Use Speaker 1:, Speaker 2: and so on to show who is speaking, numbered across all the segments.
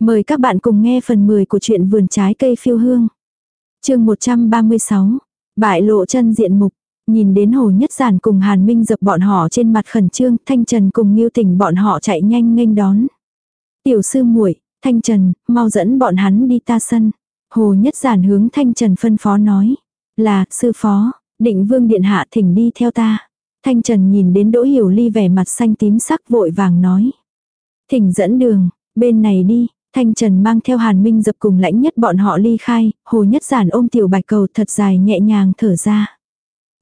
Speaker 1: Mời các bạn cùng nghe phần 10 của truyện vườn trái cây phiêu hương. chương 136. Bại lộ chân diện mục. Nhìn đến hồ nhất giản cùng Hàn Minh dập bọn họ trên mặt khẩn trương, Thanh Trần cùng Ngưu tình bọn họ chạy nhanh nghênh đón. Tiểu sư muội Thanh Trần, mau dẫn bọn hắn đi ta sân. Hồ nhất giản hướng Thanh Trần phân phó nói. Là, sư phó, định vương điện hạ thỉnh đi theo ta. Thanh Trần nhìn đến Đỗ Hiểu Ly vẻ mặt xanh tím sắc vội vàng nói. Thỉnh dẫn đường, bên này đi, Thanh Trần mang theo Hàn Minh dập cùng lãnh nhất bọn họ ly khai, hồ nhất giản ôm tiểu bạch cầu thật dài nhẹ nhàng thở ra.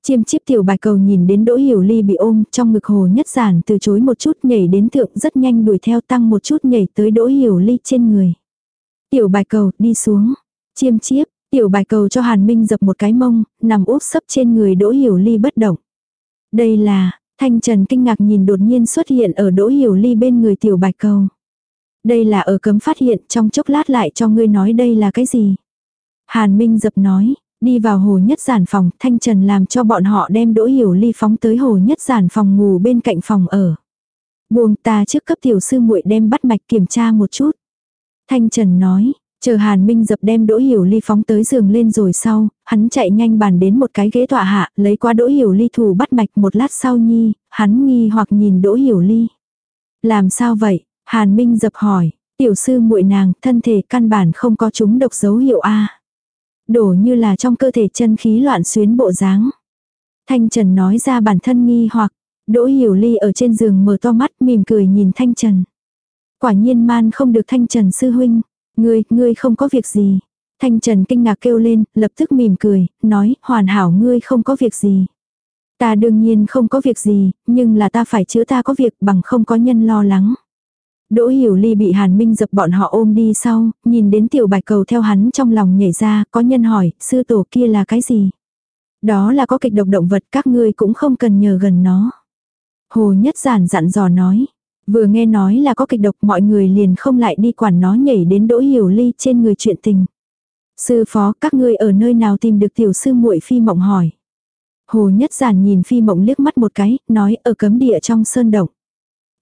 Speaker 1: Chiêm chiếp tiểu bạch cầu nhìn đến Đỗ Hiểu Ly bị ôm trong ngực hồ nhất giản từ chối một chút nhảy đến thượng rất nhanh đuổi theo tăng một chút nhảy tới Đỗ Hiểu Ly trên người. Tiểu bạch cầu đi xuống. Chiêm chiếp, tiểu bạch cầu cho Hàn Minh dập một cái mông, nằm úp sấp trên người Đỗ Hiểu Ly bất động. Đây là, Thanh Trần kinh ngạc nhìn đột nhiên xuất hiện ở Đỗ Hiểu Ly bên người tiểu bạch cầu. Đây là ở cấm phát hiện trong chốc lát lại cho ngươi nói đây là cái gì. Hàn Minh dập nói, đi vào hồ nhất giản phòng, Thanh Trần làm cho bọn họ đem Đỗ Hiểu Ly phóng tới hồ nhất giản phòng ngủ bên cạnh phòng ở. Buông ta trước cấp tiểu sư muội đem bắt mạch kiểm tra một chút. Thanh Trần nói, chờ Hàn Minh dập đem Đỗ Hiểu Ly phóng tới giường lên rồi sau, hắn chạy nhanh bàn đến một cái ghế tọa hạ, lấy qua Đỗ Hiểu Ly thủ bắt mạch một lát sau nhi, hắn nghi hoặc nhìn Đỗ Hiểu Ly. Làm sao vậy? Hàn Minh dập hỏi, tiểu sư muội nàng, thân thể căn bản không có chúng độc dấu hiệu A. Đổ như là trong cơ thể chân khí loạn xuyến bộ dáng. Thanh Trần nói ra bản thân nghi hoặc, Đỗ Hiểu Ly ở trên giường mở to mắt mỉm cười nhìn Thanh Trần. Quả nhiên man không được Thanh Trần sư huynh, ngươi, ngươi không có việc gì. Thanh Trần kinh ngạc kêu lên, lập tức mỉm cười, nói, hoàn hảo ngươi không có việc gì. Ta đương nhiên không có việc gì, nhưng là ta phải chữa ta có việc bằng không có nhân lo lắng. Đỗ Hiểu Ly bị Hàn Minh dập bọn họ ôm đi sau, nhìn đến tiểu bạch cầu theo hắn trong lòng nhảy ra, có nhân hỏi, sư tổ kia là cái gì? Đó là có kịch độc động vật các ngươi cũng không cần nhờ gần nó. Hồ Nhất Giản dặn dò nói, vừa nghe nói là có kịch độc mọi người liền không lại đi quản nó nhảy đến Đỗ Hiểu Ly trên người chuyện tình. Sư phó các ngươi ở nơi nào tìm được tiểu sư muội phi mộng hỏi. Hồ Nhất Giản nhìn phi mộng liếc mắt một cái, nói ở cấm địa trong sơn động.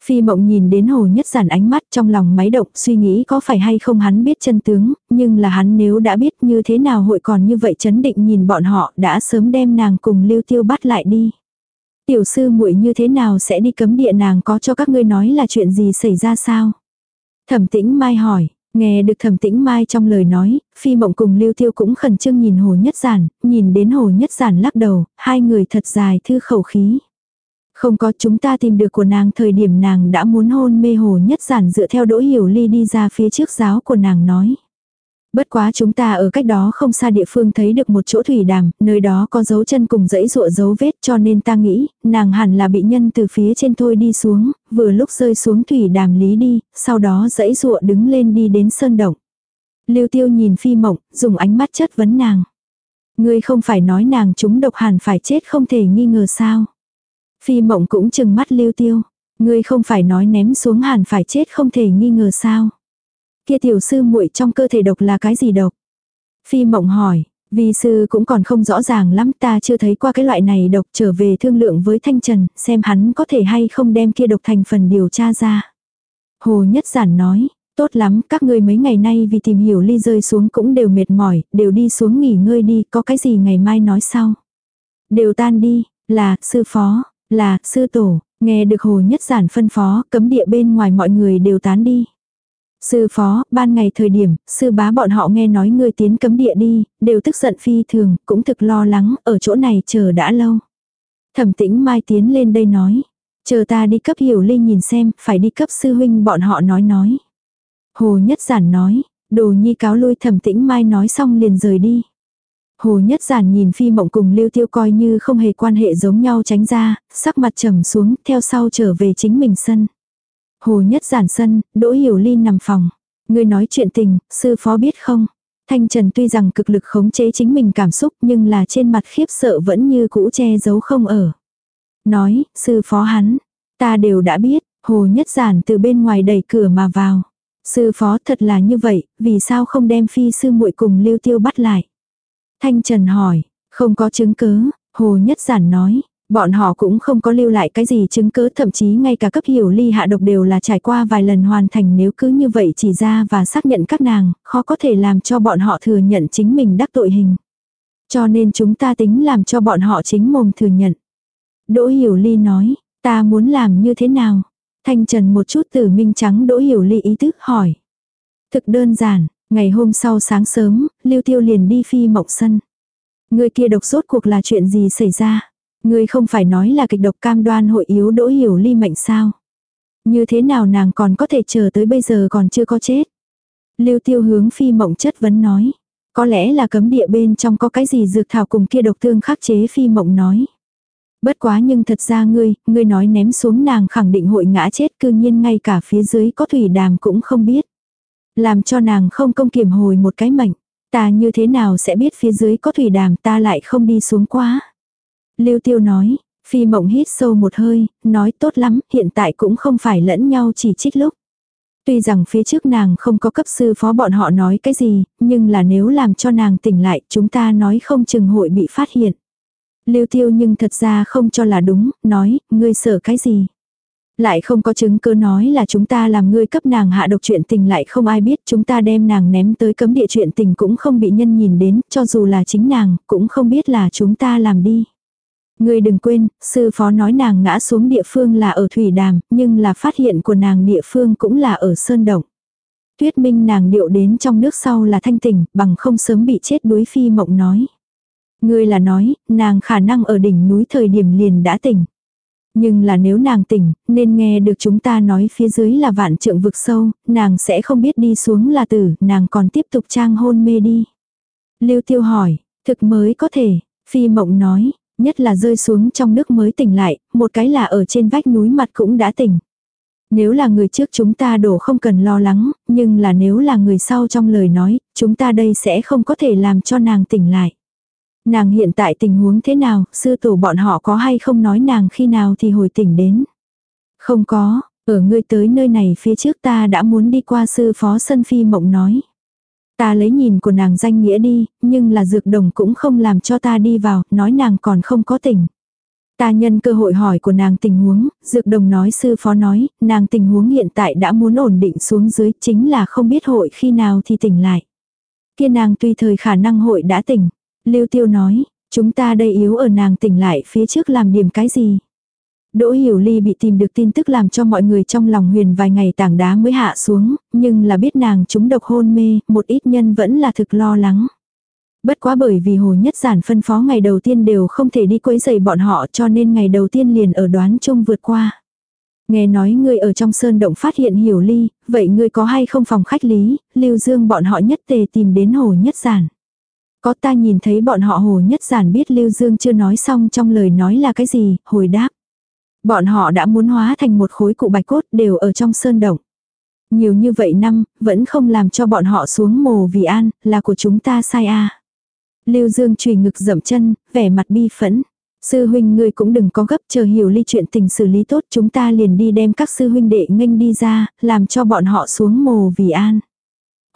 Speaker 1: Phi mộng nhìn đến hồ nhất giản ánh mắt trong lòng máy động suy nghĩ có phải hay không hắn biết chân tướng, nhưng là hắn nếu đã biết như thế nào hội còn như vậy chấn định nhìn bọn họ đã sớm đem nàng cùng lưu tiêu bắt lại đi. Tiểu sư muội như thế nào sẽ đi cấm địa nàng có cho các ngươi nói là chuyện gì xảy ra sao? Thẩm tĩnh mai hỏi, nghe được thẩm tĩnh mai trong lời nói, phi mộng cùng lưu tiêu cũng khẩn trương nhìn hồ nhất giản, nhìn đến hồ nhất giản lắc đầu, hai người thật dài thư khẩu khí. Không có chúng ta tìm được của nàng thời điểm nàng đã muốn hôn mê hồ nhất giản dựa theo đỗ hiểu ly đi ra phía trước giáo của nàng nói. Bất quá chúng ta ở cách đó không xa địa phương thấy được một chỗ thủy đàm, nơi đó có dấu chân cùng dãy ruộ dấu vết cho nên ta nghĩ, nàng hẳn là bị nhân từ phía trên thôi đi xuống, vừa lúc rơi xuống thủy đàm lý đi, sau đó dãy ruộ đứng lên đi đến sơn động. Lưu tiêu nhìn phi mộng, dùng ánh mắt chất vấn nàng. Ngươi không phải nói nàng chúng độc hẳn phải chết không thể nghi ngờ sao. Phi mộng cũng chừng mắt lưu tiêu. Ngươi không phải nói ném xuống hàn phải chết không thể nghi ngờ sao. Kia tiểu sư muội trong cơ thể độc là cái gì độc? Phi mộng hỏi, vì sư cũng còn không rõ ràng lắm ta chưa thấy qua cái loại này độc trở về thương lượng với Thanh Trần xem hắn có thể hay không đem kia độc thành phần điều tra ra. Hồ Nhất Giản nói, tốt lắm các ngươi mấy ngày nay vì tìm hiểu ly rơi xuống cũng đều mệt mỏi, đều đi xuống nghỉ ngơi đi, có cái gì ngày mai nói sau. Đều tan đi, là, sư phó, là, sư tổ, nghe được hồ nhất giản phân phó, cấm địa bên ngoài mọi người đều tán đi. Sư phó, ban ngày thời điểm, sư bá bọn họ nghe nói ngươi tiến cấm địa đi, đều tức giận phi thường, cũng thực lo lắng, ở chỗ này chờ đã lâu. Thẩm tĩnh mai tiến lên đây nói, chờ ta đi cấp hiểu linh nhìn xem, phải đi cấp sư huynh bọn họ nói nói. Hồ nhất giản nói, đồ nhi cáo lui thẩm tĩnh mai nói xong liền rời đi. Hồ Nhất Giản nhìn Phi Mộng cùng Lưu Tiêu coi như không hề quan hệ giống nhau tránh ra, sắc mặt trầm xuống, theo sau trở về chính mình sân. Hồ Nhất Giản sân, Đỗ Hiểu Ly nằm phòng. Người nói chuyện tình, sư phó biết không? Thanh Trần tuy rằng cực lực khống chế chính mình cảm xúc nhưng là trên mặt khiếp sợ vẫn như cũ che giấu không ở. Nói, sư phó hắn, ta đều đã biết, Hồ Nhất Giản từ bên ngoài đẩy cửa mà vào. Sư phó thật là như vậy, vì sao không đem phi sư muội cùng lưu tiêu bắt lại? Thanh Trần hỏi, không có chứng cứ, Hồ Nhất Giản nói, Bọn họ cũng không có lưu lại cái gì chứng cứ thậm chí ngay cả cấp hiểu ly hạ độc đều là trải qua vài lần hoàn thành nếu cứ như vậy chỉ ra và xác nhận các nàng, khó có thể làm cho bọn họ thừa nhận chính mình đắc tội hình. Cho nên chúng ta tính làm cho bọn họ chính mồm thừa nhận. Đỗ hiểu ly nói, ta muốn làm như thế nào? Thanh Trần một chút từ minh trắng đỗ hiểu ly ý thức hỏi. Thực đơn giản, ngày hôm sau sáng sớm, Lưu Tiêu liền đi phi mộng sân. Người kia độc rốt cuộc là chuyện gì xảy ra? Người không phải nói là kịch độc cam đoan hội yếu đỗ hiểu ly mệnh sao? Như thế nào nàng còn có thể chờ tới bây giờ còn chưa có chết? Lưu Tiêu hướng phi mộng chất vấn nói. Có lẽ là cấm địa bên trong có cái gì dược thảo cùng kia độc thương khắc chế phi mộng nói. Bất quá nhưng thật ra ngươi, ngươi nói ném xuống nàng khẳng định hội ngã chết cư nhiên ngay cả phía dưới có thủy đàm cũng không biết. Làm cho nàng không công kiểm hồi một cái mệnh. Ta như thế nào sẽ biết phía dưới có thủy đàm ta lại không đi xuống quá. Lưu tiêu nói, phi mộng hít sâu một hơi, nói tốt lắm, hiện tại cũng không phải lẫn nhau chỉ trích lúc. Tuy rằng phía trước nàng không có cấp sư phó bọn họ nói cái gì, nhưng là nếu làm cho nàng tỉnh lại chúng ta nói không chừng hội bị phát hiện. Lưu tiêu nhưng thật ra không cho là đúng, nói, ngươi sợ cái gì. Lại không có chứng cứ nói là chúng ta làm ngươi cấp nàng hạ độc chuyện tình lại không ai biết chúng ta đem nàng ném tới cấm địa chuyện tình cũng không bị nhân nhìn đến, cho dù là chính nàng, cũng không biết là chúng ta làm đi. Ngươi đừng quên, sư phó nói nàng ngã xuống địa phương là ở Thủy Đàm, nhưng là phát hiện của nàng địa phương cũng là ở Sơn Động. Tuyết minh nàng điệu đến trong nước sau là thanh tỉnh, bằng không sớm bị chết đuối phi mộng nói. Ngươi là nói, nàng khả năng ở đỉnh núi thời điểm liền đã tỉnh. Nhưng là nếu nàng tỉnh, nên nghe được chúng ta nói phía dưới là vạn trượng vực sâu, nàng sẽ không biết đi xuống là tử, nàng còn tiếp tục trang hôn mê đi. Lưu tiêu hỏi, thực mới có thể, phi mộng nói, nhất là rơi xuống trong nước mới tỉnh lại, một cái là ở trên vách núi mặt cũng đã tỉnh. Nếu là người trước chúng ta đổ không cần lo lắng, nhưng là nếu là người sau trong lời nói, chúng ta đây sẽ không có thể làm cho nàng tỉnh lại. Nàng hiện tại tình huống thế nào, sư tổ bọn họ có hay không nói nàng khi nào thì hồi tỉnh đến. Không có, ở ngươi tới nơi này phía trước ta đã muốn đi qua sư phó sân phi mộng nói. Ta lấy nhìn của nàng danh nghĩa đi, nhưng là dược đồng cũng không làm cho ta đi vào, nói nàng còn không có tỉnh. Ta nhân cơ hội hỏi của nàng tình huống, dược đồng nói sư phó nói, nàng tình huống hiện tại đã muốn ổn định xuống dưới, chính là không biết hội khi nào thì tỉnh lại. Kia nàng tùy thời khả năng hội đã tỉnh. Lưu tiêu nói, chúng ta đây yếu ở nàng tỉnh lại phía trước làm điểm cái gì. Đỗ Hiểu Ly bị tìm được tin tức làm cho mọi người trong lòng huyền vài ngày tảng đá mới hạ xuống, nhưng là biết nàng chúng độc hôn mê, một ít nhân vẫn là thực lo lắng. Bất quá bởi vì Hồ Nhất Giản phân phó ngày đầu tiên đều không thể đi quấy giày bọn họ cho nên ngày đầu tiên liền ở đoán chung vượt qua. Nghe nói ngươi ở trong sơn động phát hiện Hiểu Ly, vậy ngươi có hay không phòng khách lý, Lưu Dương bọn họ nhất tề tìm đến Hồ Nhất Giản. Có ta nhìn thấy bọn họ Hồ Nhất Giản biết Lưu Dương chưa nói xong trong lời nói là cái gì, hồi đáp. Bọn họ đã muốn hóa thành một khối cụ bạch cốt đều ở trong sơn động. Nhiều như vậy năm, vẫn không làm cho bọn họ xuống mồ vì an, là của chúng ta sai a Lưu Dương trùy ngực dậm chân, vẻ mặt bi phẫn. Sư huynh ngươi cũng đừng có gấp chờ hiểu ly chuyện tình xử lý tốt chúng ta liền đi đem các sư huynh đệ nghênh đi ra, làm cho bọn họ xuống mồ vì an.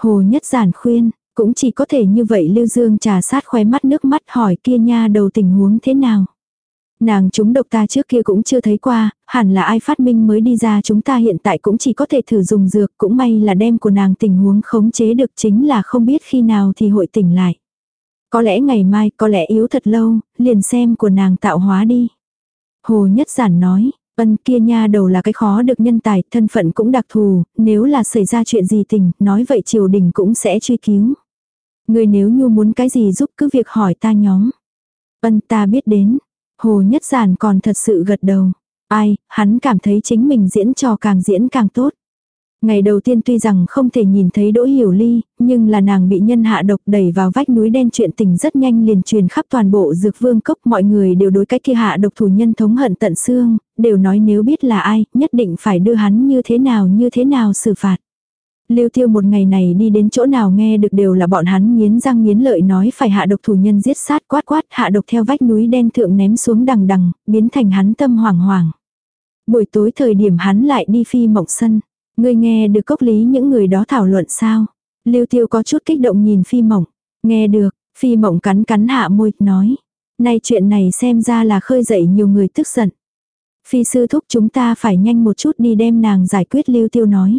Speaker 1: Hồ Nhất Giản khuyên, cũng chỉ có thể như vậy Lưu Dương trà sát khóe mắt nước mắt hỏi kia nha đầu tình huống thế nào. Nàng chúng độc ta trước kia cũng chưa thấy qua, hẳn là ai phát minh mới đi ra chúng ta hiện tại cũng chỉ có thể thử dùng dược, cũng may là đem của nàng tình huống khống chế được chính là không biết khi nào thì hội tỉnh lại. Có lẽ ngày mai, có lẽ yếu thật lâu, liền xem của nàng tạo hóa đi. Hồ Nhất Giản nói, ân kia nha đầu là cái khó được nhân tài, thân phận cũng đặc thù, nếu là xảy ra chuyện gì tình, nói vậy triều đình cũng sẽ truy cứu. Người nếu như muốn cái gì giúp cứ việc hỏi ta nhóm. Ân ta biết đến, Hồ Nhất Giản còn thật sự gật đầu. Ai, hắn cảm thấy chính mình diễn trò càng diễn càng tốt. Ngày đầu tiên tuy rằng không thể nhìn thấy Đỗ Hiểu Ly, nhưng là nàng bị nhân hạ độc đẩy vào vách núi đen chuyện tình rất nhanh liền truyền khắp toàn bộ dược vương cốc. Mọi người đều đối cái kia hạ độc thủ nhân thống hận tận xương, đều nói nếu biết là ai, nhất định phải đưa hắn như thế nào như thế nào xử phạt. Lưu tiêu một ngày này đi đến chỗ nào nghe được đều là bọn hắn nghiến răng nghiến lợi nói phải hạ độc thủ nhân giết sát quát quát hạ độc theo vách núi đen thượng ném xuống đằng đằng, biến thành hắn tâm hoảng hoảng. Buổi tối thời điểm hắn lại đi phi mộng sân. Ngươi nghe được cốc lý những người đó thảo luận sao? Lưu tiêu có chút kích động nhìn phi mộng. Nghe được, phi mộng cắn cắn hạ môi, nói. Nay chuyện này xem ra là khơi dậy nhiều người tức giận. Phi sư thúc chúng ta phải nhanh một chút đi đem nàng giải quyết lưu tiêu nói.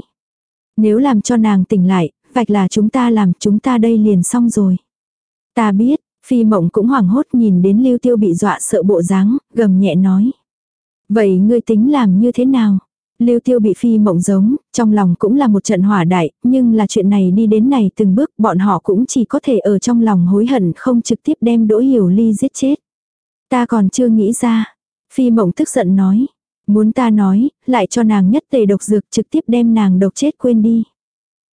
Speaker 1: Nếu làm cho nàng tỉnh lại, vạch là chúng ta làm chúng ta đây liền xong rồi. Ta biết, phi mộng cũng hoảng hốt nhìn đến lưu tiêu bị dọa sợ bộ dáng, gầm nhẹ nói. Vậy ngươi tính làm như thế nào? Lưu tiêu bị phi mộng giống, trong lòng cũng là một trận hỏa đại, nhưng là chuyện này đi đến này từng bước bọn họ cũng chỉ có thể ở trong lòng hối hận không trực tiếp đem đỗ hiểu ly giết chết. Ta còn chưa nghĩ ra. Phi mộng tức giận nói. Muốn ta nói, lại cho nàng nhất tề độc dược trực tiếp đem nàng độc chết quên đi.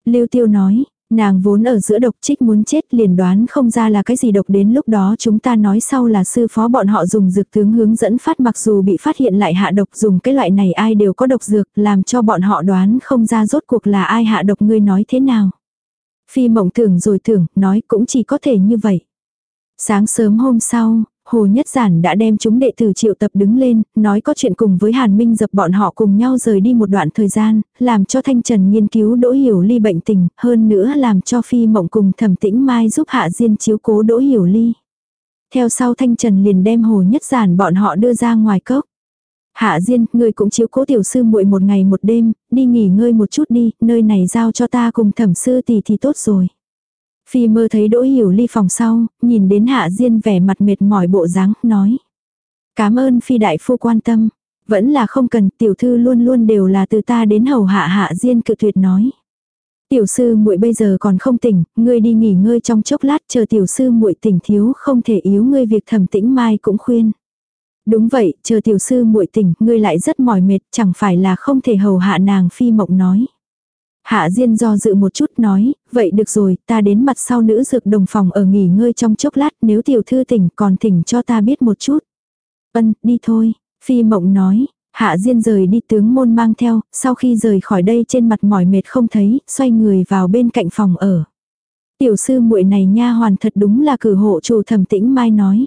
Speaker 1: Lưu tiêu nói, Nàng vốn ở giữa độc trích muốn chết liền đoán không ra là cái gì độc đến lúc đó chúng ta nói sau là sư phó bọn họ dùng dược tướng hướng dẫn phát mặc dù bị phát hiện lại hạ độc dùng cái loại này ai đều có độc dược làm cho bọn họ đoán không ra rốt cuộc là ai hạ độc ngươi nói thế nào. Phi mộng tưởng rồi tưởng nói cũng chỉ có thể như vậy. Sáng sớm hôm sau, Hồ Nhất Giản đã đem chúng đệ tử triệu tập đứng lên, nói có chuyện cùng với Hàn Minh dập bọn họ cùng nhau rời đi một đoạn thời gian, làm cho Thanh Trần nghiên cứu Đỗ Hiểu Ly bệnh tình, hơn nữa làm cho Phi Mộng cùng Thẩm Tĩnh Mai giúp Hạ Diên chiếu cố Đỗ Hiểu Ly. Theo sau Thanh Trần liền đem Hồ Nhất Giản bọn họ đưa ra ngoài cốc. Hạ Diên, người cũng chiếu cố tiểu sư muội một ngày một đêm, đi nghỉ ngơi một chút đi, nơi này giao cho ta cùng thẩm sư tỷ thì tốt rồi. Phi mơ thấy Đỗ Hiểu Ly phòng sau, nhìn đến Hạ Diên vẻ mặt mệt mỏi bộ dáng, nói. Cảm ơn Phi đại phu quan tâm. Vẫn là không cần, tiểu thư luôn luôn đều là từ ta đến hầu hạ Hạ Diên cự tuyệt nói. Tiểu sư muội bây giờ còn không tỉnh, ngươi đi nghỉ ngơi trong chốc lát chờ tiểu sư muội tỉnh thiếu không thể yếu ngươi việc thẩm tĩnh mai cũng khuyên. Đúng vậy, chờ tiểu sư muội tỉnh, ngươi lại rất mỏi mệt, chẳng phải là không thể hầu hạ nàng phi mộng nói. Hạ Diên do dự một chút nói, vậy được rồi, ta đến mặt sau nữ dược đồng phòng ở nghỉ ngơi trong chốc lát nếu tiểu thư tỉnh còn thỉnh cho ta biết một chút. Ân, đi thôi, Phi Mộng nói, Hạ Diên rời đi tướng môn mang theo, sau khi rời khỏi đây trên mặt mỏi mệt không thấy, xoay người vào bên cạnh phòng ở. Tiểu sư muội này nha hoàn thật đúng là cử hộ chủ thẩm tĩnh mai nói.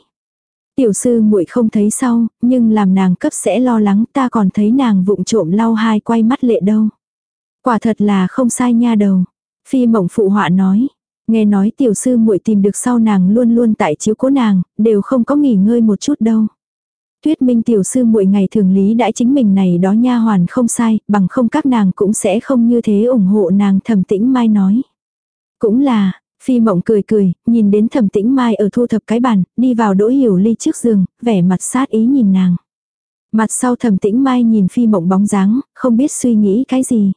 Speaker 1: Tiểu sư muội không thấy sau, nhưng làm nàng cấp sẽ lo lắng ta còn thấy nàng vụng trộm lau hai quay mắt lệ đâu. Quả thật là không sai nha đầu. Phi mộng phụ họa nói. Nghe nói tiểu sư muội tìm được sau nàng luôn luôn tại chiếu cố nàng, đều không có nghỉ ngơi một chút đâu. Tuyết minh tiểu sư muội ngày thường lý đãi chính mình này đó nha hoàn không sai, bằng không các nàng cũng sẽ không như thế ủng hộ nàng thẩm tĩnh mai nói. Cũng là, phi mộng cười cười, nhìn đến thẩm tĩnh mai ở thu thập cái bàn, đi vào đỗ hiểu ly trước giường, vẻ mặt sát ý nhìn nàng. Mặt sau thẩm tĩnh mai nhìn phi mộng bóng dáng, không biết suy nghĩ cái gì.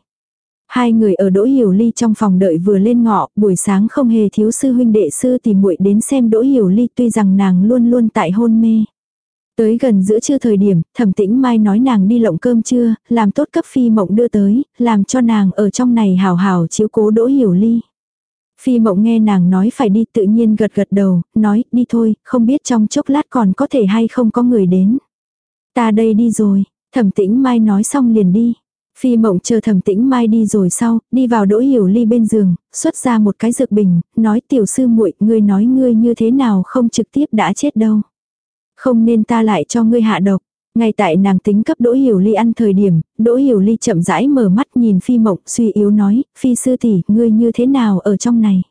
Speaker 1: Hai người ở Đỗ Hiểu Ly trong phòng đợi vừa lên ngọ, buổi sáng không hề thiếu sư huynh đệ sư tìm muội đến xem Đỗ Hiểu Ly tuy rằng nàng luôn luôn tại hôn mê. Tới gần giữa trưa thời điểm, thẩm tĩnh mai nói nàng đi lộng cơm trưa, làm tốt cấp phi mộng đưa tới, làm cho nàng ở trong này hào hào chiếu cố Đỗ Hiểu Ly. Phi mộng nghe nàng nói phải đi tự nhiên gật gật đầu, nói đi thôi, không biết trong chốc lát còn có thể hay không có người đến. Ta đây đi rồi, thẩm tĩnh mai nói xong liền đi. Phi mộng chờ thẩm tĩnh mai đi rồi sau, đi vào đỗ hiểu ly bên giường, xuất ra một cái dược bình, nói tiểu sư muội ngươi nói ngươi như thế nào không trực tiếp đã chết đâu. Không nên ta lại cho ngươi hạ độc. Ngay tại nàng tính cấp Đỗ Hiểu Ly ăn thời điểm, Đỗ Hiểu Ly chậm rãi mở mắt nhìn Phi Mộng suy yếu nói, Phi sư tỷ, ngươi như thế nào ở trong này?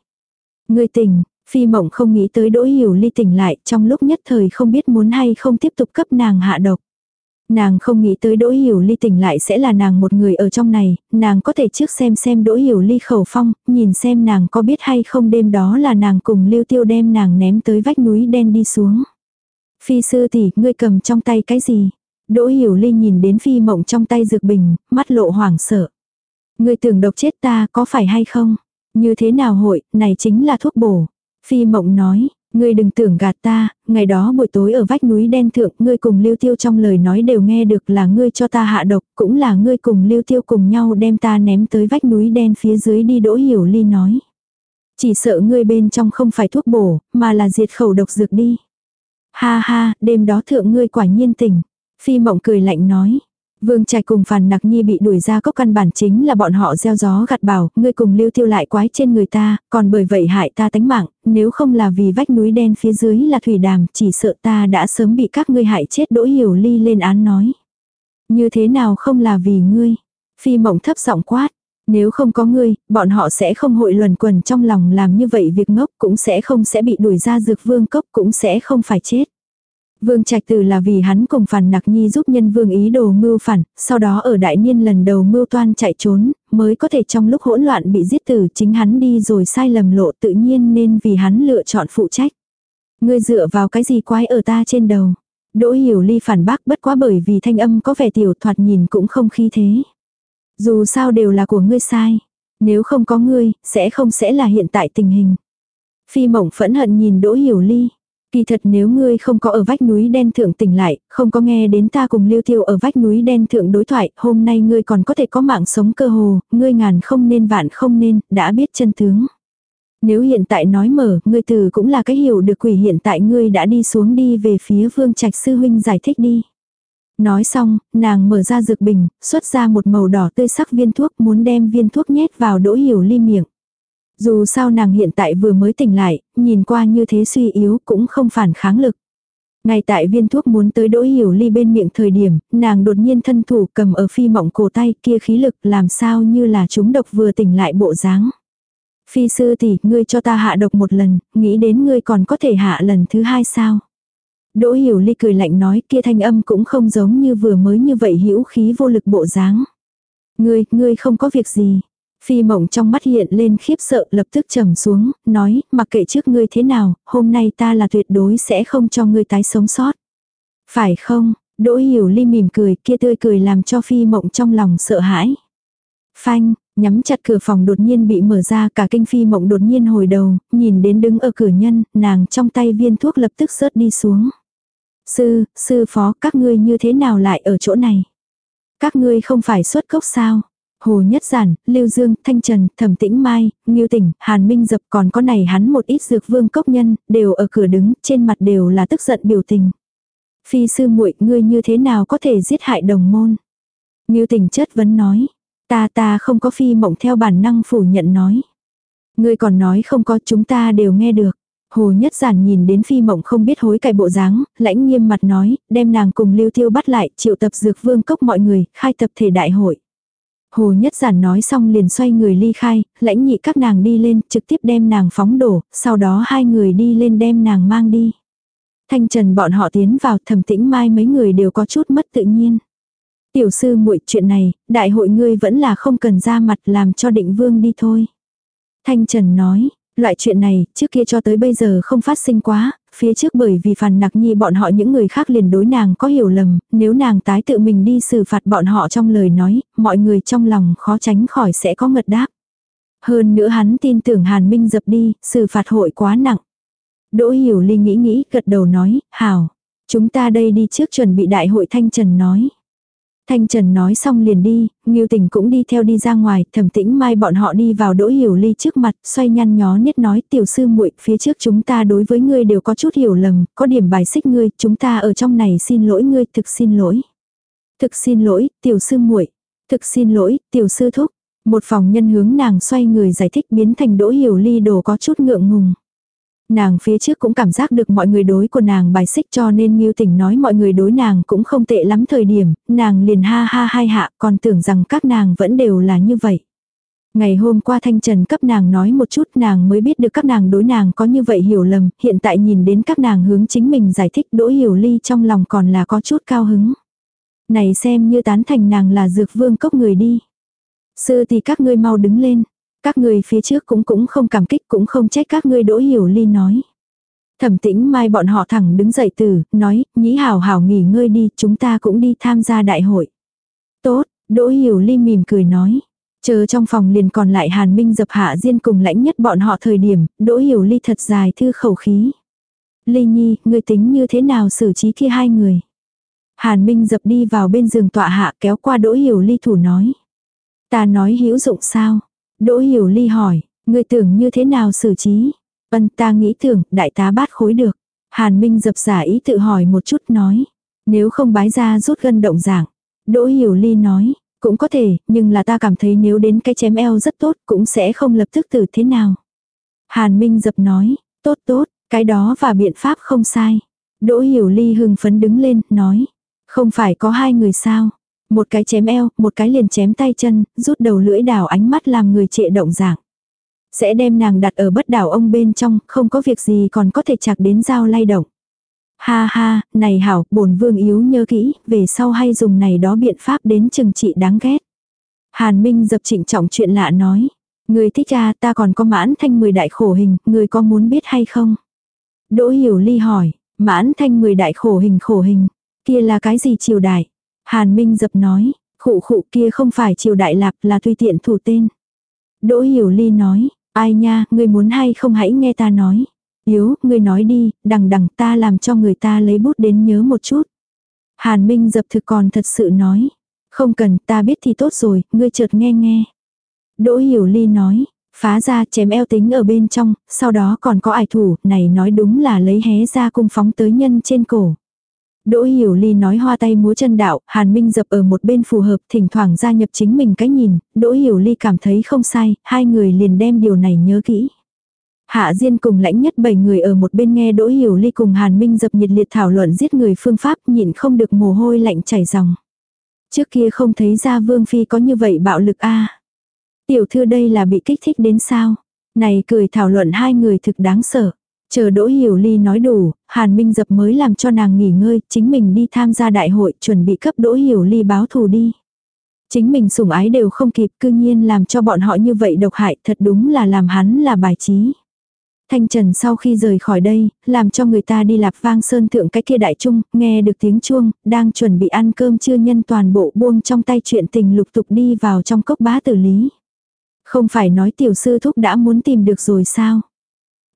Speaker 1: Ngươi tỉnh, Phi Mộng không nghĩ tới Đỗ Hiểu Ly tỉnh lại, trong lúc nhất thời không biết muốn hay không tiếp tục cấp nàng hạ độc. Nàng không nghĩ tới Đỗ Hiểu Ly tỉnh lại sẽ là nàng một người ở trong này, nàng có thể trước xem xem Đỗ Hiểu Ly khẩu phong, nhìn xem nàng có biết hay không đêm đó là nàng cùng Lưu Tiêu đem nàng ném tới vách núi đen đi xuống. Phi sư tỷ, ngươi cầm trong tay cái gì? Đỗ Hiểu Ly nhìn đến Phi Mộng trong tay dược bình, mắt lộ hoảng sợ. Ngươi tưởng độc chết ta có phải hay không? Như thế nào hội, này chính là thuốc bổ. Phi Mộng nói, Ngươi đừng tưởng gạt ta, ngày đó buổi tối ở vách núi đen thượng, ngươi cùng Lưu Tiêu trong lời nói đều nghe được là ngươi cho ta hạ độc, cũng là ngươi cùng Lưu Tiêu cùng nhau đem ta ném tới vách núi đen phía dưới đi đỗ hiểu ly nói. Chỉ sợ ngươi bên trong không phải thuốc bổ, mà là diệt khẩu độc dược đi. Ha ha, đêm đó thượng ngươi quả nhiên tỉnh. Phi mộng cười lạnh nói. Vương Trạch cùng Phàn Nặc Nhi bị đuổi ra cốc căn bản chính là bọn họ gieo gió gặt bảo, ngươi cùng lưu tiêu lại quái trên người ta, còn bởi vậy hại ta tánh mạng, nếu không là vì vách núi đen phía dưới là thủy đàm, chỉ sợ ta đã sớm bị các ngươi hại chết đỗ hiểu ly lên án nói. Như thế nào không là vì ngươi? Phi mộng thấp giọng quát. Nếu không có ngươi, bọn họ sẽ không hội luẩn quần trong lòng làm như vậy việc ngốc cũng sẽ không sẽ bị đuổi ra dược vương cốc cũng sẽ không phải chết. Vương Trạch Tử là vì hắn cùng Phản Nặc Nhi giúp nhân vương ý đồ mưu phản, sau đó ở đại niên lần đầu mưu toan chạy trốn, mới có thể trong lúc hỗn loạn bị giết tử chính hắn đi rồi sai lầm lộ tự nhiên nên vì hắn lựa chọn phụ trách. Ngươi dựa vào cái gì quái ở ta trên đầu. Đỗ hiểu ly phản bác bất quá bởi vì thanh âm có vẻ tiểu thoạt nhìn cũng không khí thế. Dù sao đều là của ngươi sai. Nếu không có ngươi, sẽ không sẽ là hiện tại tình hình. Phi mộng phẫn hận nhìn Đỗ Hiểu Ly. Kỳ thật nếu ngươi không có ở vách núi đen thượng tỉnh lại, không có nghe đến ta cùng lưu tiêu ở vách núi đen thượng đối thoại, hôm nay ngươi còn có thể có mạng sống cơ hồ, ngươi ngàn không nên vạn không nên, đã biết chân tướng. Nếu hiện tại nói mở, ngươi từ cũng là cái hiểu được quỷ hiện tại ngươi đã đi xuống đi về phía vương trạch sư huynh giải thích đi. Nói xong, nàng mở ra dược bình, xuất ra một màu đỏ tươi sắc viên thuốc muốn đem viên thuốc nhét vào đỗ hiểu ly miệng. Dù sao nàng hiện tại vừa mới tỉnh lại, nhìn qua như thế suy yếu cũng không phản kháng lực. Ngay tại viên thuốc muốn tới đỗ hiểu ly bên miệng thời điểm, nàng đột nhiên thân thủ cầm ở phi mộng cổ tay kia khí lực làm sao như là chúng độc vừa tỉnh lại bộ dáng. Phi sư tỷ, ngươi cho ta hạ độc một lần, nghĩ đến ngươi còn có thể hạ lần thứ hai sao? Đỗ hiểu ly cười lạnh nói kia thanh âm cũng không giống như vừa mới như vậy hữu khí vô lực bộ dáng. Ngươi, ngươi không có việc gì. Phi mộng trong mắt hiện lên khiếp sợ lập tức trầm xuống, nói, mặc kệ trước ngươi thế nào, hôm nay ta là tuyệt đối sẽ không cho ngươi tái sống sót. Phải không? Đỗ hiểu ly mỉm cười, kia tươi cười làm cho phi mộng trong lòng sợ hãi. Phanh, nhắm chặt cửa phòng đột nhiên bị mở ra cả kinh phi mộng đột nhiên hồi đầu, nhìn đến đứng ở cửa nhân, nàng trong tay viên thuốc lập tức rớt đi xuống. Sư, sư phó, các ngươi như thế nào lại ở chỗ này? Các ngươi không phải xuất cốc sao? Hồ Nhất Giản, Lưu Dương, Thanh Trần, Thẩm Tĩnh Mai, Ngưu Tỉnh, Hàn Minh Dập còn có này hắn một ít dược vương cốc nhân, đều ở cửa đứng, trên mặt đều là tức giận biểu tình. Phi sư muội ngươi như thế nào có thể giết hại đồng môn? Ngưu Tỉnh chất vấn nói. Ta ta không có phi mộng theo bản năng phủ nhận nói. Ngươi còn nói không có chúng ta đều nghe được. Hồ Nhất Giản nhìn đến phi mộng không biết hối cải bộ dáng, lãnh nghiêm mặt nói, đem nàng cùng lưu tiêu bắt lại, triệu tập dược vương cốc mọi người, khai tập thể đại hội. Hồ Nhất Giản nói xong liền xoay người ly khai, lãnh nhị các nàng đi lên, trực tiếp đem nàng phóng đổ, sau đó hai người đi lên đem nàng mang đi. Thanh Trần bọn họ tiến vào thẩm tĩnh mai mấy người đều có chút mất tự nhiên. Tiểu sư muội chuyện này, đại hội ngươi vẫn là không cần ra mặt làm cho định vương đi thôi. Thanh Trần nói, loại chuyện này, trước kia cho tới bây giờ không phát sinh quá, phía trước bởi vì phàn nặc nhi bọn họ những người khác liền đối nàng có hiểu lầm, nếu nàng tái tự mình đi xử phạt bọn họ trong lời nói, mọi người trong lòng khó tránh khỏi sẽ có ngật đáp. Hơn nữa hắn tin tưởng Hàn Minh dập đi, xử phạt hội quá nặng. Đỗ hiểu ly nghĩ nghĩ, gật đầu nói, hảo. Chúng ta đây đi trước chuẩn bị đại hội thanh trần nói. Thanh Trần nói xong liền đi, Ngưu Tình cũng đi theo đi ra ngoài, Thẩm Tĩnh Mai bọn họ đi vào Đỗ Hiểu Ly trước mặt, xoay nhăn nhó niết nói, "Tiểu sư muội, phía trước chúng ta đối với ngươi đều có chút hiểu lầm, có điểm bài xích ngươi, chúng ta ở trong này xin lỗi ngươi, thực xin lỗi." "Thực xin lỗi, tiểu sư muội." "Thực xin lỗi, tiểu sư thúc." Một phòng nhân hướng nàng xoay người giải thích biến thành Đỗ Hiểu Ly đồ có chút ngượng ngùng. Nàng phía trước cũng cảm giác được mọi người đối của nàng bài xích cho nên Ngưu Tỉnh nói mọi người đối nàng cũng không tệ lắm thời điểm, nàng liền ha ha hai hạ còn tưởng rằng các nàng vẫn đều là như vậy. Ngày hôm qua Thanh Trần cấp nàng nói một chút nàng mới biết được các nàng đối nàng có như vậy hiểu lầm, hiện tại nhìn đến các nàng hướng chính mình giải thích đỗ hiểu ly trong lòng còn là có chút cao hứng. Này xem như tán thành nàng là dược vương cốc người đi. Sư thì các ngươi mau đứng lên. Các người phía trước cũng cũng không cảm kích cũng không trách các ngươi đỗ hiểu ly nói. Thẩm tĩnh mai bọn họ thẳng đứng dậy từ, nói, nhĩ hảo hảo nghỉ ngơi đi, chúng ta cũng đi tham gia đại hội. Tốt, đỗ hiểu ly mỉm cười nói. Chờ trong phòng liền còn lại hàn minh dập hạ diên cùng lãnh nhất bọn họ thời điểm, đỗ hiểu ly thật dài thư khẩu khí. Ly nhi, ngươi tính như thế nào xử trí kia hai người. Hàn minh dập đi vào bên giường tọa hạ kéo qua đỗ hiểu ly thủ nói. Ta nói hữu dụng sao, Đỗ Hiểu Ly hỏi, ngươi tưởng như thế nào xử trí? Ân ta nghĩ tưởng, đại tá bát khối được. Hàn Minh dập giả ý tự hỏi một chút nói. Nếu không bái ra rút gân động giảng. Đỗ Hiểu Ly nói, cũng có thể, nhưng là ta cảm thấy nếu đến cái chém eo rất tốt, cũng sẽ không lập tức tử thế nào. Hàn Minh dập nói, tốt tốt, cái đó và biện pháp không sai. Đỗ Hiểu Ly hưng phấn đứng lên, nói, không phải có hai người sao, một cái chém eo, một cái liền chém tay chân, rút đầu lưỡi đảo ánh mắt làm người trệ động dạng. Sẽ đem nàng đặt ở bất đảo ông bên trong, không có việc gì còn có thể chạc đến dao lay động. Ha ha, này hảo, bổn vương yếu nhớ kỹ, về sau hay dùng này đó biện pháp đến chừng trị đáng ghét. Hàn Minh dập trịnh trọng chuyện lạ nói. Người thích ra ta còn có mãn thanh 10 đại khổ hình, người có muốn biết hay không? Đỗ Hiểu Ly hỏi, mãn thanh 10 đại khổ hình khổ hình, kia là cái gì triều đại? Hàn Minh dập nói, khụ khụ kia không phải triều đại lạp là tùy tiện thủ tên. Đỗ Hiểu Ly nói, ai nha, ngươi muốn hay không hãy nghe ta nói. Yếu, ngươi nói đi, đằng đằng ta làm cho người ta lấy bút đến nhớ một chút. Hàn Minh dập thực còn thật sự nói. Không cần, ta biết thì tốt rồi, ngươi chợt nghe nghe. Đỗ Hiểu Ly nói, phá ra chém eo tính ở bên trong, sau đó còn có ải thủ, này nói đúng là lấy hé ra cung phóng tới nhân trên cổ. Đỗ Hiểu Ly nói hoa tay múa chân đạo, Hàn Minh dập ở một bên phù hợp, thỉnh thoảng gia nhập chính mình cái nhìn, Đỗ Hiểu Ly cảm thấy không sai, hai người liền đem điều này nhớ kỹ. Hạ Diên cùng lãnh nhất bảy người ở một bên nghe Đỗ Hiểu Ly cùng Hàn Minh dập nhiệt liệt thảo luận giết người phương pháp nhịn không được mồ hôi lạnh chảy ròng. Trước kia không thấy ra Vương Phi có như vậy bạo lực a Tiểu thư đây là bị kích thích đến sao? Này cười thảo luận hai người thực đáng sợ. Chờ Đỗ Hiểu Ly nói đủ, Hàn Minh Dập mới làm cho nàng nghỉ ngơi, chính mình đi tham gia đại hội, chuẩn bị cấp Đỗ Hiểu Ly báo thù đi. Chính mình sủng ái đều không kịp, cư nhiên làm cho bọn họ như vậy độc hại, thật đúng là làm hắn là bài trí. Thanh Trần sau khi rời khỏi đây, làm cho người ta đi lạp vang sơn thượng cái kia đại trung, nghe được tiếng chuông, đang chuẩn bị ăn cơm chưa nhân toàn bộ buông trong tay chuyện tình lục tục đi vào trong cốc bá tử lý. Không phải nói tiểu sư thúc đã muốn tìm được rồi sao?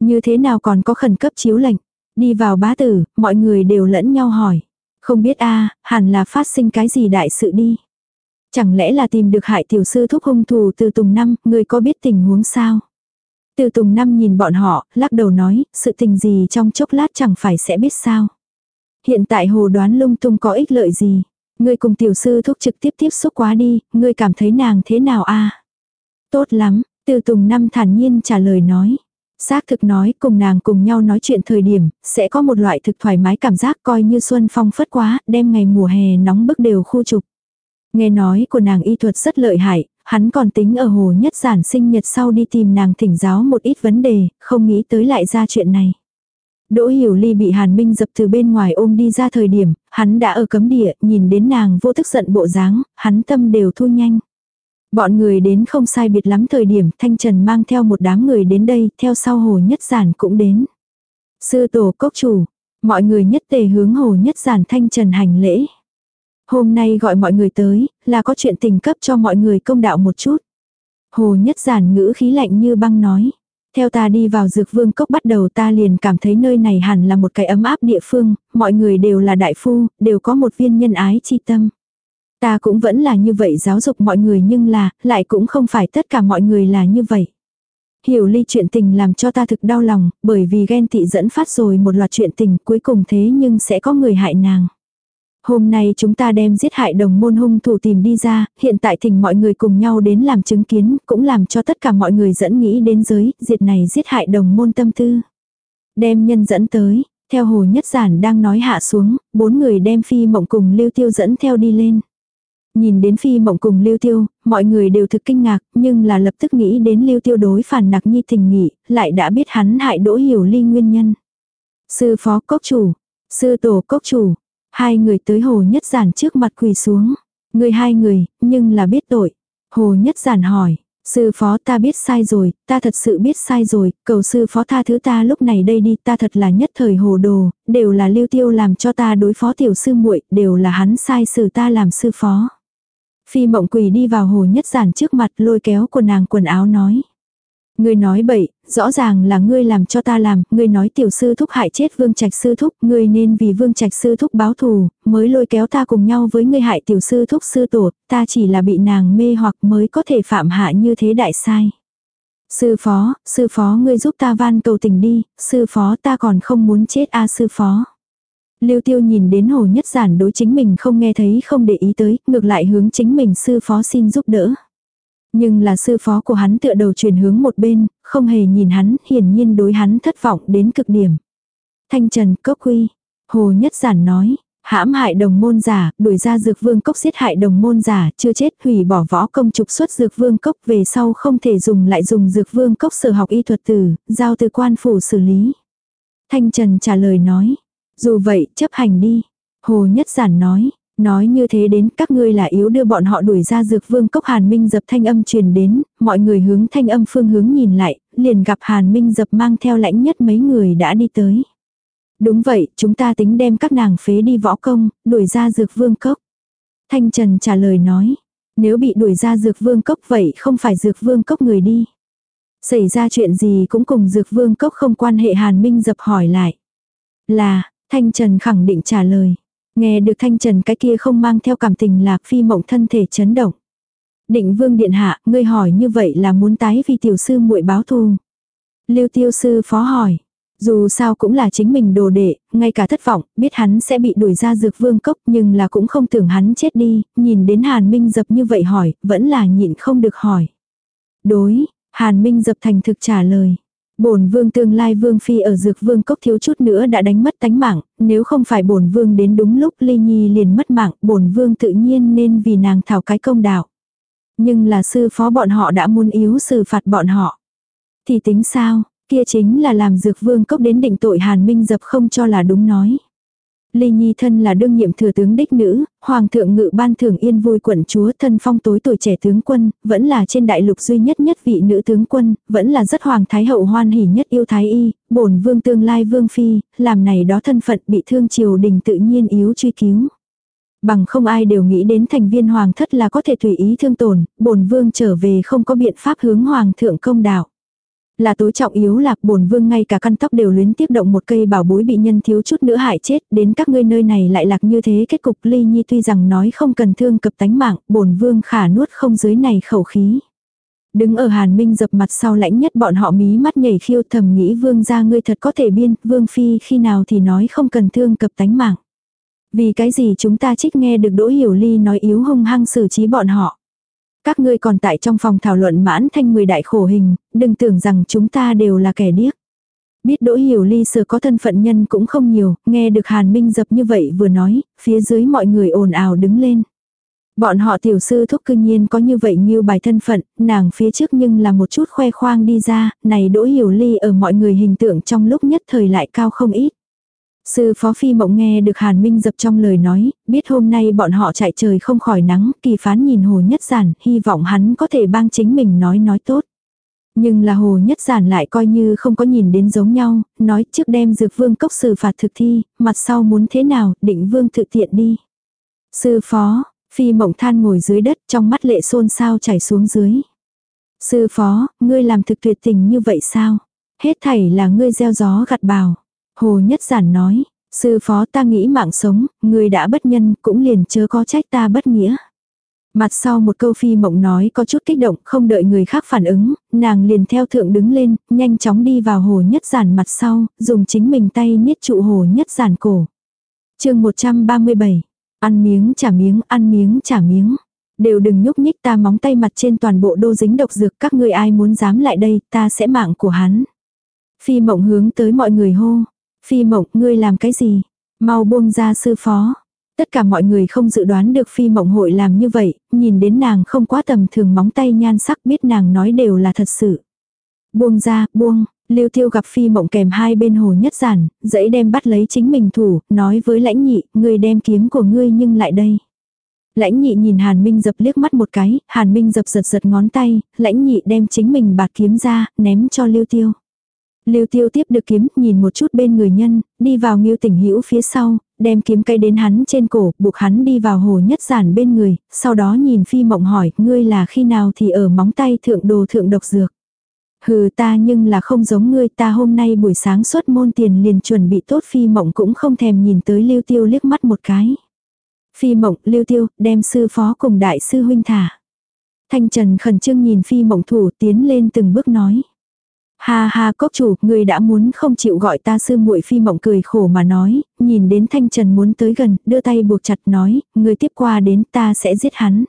Speaker 1: Như thế nào còn có khẩn cấp chiếu lệnh? Đi vào bá tử, mọi người đều lẫn nhau hỏi. Không biết a hẳn là phát sinh cái gì đại sự đi. Chẳng lẽ là tìm được hại tiểu sư thúc hung thủ từ tùng năm, người có biết tình huống sao? Từ tùng năm nhìn bọn họ, lắc đầu nói, sự tình gì trong chốc lát chẳng phải sẽ biết sao. Hiện tại hồ đoán lung tung có ích lợi gì. Ngươi cùng tiểu sư thúc trực tiếp tiếp xúc quá đi, ngươi cảm thấy nàng thế nào a Tốt lắm, từ tùng năm thản nhiên trả lời nói. Xác thực nói cùng nàng cùng nhau nói chuyện thời điểm, sẽ có một loại thực thoải mái cảm giác coi như xuân phong phất quá, đem ngày mùa hè nóng bức đều khu trục. Nghe nói của nàng y thuật rất lợi hại, hắn còn tính ở hồ nhất giản sinh nhật sau đi tìm nàng thỉnh giáo một ít vấn đề, không nghĩ tới lại ra chuyện này. Đỗ Hiểu Ly bị Hàn Minh dập từ bên ngoài ôm đi ra thời điểm, hắn đã ở cấm địa, nhìn đến nàng vô thức giận bộ dáng, hắn tâm đều thu nhanh. Bọn người đến không sai biệt lắm thời điểm Thanh Trần mang theo một đám người đến đây, theo sau hồ nhất giản cũng đến. Sư tổ cốc chủ, mọi người nhất tề hướng hồ nhất giản Thanh Trần hành lễ. Hôm nay gọi mọi người tới, là có chuyện tình cấp cho mọi người công đạo một chút. Hồ nhất giản ngữ khí lạnh như băng nói. Theo ta đi vào dược vương cốc bắt đầu ta liền cảm thấy nơi này hẳn là một cái ấm áp địa phương, mọi người đều là đại phu, đều có một viên nhân ái chi tâm. Ta cũng vẫn là như vậy giáo dục mọi người nhưng là, lại cũng không phải tất cả mọi người là như vậy. Hiểu ly chuyện tình làm cho ta thực đau lòng, bởi vì ghen tị dẫn phát rồi một loạt chuyện tình cuối cùng thế nhưng sẽ có người hại nàng. Hôm nay chúng ta đem giết hại đồng môn hung thủ tìm đi ra, hiện tại thỉnh mọi người cùng nhau đến làm chứng kiến, cũng làm cho tất cả mọi người dẫn nghĩ đến giới, diệt này giết hại đồng môn tâm tư. Đem nhân dẫn tới, theo hồ nhất giản đang nói hạ xuống, bốn người đem phi mộng cùng lưu tiêu dẫn theo đi lên. Nhìn đến phi mộng cùng lưu tiêu, mọi người đều thực kinh ngạc, nhưng là lập tức nghĩ đến lưu tiêu đối phản nặc nhi tình nghị, lại đã biết hắn hại đỗ hiểu ly nguyên nhân. Sư phó cốc chủ, sư tổ cốc chủ, hai người tới hồ nhất giản trước mặt quỳ xuống. Người hai người, nhưng là biết tội. Hồ nhất giản hỏi, sư phó ta biết sai rồi, ta thật sự biết sai rồi, cầu sư phó tha thứ ta lúc này đây đi, ta thật là nhất thời hồ đồ, đều là lưu tiêu làm cho ta đối phó tiểu sư muội đều là hắn sai xử ta làm sư phó. Phi mộng quỳ đi vào hồ nhất giản trước mặt lôi kéo của nàng quần áo nói. Ngươi nói bậy, rõ ràng là ngươi làm cho ta làm, ngươi nói tiểu sư thúc hại chết vương trạch sư thúc, ngươi nên vì vương trạch sư thúc báo thù, mới lôi kéo ta cùng nhau với ngươi hại tiểu sư thúc sư tổ, ta chỉ là bị nàng mê hoặc mới có thể phạm hạ như thế đại sai. Sư phó, sư phó ngươi giúp ta van cầu tình đi, sư phó ta còn không muốn chết a à, sư phó. Lưu tiêu nhìn đến hồ nhất giản đối chính mình không nghe thấy không để ý tới, ngược lại hướng chính mình sư phó xin giúp đỡ. Nhưng là sư phó của hắn tựa đầu chuyển hướng một bên, không hề nhìn hắn, hiển nhiên đối hắn thất vọng đến cực điểm. Thanh trần cốc quy, hồ nhất giản nói, hãm hại đồng môn giả, đuổi ra dược vương cốc giết hại đồng môn giả, chưa chết hủy bỏ võ công trục xuất dược vương cốc về sau không thể dùng lại dùng dược vương cốc sở học y thuật tử, giao từ quan phủ xử lý. Thanh Trần trả lời nói, dù vậy, chấp hành đi. Hồ Nhất Giản nói, nói như thế đến các ngươi là yếu đưa bọn họ đuổi ra dược vương cốc Hàn Minh dập thanh âm truyền đến, mọi người hướng thanh âm phương hướng nhìn lại, liền gặp Hàn Minh dập mang theo lãnh nhất mấy người đã đi tới. Đúng vậy, chúng ta tính đem các nàng phế đi võ công, đuổi ra dược vương cốc. Thanh Trần trả lời nói, nếu bị đuổi ra dược vương cốc vậy không phải dược vương cốc người đi. Xảy ra chuyện gì cũng cùng dược vương cốc không quan hệ Hàn Minh dập hỏi lại. Là, Thanh Trần khẳng định trả lời. Nghe được Thanh Trần cái kia không mang theo cảm tình lạc phi mộng thân thể chấn động. Định vương điện hạ, ngươi hỏi như vậy là muốn tái vì tiểu sư muội báo thù. Lưu tiêu sư phó hỏi. Dù sao cũng là chính mình đồ đệ, ngay cả thất vọng, biết hắn sẽ bị đuổi ra dược vương cốc nhưng là cũng không tưởng hắn chết đi, nhìn đến Hàn Minh dập như vậy hỏi, vẫn là nhịn không được hỏi. Đối, Hàn Minh dập thành thực trả lời. Bổn vương tương lai vương phi ở dược vương cốc thiếu chút nữa đã đánh mất tánh mạng, nếu không phải bổn vương đến đúng lúc ly nhi liền mất mạng, bổn vương tự nhiên nên vì nàng thảo cái công đạo. Nhưng là sư phó bọn họ đã muốn yếu xử phạt bọn họ. Thì tính sao, kia chính là làm dược vương cốc đến định tội hàn minh dập không cho là đúng nói. Ly Nhi thân là đương nhiệm thừa tướng đích nữ, hoàng thượng ngự ban thưởng yên vui quận chúa thân phong tối tuổi trẻ tướng quân, vẫn là trên đại lục duy nhất nhất vị nữ tướng quân, vẫn là rất hoàng thái hậu hoan hỉ nhất yêu thái y, bổn vương tương lai vương phi, làm này đó thân phận bị thương triều đình tự nhiên yếu truy cứu. Bằng không ai đều nghĩ đến thành viên hoàng thất là có thể tùy ý thương tổn, bổn vương trở về không có biện pháp hướng hoàng thượng công đạo. Là tối trọng yếu là bổn vương ngay cả căn tóc đều luyến tiếp động một cây bảo bối bị nhân thiếu chút nữa hại chết, đến các ngươi nơi này lại lạc như thế kết cục ly nhi tuy rằng nói không cần thương cập tánh mạng, bổn vương khả nuốt không dưới này khẩu khí. Đứng ở hàn minh dập mặt sau lãnh nhất bọn họ mí mắt nhảy khiêu thầm nghĩ vương ra ngươi thật có thể biên, vương phi khi nào thì nói không cần thương cập tánh mạng. Vì cái gì chúng ta trích nghe được Đỗ Hiểu Ly nói yếu hung hăng xử trí bọn họ. Các ngươi còn tại trong phòng thảo luận mãn thanh mười đại khổ hình, đừng tưởng rằng chúng ta đều là kẻ điếc. Biết Đỗ Hiểu Ly sở có thân phận nhân cũng không nhiều, nghe được Hàn Minh dập như vậy vừa nói, phía dưới mọi người ồn ào đứng lên. Bọn họ tiểu sư thúc cư nhiên có như vậy như bài thân phận, nàng phía trước nhưng là một chút khoe khoang đi ra, này Đỗ Hiểu Ly ở mọi người hình tượng trong lúc nhất thời lại cao không ít. Sư phó phi mộng nghe được Hàn Minh dập trong lời nói, biết hôm nay bọn họ chạy trời không khỏi nắng, kỳ phán nhìn hồ nhất giản, hy vọng hắn có thể bang chính mình nói nói tốt. Nhưng là hồ nhất giản lại coi như không có nhìn đến giống nhau, nói trước đem dược vương cốc xử phạt thực thi, mặt sau muốn thế nào, định vương thực tiện đi. Sư phó, phi mộng than ngồi dưới đất trong mắt lệ xôn sao chảy xuống dưới. Sư phó, ngươi làm thực tuyệt tình như vậy sao? Hết thảy là ngươi gieo gió gặt bào. Hồ Nhất Giản nói, sư phó ta nghĩ mạng sống, người đã bất nhân cũng liền chớ có trách ta bất nghĩa. Mặt sau một câu phi mộng nói có chút kích động, không đợi người khác phản ứng, nàng liền theo thượng đứng lên, nhanh chóng đi vào hồ nhất giản mặt sau, dùng chính mình tay niết trụ hồ nhất giản cổ. chương 137, ăn miếng trả miếng, ăn miếng trả miếng. Đều đừng nhúc nhích ta móng tay mặt trên toàn bộ đô dính độc dược các ngươi ai muốn dám lại đây, ta sẽ mạng của hắn. Phi mộng hướng tới mọi người hô, Phi mộng, ngươi làm cái gì? Mau buông ra sư phó. Tất cả mọi người không dự đoán được phi mộng hội làm như vậy, nhìn đến nàng không quá tầm thường móng tay nhan sắc biết nàng nói đều là thật sự. Buông ra, buông, Lưu Tiêu gặp phi mộng kèm hai bên hồ nhất giản, dãy đem bắt lấy chính mình thủ, nói với lãnh nhị, ngươi đem kiếm của ngươi nhưng lại đây. Lãnh nhị nhìn Hàn Minh dập liếc mắt một cái, Hàn Minh dập giật giật ngón tay, lãnh nhị đem chính mình bạt kiếm ra, ném cho Lưu Tiêu. Lưu tiêu tiếp được kiếm, nhìn một chút bên người nhân, đi vào Ngưu tỉnh hữu phía sau, đem kiếm cây đến hắn trên cổ, buộc hắn đi vào hồ nhất giản bên người, sau đó nhìn phi mộng hỏi, ngươi là khi nào thì ở móng tay thượng đồ thượng độc dược. Hừ ta nhưng là không giống ngươi ta hôm nay buổi sáng xuất môn tiền liền chuẩn bị tốt phi mộng cũng không thèm nhìn tới lưu tiêu liếc mắt một cái. Phi mộng, lưu tiêu, đem sư phó cùng đại sư huynh thả. Thanh Trần khẩn trương nhìn phi mộng thủ tiến lên từng bước nói. Ha ha cốc chủ, người đã muốn không chịu gọi ta sư muội phi mộng cười khổ mà nói, nhìn đến thanh trần muốn tới gần, đưa tay buộc chặt nói, người tiếp qua đến ta sẽ giết hắn.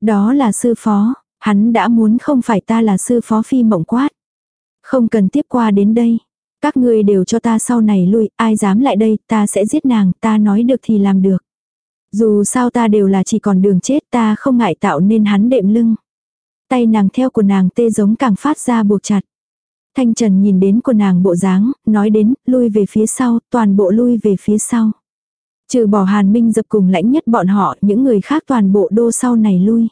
Speaker 1: Đó là sư phó, hắn đã muốn không phải ta là sư phó phi mộng quát. Không cần tiếp qua đến đây. Các ngươi đều cho ta sau này lui, ai dám lại đây, ta sẽ giết nàng, ta nói được thì làm được. Dù sao ta đều là chỉ còn đường chết ta không ngại tạo nên hắn đệm lưng. Tay nàng theo của nàng tê giống càng phát ra buộc chặt. Thanh Trần nhìn đến của nàng bộ dáng, nói đến, lui về phía sau, toàn bộ lui về phía sau. Trừ bỏ Hàn Minh dập cùng lãnh nhất bọn họ, những người khác toàn bộ đô sau này lui.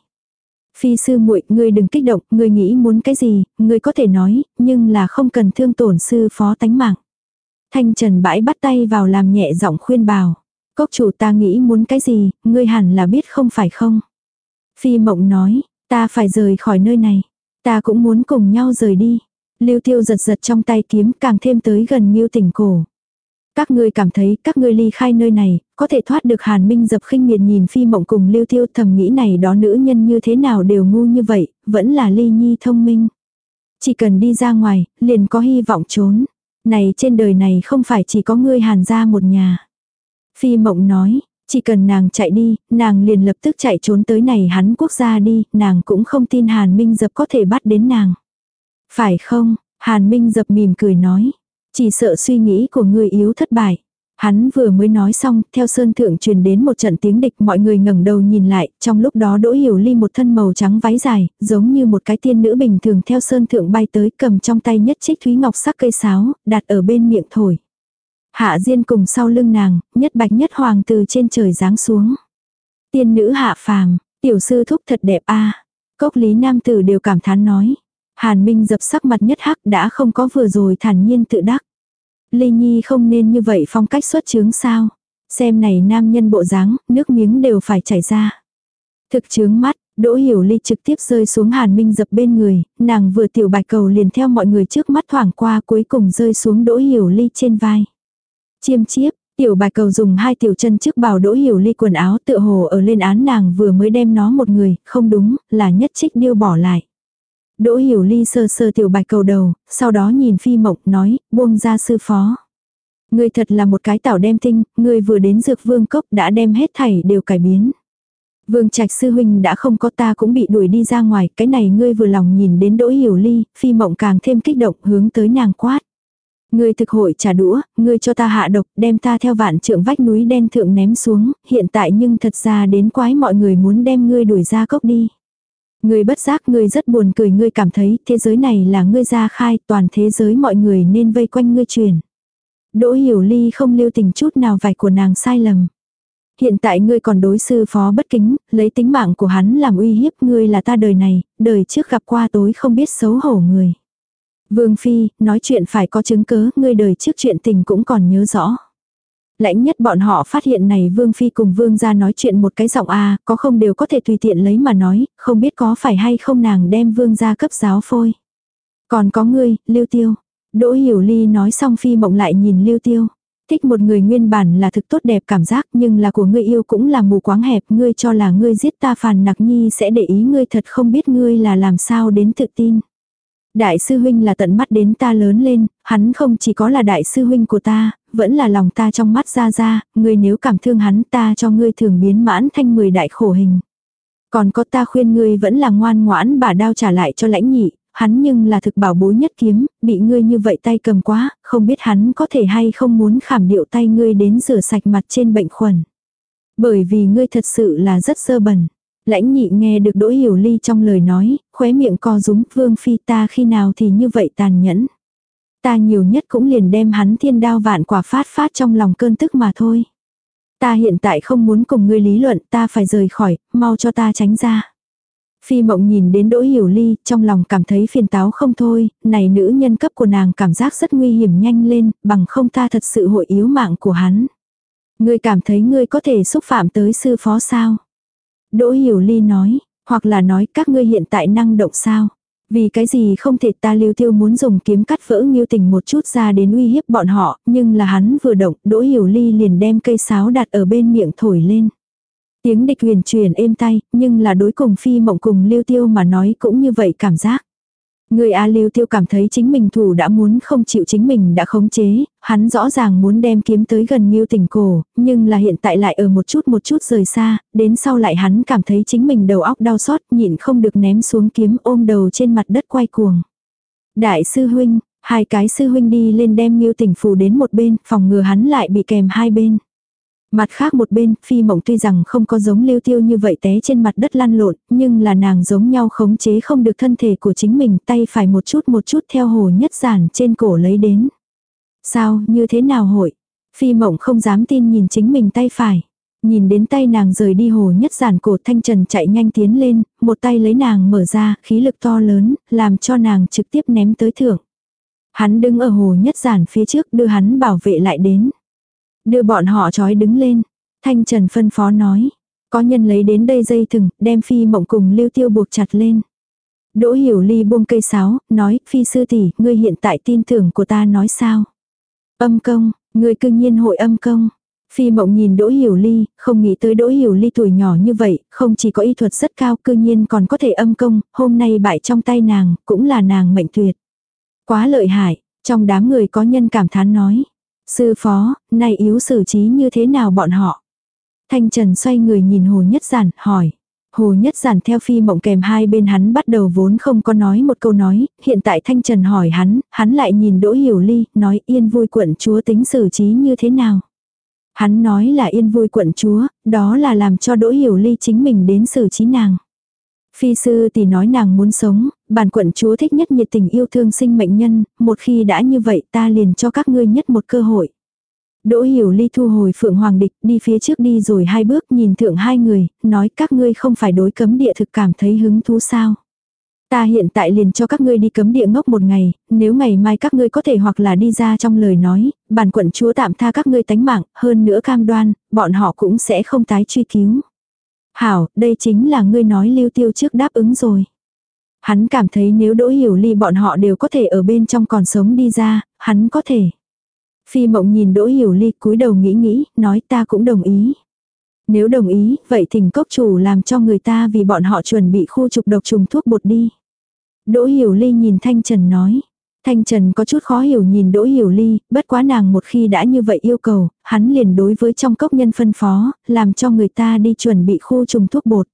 Speaker 1: Phi sư muội, ngươi đừng kích động, ngươi nghĩ muốn cái gì, ngươi có thể nói, nhưng là không cần thương tổn sư phó tánh mạng. Thanh Trần bãi bắt tay vào làm nhẹ giọng khuyên bảo. Cốc chủ ta nghĩ muốn cái gì, ngươi hẳn là biết không phải không. Phi mộng nói, ta phải rời khỏi nơi này. Ta cũng muốn cùng nhau rời đi. Lưu tiêu giật giật trong tay kiếm càng thêm tới gần Ngưu tỉnh cổ. Các ngươi cảm thấy các ngươi ly khai nơi này, có thể thoát được Hàn Minh dập khinh miệt nhìn phi mộng cùng lưu tiêu thầm nghĩ này đó nữ nhân như thế nào đều ngu như vậy, vẫn là ly nhi thông minh. Chỉ cần đi ra ngoài, liền có hy vọng trốn. Này trên đời này không phải chỉ có ngươi hàn ra một nhà. Phi mộng nói, chỉ cần nàng chạy đi, nàng liền lập tức chạy trốn tới này hắn quốc gia đi, nàng cũng không tin Hàn Minh dập có thể bắt đến nàng. Phải không? Hàn Minh dập mỉm cười nói. Chỉ sợ suy nghĩ của người yếu thất bại. Hắn vừa mới nói xong, theo sơn thượng truyền đến một trận tiếng địch mọi người ngẩng đầu nhìn lại, trong lúc đó đỗ hiểu ly một thân màu trắng váy dài, giống như một cái tiên nữ bình thường theo sơn thượng bay tới cầm trong tay nhất trích thúy ngọc sắc cây sáo, đặt ở bên miệng thổi. Hạ Diên cùng sau lưng nàng, nhất bạch nhất hoàng từ trên trời giáng xuống. Tiên nữ hạ phàm, tiểu sư thúc thật đẹp a Cốc lý nam tử đều cảm thán nói. Hàn Minh dập sắc mặt nhất hắc đã không có vừa rồi thản nhiên tự đắc. Ly Nhi không nên như vậy phong cách xuất chướng sao. Xem này nam nhân bộ dáng, nước miếng đều phải chảy ra. Thực chướng mắt, Đỗ Hiểu Ly trực tiếp rơi xuống Hàn Minh dập bên người, nàng vừa tiểu bạch cầu liền theo mọi người trước mắt thoảng qua cuối cùng rơi xuống Đỗ Hiểu Ly trên vai. Chiêm chiếp, tiểu bạch cầu dùng hai tiểu chân trước bảo Đỗ Hiểu Ly quần áo tựa hồ ở lên án nàng vừa mới đem nó một người, không đúng, là nhất trích điêu bỏ lại. Đỗ hiểu ly sơ sơ tiểu bạch cầu đầu, sau đó nhìn phi mộng nói, buông ra sư phó. Ngươi thật là một cái tảo đem tinh, ngươi vừa đến dược vương cốc đã đem hết thảy đều cải biến. Vương trạch sư huynh đã không có ta cũng bị đuổi đi ra ngoài, cái này ngươi vừa lòng nhìn đến đỗ hiểu ly, phi mộng càng thêm kích động hướng tới nàng quát. Ngươi thực hội trả đũa, ngươi cho ta hạ độc, đem ta theo vạn trượng vách núi đen thượng ném xuống, hiện tại nhưng thật ra đến quái mọi người muốn đem ngươi đuổi ra cốc đi. Ngươi bất giác ngươi rất buồn cười ngươi cảm thấy thế giới này là ngươi ra khai toàn thế giới mọi người nên vây quanh ngươi truyền. Đỗ hiểu ly không lưu tình chút nào vài của nàng sai lầm. Hiện tại ngươi còn đối sư phó bất kính, lấy tính mạng của hắn làm uy hiếp ngươi là ta đời này, đời trước gặp qua tối không biết xấu hổ người. Vương Phi, nói chuyện phải có chứng cớ, ngươi đời trước chuyện tình cũng còn nhớ rõ lãnh nhất bọn họ phát hiện này Vương Phi cùng Vương ra nói chuyện một cái giọng a có không đều có thể tùy tiện lấy mà nói, không biết có phải hay không nàng đem Vương ra cấp giáo phôi. Còn có ngươi, Lưu Tiêu. Đỗ Hiểu Ly nói xong Phi mộng lại nhìn Lưu Tiêu. Thích một người nguyên bản là thực tốt đẹp cảm giác nhưng là của ngươi yêu cũng là mù quáng hẹp. Ngươi cho là ngươi giết ta phàn nặc nhi sẽ để ý ngươi thật không biết ngươi là làm sao đến tự tin. Đại sư huynh là tận mắt đến ta lớn lên, hắn không chỉ có là đại sư huynh của ta, vẫn là lòng ta trong mắt ra ra, ngươi nếu cảm thương hắn ta cho ngươi thường biến mãn thanh mười đại khổ hình. Còn có ta khuyên ngươi vẫn là ngoan ngoãn bà đao trả lại cho lãnh nhị, hắn nhưng là thực bảo bối nhất kiếm, bị ngươi như vậy tay cầm quá, không biết hắn có thể hay không muốn khảm điệu tay ngươi đến rửa sạch mặt trên bệnh khuẩn. Bởi vì ngươi thật sự là rất sơ bẩn. Lãnh nhị nghe được đỗ hiểu ly trong lời nói, khóe miệng co rúm vương phi ta khi nào thì như vậy tàn nhẫn. Ta nhiều nhất cũng liền đem hắn thiên đao vạn quả phát phát trong lòng cơn tức mà thôi. Ta hiện tại không muốn cùng ngươi lý luận, ta phải rời khỏi, mau cho ta tránh ra. Phi mộng nhìn đến đỗ hiểu ly, trong lòng cảm thấy phiền táo không thôi, này nữ nhân cấp của nàng cảm giác rất nguy hiểm nhanh lên, bằng không ta thật sự hội yếu mạng của hắn. Ngươi cảm thấy ngươi có thể xúc phạm tới sư phó sao? Đỗ hiểu ly nói, hoặc là nói các ngươi hiện tại năng động sao? Vì cái gì không thể ta lưu tiêu muốn dùng kiếm cắt vỡ nghiêu tình một chút ra đến uy hiếp bọn họ, nhưng là hắn vừa động, đỗ hiểu ly liền đem cây sáo đặt ở bên miệng thổi lên. Tiếng địch huyền truyền êm tay, nhưng là đối cùng phi mộng cùng lưu tiêu mà nói cũng như vậy cảm giác. Người A Lưu Tiêu cảm thấy chính mình thủ đã muốn không chịu chính mình đã khống chế, hắn rõ ràng muốn đem kiếm tới gần Ngưu Tỉnh cổ, nhưng là hiện tại lại ở một chút một chút rời xa, đến sau lại hắn cảm thấy chính mình đầu óc đau xót, nhịn không được ném xuống kiếm ôm đầu trên mặt đất quay cuồng. Đại sư huynh, hai cái sư huynh đi lên đem Ngưu Tỉnh phù đến một bên, phòng ngừa hắn lại bị kèm hai bên. Mặt khác một bên, phi mộng tuy rằng không có giống lưu tiêu như vậy té trên mặt đất lăn lộn, nhưng là nàng giống nhau khống chế không được thân thể của chính mình tay phải một chút một chút theo hồ nhất giản trên cổ lấy đến. Sao, như thế nào hội? Phi mộng không dám tin nhìn chính mình tay phải. Nhìn đến tay nàng rời đi hồ nhất giản cổ thanh trần chạy nhanh tiến lên, một tay lấy nàng mở ra, khí lực to lớn, làm cho nàng trực tiếp ném tới thượng. Hắn đứng ở hồ nhất giản phía trước đưa hắn bảo vệ lại đến. Đưa bọn họ trói đứng lên. Thanh trần phân phó nói. Có nhân lấy đến đây dây thừng, đem phi mộng cùng lưu tiêu buộc chặt lên. Đỗ hiểu ly buông cây sáo, nói, phi sư tỷ, ngươi hiện tại tin tưởng của ta nói sao? Âm công, ngươi cưng nhiên hội âm công. Phi mộng nhìn Đỗ Hiểu Ly, không nghĩ tới Đỗ Hiểu Ly tuổi nhỏ như vậy, không chỉ có y thuật rất cao cư nhiên còn có thể âm công, hôm nay bại trong tay nàng, cũng là nàng mệnh tuyệt. Quá lợi hại, trong đám người có nhân cảm thán nói. Sư phó, nay yếu xử trí như thế nào bọn họ? Thanh Trần xoay người nhìn Hồ Nhất Giản, hỏi. Hồ Nhất Giản theo phi mộng kèm hai bên hắn bắt đầu vốn không có nói một câu nói, hiện tại Thanh Trần hỏi hắn, hắn lại nhìn Đỗ Hiểu Ly, nói yên vui quận chúa tính xử trí như thế nào. Hắn nói là yên vui quận chúa, đó là làm cho Đỗ Hiểu Ly chính mình đến xử trí nàng. Phi sư thì nói nàng muốn sống, bản quận chúa thích nhất nhiệt tình yêu thương sinh mệnh nhân, một khi đã như vậy ta liền cho các ngươi nhất một cơ hội. Đỗ hiểu ly thu hồi phượng hoàng địch đi phía trước đi rồi hai bước nhìn thượng hai người, nói các ngươi không phải đối cấm địa thực cảm thấy hứng thú sao. Ta hiện tại liền cho các ngươi đi cấm địa ngốc một ngày, nếu ngày mai các ngươi có thể hoặc là đi ra trong lời nói, bản quận chúa tạm tha các ngươi tánh mạng, hơn nữa cam đoan, bọn họ cũng sẽ không tái truy cứu. Hảo, đây chính là ngươi nói lưu tiêu trước đáp ứng rồi. Hắn cảm thấy nếu đỗ hiểu ly bọn họ đều có thể ở bên trong còn sống đi ra, hắn có thể. Phi mộng nhìn đỗ hiểu ly cúi đầu nghĩ nghĩ, nói ta cũng đồng ý. Nếu đồng ý, vậy thỉnh cốc chủ làm cho người ta vì bọn họ chuẩn bị khu trục độc trùng thuốc bột đi. Đỗ hiểu ly nhìn Thanh Trần nói. Thanh Trần có chút khó hiểu nhìn Đỗ Hiểu Ly, bất quá nàng một khi đã như vậy yêu cầu, hắn liền đối với trong cốc nhân phân phó, làm cho người ta đi chuẩn bị khu trùng thuốc bột.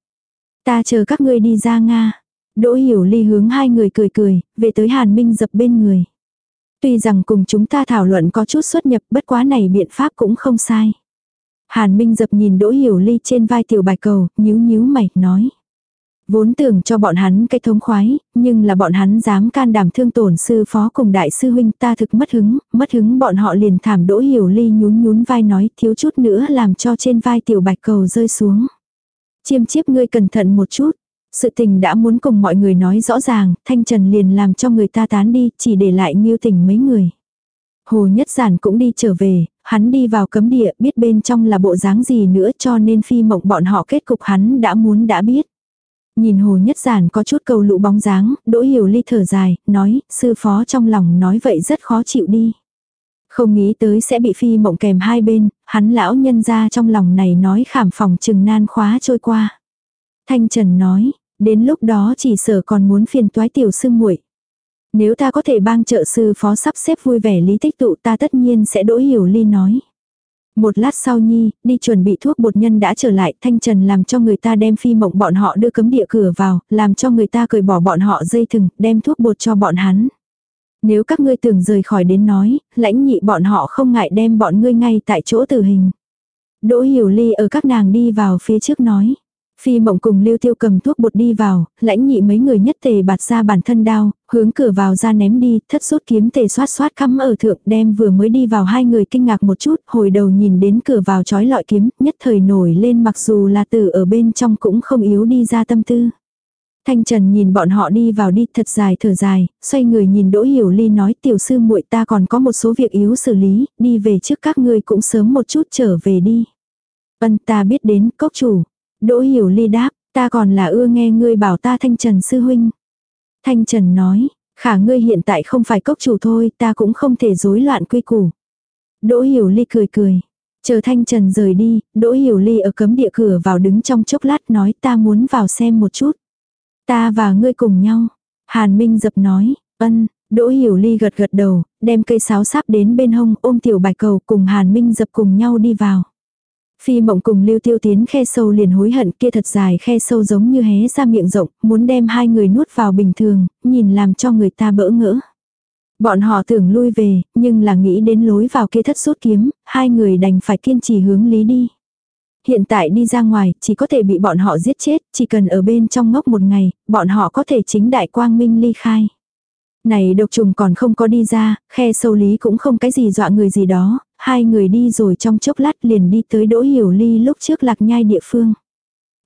Speaker 1: Ta chờ các ngươi đi ra Nga. Đỗ Hiểu Ly hướng hai người cười cười, về tới Hàn Minh dập bên người. Tuy rằng cùng chúng ta thảo luận có chút xuất nhập bất quá này biện pháp cũng không sai. Hàn Minh dập nhìn Đỗ Hiểu Ly trên vai tiểu bạch cầu, nhíu nhíu mày, nói. Vốn tưởng cho bọn hắn cái thống khoái, nhưng là bọn hắn dám can đảm thương tổn sư phó cùng đại sư huynh ta thực mất hứng, mất hứng bọn họ liền thảm đỗ hiểu ly nhún nhún vai nói thiếu chút nữa làm cho trên vai tiểu bạch cầu rơi xuống. Chiêm chiếp ngươi cẩn thận một chút. Sự tình đã muốn cùng mọi người nói rõ ràng, Thanh Trần liền làm cho người ta tán đi, chỉ để lại nghiêu tình mấy người. Hồ Nhất Giản cũng đi trở về, hắn đi vào cấm địa biết bên trong là bộ dáng gì nữa cho nên phi mộng bọn họ kết cục hắn đã muốn đã biết. Nhìn hồ nhất giản có chút cầu lụ bóng dáng, đỗ hiểu ly thở dài, nói, sư phó trong lòng nói vậy rất khó chịu đi. Không nghĩ tới sẽ bị phi mộng kèm hai bên, hắn lão nhân ra trong lòng này nói khảm phòng chừng nan khóa trôi qua. Thanh Trần nói, đến lúc đó chỉ sợ còn muốn phiền toái tiểu sư muội. Nếu ta có thể bang trợ sư phó sắp xếp vui vẻ lý tích tụ ta tất nhiên sẽ đỗ hiểu ly nói. Một lát sau nhi, đi chuẩn bị thuốc bột nhân đã trở lại, Thanh Trần làm cho người ta đem phi mộng bọn họ đưa cấm địa cửa vào, làm cho người ta cởi bỏ bọn họ dây thừng, đem thuốc bột cho bọn hắn. Nếu các ngươi tưởng rời khỏi đến nói, lãnh nhị bọn họ không ngại đem bọn ngươi ngay tại chỗ tử hình. Đỗ Hiểu Ly ở các nàng đi vào phía trước nói. Phi mộng cùng lưu tiêu cầm thuốc bột đi vào, lãnh nhị mấy người nhất tề bạt ra bản thân đao, hướng cửa vào ra ném đi, thất rút kiếm tề xoát xoát cắm ở thượng đem vừa mới đi vào hai người kinh ngạc một chút, hồi đầu nhìn đến cửa vào trói lọi kiếm, nhất thời nổi lên mặc dù là tử ở bên trong cũng không yếu đi ra tâm tư. Thanh Trần nhìn bọn họ đi vào đi thật dài thở dài, xoay người nhìn Đỗ Hiểu Ly nói tiểu sư muội ta còn có một số việc yếu xử lý, đi về trước các ngươi cũng sớm một chút trở về đi. Vân ta biết đến cốc chủ, Đỗ hiểu ly đáp, ta còn là ưa nghe ngươi bảo ta thanh trần sư huynh. Thanh trần nói, khả ngươi hiện tại không phải cốc chủ thôi, ta cũng không thể rối loạn quy củ. Đỗ hiểu ly cười cười. Chờ thanh trần rời đi, đỗ hiểu ly ở cấm địa cửa vào đứng trong chốc lát nói ta muốn vào xem một chút. Ta và ngươi cùng nhau. Hàn Minh dập nói, ân, Đỗ Hiểu Ly gật gật đầu, đem cây sáo sáp đến bên hông ôm tiểu bạch cầu cùng Hàn Minh dập cùng nhau đi vào. Phi mộng cùng lưu tiêu tiến khe sâu liền hối hận kia thật dài khe sâu giống như hé ra miệng rộng, muốn đem hai người nuốt vào bình thường, nhìn làm cho người ta bỡ ngỡ. Bọn họ tưởng lui về, nhưng là nghĩ đến lối vào kia thất rút kiếm, hai người đành phải kiên trì hướng lý đi. Hiện tại đi ra ngoài, chỉ có thể bị bọn họ giết chết, chỉ cần ở bên trong ngốc một ngày, bọn họ có thể chính đại quang minh ly khai. Này độc trùng còn không có đi ra, khe sâu lý cũng không cái gì dọa người gì đó, hai người đi rồi trong chốc lát liền đi tới đỗ hiểu ly lúc trước lạc nhai địa phương.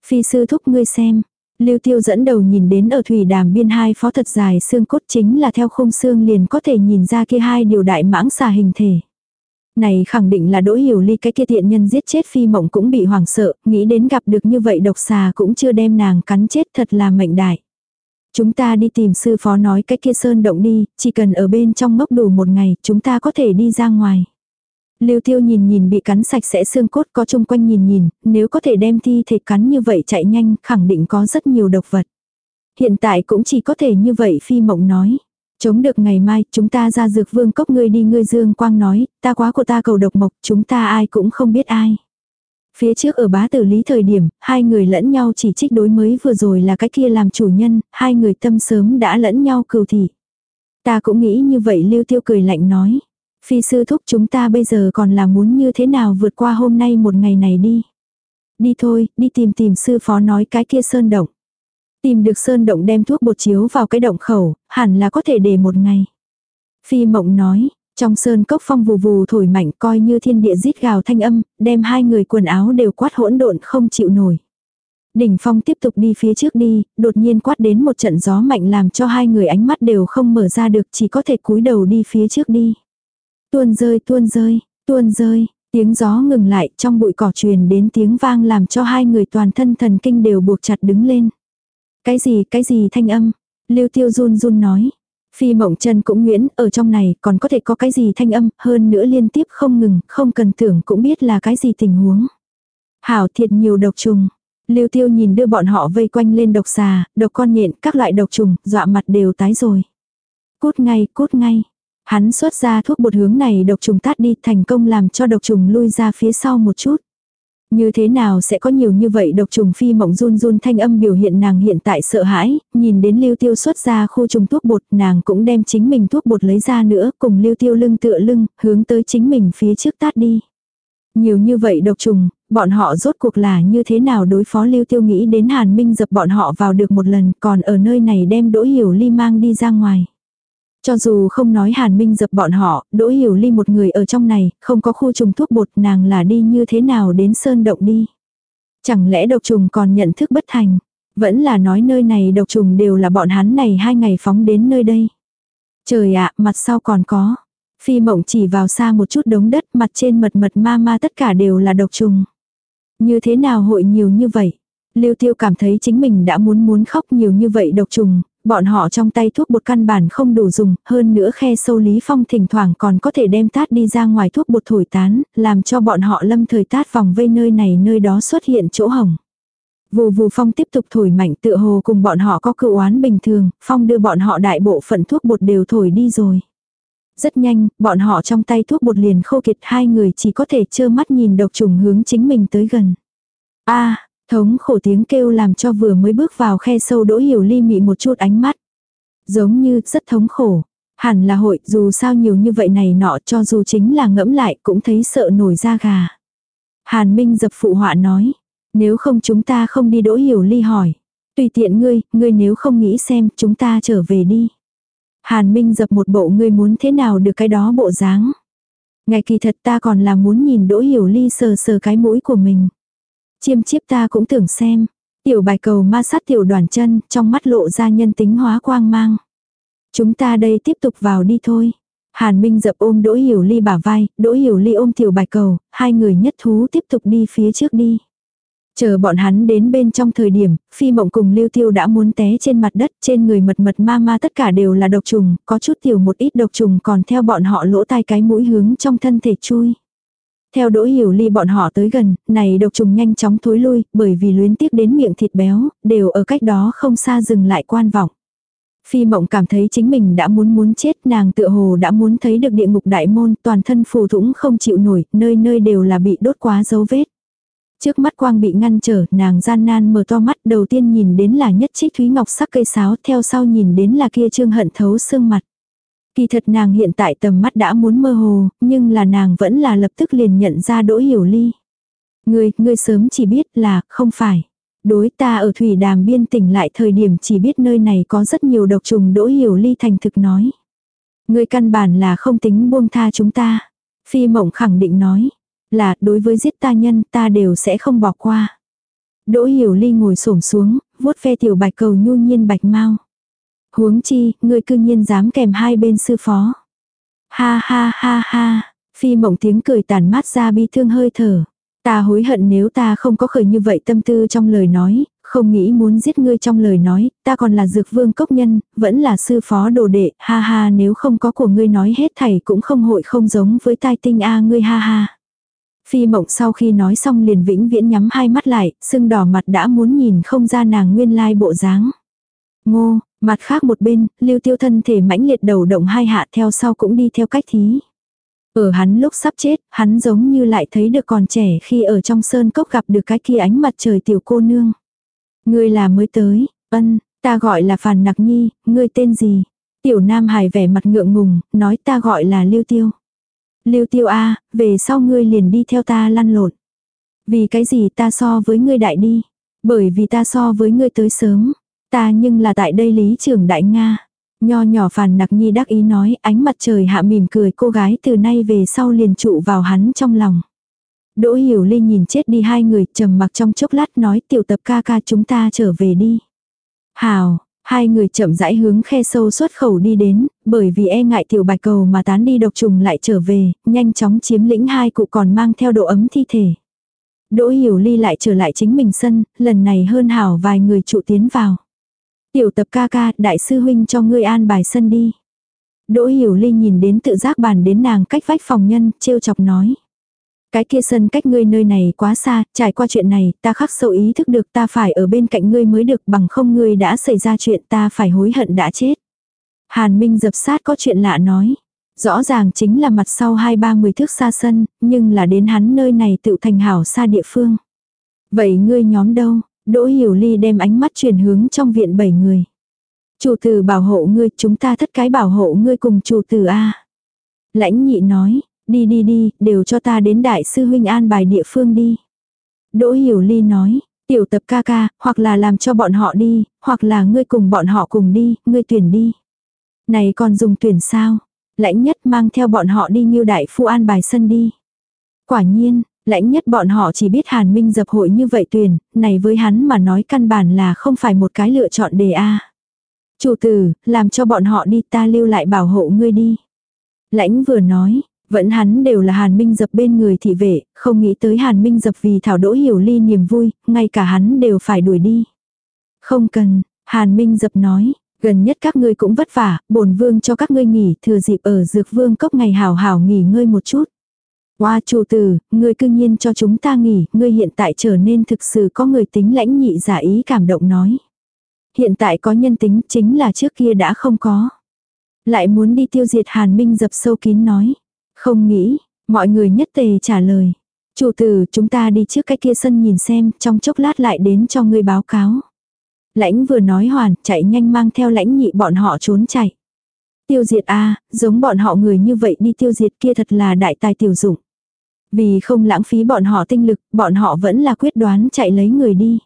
Speaker 1: Phi sư thúc ngươi xem, Lưu tiêu dẫn đầu nhìn đến ở thủy đàm biên hai phó thật dài xương cốt chính là theo khung xương liền có thể nhìn ra kia hai điều đại mãng xà hình thể. Này khẳng định là đỗ hiểu ly cái kia tiện nhân giết chết phi mộng cũng bị hoảng sợ, nghĩ đến gặp được như vậy độc xà cũng chưa đem nàng cắn chết thật là mệnh đại. Chúng ta đi tìm sư phó nói cái kia sơn động đi, chỉ cần ở bên trong ngốc đủ một ngày, chúng ta có thể đi ra ngoài. Lưu tiêu nhìn nhìn bị cắn sạch sẽ xương cốt có chung quanh nhìn nhìn, nếu có thể đem thi thể cắn như vậy chạy nhanh, khẳng định có rất nhiều độc vật. Hiện tại cũng chỉ có thể như vậy phi mộng nói. Chống được ngày mai, chúng ta ra dược vương cốc ngươi đi ngươi dương quang nói, ta quá của ta cầu độc mộc, chúng ta ai cũng không biết ai. Phía trước ở bá tử lý thời điểm, hai người lẫn nhau chỉ trích đối mới vừa rồi là cái kia làm chủ nhân, hai người tâm sớm đã lẫn nhau cừu thị. Ta cũng nghĩ như vậy lưu tiêu cười lạnh nói. Phi sư thúc chúng ta bây giờ còn là muốn như thế nào vượt qua hôm nay một ngày này đi. Đi thôi, đi tìm tìm sư phó nói cái kia sơn động. Tìm được sơn động đem thuốc bột chiếu vào cái động khẩu, hẳn là có thể để một ngày. Phi mộng nói, trong sơn cốc phong vù vù thổi mạnh coi như thiên địa rít gào thanh âm, đem hai người quần áo đều quát hỗn độn không chịu nổi. Đỉnh phong tiếp tục đi phía trước đi, đột nhiên quát đến một trận gió mạnh làm cho hai người ánh mắt đều không mở ra được chỉ có thể cúi đầu đi phía trước đi. Tuôn rơi tuôn rơi, tuôn rơi, tiếng gió ngừng lại trong bụi cỏ truyền đến tiếng vang làm cho hai người toàn thân thần kinh đều buộc chặt đứng lên. Cái gì cái gì thanh âm, lưu tiêu run run nói. Phi mộng chân cũng nguyễn, ở trong này còn có thể có cái gì thanh âm, hơn nữa liên tiếp không ngừng, không cần tưởng cũng biết là cái gì tình huống. Hảo thiệt nhiều độc trùng. Lưu tiêu nhìn đưa bọn họ vây quanh lên độc xà, độc con nhện, các loại độc trùng, dọa mặt đều tái rồi. Cút ngay, cút ngay. Hắn xuất ra thuốc bột hướng này độc trùng tát đi thành công làm cho độc trùng lui ra phía sau một chút. Như thế nào sẽ có nhiều như vậy độc trùng phi mộng run run thanh âm biểu hiện nàng hiện tại sợ hãi, nhìn đến lưu tiêu xuất ra khu trùng thuốc bột nàng cũng đem chính mình thuốc bột lấy ra nữa cùng lưu tiêu lưng tựa lưng hướng tới chính mình phía trước tát đi. Nhiều như vậy độc trùng, bọn họ rốt cuộc là như thế nào đối phó lưu tiêu nghĩ đến hàn minh dập bọn họ vào được một lần còn ở nơi này đem đỗ hiểu ly mang đi ra ngoài. Cho dù không nói Hàn Minh dập bọn họ, Đỗ Hiểu Ly một người ở trong này, không có khu trùng thuốc bột nàng là đi như thế nào đến sơn động đi. Chẳng lẽ độc trùng còn nhận thức bất thành. Vẫn là nói nơi này độc trùng đều là bọn hắn này hai ngày phóng đến nơi đây. Trời ạ, mặt sau còn có. Phi mộng chỉ vào xa một chút đống đất mặt trên mật mật ma ma tất cả đều là độc trùng. Như thế nào hội nhiều như vậy? Lưu tiêu cảm thấy chính mình đã muốn muốn khóc nhiều như vậy độc trùng, bọn họ trong tay thuốc bột căn bản không đủ dùng, hơn nữa khe sâu Lý Phong thỉnh thoảng còn có thể đem tát đi ra ngoài thuốc bột thổi tán, làm cho bọn họ lâm thời tát vòng vây nơi này nơi đó xuất hiện chỗ hỏng. Vù vù phong tiếp tục thổi mạnh tựa hồ cùng bọn họ có cựu oán bình thường, phong đưa bọn họ đại bộ phận thuốc bột đều thổi đi rồi. Rất nhanh, bọn họ trong tay thuốc bột liền khô kiệt hai người chỉ có thể trơ mắt nhìn độc trùng hướng chính mình tới gần. a Thống khổ tiếng kêu làm cho vừa mới bước vào khe sâu đỗ hiểu ly mị một chút ánh mắt. Giống như rất thống khổ. Hẳn là hội dù sao nhiều như vậy này nọ cho dù chính là ngẫm lại cũng thấy sợ nổi da gà. Hàn Minh dập phụ họa nói. Nếu không chúng ta không đi đỗ hiểu ly hỏi. Tùy tiện ngươi, ngươi nếu không nghĩ xem chúng ta trở về đi. Hàn Minh dập một bộ ngươi muốn thế nào được cái đó bộ dáng. Ngày kỳ thật ta còn là muốn nhìn đỗ hiểu ly sờ sờ cái mũi của mình. Chiêm chiếp ta cũng tưởng xem. Tiểu bài cầu ma sát tiểu đoàn chân, trong mắt lộ ra nhân tính hóa quang mang. Chúng ta đây tiếp tục vào đi thôi. Hàn Minh dập ôm Đỗ Hiểu Ly bả vai, Đỗ Hiểu Ly ôm tiểu bài cầu, hai người nhất thú tiếp tục đi phía trước đi. Chờ bọn hắn đến bên trong thời điểm, phi mộng cùng lưu tiêu đã muốn té trên mặt đất, trên người mật mật ma ma tất cả đều là độc trùng, có chút tiểu một ít độc trùng còn theo bọn họ lỗ tai cái mũi hướng trong thân thể chui. Theo đỗ hiểu ly bọn họ tới gần, này độc trùng nhanh chóng thối lui, bởi vì luyến tiếc đến miệng thịt béo, đều ở cách đó không xa dừng lại quan vọng. Phi mộng cảm thấy chính mình đã muốn muốn chết nàng tựa hồ đã muốn thấy được địa ngục đại môn toàn thân phù thủng không chịu nổi, nơi nơi đều là bị đốt quá dấu vết. Trước mắt quang bị ngăn trở, nàng gian nan mở to mắt đầu tiên nhìn đến là nhất trích thúy ngọc sắc cây sáo theo sau nhìn đến là kia trương hận thấu xương mặt. Kỳ thật nàng hiện tại tầm mắt đã muốn mơ hồ, nhưng là nàng vẫn là lập tức liền nhận ra đỗ hiểu ly. Ngươi, ngươi sớm chỉ biết là, không phải. Đối ta ở thủy đàm biên tỉnh lại thời điểm chỉ biết nơi này có rất nhiều độc trùng đỗ hiểu ly thành thực nói. Ngươi căn bản là không tính buông tha chúng ta. Phi mộng khẳng định nói. Là, đối với giết ta nhân ta đều sẽ không bỏ qua. Đỗ hiểu ly ngồi xổm xuống, vuốt ve tiểu bạch cầu nhu nhiên bạch mau. Huống chi, ngươi cư nhiên dám kèm hai bên sư phó. Ha ha ha ha, phi mộng tiếng cười tàn mát ra bi thương hơi thở. Ta hối hận nếu ta không có khởi như vậy tâm tư trong lời nói, không nghĩ muốn giết ngươi trong lời nói, ta còn là dược vương cốc nhân, vẫn là sư phó đồ đệ, ha ha nếu không có của ngươi nói hết thảy cũng không hội không giống với tai tinh a ngươi ha ha. Phi mộng sau khi nói xong liền vĩnh viễn nhắm hai mắt lại, sưng đỏ mặt đã muốn nhìn không ra nàng nguyên lai bộ dáng. Ngô, mặt khác một bên, lưu tiêu thân thể mãnh liệt đầu động hai hạ theo sau cũng đi theo cách thí. Ở hắn lúc sắp chết, hắn giống như lại thấy được còn trẻ khi ở trong sơn cốc gặp được cái kia ánh mặt trời tiểu cô nương. Ngươi là mới tới, ân, ta gọi là Phàn Nặc Nhi, ngươi tên gì? Tiểu Nam Hải vẻ mặt ngượng ngùng, nói ta gọi là Lưu Tiêu. Lưu Tiêu A, về sau ngươi liền đi theo ta lăn lộn. Vì cái gì ta so với ngươi đại đi? Bởi vì ta so với ngươi tới sớm. Ta nhưng là tại đây lý trưởng đại Nga. Nho nhỏ phàn nặc nhi đắc ý nói ánh mặt trời hạ mỉm cười cô gái từ nay về sau liền trụ vào hắn trong lòng. Đỗ hiểu ly nhìn chết đi hai người trầm mặc trong chốc lát nói tiểu tập ca ca chúng ta trở về đi. Hào, hai người chậm rãi hướng khe sâu xuất khẩu đi đến, bởi vì e ngại tiểu bạch cầu mà tán đi độc trùng lại trở về, nhanh chóng chiếm lĩnh hai cụ còn mang theo độ ấm thi thể. Đỗ hiểu ly lại trở lại chính mình sân, lần này hơn hảo vài người trụ tiến vào. Tiểu tập ca ca, đại sư huynh cho ngươi an bài sân đi. Đỗ hiểu ly nhìn đến tự giác bàn đến nàng cách vách phòng nhân, trêu chọc nói. Cái kia sân cách ngươi nơi này quá xa, trải qua chuyện này, ta khắc sâu ý thức được ta phải ở bên cạnh ngươi mới được bằng không ngươi đã xảy ra chuyện ta phải hối hận đã chết. Hàn Minh dập sát có chuyện lạ nói. Rõ ràng chính là mặt sau hai ba mười thước xa sân, nhưng là đến hắn nơi này tự thành hảo xa địa phương. Vậy ngươi nhóm đâu? Đỗ Hiểu Ly đem ánh mắt chuyển hướng trong viện bảy người. Chủ tử bảo hộ ngươi, chúng ta thất cái bảo hộ ngươi cùng chủ tử A. Lãnh nhị nói, đi đi đi, đều cho ta đến đại sư huynh an bài địa phương đi. Đỗ Hiểu Ly nói, tiểu tập ca ca, hoặc là làm cho bọn họ đi, hoặc là ngươi cùng bọn họ cùng đi, ngươi tuyển đi. Này còn dùng tuyển sao? Lãnh nhất mang theo bọn họ đi như đại phu an bài sân đi. Quả nhiên, Lãnh nhất bọn họ chỉ biết Hàn Minh dập hội như vậy tuyển, này với hắn mà nói căn bản là không phải một cái lựa chọn đề A. Chủ tử, làm cho bọn họ đi ta lưu lại bảo hộ ngươi đi. Lãnh vừa nói, vẫn hắn đều là Hàn Minh dập bên người thị vệ, không nghĩ tới Hàn Minh dập vì thảo đỗ hiểu ly niềm vui, ngay cả hắn đều phải đuổi đi. Không cần, Hàn Minh dập nói, gần nhất các ngươi cũng vất vả, bổn vương cho các ngươi nghỉ, thừa dịp ở dược vương cốc ngày hào hào nghỉ ngơi một chút. Hoa chủ tử, ngươi cư nhiên cho chúng ta nghỉ, ngươi hiện tại trở nên thực sự có người tính lãnh nhị giả ý cảm động nói. Hiện tại có nhân tính chính là trước kia đã không có. Lại muốn đi tiêu diệt hàn minh dập sâu kín nói. Không nghĩ, mọi người nhất tề trả lời. Chủ tử, chúng ta đi trước cái kia sân nhìn xem, trong chốc lát lại đến cho ngươi báo cáo. Lãnh vừa nói hoàn, chạy nhanh mang theo lãnh nhị bọn họ trốn chạy. Tiêu diệt a giống bọn họ người như vậy đi tiêu diệt kia thật là đại tài tiểu dụng. Vì không lãng phí bọn họ tinh lực, bọn họ vẫn là quyết đoán chạy lấy người đi.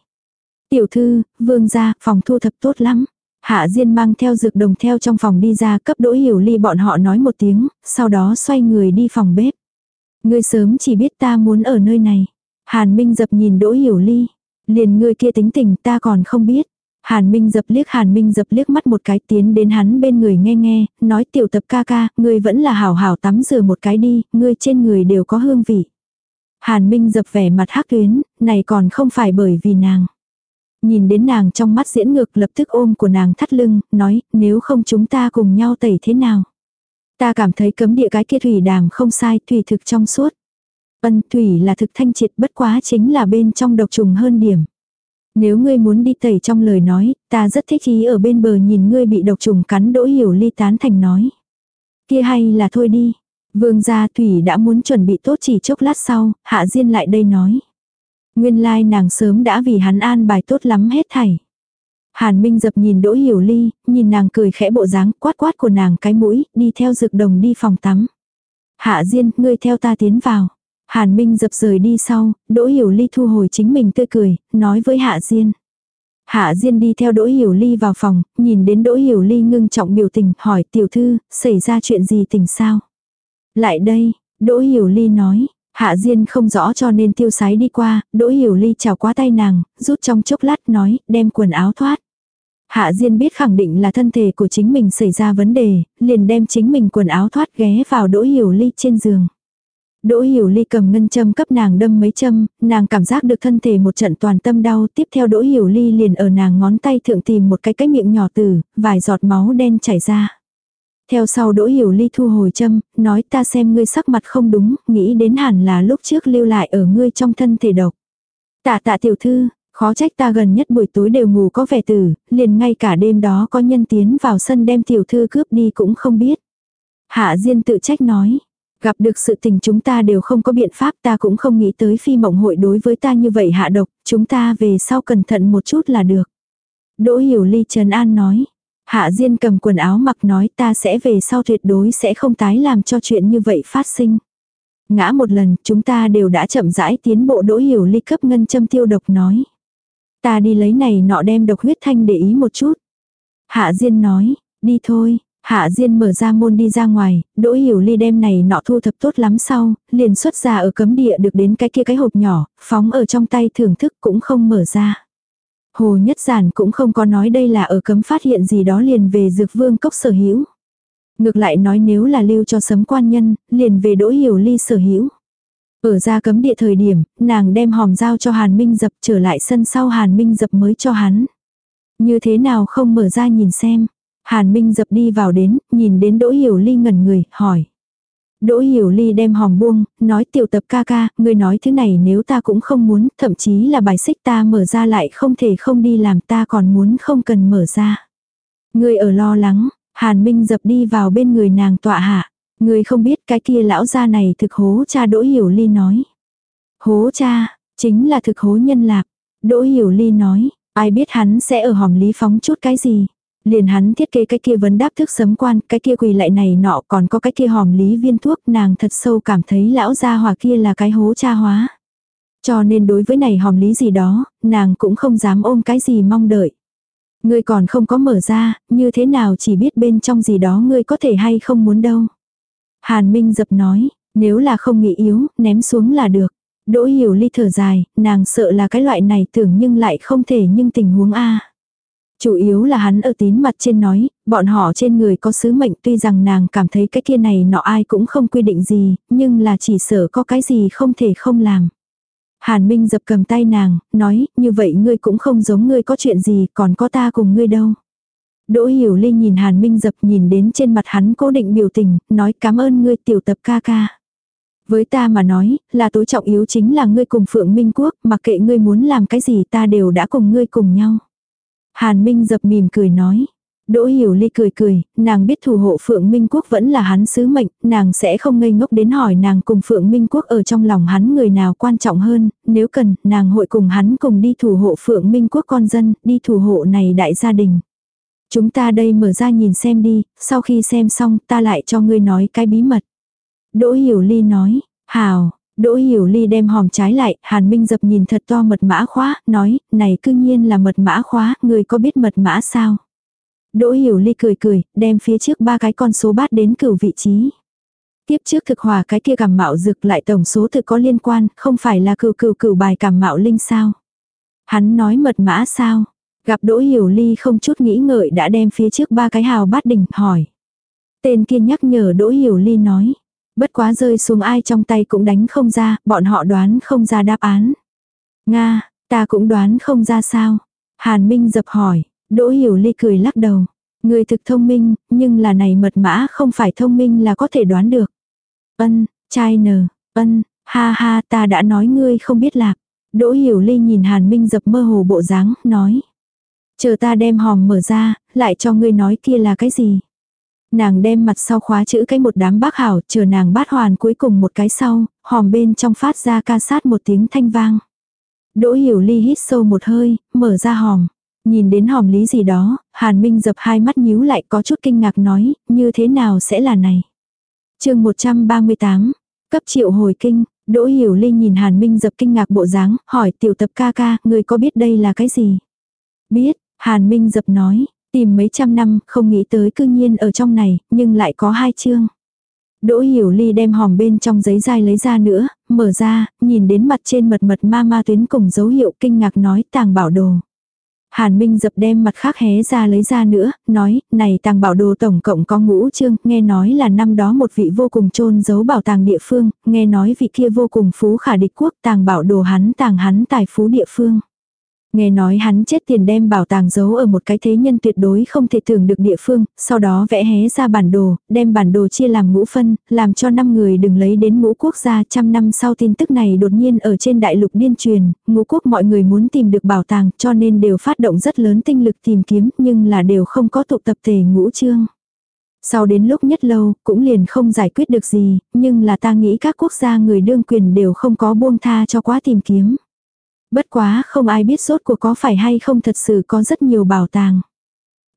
Speaker 1: Tiểu thư, vương gia, phòng thu thập tốt lắm. Hạ Diên mang theo dược đồng theo trong phòng đi ra cấp đỗ hiểu ly bọn họ nói một tiếng, sau đó xoay người đi phòng bếp. Ngươi sớm chỉ biết ta muốn ở nơi này. Hàn Minh dập nhìn đỗ hiểu ly. Liền ngươi kia tính tình ta còn không biết. Hàn Minh dập liếc Hàn Minh dập liếc mắt một cái tiến đến hắn bên người nghe nghe, nói tiểu tập ca ca, ngươi vẫn là hảo hảo tắm rửa một cái đi, ngươi trên người đều có hương vị. Hàn Minh dập vẻ mặt hắc tuyến, này còn không phải bởi vì nàng. Nhìn đến nàng trong mắt diễn ngược lập tức ôm của nàng thắt lưng, nói, nếu không chúng ta cùng nhau tẩy thế nào. Ta cảm thấy cấm địa cái kia thủy đàm không sai, thủy thực trong suốt. Ân thủy là thực thanh triệt bất quá chính là bên trong độc trùng hơn điểm. Nếu ngươi muốn đi tẩy trong lời nói, ta rất thích ý ở bên bờ nhìn ngươi bị độc trùng cắn đỗ hiểu ly tán thành nói. Kia hay là thôi đi. Vương gia thủy đã muốn chuẩn bị tốt chỉ chốc lát sau, hạ diên lại đây nói. Nguyên lai nàng sớm đã vì hắn an bài tốt lắm hết thảy. Hàn Minh dập nhìn Đỗ Hiểu Ly, nhìn nàng cười khẽ bộ dáng quát quát của nàng cái mũi, đi theo dược đồng đi phòng tắm. Hạ Diên, ngươi theo ta tiến vào. Hàn Minh dập rời đi sau, Đỗ Hiểu Ly thu hồi chính mình tươi cười, nói với Hạ Diên. Hạ Diên đi theo Đỗ Hiểu Ly vào phòng, nhìn đến Đỗ Hiểu Ly ngưng trọng biểu tình, hỏi tiểu thư, xảy ra chuyện gì tình sao? Lại đây, Đỗ Hiểu Ly nói, Hạ Diên không rõ cho nên tiêu sái đi qua, Đỗ Hiểu Ly chào quá tay nàng, rút trong chốc lát nói, đem quần áo thoát. Hạ Diên biết khẳng định là thân thể của chính mình xảy ra vấn đề, liền đem chính mình quần áo thoát ghé vào Đỗ Hiểu Ly trên giường. Đỗ Hiểu Ly cầm ngân châm cấp nàng đâm mấy châm, nàng cảm giác được thân thể một trận toàn tâm đau, tiếp theo Đỗ Hiểu Ly liền ở nàng ngón tay thượng tìm một cái cái miệng nhỏ tử, vài giọt máu đen chảy ra. Theo sau Đỗ Hiểu Ly thu hồi châm, nói ta xem ngươi sắc mặt không đúng, nghĩ đến hẳn là lúc trước lưu lại ở ngươi trong thân thể độc. Tạ tạ tiểu thư, khó trách ta gần nhất buổi tối đều ngủ có vẻ tử, liền ngay cả đêm đó có nhân tiến vào sân đem tiểu thư cướp đi cũng không biết. Hạ Diên tự trách nói, Gặp được sự tình chúng ta đều không có biện pháp ta cũng không nghĩ tới phi mộng hội đối với ta như vậy hạ độc, chúng ta về sau cẩn thận một chút là được. Đỗ hiểu ly Trần An nói. Hạ Diên cầm quần áo mặc nói ta sẽ về sau tuyệt đối sẽ không tái làm cho chuyện như vậy phát sinh. Ngã một lần chúng ta đều đã chậm rãi tiến bộ đỗ hiểu ly cấp ngân châm tiêu độc nói. Ta đi lấy này nọ đem độc huyết thanh để ý một chút. Hạ Diên nói, đi thôi, Hạ Diên mở ra môn đi ra ngoài, Đỗ Hiểu Ly đem này nọ thu thập tốt lắm sau, liền xuất ra ở cấm địa được đến cái kia cái hộp nhỏ, phóng ở trong tay thưởng thức cũng không mở ra. Hồ Nhất Giản cũng không có nói đây là ở cấm phát hiện gì đó liền về dược vương cốc sở hữu. Ngược lại nói nếu là lưu cho sấm quan nhân, liền về Đỗ Hiểu Ly sở hữu. Ở ra cấm địa thời điểm, nàng đem hòm giao cho Hàn Minh dập trở lại sân sau Hàn Minh dập mới cho hắn. Như thế nào không mở ra nhìn xem. Hàn Minh dập đi vào đến, nhìn đến Đỗ Hiểu Ly ngẩn người, hỏi. Đỗ Hiểu Ly đem hòm buông, nói tiểu tập ca ca, ngươi nói thứ này nếu ta cũng không muốn, thậm chí là bài xích ta mở ra lại không thể không đi làm ta còn muốn không cần mở ra. Ngươi ở lo lắng, Hàn Minh dập đi vào bên người nàng tọa hạ. Ngươi không biết cái kia lão gia này thực hố cha Đỗ Hiểu Ly nói. Hố cha, chính là thực hố nhân lạc. Đỗ Hiểu Ly nói, ai biết hắn sẽ ở hòm lý phóng chút cái gì liền hắn thiết kế cái kia vấn đáp thức sấm quan, cái kia quỳ lại này nọ còn có cái kia hòm lý viên thuốc nàng thật sâu cảm thấy lão gia hòa kia là cái hố cha hóa. Cho nên đối với này hòm lý gì đó, nàng cũng không dám ôm cái gì mong đợi. Ngươi còn không có mở ra, như thế nào chỉ biết bên trong gì đó ngươi có thể hay không muốn đâu. Hàn Minh dập nói, nếu là không nghĩ yếu, ném xuống là được. Đỗ hiểu ly thở dài, nàng sợ là cái loại này tưởng nhưng lại không thể nhưng tình huống A. Chủ yếu là hắn ở tín mặt trên nói, bọn họ trên người có sứ mệnh tuy rằng nàng cảm thấy cái kia này nọ ai cũng không quy định gì, nhưng là chỉ sợ có cái gì không thể không làm. Hàn Minh dập cầm tay nàng, nói, như vậy ngươi cũng không giống ngươi có chuyện gì, còn có ta cùng ngươi đâu. Đỗ Hiểu Ly nhìn Hàn Minh dập nhìn đến trên mặt hắn cố định biểu tình, nói cảm ơn ngươi tiểu tập ca ca. Với ta mà nói, là tối trọng yếu chính là ngươi cùng Phượng Minh Quốc, mặc kệ ngươi muốn làm cái gì ta đều đã cùng ngươi cùng nhau. Hàn Minh dập mỉm cười nói. Đỗ Hiểu Ly cười cười, nàng biết thủ hộ Phượng Minh Quốc vẫn là hắn sứ mệnh, nàng sẽ không ngây ngốc đến hỏi nàng cùng Phượng Minh Quốc ở trong lòng hắn người nào quan trọng hơn, nếu cần, nàng hội cùng hắn cùng đi thủ hộ Phượng Minh Quốc con dân, đi thủ hộ này đại gia đình. Chúng ta đây mở ra nhìn xem đi, sau khi xem xong ta lại cho ngươi nói cái bí mật. Đỗ Hiểu Ly nói, hào, Đỗ Hiểu Ly đem hòm trái lại, Hàn Minh dập nhìn thật to mật mã khóa, nói, này cư nhiên là mật mã khóa, người có biết mật mã sao? Đỗ Hiểu Ly cười cười, đem phía trước ba cái con số bát đến cửu vị trí. Tiếp trước thực hòa cái kia cảm mạo dược lại tổng số thực có liên quan, không phải là cửu cửu cửu bài cảm mạo linh sao? Hắn nói mật mã sao? Gặp Đỗ Hiểu Ly không chút nghĩ ngợi đã đem phía trước ba cái hào bát đỉnh, hỏi. Tên kia nhắc nhở Đỗ Hiểu Ly nói. Bất quá rơi xuống ai trong tay cũng đánh không ra, bọn họ đoán không ra đáp án. Nga, ta cũng đoán không ra sao. Hàn Minh dập hỏi, Đỗ Hiểu Ly cười lắc đầu. Người thực thông minh, nhưng là này mật mã không phải thông minh là có thể đoán được. Ân, trai nờ, ân, ha ha ta đã nói ngươi không biết lạc. Đỗ Hiểu Ly nhìn Hàn Minh dập mơ hồ bộ dáng, nói. Chờ ta đem hòm mở ra, lại cho ngươi nói kia là cái gì. Nàng đem mặt sau khóa chữ cái một đám bác hảo, chờ nàng bát hoàn cuối cùng một cái sau, hòm bên trong phát ra ca sát một tiếng thanh vang. Đỗ hiểu ly hít sâu một hơi, mở ra hòm. Nhìn đến hòm lý gì đó, Hàn Minh dập hai mắt nhíu lại có chút kinh ngạc nói, như thế nào sẽ là này. chương 138, cấp triệu hồi kinh, Đỗ Hiểu Ly nhìn Hàn Minh dập kinh ngạc bộ dáng, hỏi tiểu tập ca ca, người có biết đây là cái gì? Biết, Hàn Minh dập nói, tìm mấy trăm năm, không nghĩ tới cư nhiên ở trong này, nhưng lại có hai chương. Đỗ Hiểu Ly đem hòm bên trong giấy dai lấy ra nữa, mở ra, nhìn đến mặt trên mật mật ma ma tuyến cùng dấu hiệu kinh ngạc nói tàng bảo đồ. Hàn Minh dập đem mặt khác hé ra lấy ra nữa, nói, này tàng bảo đồ tổng cộng có ngũ chương, nghe nói là năm đó một vị vô cùng trôn giấu bảo tàng địa phương, nghe nói vị kia vô cùng phú khả địch quốc tàng bảo đồ hắn tàng hắn tài phú địa phương. Nghe nói hắn chết tiền đem bảo tàng giấu ở một cái thế nhân tuyệt đối không thể tưởng được địa phương, sau đó vẽ hé ra bản đồ, đem bản đồ chia làm ngũ phân, làm cho năm người đừng lấy đến ngũ quốc gia trăm năm sau tin tức này đột nhiên ở trên đại lục điên truyền, ngũ quốc mọi người muốn tìm được bảo tàng cho nên đều phát động rất lớn tinh lực tìm kiếm nhưng là đều không có tụ tập thể ngũ chương. Sau đến lúc nhất lâu, cũng liền không giải quyết được gì, nhưng là ta nghĩ các quốc gia người đương quyền đều không có buông tha cho quá tìm kiếm. Bất quá không ai biết sốt cuộc có phải hay không thật sự có rất nhiều bảo tàng.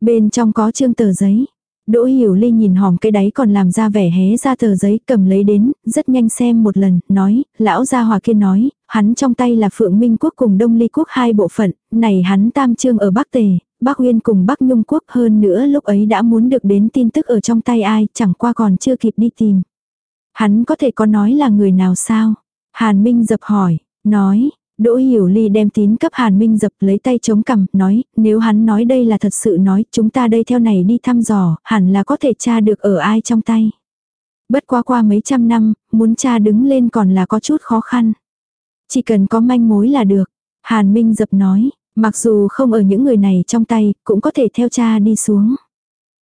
Speaker 1: Bên trong có chương tờ giấy. Đỗ Hiểu Ly nhìn hòm cái đáy còn làm ra vẻ hé ra tờ giấy cầm lấy đến, rất nhanh xem một lần, nói, lão gia hòa kia nói, hắn trong tay là Phượng Minh Quốc cùng Đông Ly Quốc hai bộ phận, này hắn tam trương ở Bắc Tề, Bắc Uyên cùng Bắc Nhung Quốc hơn nữa lúc ấy đã muốn được đến tin tức ở trong tay ai, chẳng qua còn chưa kịp đi tìm. Hắn có thể có nói là người nào sao? Hàn Minh dập hỏi, nói, Đỗ Hiểu Ly đem tín cấp Hàn Minh dập lấy tay chống cằm, nói, nếu hắn nói đây là thật sự nói, chúng ta đây theo này đi thăm dò, hẳn là có thể tra được ở ai trong tay. Bất quá qua mấy trăm năm, muốn tra đứng lên còn là có chút khó khăn. Chỉ cần có manh mối là được. Hàn Minh dập nói, mặc dù không ở những người này trong tay, cũng có thể theo cha đi xuống.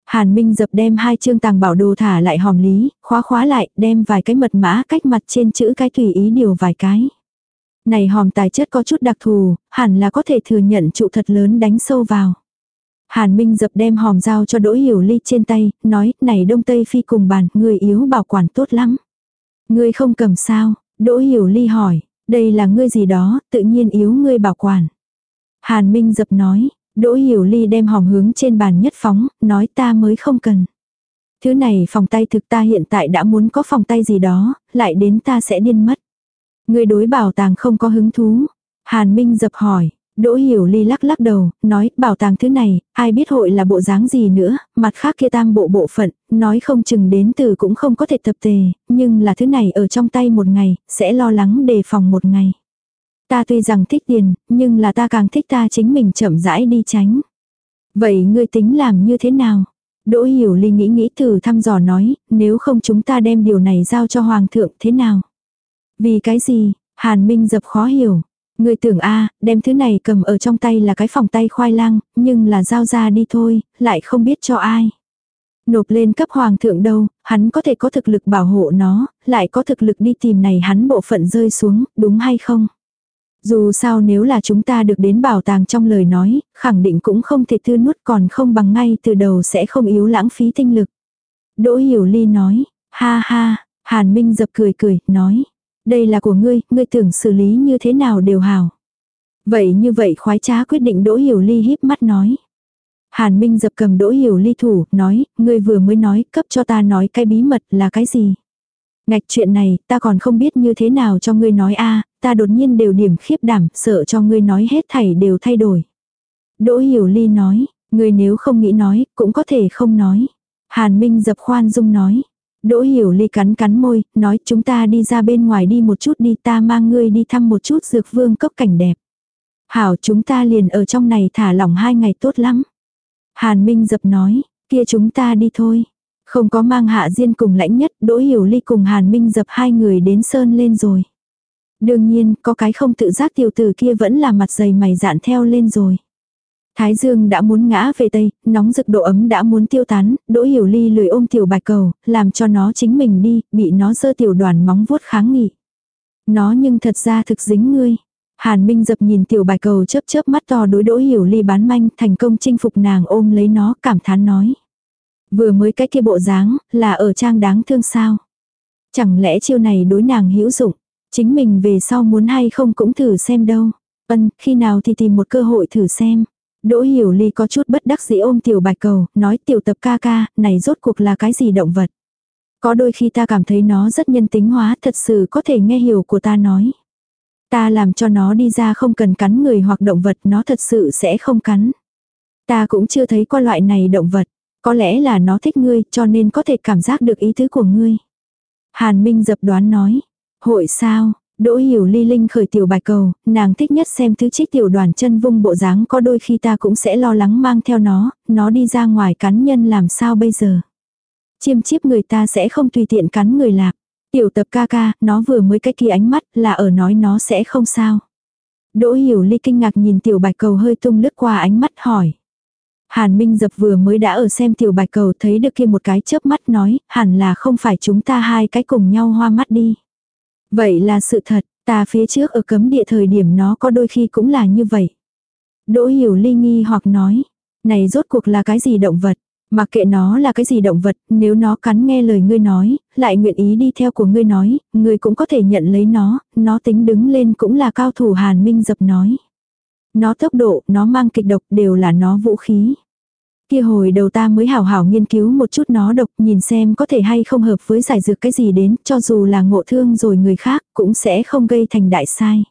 Speaker 1: Hàn Minh dập đem hai chương tàng bảo đồ thả lại hòm lý, khóa khóa lại, đem vài cái mật mã cách mặt trên chữ cái tùy ý điều vài cái. Này hòm tài chất có chút đặc thù, hẳn là có thể thừa nhận trụ thật lớn đánh sâu vào. Hàn Minh dập đem hòm dao cho Đỗ Hiểu Ly trên tay, nói, này Đông Tây Phi cùng bàn, người yếu bảo quản tốt lắm. Ngươi không cầm sao? Đỗ Hiểu Ly hỏi, đây là ngươi gì đó, tự nhiên yếu ngươi bảo quản. Hàn Minh dập nói, Đỗ Hiểu Ly đem hòm hướng trên bàn nhất phóng, nói ta mới không cần. Thứ này phòng tay thực ta hiện tại đã muốn có phòng tay gì đó, lại đến ta sẽ điên mất. Người đối bảo tàng không có hứng thú. Hàn Minh dập hỏi. Đỗ Hiểu Ly lắc lắc đầu, nói, bảo tàng thứ này, ai biết hội là bộ dáng gì nữa, mặt khác kia tam bộ bộ phận, nói không chừng đến từ cũng không có thể tập tề, nhưng là thứ này ở trong tay một ngày, sẽ lo lắng đề phòng một ngày. Ta tuy rằng thích tiền, nhưng là ta càng thích ta chính mình chậm rãi đi tránh. Vậy ngươi tính làm như thế nào? Đỗ Hiểu Ly nghĩ nghĩ thử thăm dò nói, nếu không chúng ta đem điều này giao cho Hoàng thượng thế nào? Vì cái gì? Hàn Minh dập khó hiểu. Người tưởng a đem thứ này cầm ở trong tay là cái phòng tay khoai lang, nhưng là giao ra đi thôi, lại không biết cho ai. Nộp lên cấp hoàng thượng đâu, hắn có thể có thực lực bảo hộ nó, lại có thực lực đi tìm này hắn bộ phận rơi xuống, đúng hay không? Dù sao nếu là chúng ta được đến bảo tàng trong lời nói, khẳng định cũng không thể thư nuốt còn không bằng ngay từ đầu sẽ không yếu lãng phí tinh lực. Đỗ Hiểu Ly nói, ha ha, Hàn Minh dập cười cười, nói, đây là của ngươi, ngươi tưởng xử lý như thế nào đều hảo. Vậy như vậy khoái trá quyết định Đỗ Hiểu Ly híp mắt nói. Hàn Minh dập cầm Đỗ Hiểu Ly thủ, nói, ngươi vừa mới nói, cấp cho ta nói cái bí mật là cái gì. Ngạch chuyện này, ta còn không biết như thế nào cho ngươi nói a ta đột nhiên đều điểm khiếp đảm, sợ cho ngươi nói hết thảy đều thay đổi. Đỗ Hiểu Ly nói, ngươi nếu không nghĩ nói, cũng có thể không nói. Hàn Minh dập khoan dung nói, Đỗ hiểu ly cắn cắn môi, nói chúng ta đi ra bên ngoài đi một chút đi ta mang ngươi đi thăm một chút dược vương cốc cảnh đẹp. Hảo chúng ta liền ở trong này thả lỏng hai ngày tốt lắm. Hàn Minh dập nói, kia chúng ta đi thôi. Không có mang hạ diên cùng lãnh nhất, Đỗ Hiểu Ly cùng Hàn Minh dập hai người đến sơn lên rồi. Đương nhiên, có cái không tự giác tiểu tử kia vẫn là mặt dày mày dạn theo lên rồi. Thái dương đã muốn ngã về tây, nóng rực độ ấm đã muốn tiêu tán, đỗ hiểu ly lười ôm tiểu bạch cầu, làm cho nó chính mình đi, bị nó dơ tiểu đoàn móng vuốt kháng nghị. Nó nhưng thật ra thực dính ngươi. Hàn Minh dập nhìn tiểu bạch cầu chớp chớp mắt to đối đỗ hiểu ly bán manh, thành công chinh phục nàng ôm lấy nó, cảm thán nói. Vừa mới cái kia bộ dáng, là ở trang đáng thương sao. Chẳng lẽ chiêu này đối nàng hữu dụng, chính mình về sau muốn hay không cũng thử xem đâu. Ân, khi nào thì tìm một cơ hội thử xem. Đỗ Hiểu Ly có chút bất đắc dĩ ôm tiểu bạch cầu, nói tiểu tập ca ca, này rốt cuộc là cái gì động vật. Có đôi khi ta cảm thấy nó rất nhân tính hóa, thật sự có thể nghe hiểu của ta nói. Ta làm cho nó đi ra không cần cắn người hoặc động vật, nó thật sự sẽ không cắn. Ta cũng chưa thấy qua loại này động vật. Có lẽ là nó thích ngươi, cho nên có thể cảm giác được ý tứ của ngươi. Hàn Minh dập đoán nói. Hội sao, Đỗ hiểu ly linh khởi tiểu bạch cầu, nàng thích nhất xem thứ trích tiểu đoàn chân vung bộ dáng có đôi khi ta cũng sẽ lo lắng mang theo nó, nó đi ra ngoài cắn nhân làm sao bây giờ. Chiêm chiếp người ta sẽ không tùy tiện cắn người lạc. Tiểu tập ca ca, nó vừa mới cái kia ánh mắt là ở nói nó sẽ không sao. Đỗ hiểu ly kinh ngạc nhìn tiểu bạch cầu hơi tung lướt qua ánh mắt hỏi. Hàn Minh dập vừa mới đã ở xem tiểu bạch cầu thấy được kia một cái chớp mắt nói, hẳn là không phải chúng ta hai cái cùng nhau hoa mắt đi. Vậy là sự thật, ta phía trước ở cấm địa thời điểm nó có đôi khi cũng là như vậy. Đỗ hiểu ly nghi hoặc nói, này rốt cuộc là cái gì động vật, mặc kệ nó là cái gì động vật, nếu nó cắn nghe lời ngươi nói, lại nguyện ý đi theo của ngươi nói, ngươi cũng có thể nhận lấy nó, nó tính đứng lên cũng là cao thủ hàn minh dập nói. Nó tốc độ, nó mang kịch độc đều là nó vũ khí. Kia hồi đầu ta mới hảo hảo nghiên cứu một chút nó độc nhìn xem có thể hay không hợp với giải dược cái gì đến cho dù là ngộ thương rồi người khác cũng sẽ không gây thành đại sai.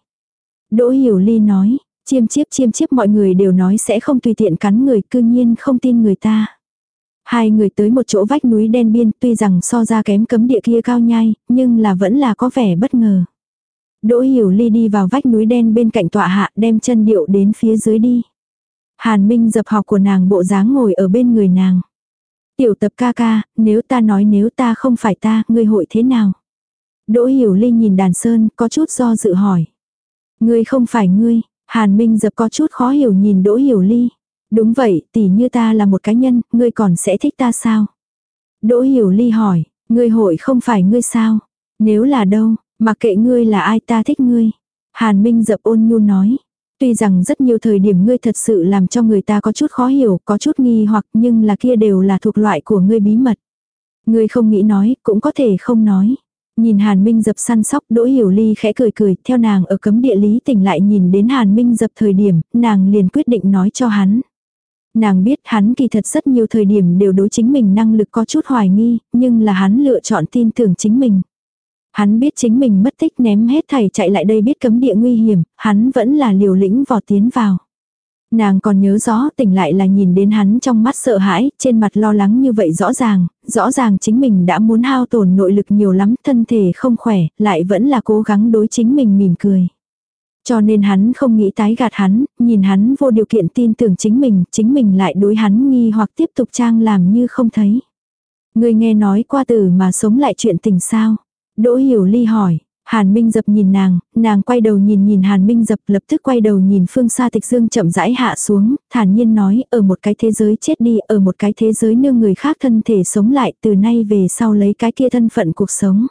Speaker 1: Đỗ Hiểu Ly nói, chiêm chiếp chiêm chiếp mọi người đều nói sẽ không tùy tiện cắn người cư nhiên không tin người ta. Hai người tới một chỗ vách núi đen biên tuy rằng so ra kém cấm địa kia cao nhai, nhưng là vẫn là có vẻ bất ngờ. Đỗ Hiểu Ly đi vào vách núi đen bên cạnh tọa hạ đem chân điệu đến phía dưới đi. Hàn Minh dập học của nàng bộ dáng ngồi ở bên người nàng. Tiểu tập ca ca, nếu ta nói nếu ta không phải ta, ngươi hội thế nào? Đỗ Hiểu Ly nhìn đàn sơn, có chút do dự hỏi. Ngươi không phải ngươi, Hàn Minh dập có chút khó hiểu nhìn Đỗ Hiểu Ly. Đúng vậy, tỷ như ta là một cá nhân, ngươi còn sẽ thích ta sao? Đỗ Hiểu Ly hỏi, ngươi hội không phải ngươi sao? Nếu là đâu, mặc kệ ngươi là ai ta thích ngươi. Hàn Minh dập ôn nhu nói. Tuy rằng rất nhiều thời điểm ngươi thật sự làm cho người ta có chút khó hiểu, có chút nghi hoặc nhưng là kia đều là thuộc loại của ngươi bí mật. Ngươi không nghĩ nói, cũng có thể không nói. Nhìn Hàn Minh dập săn sóc Đỗ Hiểu Ly khẽ cười cười, theo nàng ở cấm địa lý tỉnh lại nhìn đến Hàn Minh dập thời điểm, nàng liền quyết định nói cho hắn. Nàng biết hắn kỳ thật rất nhiều thời điểm đều đối chính mình năng lực có chút hoài nghi, nhưng là hắn lựa chọn tin tưởng chính mình. Hắn biết chính mình mất tích ném hết thảy chạy lại đây biết cấm địa nguy hiểm, hắn vẫn là liều lĩnh vò tiến vào. Nàng còn nhớ rõ tỉnh lại là nhìn đến hắn trong mắt sợ hãi, trên mặt lo lắng như vậy rõ ràng, rõ ràng chính mình đã muốn hao tổn nội lực nhiều lắm, thân thể không khỏe, lại vẫn là cố gắng đối chính mình mỉm cười. Cho nên hắn không nghĩ tái gạt hắn, nhìn hắn vô điều kiện tin tưởng chính mình, chính mình lại đối hắn nghi hoặc tiếp tục trang làm như không thấy. Người nghe nói qua từ mà sống lại chuyện tình sao. Đỗ Hiểu Ly hỏi, Hàn Minh Dập nhìn nàng, nàng quay đầu nhìn nhìn Hàn Minh Dập lập tức quay đầu nhìn phương xa tịch dương chậm rãi hạ xuống, thản nhiên nói ở một cái thế giới chết đi, ở một cái thế giới nương người khác thân thể sống lại từ nay về sau lấy cái kia thân phận cuộc sống.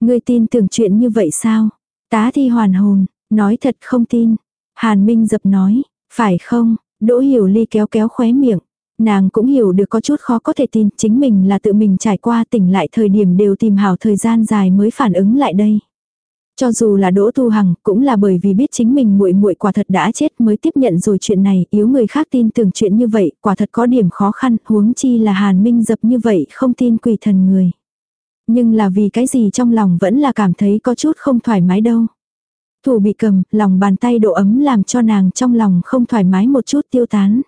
Speaker 1: Ngươi tin tưởng chuyện như vậy sao? Tá thi hoàn hồn, nói thật không tin. Hàn Minh Dập nói, phải không? Đỗ Hiểu Ly kéo kéo khóe miệng. Nàng cũng hiểu được có chút khó có thể tin chính mình là tự mình trải qua tỉnh lại thời điểm đều tìm hảo thời gian dài mới phản ứng lại đây. Cho dù là Đỗ Tu Hằng, cũng là bởi vì biết chính mình muội muội quả thật đã chết mới tiếp nhận rồi chuyện này, yếu người khác tin tưởng chuyện như vậy, quả thật có điểm khó khăn, huống chi là Hàn Minh dập như vậy, không tin quỷ thần người. Nhưng là vì cái gì trong lòng vẫn là cảm thấy có chút không thoải mái đâu. Thủ bị cầm, lòng bàn tay độ ấm làm cho nàng trong lòng không thoải mái một chút tiêu tán.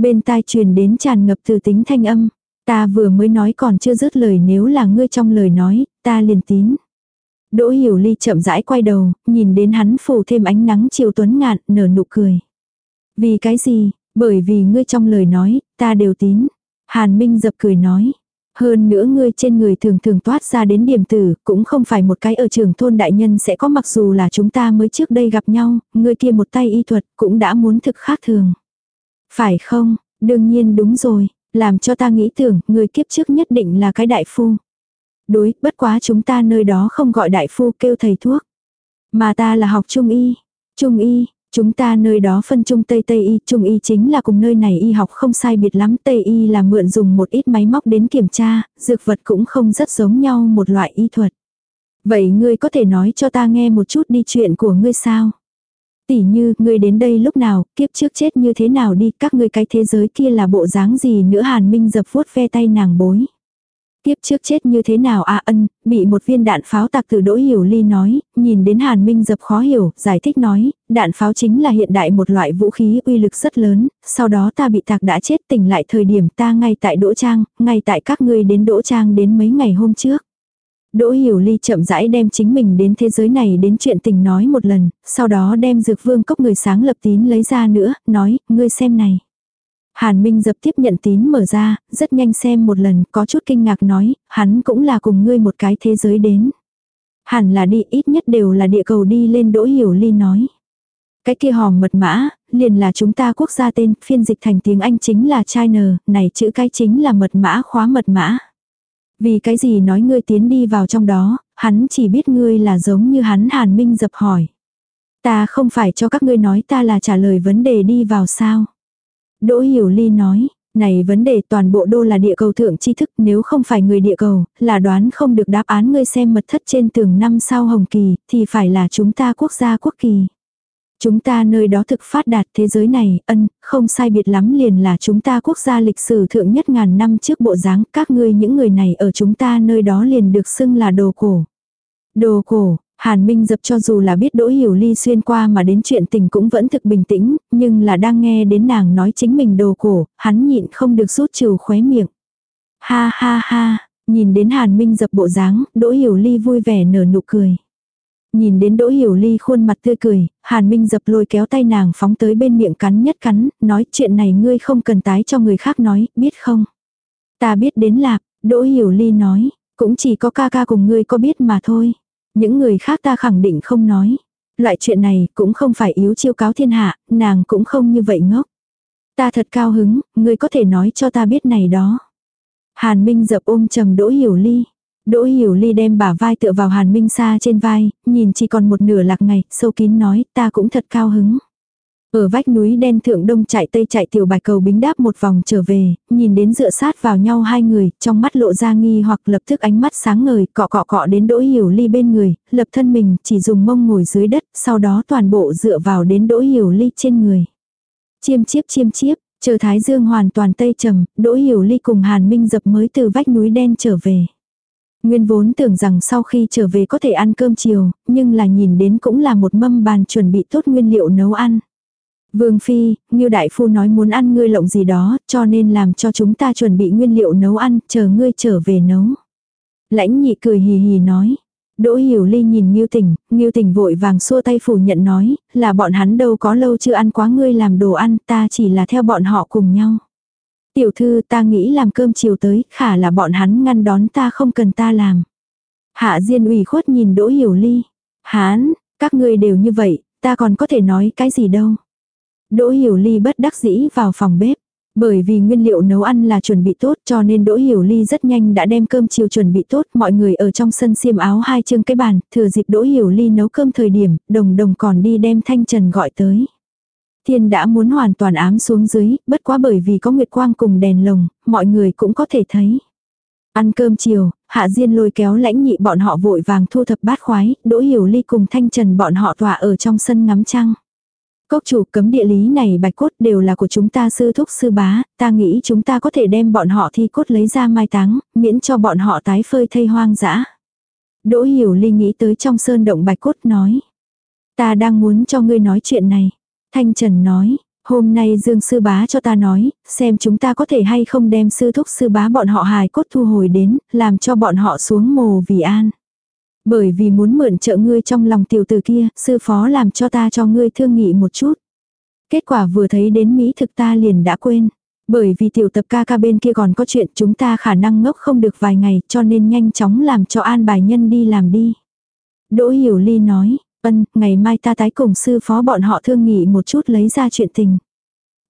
Speaker 1: Bên tai truyền đến tràn ngập từ tính thanh âm. Ta vừa mới nói còn chưa dứt lời nếu là ngươi trong lời nói, ta liền tín. Đỗ hiểu ly chậm rãi quay đầu, nhìn đến hắn phủ thêm ánh nắng chiều tuấn ngạn, nở nụ cười. Vì cái gì, bởi vì ngươi trong lời nói, ta đều tín. Hàn Minh dập cười nói. Hơn nữa ngươi trên người thường thường toát ra đến điểm tử, cũng không phải một cái ở trường thôn đại nhân sẽ có mặc dù là chúng ta mới trước đây gặp nhau, ngươi kia một tay y thuật cũng đã muốn thực khác thường. Phải không, đương nhiên đúng rồi, làm cho ta nghĩ tưởng người kiếp trước nhất định là cái đại phu. Đối, bất quá chúng ta nơi đó không gọi đại phu kêu thầy thuốc. Mà ta là học trung y. Trung y, chúng ta nơi đó phân trung Tây Tây y, trung y chính là cùng nơi này y học không sai biệt lắm. Tây y là mượn dùng một ít máy móc đến kiểm tra, dược vật cũng không rất giống nhau một loại y thuật. Vậy ngươi có thể nói cho ta nghe một chút đi chuyện của ngươi sao? Tỉ như, ngươi đến đây lúc nào, kiếp trước chết như thế nào đi, các ngươi cái thế giới kia là bộ dáng gì nữa Hàn Minh dập vuốt ve tay nàng bối. kiếp trước chết như thế nào a ân, bị một viên đạn pháo tạc từ đỗ hiểu ly nói, nhìn đến Hàn Minh dập khó hiểu, giải thích nói, đạn pháo chính là hiện đại một loại vũ khí uy lực rất lớn, sau đó ta bị tạc đã chết tỉnh lại thời điểm ta ngay tại đỗ trang, ngay tại các ngươi đến đỗ trang đến mấy ngày hôm trước. Đỗ Hiểu Ly chậm rãi đem chính mình đến thế giới này đến chuyện tình nói một lần, sau đó đem dược vương cốc người sáng lập tín lấy ra nữa, nói, ngươi xem này. Hàn Minh dập tiếp nhận tín mở ra, rất nhanh xem một lần, có chút kinh ngạc nói, hắn cũng là cùng ngươi một cái thế giới đến. Hẳn là đi, ít nhất đều là địa cầu đi lên Đỗ Hiểu Ly nói. Cái kia hòm mật mã, liền là chúng ta quốc gia tên, phiên dịch thành tiếng Anh chính là China, này chữ cái chính là mật mã khóa mật mã. Vì cái gì nói ngươi tiến đi vào trong đó, hắn chỉ biết ngươi là giống như hắn Hàn Minh dập hỏi. Ta không phải cho các ngươi nói ta là trả lời vấn đề đi vào sao. Đỗ Hiểu Ly nói, này vấn đề toàn bộ đô là địa cầu thượng tri thức nếu không phải người địa cầu, là đoán không được đáp án ngươi xem mật thất trên tường năm sao hồng kỳ, thì phải là chúng ta quốc gia quốc kỳ. Chúng ta nơi đó thực phát đạt thế giới này, ân, không sai biệt lắm liền là chúng ta quốc gia lịch sử thượng nhất ngàn năm trước bộ dáng, các ngươi những người này ở chúng ta nơi đó liền được xưng là đồ cổ. Đồ cổ, Hàn Minh dập cho dù là biết Đỗ Hiểu Ly xuyên qua mà đến chuyện tình cũng vẫn thực bình tĩnh, nhưng là đang nghe đến nàng nói chính mình đồ cổ, hắn nhịn không được rút trừ khóe miệng. Ha ha ha, nhìn đến Hàn Minh dập bộ dáng, Đỗ Hiểu Ly vui vẻ nở nụ cười. Nhìn đến Đỗ Hiểu Ly khuôn mặt tươi cười, Hàn Minh dập lôi kéo tay nàng phóng tới bên miệng cắn nhất cắn, nói chuyện này ngươi không cần tái cho người khác nói, biết không? Ta biết đến lạc, Đỗ Hiểu Ly nói, cũng chỉ có ca ca cùng ngươi có biết mà thôi. Những người khác ta khẳng định không nói. Loại chuyện này cũng không phải yếu chiêu cáo thiên hạ, nàng cũng không như vậy ngốc. Ta thật cao hứng, ngươi có thể nói cho ta biết này đó. Hàn Minh dập ôm trầm Đỗ Hiểu Ly. Đỗ Hiểu Ly đem bả vai tựa vào Hàn Minh Sa trên vai, nhìn chỉ còn một nửa lạc ngày, sâu kín nói, ta cũng thật cao hứng. Ở vách núi đen thượng đông chạy tây chạy tiểu bạch cầu bính đáp một vòng trở về, nhìn đến dựa sát vào nhau hai người, trong mắt lộ ra nghi hoặc lập tức ánh mắt sáng ngời, cọ cọ cọ đến đỗ hiểu ly bên người, lập thân mình chỉ dùng mông ngồi dưới đất, sau đó toàn bộ dựa vào đến đỗ hiểu ly trên người. Chiêm chiếp chiêm chiếp, chờ thái dương hoàn toàn tây trầm, đỗ hiểu ly cùng hàn minh dập mới từ vách núi đen trở về. Nguyên vốn tưởng rằng sau khi trở về có thể ăn cơm chiều, nhưng là nhìn đến cũng là một mâm bàn chuẩn bị tốt nguyên liệu nấu ăn. Vương Phi, Ngưu Đại Phu nói muốn ăn ngươi lộng gì đó, cho nên làm cho chúng ta chuẩn bị nguyên liệu nấu ăn, chờ ngươi trở về nấu. Lãnh nhị cười hì hì nói. Đỗ Hiểu Ly nhìn Ngưu Tình, Ngưu Tình vội vàng xua tay phủ nhận nói, là bọn hắn đâu có lâu chưa ăn quá ngươi làm đồ ăn, ta chỉ là theo bọn họ cùng nhau. Tiểu thư ta nghĩ làm cơm chiều tới, khả là bọn hắn ngăn đón ta không cần ta làm. Hạ Diên ủy khuất nhìn Đỗ Hiểu Ly. Hán, các ngươi đều như vậy, ta còn có thể nói cái gì đâu. Đỗ Hiểu Ly bất đắc dĩ vào phòng bếp. Bởi vì nguyên liệu nấu ăn là chuẩn bị tốt cho nên Đỗ Hiểu Ly rất nhanh đã đem cơm chiều chuẩn bị tốt. Mọi người ở trong sân xiêm áo hai chương cái bàn, thừa dịp Đỗ Hiểu Ly nấu cơm thời điểm, đồng đồng còn đi đem Thanh Trần gọi tới. Thiên đã muốn hoàn toàn ám xuống dưới, bất quá bởi vì có nguyệt quang cùng đèn lồng, mọi người cũng có thể thấy. Ăn cơm chiều, Hạ Diên lôi kéo lãnh nhị bọn họ vội vàng thu thập bát khoái, Đỗ Hiểu Ly cùng Thanh Trần bọn họ tỏa ở trong sân ngắm trăng. Cốc chủ cấm địa lý này bạch cốt đều là của chúng ta sư thúc sư bá, ta nghĩ chúng ta có thể đem bọn họ thi cốt lấy ra mai táng, miễn cho bọn họ tái phơi thây hoang dã. Đỗ hiểu ly nghĩ tới trong sơn động bạch cốt nói. Ta đang muốn cho ngươi nói chuyện này. Thanh Trần nói, hôm nay Dương sư bá cho ta nói, xem chúng ta có thể hay không đem sư thúc sư bá bọn họ hài cốt thu hồi đến, làm cho bọn họ xuống mồ vì an. Bởi vì muốn mượn trợ ngươi trong lòng tiểu tử kia, sư phó làm cho ta cho ngươi thương nghị một chút. Kết quả vừa thấy đến Mỹ thực ta liền đã quên. Bởi vì tiểu tập ca ca bên kia còn có chuyện chúng ta khả năng ngốc không được vài ngày cho nên nhanh chóng làm cho an bài nhân đi làm đi. Đỗ Hiểu Ly nói, ân, ngày mai ta tái cùng sư phó bọn họ thương nghị một chút lấy ra chuyện tình.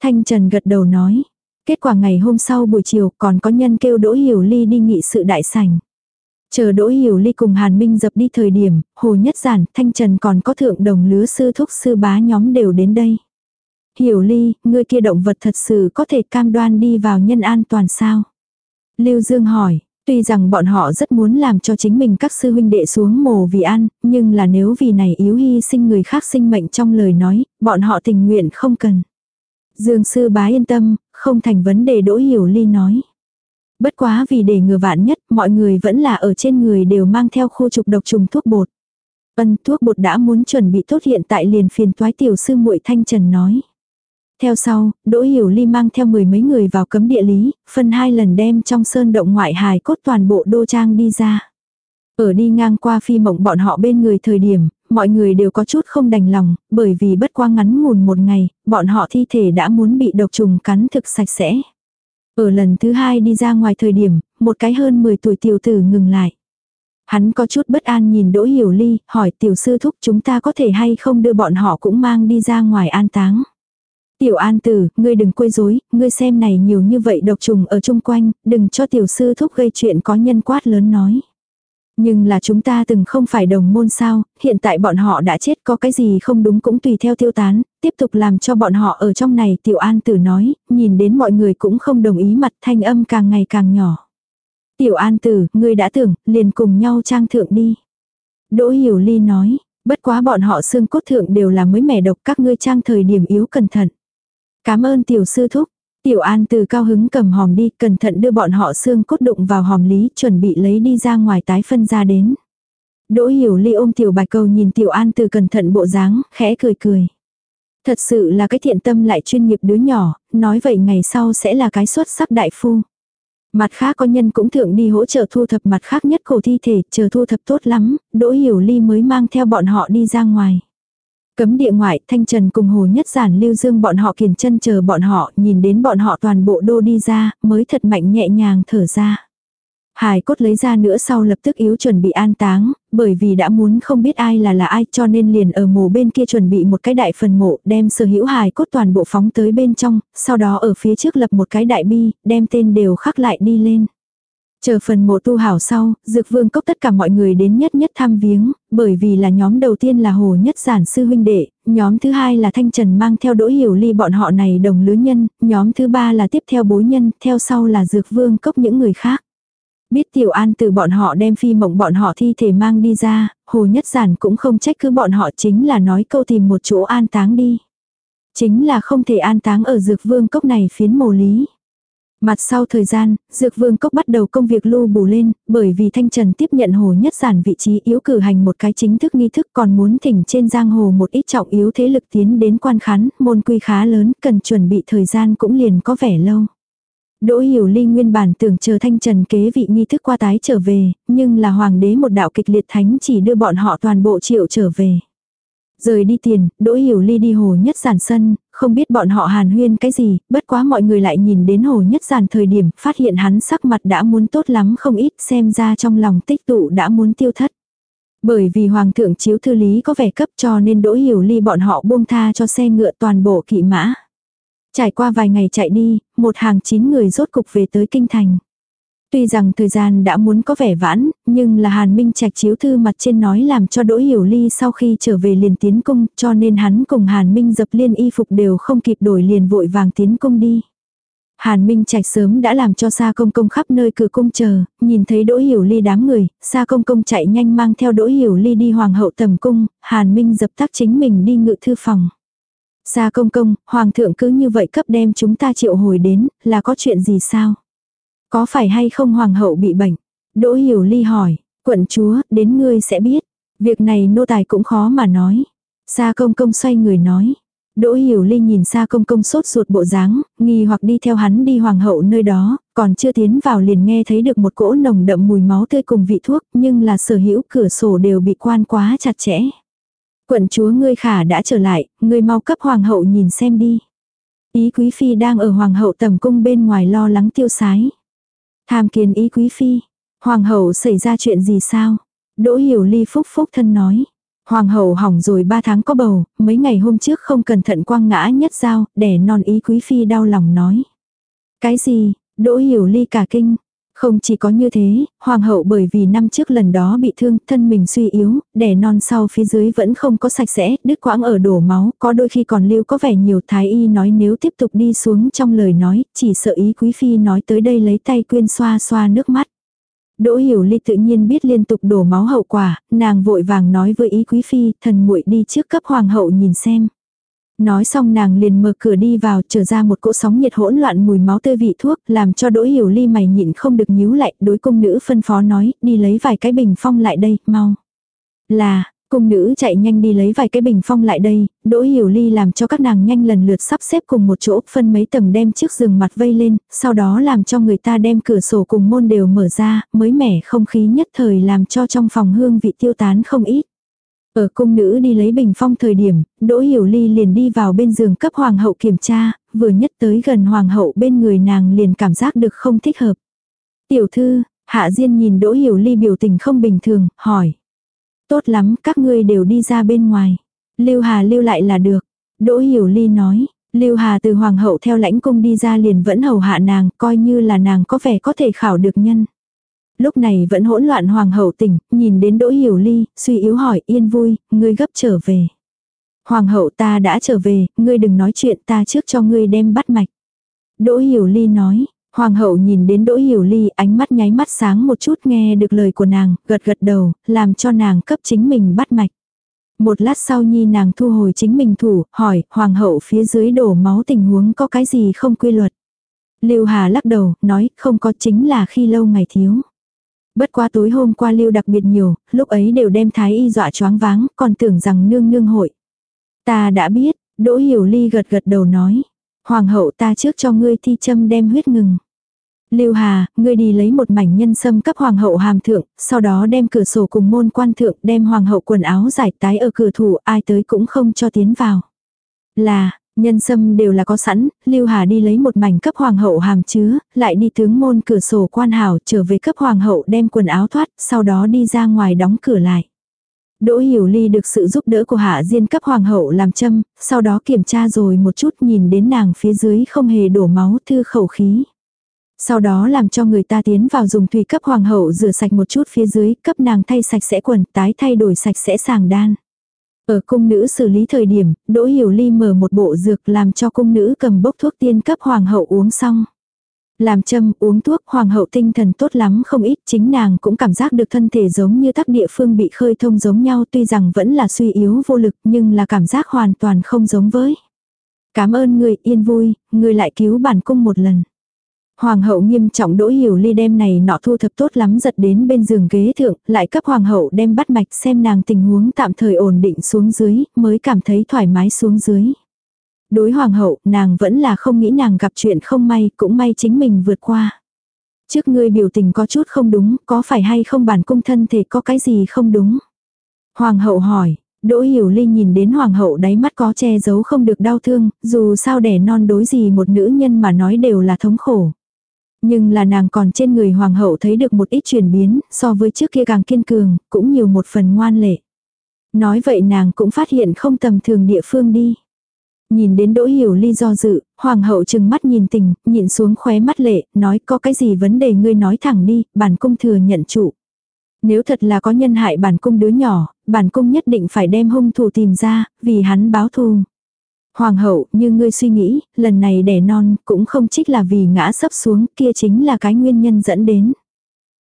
Speaker 1: Thanh Trần gật đầu nói, kết quả ngày hôm sau buổi chiều còn có nhân kêu Đỗ Hiểu Ly đi nghị sự đại sảnh. Chờ Đỗ Hiểu Ly cùng Hàn Minh dập đi thời điểm, Hồ Nhất Giản, Thanh Trần còn có thượng đồng lứa sư thúc sư bá nhóm đều đến đây. Hiểu Ly, ngươi kia động vật thật sự có thể cam đoan đi vào nhân an toàn sao? Lưu Dương hỏi, Tuy rằng bọn họ rất muốn làm cho chính mình các sư huynh đệ xuống mồ vì ăn, nhưng là nếu vì này yếu hy sinh người khác sinh mệnh trong lời nói, bọn họ tình nguyện không cần. Dương sư bá yên tâm, không thành vấn đề đỗ hiểu ly nói. Bất quá vì để ngừa vạn nhất, mọi người vẫn là ở trên người đều mang theo khu trục độc trùng thuốc bột. Ân thuốc bột đã muốn chuẩn bị tốt hiện tại liền phiền toái tiểu sư muội thanh trần nói. Theo sau, Đỗ Hiểu Ly mang theo mười mấy người vào cấm địa lý, phân hai lần đem trong sơn động ngoại hài cốt toàn bộ đô trang đi ra. Ở đi ngang qua phi mộng bọn họ bên người thời điểm, mọi người đều có chút không đành lòng, bởi vì bất qua ngắn ngủn một ngày, bọn họ thi thể đã muốn bị độc trùng cắn thực sạch sẽ. Ở lần thứ hai đi ra ngoài thời điểm, một cái hơn 10 tuổi tiểu tử ngừng lại. Hắn có chút bất an nhìn Đỗ Hiểu Ly, hỏi tiểu sư thúc chúng ta có thể hay không đưa bọn họ cũng mang đi ra ngoài an táng. Tiểu an tử, ngươi đừng quấy rối, ngươi xem này nhiều như vậy độc trùng ở chung quanh, đừng cho tiểu sư thúc gây chuyện có nhân quát lớn nói. Nhưng là chúng ta từng không phải đồng môn sao, hiện tại bọn họ đã chết có cái gì không đúng cũng tùy theo tiêu tán, tiếp tục làm cho bọn họ ở trong này tiểu an tử nói, nhìn đến mọi người cũng không đồng ý mặt thanh âm càng ngày càng nhỏ. Tiểu an tử, ngươi đã tưởng, liền cùng nhau trang thượng đi. Đỗ hiểu ly nói, bất quá bọn họ xương cốt thượng đều là mới mẻ độc các ngươi trang thời điểm yếu cẩn thận. Cảm ơn tiểu sư thúc. Tiểu An từ cao hứng cầm hòm đi, cẩn thận đưa bọn họ xương cốt đụng vào hòm lý, chuẩn bị lấy đi ra ngoài tái phân ra đến. Đỗ hiểu ly ôm tiểu bạch cầu nhìn tiểu An từ cẩn thận bộ dáng, khẽ cười cười. Thật sự là cái thiện tâm lại chuyên nghiệp đứa nhỏ, nói vậy ngày sau sẽ là cái xuất sắc đại phu. Mặt khác có nhân cũng thượng đi hỗ trợ thu thập mặt khác nhất cổ thi thể, chờ thu thập tốt lắm, Đỗ Hiểu Ly mới mang theo bọn họ đi ra ngoài. Cấm địa ngoại, Thanh Trần cùng Hồ Nhất Giản lưu dương bọn họ kiền chân chờ bọn họ, nhìn đến bọn họ toàn bộ đô đi ra, mới thật mạnh nhẹ nhàng thở ra. Hải cốt lấy ra nữa sau lập tức yếu chuẩn bị an táng, bởi vì đã muốn không biết ai là là ai cho nên liền ở mồ bên kia chuẩn bị một cái đại phần mộ đem sở hữu hải cốt toàn bộ phóng tới bên trong, sau đó ở phía trước lập một cái đại bi, đem tên đều khắc lại đi lên. Chờ phần mộ tu hảo sau, dược vương cốc tất cả mọi người đến nhất nhất thăm viếng, bởi vì là nhóm đầu tiên là hồ nhất giản sư huynh đệ, nhóm thứ hai là thanh trần mang theo đỗ hiểu ly bọn họ này đồng lứa nhân, nhóm thứ ba là tiếp theo bối nhân, theo sau là dược vương cốc những người khác. Biết tiểu an từ bọn họ đem phi mộng bọn họ thi thể mang đi ra, hồ nhất giản cũng không trách cứ bọn họ chính là nói câu tìm một chỗ an táng đi. Chính là không thể an táng ở dược vương cốc này phiến mồ lý. Mặt sau thời gian, Dược Vương Cốc bắt đầu công việc lưu bù lên, bởi vì Thanh Trần tiếp nhận Hồ Nhất Giản vị trí yếu cử hành một cái chính thức nghi thức còn muốn thỉnh trên giang hồ một ít trọng yếu thế lực tiến đến quan khán, môn quy khá lớn, cần chuẩn bị thời gian cũng liền có vẻ lâu. Đỗ Hiểu Ly nguyên bản tưởng chờ Thanh Trần kế vị nghi thức qua tái trở về, nhưng là hoàng đế một đạo kịch liệt thánh chỉ đưa bọn họ toàn bộ triệu trở về. Rời đi tiền, Đỗ Hiểu Ly đi hồ nhất giản sân, không biết bọn họ hàn huyên cái gì, bất quá mọi người lại nhìn đến hồ nhất giản thời điểm, phát hiện hắn sắc mặt đã muốn tốt lắm không ít, xem ra trong lòng tích tụ đã muốn tiêu thất. Bởi vì Hoàng thượng chiếu thư lý có vẻ cấp cho nên Đỗ Hiểu Ly bọn họ buông tha cho xe ngựa toàn bộ kỵ mã. Trải qua vài ngày chạy đi, một hàng chín người rốt cục về tới kinh thành. Tuy rằng thời gian đã muốn có vẻ vãn, nhưng là Hàn Minh Trạch chiếu thư mặt trên nói làm cho Đỗ Hiểu Ly sau khi trở về liền tiến cung, cho nên hắn cùng Hàn Minh dập liên y phục đều không kịp đổi liền vội vàng tiến cung đi. Hàn Minh Trạch sớm đã làm cho Sa Công Công khắp nơi cửa cung chờ, nhìn thấy Đỗ Hiểu Ly đám người, Sa Công Công chạy nhanh mang theo Đỗ Hiểu Ly đi hoàng hậu tầm cung, Hàn Minh dập tắt chính mình đi ngự thư phòng. Sa Công Công, Hoàng thượng cứ như vậy cấp đem chúng ta triệu hồi đến, là có chuyện gì sao? Có phải hay không hoàng hậu bị bệnh? Đỗ Hiểu Ly hỏi, quận chúa, đến ngươi sẽ biết. Việc này nô tài cũng khó mà nói. Sa công công xoay người nói. Đỗ Hiểu Ly nhìn Sa công công sốt ruột bộ dáng, nghi hoặc đi theo hắn đi hoàng hậu nơi đó, còn chưa tiến vào liền nghe thấy được một cỗ nồng đậm mùi máu tươi cùng vị thuốc, nhưng là sở hữu cửa sổ đều bị quan quá chặt chẽ. Quận chúa ngươi khả đã trở lại, ngươi mau cấp hoàng hậu nhìn xem đi. Ý quý phi đang ở hoàng hậu tầm cung bên ngoài lo lắng tiêu sái. Tham kiến ý quý phi. Hoàng hậu xảy ra chuyện gì sao? Đỗ hiểu ly phúc phúc thân nói. Hoàng hậu hỏng rồi ba tháng có bầu, mấy ngày hôm trước không cẩn thận quăng ngã nhất dao, để non ý quý phi đau lòng nói. Cái gì, đỗ hiểu ly cả kinh, không chỉ có như thế, hoàng hậu bởi vì năm trước lần đó bị thương, thân mình suy yếu, đẻ non sau phía dưới vẫn không có sạch sẽ, đứt quãng ở đổ máu, có đôi khi còn lưu có vẻ nhiều thái y nói nếu tiếp tục đi xuống trong lời nói, chỉ sợ ý quý phi nói tới đây lấy tay quyên xoa xoa nước mắt. Đỗ Hiểu Ly tự nhiên biết liên tục đổ máu hậu quả, nàng vội vàng nói với ý quý phi, thần muội đi trước cấp hoàng hậu nhìn xem. Nói xong nàng liền mở cửa đi vào trở ra một cỗ sóng nhiệt hỗn loạn mùi máu tươi vị thuốc làm cho đỗ hiểu ly mày nhịn không được nhíu lại đối công nữ phân phó nói đi lấy vài cái bình phong lại đây mau. Là, Cung nữ chạy nhanh đi lấy vài cái bình phong lại đây, Đỗ Hiểu Ly làm cho các nàng nhanh lần lượt sắp xếp cùng một chỗ, phân mấy tầng đem chiếc giường mặt vây lên, sau đó làm cho người ta đem cửa sổ cùng môn đều mở ra, mới mẻ không khí nhất thời làm cho trong phòng hương vị tiêu tán không ít. Ở cung nữ đi lấy bình phong thời điểm, Đỗ Hiểu Ly liền đi vào bên giường cấp hoàng hậu kiểm tra, vừa nhất tới gần hoàng hậu bên người nàng liền cảm giác được không thích hợp. Tiểu thư, Hạ Diên nhìn Đỗ Hiểu Ly biểu tình không bình thường, hỏi. Tốt lắm, các ngươi đều đi ra bên ngoài. Lưu Hà lưu lại là được. Đỗ Hiểu Ly nói, Lưu Hà từ hoàng hậu theo lãnh cung đi ra liền vẫn hầu hạ nàng, coi như là nàng có vẻ có thể khảo được nhân. Lúc này vẫn hỗn loạn hoàng hậu tỉnh, nhìn đến Đỗ Hiểu Ly, suy yếu hỏi, yên vui, ngươi gấp trở về. Hoàng hậu ta đã trở về, ngươi đừng nói chuyện ta trước cho ngươi đem bắt mạch. Đỗ Hiểu Ly nói, Hoàng hậu nhìn đến Đỗ Hiểu Ly ánh mắt nháy mắt sáng một chút nghe được lời của nàng, gật gật đầu, làm cho nàng cấp chính mình bắt mạch. Một lát sau nhi nàng thu hồi chính mình thủ, hỏi, hoàng hậu phía dưới đổ máu tình huống có cái gì không quy luật. Lưu Hà lắc đầu, nói, không có chính là khi lâu ngày thiếu. Bất quá tối hôm qua Lưu đặc biệt nhiều, lúc ấy đều đem thái y dọa choáng váng, còn tưởng rằng nương nương hội. Ta đã biết, Đỗ Hiểu Ly gật gật đầu nói. Hoàng hậu ta trước cho ngươi thi châm đem huyết ngừng. Lưu Hà, ngươi đi lấy một mảnh nhân sâm cấp hoàng hậu hàm thượng, sau đó đem cửa sổ cùng môn quan thượng, đem hoàng hậu quần áo giải tái ở cửa thủ, ai tới cũng không cho tiến vào. Là, nhân sâm đều là có sẵn, Lưu Hà đi lấy một mảnh cấp hoàng hậu hàm chứa, lại đi tướng môn cửa sổ quan hảo trở về cấp hoàng hậu đem quần áo thoát, sau đó đi ra ngoài đóng cửa lại. Đỗ Hiểu Ly được sự giúp đỡ của Hạ Diên cấp hoàng hậu làm châm, sau đó kiểm tra rồi một chút nhìn đến nàng phía dưới không hề đổ máu thư khẩu khí. Sau đó làm cho người ta tiến vào dùng thủy cấp hoàng hậu rửa sạch một chút phía dưới, cấp nàng thay sạch sẽ quần, tái thay đổi sạch sẽ sàng đan. Ở cung nữ xử lý thời điểm, Đỗ Hiểu Ly mở một bộ dược làm cho cung nữ cầm bốc thuốc tiên cấp hoàng hậu uống xong. Làm châm uống thuốc hoàng hậu tinh thần tốt lắm không ít chính nàng cũng cảm giác được thân thể giống như các địa phương bị khơi thông giống nhau tuy rằng vẫn là suy yếu vô lực nhưng là cảm giác hoàn toàn không giống với. Cảm ơn người yên vui, người lại cứu bản cung một lần. Hoàng hậu nghiêm trọng đỗ hiểu ly đem này nọ thu thập tốt lắm giật đến bên giường ghế thượng, lại cấp hoàng hậu đem bắt mạch xem nàng tình huống tạm thời ổn định xuống dưới, mới cảm thấy thoải mái xuống dưới. Đối hoàng hậu, nàng vẫn là không nghĩ nàng gặp chuyện không may, cũng may chính mình vượt qua. Trước ngươi biểu tình có chút không đúng, có phải hay không bản cung thân thể có cái gì không đúng? Hoàng hậu hỏi, Đỗ Hiểu Ly nhìn đến hoàng hậu đáy mắt có che giấu không được đau thương, dù sao đẻ non đối gì một nữ nhân mà nói đều là thống khổ. Nhưng là nàng còn trên người hoàng hậu thấy được một ít chuyển biến, so với trước kia càng kiên cường, cũng nhiều một phần ngoan lệ. Nói vậy nàng cũng phát hiện không tầm thường địa phương đi. Nhìn đến đỗ hiểu ly do dự, hoàng hậu chừng mắt nhìn tình, nhìn xuống khóe mắt lệ, nói có cái gì vấn đề ngươi nói thẳng đi, bản cung thừa nhận chủ. Nếu thật là có nhân hại bản cung đứa nhỏ, bản cung nhất định phải đem hung thủ tìm ra, vì hắn báo thù. Hoàng hậu, như ngươi suy nghĩ, lần này đẻ non cũng không trích là vì ngã sấp xuống, kia chính là cái nguyên nhân dẫn đến.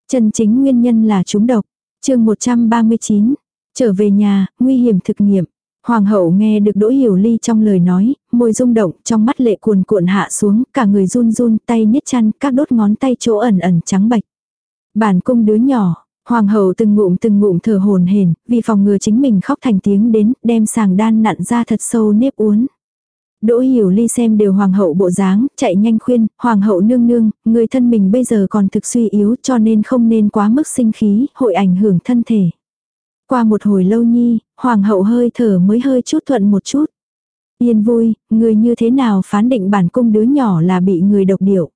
Speaker 1: Chân chính nguyên nhân là trúng độc. chương 139. Trở về nhà, nguy hiểm thực nghiệm. Hoàng hậu nghe được Đỗ Hiểu Ly trong lời nói, môi rung động, trong mắt lệ cuồn cuộn hạ xuống, cả người run run, tay nhít chăn, các đốt ngón tay chỗ ẩn ẩn trắng bạch. Bản cung đứa nhỏ, Hoàng hậu từng ngụm từng ngụm thở hồn hển, vì phòng ngừa chính mình khóc thành tiếng đến, đem sàng đan nặn ra thật sâu nếp uốn. Đỗ hiểu ly xem đều hoàng hậu bộ dáng, chạy nhanh khuyên, hoàng hậu nương nương, người thân mình bây giờ còn thực suy yếu cho nên không nên quá mức sinh khí, hội ảnh hưởng thân thể. Qua một hồi lâu nhi, hoàng hậu hơi thở mới hơi chút thuận một chút. Yên vui, người như thế nào phán định bản cung đứa nhỏ là bị người độc điệu.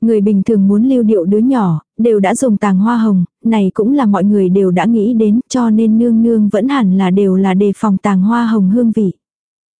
Speaker 1: Người bình thường muốn lưu điệu đứa nhỏ, đều đã dùng tàng hoa hồng, này cũng là mọi người đều đã nghĩ đến cho nên nương nương vẫn hẳn là đều là đề phòng tàng hoa hồng hương vị.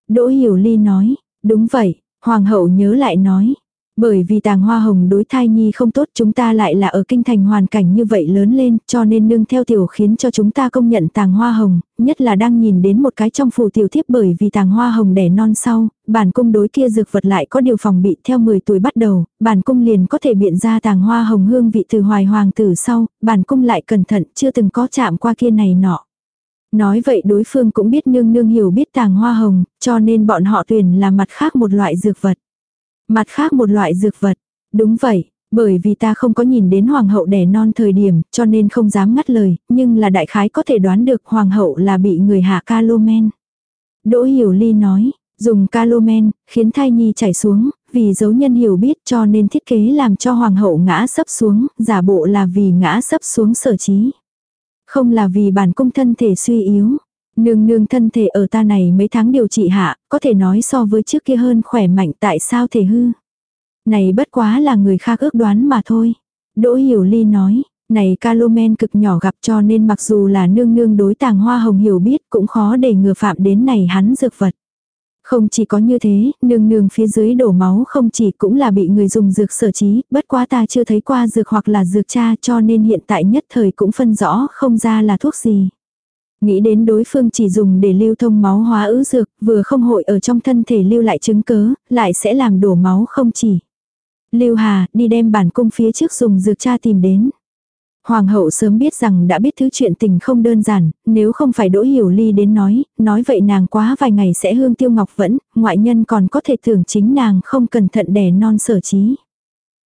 Speaker 1: Đỗ Hiểu Ly nói, đúng vậy, Hoàng hậu nhớ lại nói. Bởi vì tàng hoa hồng đối thai nhi không tốt chúng ta lại là ở kinh thành hoàn cảnh như vậy lớn lên cho nên nương theo tiểu khiến cho chúng ta công nhận tàng hoa hồng, nhất là đang nhìn đến một cái trong phù tiểu thiếp bởi vì tàng hoa hồng đẻ non sau, bản cung đối kia dược vật lại có điều phòng bị theo 10 tuổi bắt đầu, bản cung liền có thể biện ra tàng hoa hồng hương vị từ hoài hoàng tử sau, bản cung lại cẩn thận chưa từng có chạm qua kia này nọ. Nói vậy đối phương cũng biết nương nương hiểu biết tàng hoa hồng, cho nên bọn họ tuyển là mặt khác một loại dược vật. Mặt khác một loại dược vật. Đúng vậy, bởi vì ta không có nhìn đến hoàng hậu đẻ non thời điểm, cho nên không dám ngắt lời, nhưng là đại khái có thể đoán được hoàng hậu là bị người hạ calomen. Đỗ Hiểu Ly nói, dùng calomen, khiến thai nhi chảy xuống, vì dấu nhân hiểu biết cho nên thiết kế làm cho hoàng hậu ngã sấp xuống, giả bộ là vì ngã sấp xuống sở trí. Không là vì bản cung thân thể suy yếu. Nương nương thân thể ở ta này mấy tháng điều trị hạ, có thể nói so với trước kia hơn khỏe mạnh tại sao thể hư. Này bất quá là người khác ước đoán mà thôi. Đỗ Hiểu Ly nói, này calomen cực nhỏ gặp cho nên mặc dù là nương nương đối tàng hoa hồng hiểu biết cũng khó để ngừa phạm đến này hắn dược vật. Không chỉ có như thế, nương nương phía dưới đổ máu không chỉ cũng là bị người dùng dược sở trí, bất quá ta chưa thấy qua dược hoặc là dược cha cho nên hiện tại nhất thời cũng phân rõ không ra là thuốc gì. Nghĩ đến đối phương chỉ dùng để lưu thông máu hóa ứ dược, vừa không hội ở trong thân thể lưu lại chứng cớ, lại sẽ làm đổ máu không chỉ. Lưu Hà, đi đem bản cung phía trước dùng dược cha tìm đến. Hoàng hậu sớm biết rằng đã biết thứ chuyện tình không đơn giản, nếu không phải Đỗ Hiểu Ly đến nói, nói vậy nàng quá vài ngày sẽ hương tiêu ngọc vẫn, ngoại nhân còn có thể tưởng chính nàng không cẩn thận đẻ non sở trí.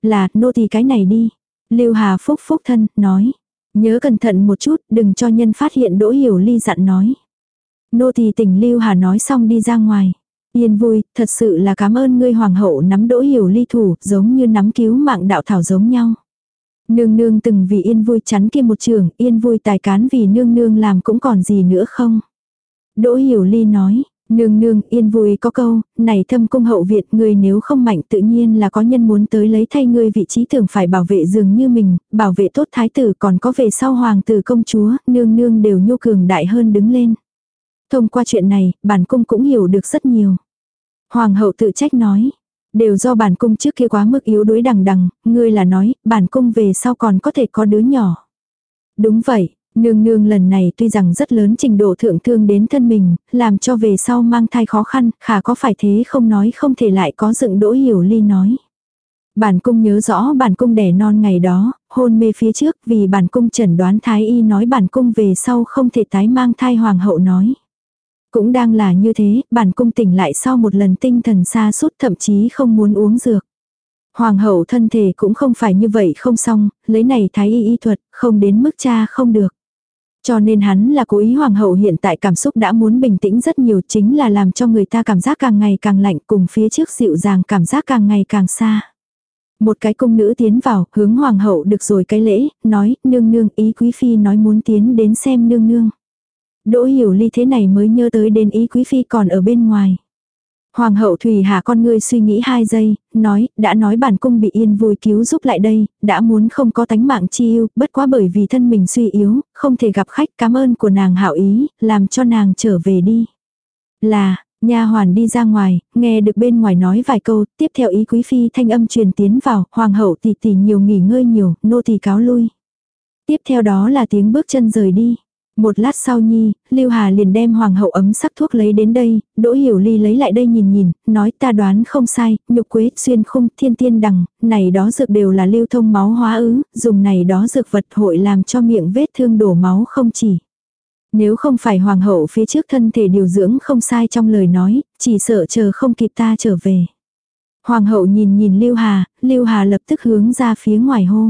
Speaker 1: Là, nô tỳ cái này đi. Lưu Hà phúc phúc thân, nói. Nhớ cẩn thận một chút, đừng cho nhân phát hiện Đỗ Hiểu Ly dặn nói. Nô tỳ tỉnh Lưu Hà nói xong đi ra ngoài. Yên vui, thật sự là cảm ơn ngươi hoàng hậu nắm Đỗ Hiểu Ly thủ, giống như nắm cứu mạng đạo thảo giống nhau. Nương nương từng vì yên vui chắn kia một trường, yên vui tài cán vì nương nương làm cũng còn gì nữa không? Đỗ Hiểu Ly nói, nương nương yên vui có câu, này thâm cung hậu viện người nếu không mạnh tự nhiên là có nhân muốn tới lấy thay ngươi vị trí thường phải bảo vệ dường như mình, bảo vệ tốt thái tử còn có về sau hoàng tử công chúa, nương nương đều nhu cường đại hơn đứng lên. Thông qua chuyện này, bản cung cũng hiểu được rất nhiều. Hoàng hậu tự trách nói, Đều do bản cung trước kia quá mức yếu đuối đằng đằng, ngươi là nói, bản cung về sau còn có thể có đứa nhỏ. Đúng vậy, nương nương lần này tuy rằng rất lớn trình độ thượng thương đến thân mình, làm cho về sau mang thai khó khăn, khả có phải thế không nói không thể lại có dựng đỗ hiểu ly nói. Bản cung nhớ rõ bản cung đẻ non ngày đó, hôn mê phía trước vì bản cung chẩn đoán thái y nói bản cung về sau không thể tái mang thai hoàng hậu nói. Cũng đang là như thế, bản cung tỉnh lại sau một lần tinh thần xa suốt thậm chí không muốn uống dược. Hoàng hậu thân thể cũng không phải như vậy không xong, lấy này thái y y thuật, không đến mức cha không được. Cho nên hắn là cố ý hoàng hậu hiện tại cảm xúc đã muốn bình tĩnh rất nhiều chính là làm cho người ta cảm giác càng ngày càng lạnh cùng phía trước dịu dàng cảm giác càng ngày càng xa. Một cái cung nữ tiến vào, hướng hoàng hậu được rồi cái lễ, nói, nương nương ý quý phi nói muốn tiến đến xem nương nương. Đỗ hiểu ly thế này mới nhớ tới đến ý quý phi còn ở bên ngoài. Hoàng hậu Thủy Hà con ngươi suy nghĩ hai giây, nói, đã nói bản cung bị yên vui cứu giúp lại đây, đã muốn không có tánh mạng chi yêu, bất quá bởi vì thân mình suy yếu, không thể gặp khách cảm ơn của nàng hảo ý, làm cho nàng trở về đi. Là, nha hoàn đi ra ngoài, nghe được bên ngoài nói vài câu, tiếp theo ý quý phi thanh âm truyền tiến vào, hoàng hậu tỷ tỷ nhiều nghỉ ngơi nhiều, nô tỳ cáo lui. Tiếp theo đó là tiếng bước chân rời đi. Một lát sau nhi, Lưu Hà liền đem hoàng hậu ấm sắc thuốc lấy đến đây, Đỗ Hiểu Ly lấy lại đây nhìn nhìn, nói ta đoán không sai, nhục quế, xuyên khung, thiên tiên đằng, này đó dược đều là lưu thông máu hóa ứ, dùng này đó dược vật hội làm cho miệng vết thương đổ máu không chỉ. Nếu không phải hoàng hậu phía trước thân thể điều dưỡng không sai trong lời nói, chỉ sợ chờ không kịp ta trở về. Hoàng hậu nhìn nhìn Lưu Hà, Lưu Hà lập tức hướng ra phía ngoài hô.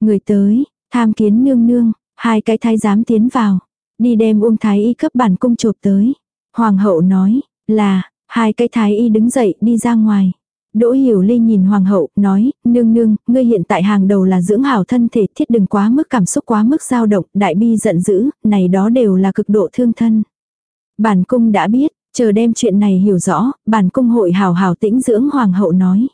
Speaker 1: Người tới, tham kiến nương nương, Hai cái thái giám tiến vào, đi đem Uông thái y cấp bản cung chụp tới. Hoàng hậu nói, là, hai cái thái y đứng dậy đi ra ngoài. Đỗ Hiểu Ly nhìn hoàng hậu, nói, nương nương, ngươi hiện tại hàng đầu là dưỡng hảo thân thể, thiết đừng quá mức cảm xúc quá mức dao động, đại bi giận dữ, này đó đều là cực độ thương thân. Bản cung đã biết, chờ đem chuyện này hiểu rõ, bản cung hội hảo hảo tĩnh dưỡng hoàng hậu nói.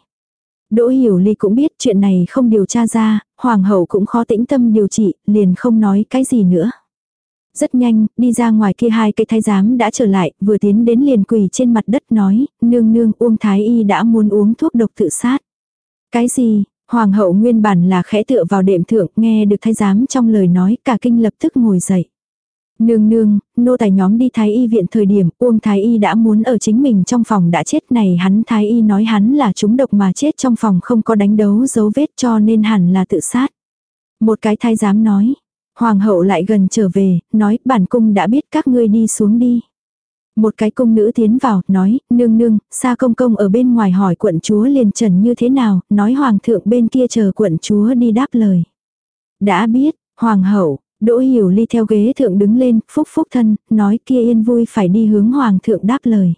Speaker 1: Đỗ Hiểu Ly cũng biết chuyện này không điều tra ra, hoàng hậu cũng khó tĩnh tâm điều trị, liền không nói cái gì nữa. Rất nhanh, đi ra ngoài kia hai cái thái giám đã trở lại, vừa tiến đến liền quỳ trên mặt đất nói, nương nương Uông Thái Y đã muốn uống thuốc độc tự sát. Cái gì? Hoàng hậu nguyên bản là khẽ tựa vào đệm thượng, nghe được thái giám trong lời nói, cả kinh lập tức ngồi dậy. Nương nương, nô tài nhóm đi thái y viện thời điểm, Uông thái y đã muốn ở chính mình trong phòng đã chết này hắn thái y nói hắn là chúng độc mà chết trong phòng không có đánh đấu dấu vết cho nên hẳn là tự sát. Một cái thái giám nói, hoàng hậu lại gần trở về, nói bản cung đã biết các ngươi đi xuống đi. Một cái cung nữ tiến vào, nói, nương nương, xa công công ở bên ngoài hỏi quận chúa liền trần như thế nào, nói hoàng thượng bên kia chờ quận chúa đi đáp lời. Đã biết, hoàng hậu, Đỗ Hiểu Ly theo ghế thượng đứng lên, phúc phúc thân, nói kia yên vui phải đi hướng hoàng thượng đáp lời.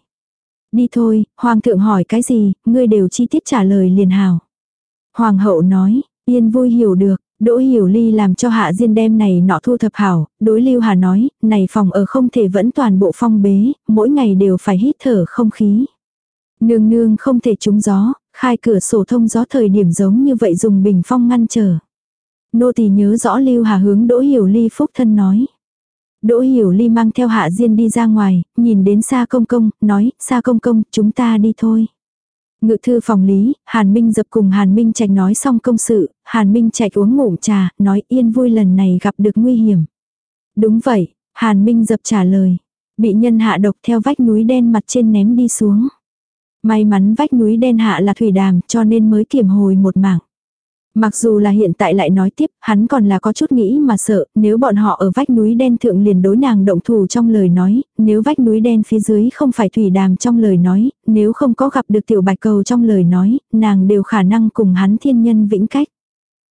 Speaker 1: Đi thôi, hoàng thượng hỏi cái gì, ngươi đều chi tiết trả lời liền hào. Hoàng hậu nói, yên vui hiểu được, Đỗ Hiểu Ly làm cho Hạ Diên đem này nọ thu thập hảo, đối Lưu Hà nói, này phòng ở không thể vẫn toàn bộ phong bế, mỗi ngày đều phải hít thở không khí. Nương nương không thể trúng gió, khai cửa sổ thông gió thời điểm giống như vậy dùng bình phong ngăn trở. Nô tỳ nhớ rõ Lưu Hà hướng Đỗ Hiểu Ly phúc thân nói. Đỗ Hiểu Ly mang theo Hạ Diên đi ra ngoài, nhìn đến xa công công, nói, xa công công, chúng ta đi thôi. Ngự thư phòng lý, Hàn Minh dập cùng Hàn Minh Trạch nói xong công sự, Hàn Minh Trạch uống ngụm trà, nói yên vui lần này gặp được nguy hiểm. Đúng vậy, Hàn Minh dập trả lời. Bị nhân hạ độc theo vách núi đen mặt trên ném đi xuống. May mắn vách núi đen hạ là thủy đàm cho nên mới kiểm hồi một mảng. Mặc dù là hiện tại lại nói tiếp, hắn còn là có chút nghĩ mà sợ, nếu bọn họ ở vách núi đen thượng liền đối nàng động thủ trong lời nói, nếu vách núi đen phía dưới không phải thủy đàm trong lời nói, nếu không có gặp được tiểu bạch cầu trong lời nói, nàng đều khả năng cùng hắn thiên nhân vĩnh cách.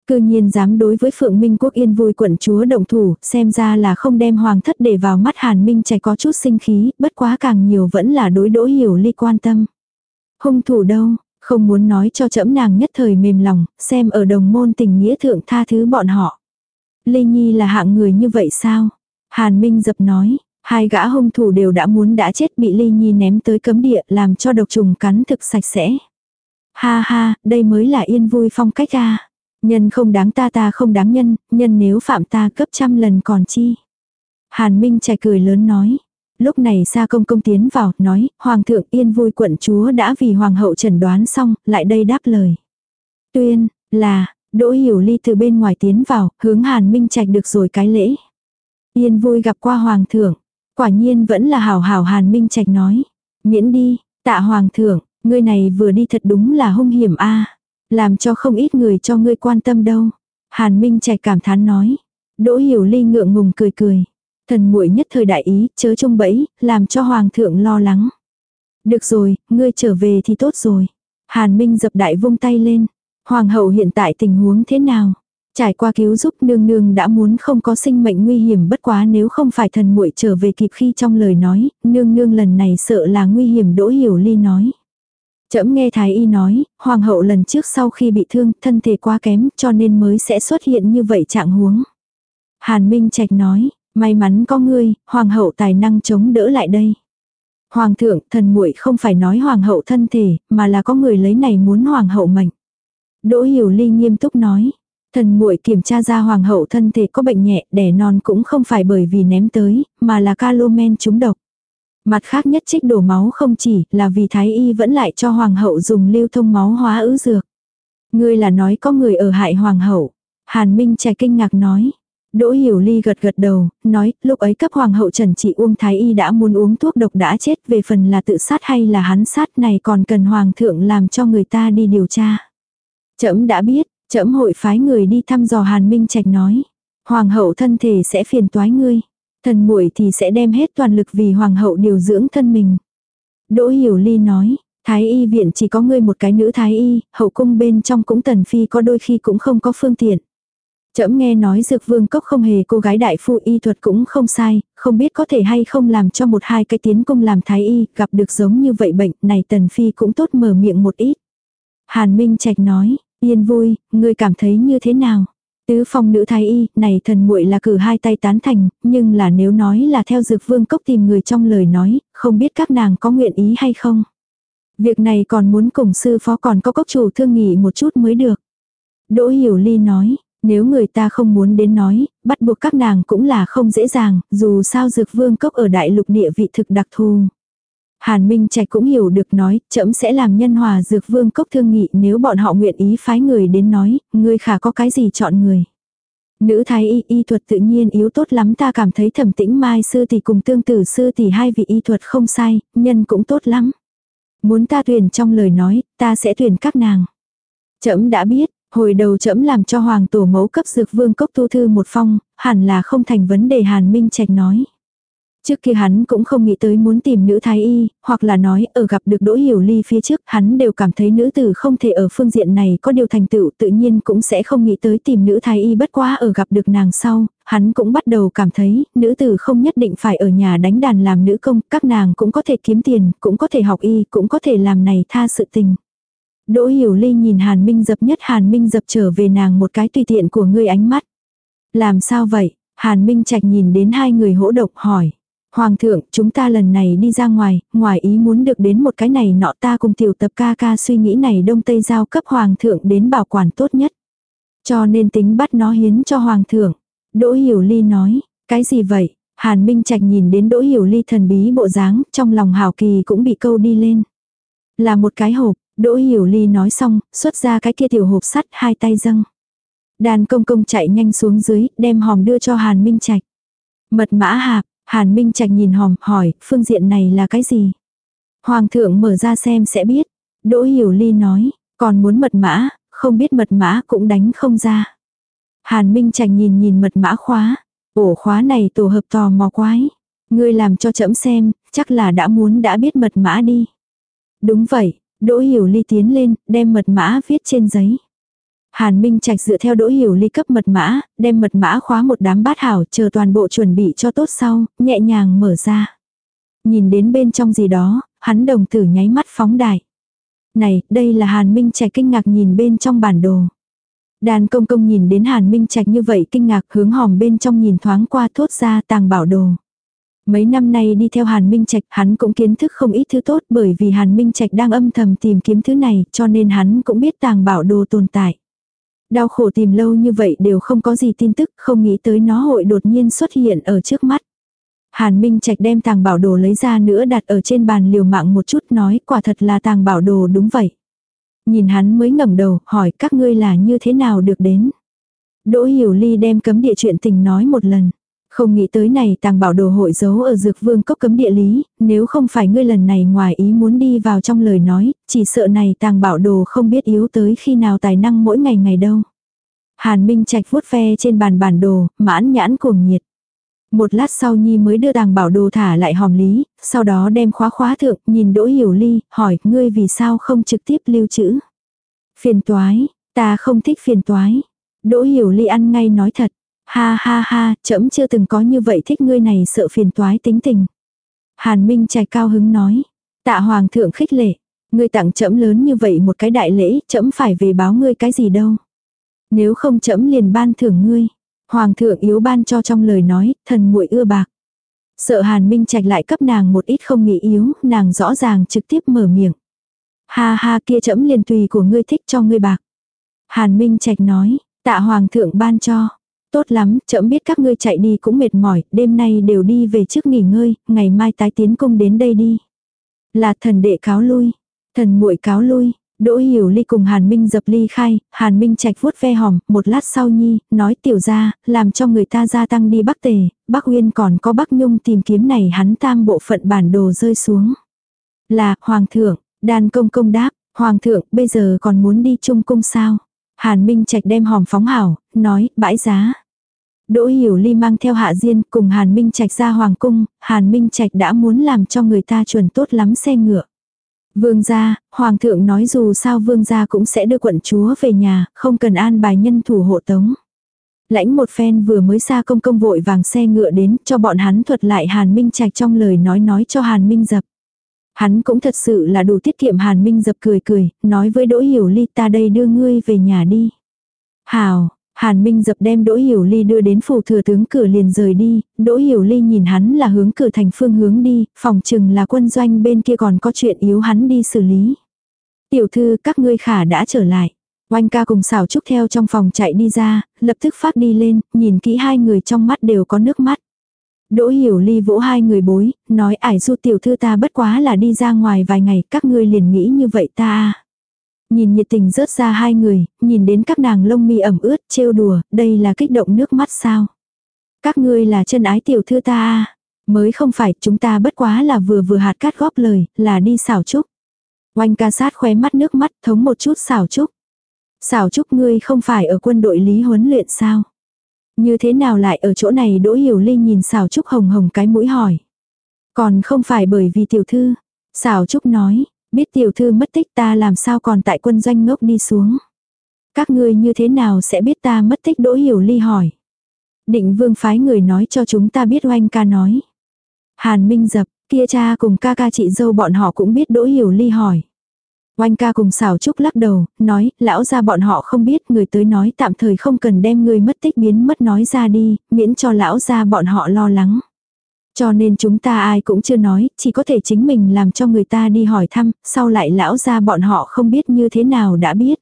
Speaker 1: Cư nhiên dám đối với Phượng Minh Quốc Yên vui quận chúa động thủ, xem ra là không đem hoàng thất để vào mắt Hàn Minh trẻ có chút sinh khí, bất quá càng nhiều vẫn là đối đỗ hiểu ly quan tâm. Hung thủ đâu, không muốn nói cho trẫm nàng nhất thời mềm lòng, xem ở đồng môn tình nghĩa thượng tha thứ bọn họ. Lê Nhi là hạng người như vậy sao? Hàn Minh dập nói, hai gã hung thủ đều đã muốn đã chết bị Lê Nhi ném tới cấm địa làm cho độc trùng cắn thực sạch sẽ. Ha ha, đây mới là yên vui phong cách a. Nhân không đáng ta ta không đáng nhân, nhân nếu phạm ta cấp trăm lần còn chi. Hàn Minh trẻ cười lớn nói lúc này Sa Công Công tiến vào, nói, Hoàng thượng yên vui quận chúa đã vì Hoàng hậu trần đoán xong, lại đây đáp lời. Tuyên, là, Đỗ Hiểu Ly từ bên ngoài tiến vào, hướng Hàn Minh Trạch được rồi cái lễ. Yên vui gặp qua Hoàng thượng, quả nhiên vẫn là hảo hảo Hàn Minh Trạch nói. Miễn đi, tạ Hoàng thượng, ngươi này vừa đi thật đúng là hung hiểm a Làm cho không ít người cho ngươi quan tâm đâu. Hàn Minh Trạch cảm thán nói. Đỗ Hiểu Ly ngượng ngùng cười cười. Thần muội nhất thời đại ý, chớ trông bẫy, làm cho hoàng thượng lo lắng. Được rồi, ngươi trở về thì tốt rồi. Hàn Minh dập đại vung tay lên. Hoàng hậu hiện tại tình huống thế nào? Trải qua cứu giúp nương nương đã muốn không có sinh mệnh nguy hiểm bất quá nếu không phải thần muội trở về kịp khi trong lời nói, nương nương lần này sợ là nguy hiểm đỗ hiểu ly nói. Chậm nghe Thái Y nói, Hoàng hậu lần trước sau khi bị thương, thân thể quá kém cho nên mới sẽ xuất hiện như vậy trạng huống. Hàn Minh Trạch nói, May mắn có ngươi, hoàng hậu tài năng chống đỡ lại đây. Hoàng thượng, thần muội không phải nói hoàng hậu thân thể, mà là có người lấy này muốn hoàng hậu mệnh. Đỗ Hiểu Ly nghiêm túc nói, thần muội kiểm tra ra hoàng hậu thân thể có bệnh nhẹ, đẻ non cũng không phải bởi vì ném tới, mà là calomen trúng độc. Mặt khác nhất trích đổ máu không chỉ là vì thái y vẫn lại cho hoàng hậu dùng lưu thông máu hóa ứ dược. Ngươi là nói có người ở hại hoàng hậu. Hàn Minh trẻ kinh ngạc nói. Đỗ Hiểu Ly gật gật đầu, nói, lúc ấy cấp hoàng hậu Trần Trị Uông Thái Y đã muốn uống thuốc độc đã chết về phần là tự sát hay là hắn sát này còn cần hoàng thượng làm cho người ta đi điều tra. Trẫm đã biết, trẫm hội phái người đi thăm dò Hàn Minh Trạch nói. Hoàng hậu thân thể sẽ phiền toái ngươi. Thần muội thì sẽ đem hết toàn lực vì hoàng hậu điều dưỡng thân mình. Đỗ Hiểu Ly nói, Thái y viện chỉ có ngươi một cái nữ thái y, hậu cung bên trong cũng tần phi có đôi khi cũng không có phương tiện chậm nghe nói dược vương cốc không hề cô gái đại phu y thuật cũng không sai, không biết có thể hay không làm cho một hai cái tiến công làm thái y, gặp được giống như vậy bệnh, này tần phi cũng tốt mở miệng một ít. Hàn Minh Trạch nói, yên vui, ngươi cảm thấy như thế nào? Tứ phong nữ thái y, này thần muội là cử hai tay tán thành, nhưng là nếu nói là theo dược vương cốc tìm người trong lời nói, không biết các nàng có nguyện ý hay không. Việc này còn muốn cùng sư phó còn có cốc chủ thương nghị một chút mới được. Đỗ Hiểu Ly nói, nếu người ta không muốn đến nói, bắt buộc các nàng cũng là không dễ dàng, dù sao dược vương cốc ở đại lục địa vị thực đặc thù. Hàn Minh Trạch cũng hiểu được nói, trẫm sẽ làm nhân hòa dược vương cốc thương nghị nếu bọn họ nguyện ý phái người đến nói, ngươi khả có cái gì chọn người. Nữ thái y y thuật tự nhiên yếu tốt lắm ta cảm thấy thẩm tĩnh mai sư tỷ cùng tương tử sư tỷ hai vị y thuật không sai, nhân cũng tốt lắm. Muốn ta tuyển trong lời nói, ta sẽ tuyển các nàng. Trẫm đã biết, hồi đầu trẫm làm cho hoàng tổ mẫu cấp dược vương cốc tu thư một phong, hẳn là không thành vấn đề Hàn Minh Trạch nói. Trước kia hắn cũng không nghĩ tới muốn tìm nữ thái y, hoặc là nói ở gặp được Đỗ Hiểu Ly phía trước, hắn đều cảm thấy nữ tử không thể ở phương diện này có điều thành tựu, tự nhiên cũng sẽ không nghĩ tới tìm nữ thái y bất quá ở gặp được nàng sau, hắn cũng bắt đầu cảm thấy, nữ tử không nhất định phải ở nhà đánh đàn làm nữ công, các nàng cũng có thể kiếm tiền, cũng có thể học y, cũng có thể làm này tha sự tình. Đỗ Hiểu Ly nhìn Hàn Minh dập nhất Hàn Minh dập trở về nàng một cái tùy tiện của ngươi ánh mắt. Làm sao vậy? Hàn Minh Trạch nhìn đến hai người hỗ độc hỏi. Hoàng thượng, chúng ta lần này đi ra ngoài, ngoài ý muốn được đến một cái này nọ ta cùng tiểu tập ca ca suy nghĩ này đông tây giao cấp hoàng thượng đến bảo quản tốt nhất. Cho nên tính bắt nó hiến cho hoàng thượng. Đỗ Hiểu Ly nói, cái gì vậy? Hàn Minh Trạch nhìn đến Đỗ Hiểu Ly thần bí bộ dáng, trong lòng hào kỳ cũng bị câu đi lên. Là một cái hộp, Đỗ Hiểu Ly nói xong, xuất ra cái kia tiểu hộp sắt hai tay dâng. Đàn công công chạy nhanh xuống dưới, đem hòm đưa cho Hàn Minh Trạch. Mật mã hạp, Hàn Minh Trạch nhìn hòm, hỏi, phương diện này là cái gì? Hoàng thượng mở ra xem sẽ biết. Đỗ Hiểu Ly nói, còn muốn mật mã, không biết mật mã cũng đánh không ra. Hàn Minh Trạch nhìn nhìn mật mã khóa. Ổ khóa này tổ hợp tò mò quái. Ngươi làm cho chậm xem, chắc là đã muốn đã biết mật mã đi. Đúng vậy, Đỗ Hiểu Ly tiến lên, đem mật mã viết trên giấy. Hàn Minh Trạch dựa theo đỗ hiểu ly cấp mật mã, đem mật mã khóa một đám bát hảo chờ toàn bộ chuẩn bị cho tốt sau, nhẹ nhàng mở ra. Nhìn đến bên trong gì đó, hắn đồng tử nháy mắt phóng đại. Này, đây là Hàn Minh Trạch kinh ngạc nhìn bên trong bản đồ. Đàn công công nhìn đến Hàn Minh Trạch như vậy kinh ngạc hướng hòm bên trong nhìn thoáng qua thốt ra tàng bảo đồ. Mấy năm nay đi theo Hàn Minh Trạch hắn cũng kiến thức không ít thứ tốt bởi vì Hàn Minh Trạch đang âm thầm tìm kiếm thứ này cho nên hắn cũng biết tàng bảo đồ tồn tại. Đau khổ tìm lâu như vậy đều không có gì tin tức, không nghĩ tới nó hội đột nhiên xuất hiện ở trước mắt. Hàn Minh Trạch đem tàng bảo đồ lấy ra nữa đặt ở trên bàn liều mạng một chút nói quả thật là tàng bảo đồ đúng vậy. Nhìn hắn mới ngẩng đầu hỏi các ngươi là như thế nào được đến. Đỗ Hiểu Ly đem cấm địa chuyện tình nói một lần. Không nghĩ tới này tàng bảo đồ hội giấu ở dược vương cốc cấm địa lý, nếu không phải ngươi lần này ngoài ý muốn đi vào trong lời nói, chỉ sợ này tàng bảo đồ không biết yếu tới khi nào tài năng mỗi ngày ngày đâu. Hàn Minh Trạch vuốt ve trên bàn bản đồ, mãn nhãn cuồng nhiệt. Một lát sau Nhi mới đưa tàng bảo đồ thả lại hòm lý, sau đó đem khóa khóa thượng, nhìn Đỗ Hiểu Ly, hỏi, ngươi vì sao không trực tiếp lưu trữ. Phiền toái, ta không thích phiền toái. Đỗ Hiểu Ly ăn ngay nói thật, Ha ha ha, trẫm chưa từng có như vậy thích ngươi này sợ phiền toái tính tình. Hàn Minh trai cao hứng nói. Tạ Hoàng thượng khích lệ. Ngươi tặng trẫm lớn như vậy một cái đại lễ, trẫm phải về báo ngươi cái gì đâu. Nếu không trẫm liền ban thưởng ngươi. Hoàng thượng yếu ban cho trong lời nói, thần muội ưa bạc. Sợ Hàn Minh Trạch lại cấp nàng một ít không nghĩ yếu, nàng rõ ràng trực tiếp mở miệng. Ha ha kia trẫm liền tùy của ngươi thích cho ngươi bạc. Hàn Minh Trạch nói, tạ Hoàng thượng ban cho. Tốt lắm, chậm biết các ngươi chạy đi cũng mệt mỏi, đêm nay đều đi về trước nghỉ ngơi, ngày mai tái tiến công đến đây đi. Là thần đệ cáo lui, thần muội cáo lui, Đỗ Hiểu Ly cùng Hàn Minh dập ly khai, Hàn Minh trạch vuốt ve hòm, một lát sau nhi, nói tiểu ra, làm cho người ta gia tăng đi Bắc Tề, Bắc Uyên còn có Bắc Nhung tìm kiếm này hắn tam bộ phận bản đồ rơi xuống. Là, Hoàng thượng, đàn công công đáp, Hoàng thượng, bây giờ còn muốn đi chung cung sao? Hàn Minh Trạch đem hòm phóng hảo, nói, bãi giá. Đỗ Hiểu Ly mang theo Hạ Diên cùng Hàn Minh Trạch ra hoàng cung, Hàn Minh Trạch đã muốn làm cho người ta chuẩn tốt lắm xe ngựa. Vương gia, Hoàng thượng nói dù sao vương gia cũng sẽ đưa quận chúa về nhà, không cần an bài nhân thủ hộ tống. Lãnh một phen vừa mới xa công công vội vàng xe ngựa đến cho bọn hắn thuật lại Hàn Minh Trạch trong lời nói nói cho Hàn Minh dập. Hắn cũng thật sự là đủ tiết kiệm Hàn Minh dập cười cười, nói với Đỗ Hiểu Ly ta đây đưa ngươi về nhà đi. Hào, Hàn Minh dập đem Đỗ Hiểu Ly đưa đến phủ thừa tướng cửa liền rời đi, Đỗ Hiểu Ly nhìn hắn là hướng cửa thành phương hướng đi, phòng chừng là quân doanh bên kia còn có chuyện yếu hắn đi xử lý. Tiểu thư các ngươi khả đã trở lại. Oanh ca cùng xảo trúc theo trong phòng chạy đi ra, lập tức phát đi lên, nhìn kỹ hai người trong mắt đều có nước mắt. Đỗ hiểu ly vỗ hai người bối, nói ải du tiểu thư ta bất quá là đi ra ngoài vài ngày, các ngươi liền nghĩ như vậy ta. Nhìn nhiệt tình rớt ra hai người, nhìn đến các nàng lông mi ẩm ướt, trêu đùa, đây là kích động nước mắt sao. Các ngươi là chân ái tiểu thư ta à. Mới không phải, chúng ta bất quá là vừa vừa hạt cát góp lời, là đi xảo trúc. Oanh ca sát khóe mắt nước mắt, thống một chút xảo trúc. Xảo trúc ngươi không phải ở quân đội lý huấn luyện sao? Như thế nào lại ở chỗ này Đỗ Hiểu Ly nhìn xảo trúc hồng hồng cái mũi hỏi. Còn không phải bởi vì tiểu thư. Xảo trúc nói, biết tiểu thư mất tích ta làm sao còn tại quân doanh ngốc đi xuống. Các ngươi như thế nào sẽ biết ta mất tích Đỗ Hiểu Ly hỏi. Định vương phái người nói cho chúng ta biết oanh ca nói. Hàn Minh dập, kia cha cùng ca ca chị dâu bọn họ cũng biết Đỗ Hiểu Ly hỏi. Oanh ca cùng xảo trúc lắc đầu, nói, lão ra bọn họ không biết, người tới nói tạm thời không cần đem người mất tích biến mất nói ra đi, miễn cho lão ra bọn họ lo lắng. Cho nên chúng ta ai cũng chưa nói, chỉ có thể chính mình làm cho người ta đi hỏi thăm, sau lại lão ra bọn họ không biết như thế nào đã biết.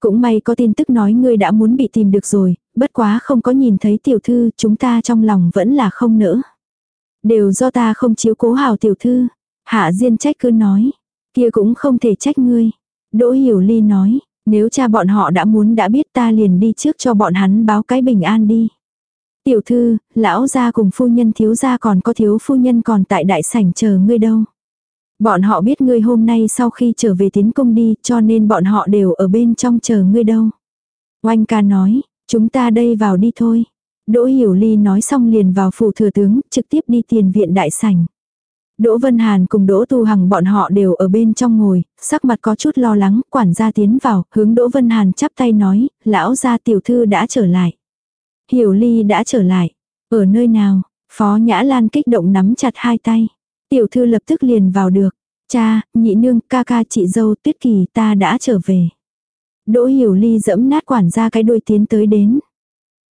Speaker 1: Cũng may có tin tức nói ngươi đã muốn bị tìm được rồi, bất quá không có nhìn thấy tiểu thư, chúng ta trong lòng vẫn là không nỡ. Đều do ta không chiếu cố hào tiểu thư. Hạ Diên trách cứ nói. Kia cũng không thể trách ngươi. Đỗ Hiểu Ly nói. Nếu cha bọn họ đã muốn đã biết ta liền đi trước cho bọn hắn báo cái bình an đi. Tiểu thư, lão gia cùng phu nhân thiếu gia còn có thiếu phu nhân còn tại đại sảnh chờ ngươi đâu. Bọn họ biết ngươi hôm nay sau khi trở về tiến công đi cho nên bọn họ đều ở bên trong chờ ngươi đâu. Oanh ca nói, chúng ta đây vào đi thôi. Đỗ Hiểu Ly nói xong liền vào phủ thừa tướng, trực tiếp đi tiền viện đại sảnh. Đỗ Vân Hàn cùng Đỗ Tu Hằng bọn họ đều ở bên trong ngồi, sắc mặt có chút lo lắng, quản gia tiến vào, hướng Đỗ Vân Hàn chắp tay nói, lão gia tiểu thư đã trở lại. Hiểu Ly đã trở lại. Ở nơi nào? Phó Nhã Lan kích động nắm chặt hai tay. Tiểu thư lập tức liền vào được. Cha, nhị nương, ca ca chị dâu tuyết kỳ ta đã trở về. Đỗ Hiểu Ly dẫm nát quản gia cái đuôi tiến tới đến.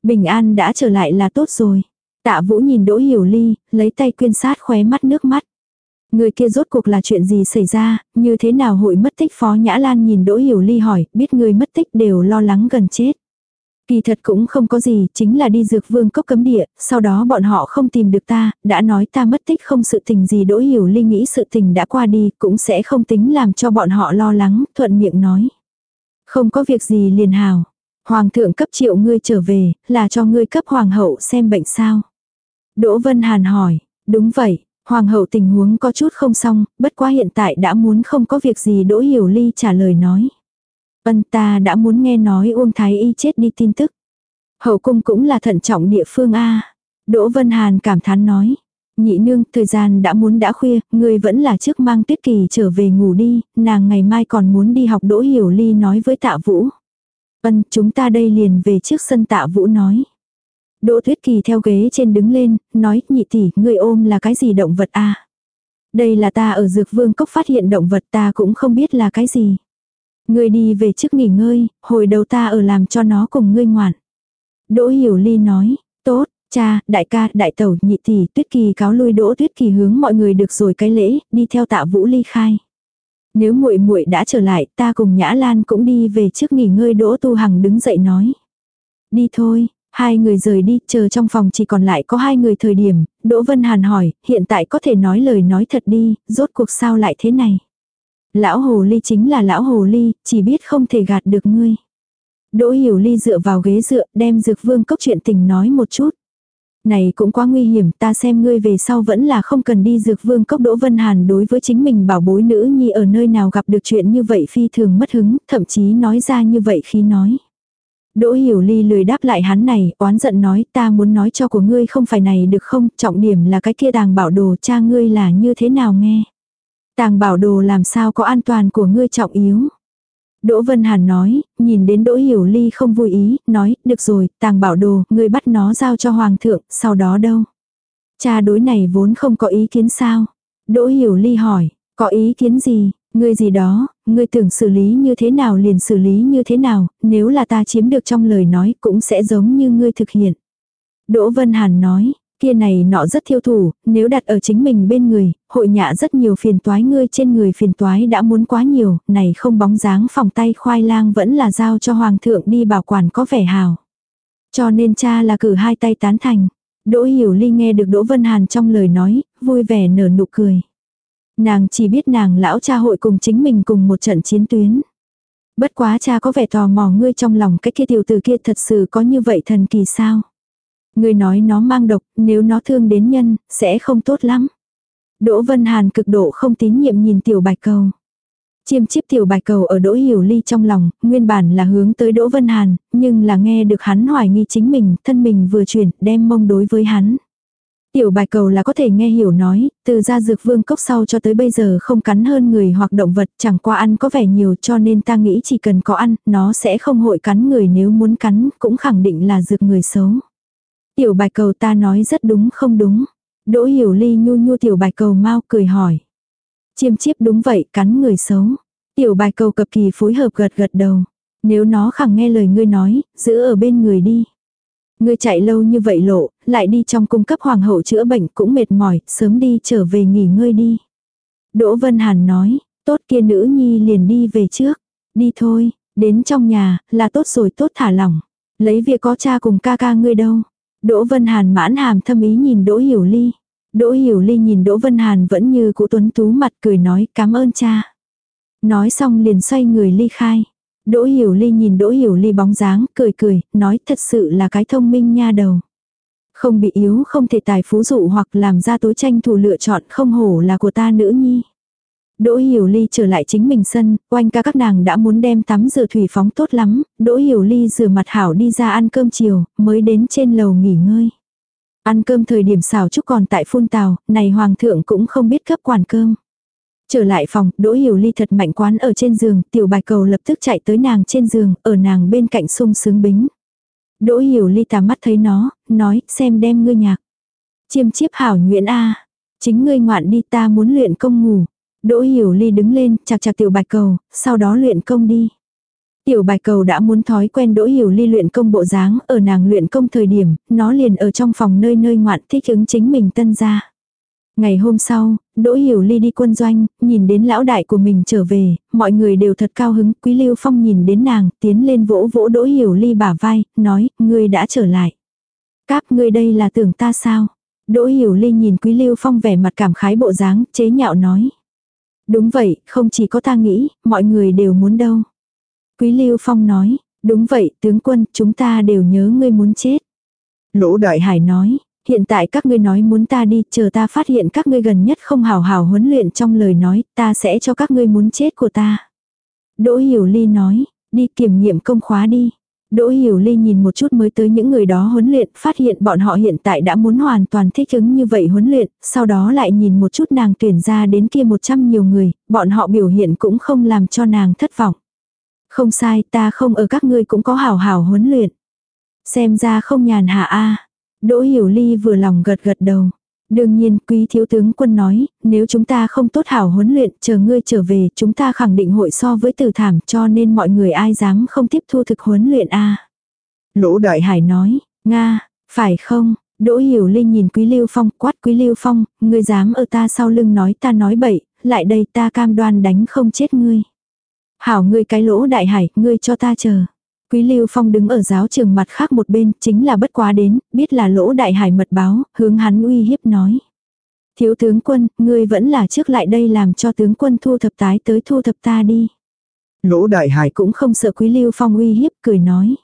Speaker 1: Bình an đã trở lại là tốt rồi. Tạ Vũ nhìn Đỗ Hiểu Ly, lấy tay quyên sát khóe mắt nước mắt. Người kia rốt cuộc là chuyện gì xảy ra, như thế nào hội mất tích Phó Nhã Lan nhìn Đỗ Hiểu Ly hỏi, biết người mất tích đều lo lắng gần chết. Kỳ thật cũng không có gì, chính là đi dược vương cốc cấm địa, sau đó bọn họ không tìm được ta, đã nói ta mất tích không sự tình gì Đỗ Hiểu Ly nghĩ sự tình đã qua đi, cũng sẽ không tính làm cho bọn họ lo lắng, thuận miệng nói. Không có việc gì liền hào. Hoàng thượng cấp triệu ngươi trở về, là cho ngươi cấp hoàng hậu xem bệnh sao. Đỗ Vân Hàn hỏi, đúng vậy, hoàng hậu tình huống có chút không xong, bất quá hiện tại đã muốn không có việc gì Đỗ Hiểu Ly trả lời nói. Vân ta đã muốn nghe nói Uông Thái Y chết đi tin tức. Hậu cung cũng là thận trọng địa phương A. Đỗ Vân Hàn cảm thán nói. Nhị nương, thời gian đã muốn đã khuya, người vẫn là trước mang tuyết kỳ trở về ngủ đi, nàng ngày mai còn muốn đi học Đỗ Hiểu Ly nói với tạ vũ. Vân, chúng ta đây liền về trước sân tạ vũ nói. Đỗ Tuyết Kỳ theo ghế trên đứng lên, nói, nhị tỷ, người ôm là cái gì động vật a? Đây là ta ở dược vương cốc phát hiện động vật ta cũng không biết là cái gì. người đi về trước nghỉ ngơi, hồi đầu ta ở làm cho nó cùng ngươi ngoạn. Đỗ Hiểu Ly nói, tốt, cha, đại ca, đại tẩu, nhị tỷ, Tuyết Kỳ cáo lui Đỗ Tuyết Kỳ hướng mọi người được rồi cái lễ, đi theo tạ vũ ly khai. Nếu muội muội đã trở lại, ta cùng Nhã Lan cũng đi về trước nghỉ ngơi Đỗ Tu Hằng đứng dậy nói. Đi thôi, hai người rời đi, chờ trong phòng chỉ còn lại có hai người thời điểm, Đỗ Vân Hàn hỏi, hiện tại có thể nói lời nói thật đi, rốt cuộc sao lại thế này. Lão Hồ Ly chính là Lão Hồ Ly, chỉ biết không thể gạt được ngươi. Đỗ Hiểu Ly dựa vào ghế dựa, đem Dược Vương cốc chuyện tình nói một chút. Này cũng quá nguy hiểm, ta xem ngươi về sau vẫn là không cần đi dược vương cốc Đỗ Vân Hàn đối với chính mình bảo bối nữ nhi ở nơi nào gặp được chuyện như vậy phi thường mất hứng, thậm chí nói ra như vậy khi nói. Đỗ Hiểu Ly lười đáp lại hắn này, oán giận nói ta muốn nói cho của ngươi không phải này được không, trọng điểm là cái kia tàng bảo đồ cha ngươi là như thế nào nghe. Tàng bảo đồ làm sao có an toàn của ngươi trọng yếu. Đỗ Vân Hàn nói, nhìn đến Đỗ Hiểu Ly không vui ý, nói, được rồi, tàng bảo đồ, ngươi bắt nó giao cho Hoàng thượng, sau đó đâu? Cha đối này vốn không có ý kiến sao? Đỗ Hiểu Ly hỏi, có ý kiến gì? Ngươi gì đó, ngươi tưởng xử lý như thế nào liền xử lý như thế nào, nếu là ta chiếm được trong lời nói cũng sẽ giống như ngươi thực hiện. Đỗ Vân Hàn nói, kia này nọ rất thiêu thủ, nếu đặt ở chính mình bên người, hội nhạ rất nhiều phiền toái ngươi trên người phiền toái đã muốn quá nhiều, này không bóng dáng phòng tay khoai lang vẫn là giao cho hoàng thượng đi bảo quản có vẻ hào. Cho nên cha là cử hai tay tán thành. Đỗ Hiểu Ly nghe được Đỗ Vân Hàn trong lời nói, vui vẻ nở nụ cười. Nàng chỉ biết nàng lão cha hội cùng chính mình cùng một trận chiến tuyến. Bất quá cha có vẻ tò mò ngươi trong lòng cái kia tiểu tử kia thật sự có như vậy thần kỳ sao? Ngươi nói nó mang độc, nếu nó thương đến nhân, sẽ không tốt lắm. Đỗ Vân Hàn cực độ không tín nhiệm nhìn tiểu bạch cầu. Chiêm chiếp tiểu bài cầu ở Đỗ Hiểu Ly trong lòng, nguyên bản là hướng tới Đỗ Vân Hàn, nhưng là nghe được hắn hoài nghi chính mình, thân mình vừa chuyển, đem mông đối với hắn. Tiểu bạch cầu là có thể nghe hiểu nói, từ ra dược vương cốc sau cho tới bây giờ không cắn hơn người hoặc động vật, chẳng qua ăn có vẻ nhiều cho nên ta nghĩ chỉ cần có ăn, nó sẽ không hội cắn người nếu muốn cắn, cũng khẳng định là dược người xấu. Tiểu bạch cầu ta nói rất đúng không đúng. Đỗ hiểu ly nhu nhu tiểu bạch cầu mau cười hỏi. Chiêm chiếp đúng vậy, cắn người xấu. Tiểu bạch cầu cập kỳ phối hợp gật gật đầu. Nếu nó khẳng nghe lời ngươi nói, giữ ở bên người đi. Ngươi chạy lâu như vậy lộ, lại đi trong cung cấp hoàng hậu chữa bệnh cũng mệt mỏi, sớm đi trở về nghỉ ngơi đi. Đỗ Vân Hàn nói, tốt kia nữ nhi liền đi về trước. Đi thôi, đến trong nhà, là tốt rồi tốt thả lỏng. Lấy việc có cha cùng ca ca ngươi đâu. Đỗ Vân Hàn mãn hàm thâm ý nhìn Đỗ Hiểu Ly. Đỗ Hiểu Ly nhìn Đỗ Vân Hàn vẫn như cũ tuấn tú mặt cười nói cảm ơn cha. Nói xong liền xoay người ly khai. Đỗ Hiểu Ly nhìn Đỗ Hiểu Ly bóng dáng, cười cười, nói thật sự là cái thông minh nha đầu. Không bị yếu không thể tài phú dụ hoặc làm ra tối tranh thủ lựa chọn không hổ là của ta nữ nhi. Đỗ Hiểu Ly trở lại chính mình sân, oanh ca các nàng đã muốn đem tắm rửa thủy phóng tốt lắm, Đỗ Hiểu Ly rửa mặt hảo đi ra ăn cơm chiều, mới đến trên lầu nghỉ ngơi. Ăn cơm thời điểm xào chúc còn tại phun tàu, này hoàng thượng cũng không biết cấp quản cơm. Trở lại phòng, Đỗ Hiểu Ly thật mạnh quán ở trên giường, tiểu bạch cầu lập tức chạy tới nàng trên giường, ở nàng bên cạnh sung sướng bính. Đỗ Hiểu Ly tà mắt thấy nó, nói, xem đem ngươi nhạc. Chiêm chiếp hảo nguyện a Chính ngươi ngoạn đi ta muốn luyện công ngủ. Đỗ Hiểu Ly đứng lên, chặt chặt tiểu bạch cầu, sau đó luyện công đi. Tiểu bạch cầu đã muốn thói quen Đỗ Hiểu Ly luyện công bộ dáng, ở nàng luyện công thời điểm, nó liền ở trong phòng nơi nơi ngoạn thích ứng chính mình tân ra. Ngày hôm sau, Đỗ Hiểu Ly đi quân doanh, nhìn đến lão đại của mình trở về, mọi người đều thật cao hứng, Quý Lưu Phong nhìn đến nàng, tiến lên vỗ vỗ Đỗ Hiểu Ly bả vai, nói, ngươi đã trở lại. Cáp ngươi đây là tưởng ta sao? Đỗ Hiểu Ly nhìn Quý Lưu Phong vẻ mặt cảm khái bộ dáng, chế nhạo nói. Đúng vậy, không chỉ có ta nghĩ, mọi người đều muốn đâu. Quý Lưu Phong nói, đúng vậy, tướng quân, chúng ta đều nhớ ngươi muốn chết. Lỗ Đại Hải nói, hiện tại các ngươi nói muốn ta đi, chờ ta phát hiện các ngươi gần nhất không hào hào huấn luyện trong lời nói, ta sẽ cho các ngươi muốn chết của ta. Đỗ Hiểu Ly nói, đi kiểm nghiệm công khóa đi. Đỗ Hiểu Ly nhìn một chút mới tới những người đó huấn luyện, phát hiện bọn họ hiện tại đã muốn hoàn toàn thích ứng như vậy huấn luyện, sau đó lại nhìn một chút nàng tuyển ra đến kia một trăm nhiều người, bọn họ biểu hiện cũng không làm cho nàng thất vọng. Không sai, ta không ở các ngươi cũng có hảo hảo huấn luyện. Xem ra không nhàn hạ a. Đỗ Hiểu Ly vừa lòng gật gật đầu. Đương nhiên, quý thiếu tướng quân nói, nếu chúng ta không tốt hảo huấn luyện, chờ ngươi trở về, chúng ta khẳng định hội so với tử thảm cho nên mọi người ai dám không tiếp thu thực huấn luyện a Lỗ Đại Hải nói, Nga, phải không? Đỗ Hiểu Linh nhìn Quý Lưu Phong, quát Quý Lưu Phong, ngươi dám ở ta sau lưng nói ta nói bậy, lại đây ta cam đoan đánh không chết ngươi. Hảo ngươi cái lỗ đại hải, ngươi cho ta chờ. Quý Lưu Phong đứng ở giáo trường mặt khác một bên, chính là bất quá đến, biết là lỗ đại hải mật báo, hướng hắn uy hiếp nói. Thiếu tướng quân, ngươi vẫn là trước lại đây làm cho tướng quân thu thập tái tới thu thập ta đi. Lỗ đại hải cũng không sợ Quý Lưu Phong uy hiếp, cười nói.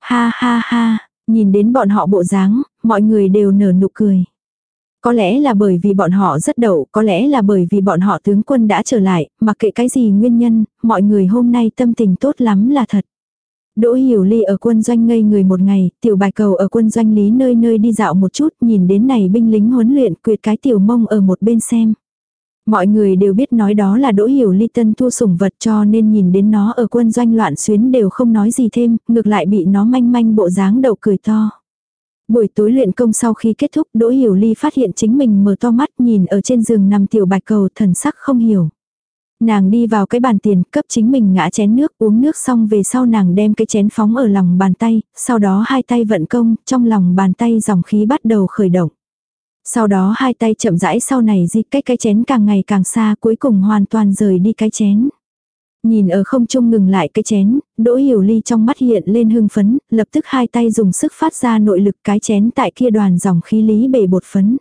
Speaker 1: Ha ha ha, nhìn đến bọn họ bộ dáng, mọi người đều nở nụ cười. Có lẽ là bởi vì bọn họ rất đậu, có lẽ là bởi vì bọn họ tướng quân đã trở lại, mặc kệ cái gì nguyên nhân, mọi người hôm nay tâm tình tốt lắm là thật. Đỗ Hiểu Ly ở quân doanh ngây người một ngày, tiểu bài cầu ở quân doanh lý nơi nơi đi dạo một chút, nhìn đến này binh lính huấn luyện quyệt cái tiểu mông ở một bên xem. Mọi người đều biết nói đó là Đỗ Hiểu Ly tân thu sủng vật cho nên nhìn đến nó ở quân doanh loạn xuyến đều không nói gì thêm, ngược lại bị nó manh manh bộ dáng đầu cười to. Buổi tối luyện công sau khi kết thúc Đỗ Hiểu Ly phát hiện chính mình mở to mắt nhìn ở trên giường nằm tiểu bạch cầu thần sắc không hiểu. Nàng đi vào cái bàn tiền cấp chính mình ngã chén nước uống nước xong về sau nàng đem cái chén phóng ở lòng bàn tay, sau đó hai tay vận công, trong lòng bàn tay dòng khí bắt đầu khởi động. Sau đó hai tay chậm rãi sau này di cách cái chén càng ngày càng xa cuối cùng hoàn toàn rời đi cái chén. Nhìn ở không trung ngừng lại cái chén, Đỗ Hiểu Ly trong mắt hiện lên hưng phấn, lập tức hai tay dùng sức phát ra nội lực cái chén tại kia đoàn dòng khí lý bể bột phấn.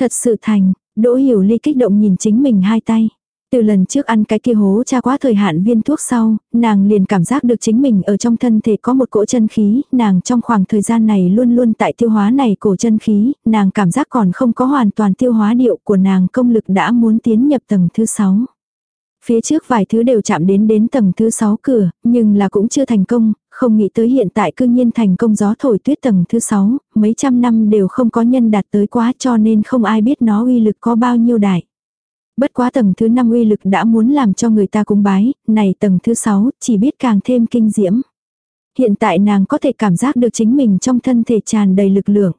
Speaker 1: Thật sự thành, Đỗ Hiểu Ly kích động nhìn chính mình hai tay. Từ lần trước ăn cái kia hố cha quá thời hạn viên thuốc sau, nàng liền cảm giác được chính mình ở trong thân thể có một cỗ chân khí, nàng trong khoảng thời gian này luôn luôn tại tiêu hóa này cổ chân khí, nàng cảm giác còn không có hoàn toàn tiêu hóa điệu của nàng công lực đã muốn tiến nhập tầng thứ sáu. Phía trước vài thứ đều chạm đến đến tầng thứ 6 cửa, nhưng là cũng chưa thành công, không nghĩ tới hiện tại cư nhiên thành công gió thổi tuyết tầng thứ 6, mấy trăm năm đều không có nhân đạt tới quá cho nên không ai biết nó uy lực có bao nhiêu đại. Bất quá tầng thứ 5 uy lực đã muốn làm cho người ta cúng bái, này tầng thứ 6 chỉ biết càng thêm kinh diễm. Hiện tại nàng có thể cảm giác được chính mình trong thân thể tràn đầy lực lượng.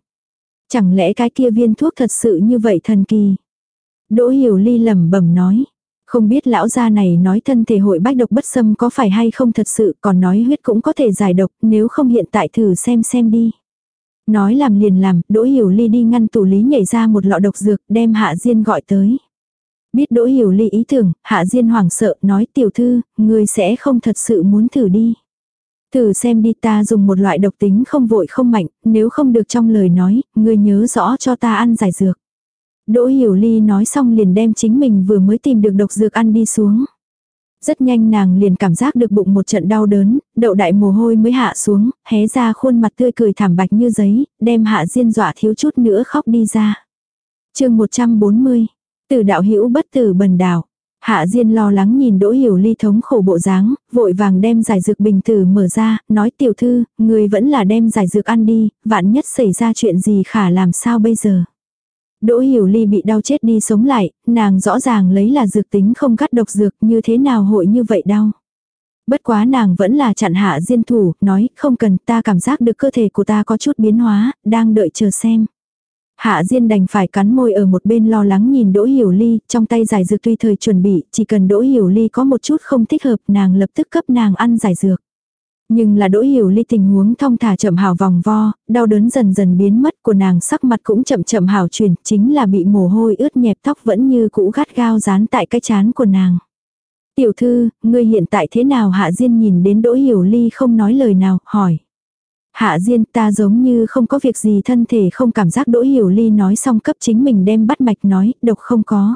Speaker 1: Chẳng lẽ cái kia viên thuốc thật sự như vậy thần kỳ? Đỗ hiểu ly lẩm bẩm nói. Không biết lão gia này nói thân thể hội bách độc bất xâm có phải hay không thật sự còn nói huyết cũng có thể giải độc nếu không hiện tại thử xem xem đi. Nói làm liền làm, Đỗ Hiểu Ly đi ngăn tủ lý nhảy ra một lọ độc dược đem Hạ Diên gọi tới. Biết Đỗ Hiểu Ly ý tưởng, Hạ Diên hoảng sợ nói tiểu thư, người sẽ không thật sự muốn thử đi. Thử xem đi ta dùng một loại độc tính không vội không mạnh, nếu không được trong lời nói, người nhớ rõ cho ta ăn giải dược. Đỗ Hiểu Ly nói xong liền đem chính mình vừa mới tìm được độc dược ăn đi xuống. Rất nhanh nàng liền cảm giác được bụng một trận đau đớn, đậu đại mồ hôi mới hạ xuống, hé ra khuôn mặt tươi cười thảm bạch như giấy, đem hạ diên dọa thiếu chút nữa khóc đi ra. chương 140, từ đạo hữu bất tử bần đạo. Hạ Diên lo lắng nhìn Đỗ Hiểu Ly thống khổ bộ dáng, vội vàng đem giải dược bình tử mở ra, nói tiểu thư, người vẫn là đem giải dược ăn đi, vạn nhất xảy ra chuyện gì khả làm sao bây giờ. Đỗ Hiểu Ly bị đau chết đi sống lại, nàng rõ ràng lấy là dược tính không cắt độc dược như thế nào hội như vậy đau. Bất quá nàng vẫn là chặn hạ diên thủ, nói không cần ta cảm giác được cơ thể của ta có chút biến hóa, đang đợi chờ xem. Hạ Diên đành phải cắn môi ở một bên lo lắng nhìn Đỗ Hiểu Ly, trong tay giải dược tuy thời chuẩn bị, chỉ cần Đỗ Hiểu Ly có một chút không thích hợp nàng lập tức cấp nàng ăn giải dược. Nhưng là đỗ hiểu ly tình huống thong thả chậm hào vòng vo, đau đớn dần dần biến mất của nàng sắc mặt cũng chậm chậm hào chuyển, chính là bị mồ hôi ướt nhẹp tóc vẫn như cũ gắt gao dán tại cái chán của nàng. Tiểu thư, ngươi hiện tại thế nào hạ diên nhìn đến đỗ hiểu ly không nói lời nào, hỏi. Hạ Diên ta giống như không có việc gì thân thể không cảm giác đỗ hiểu ly nói xong cấp chính mình đem bắt mạch nói, độc không có.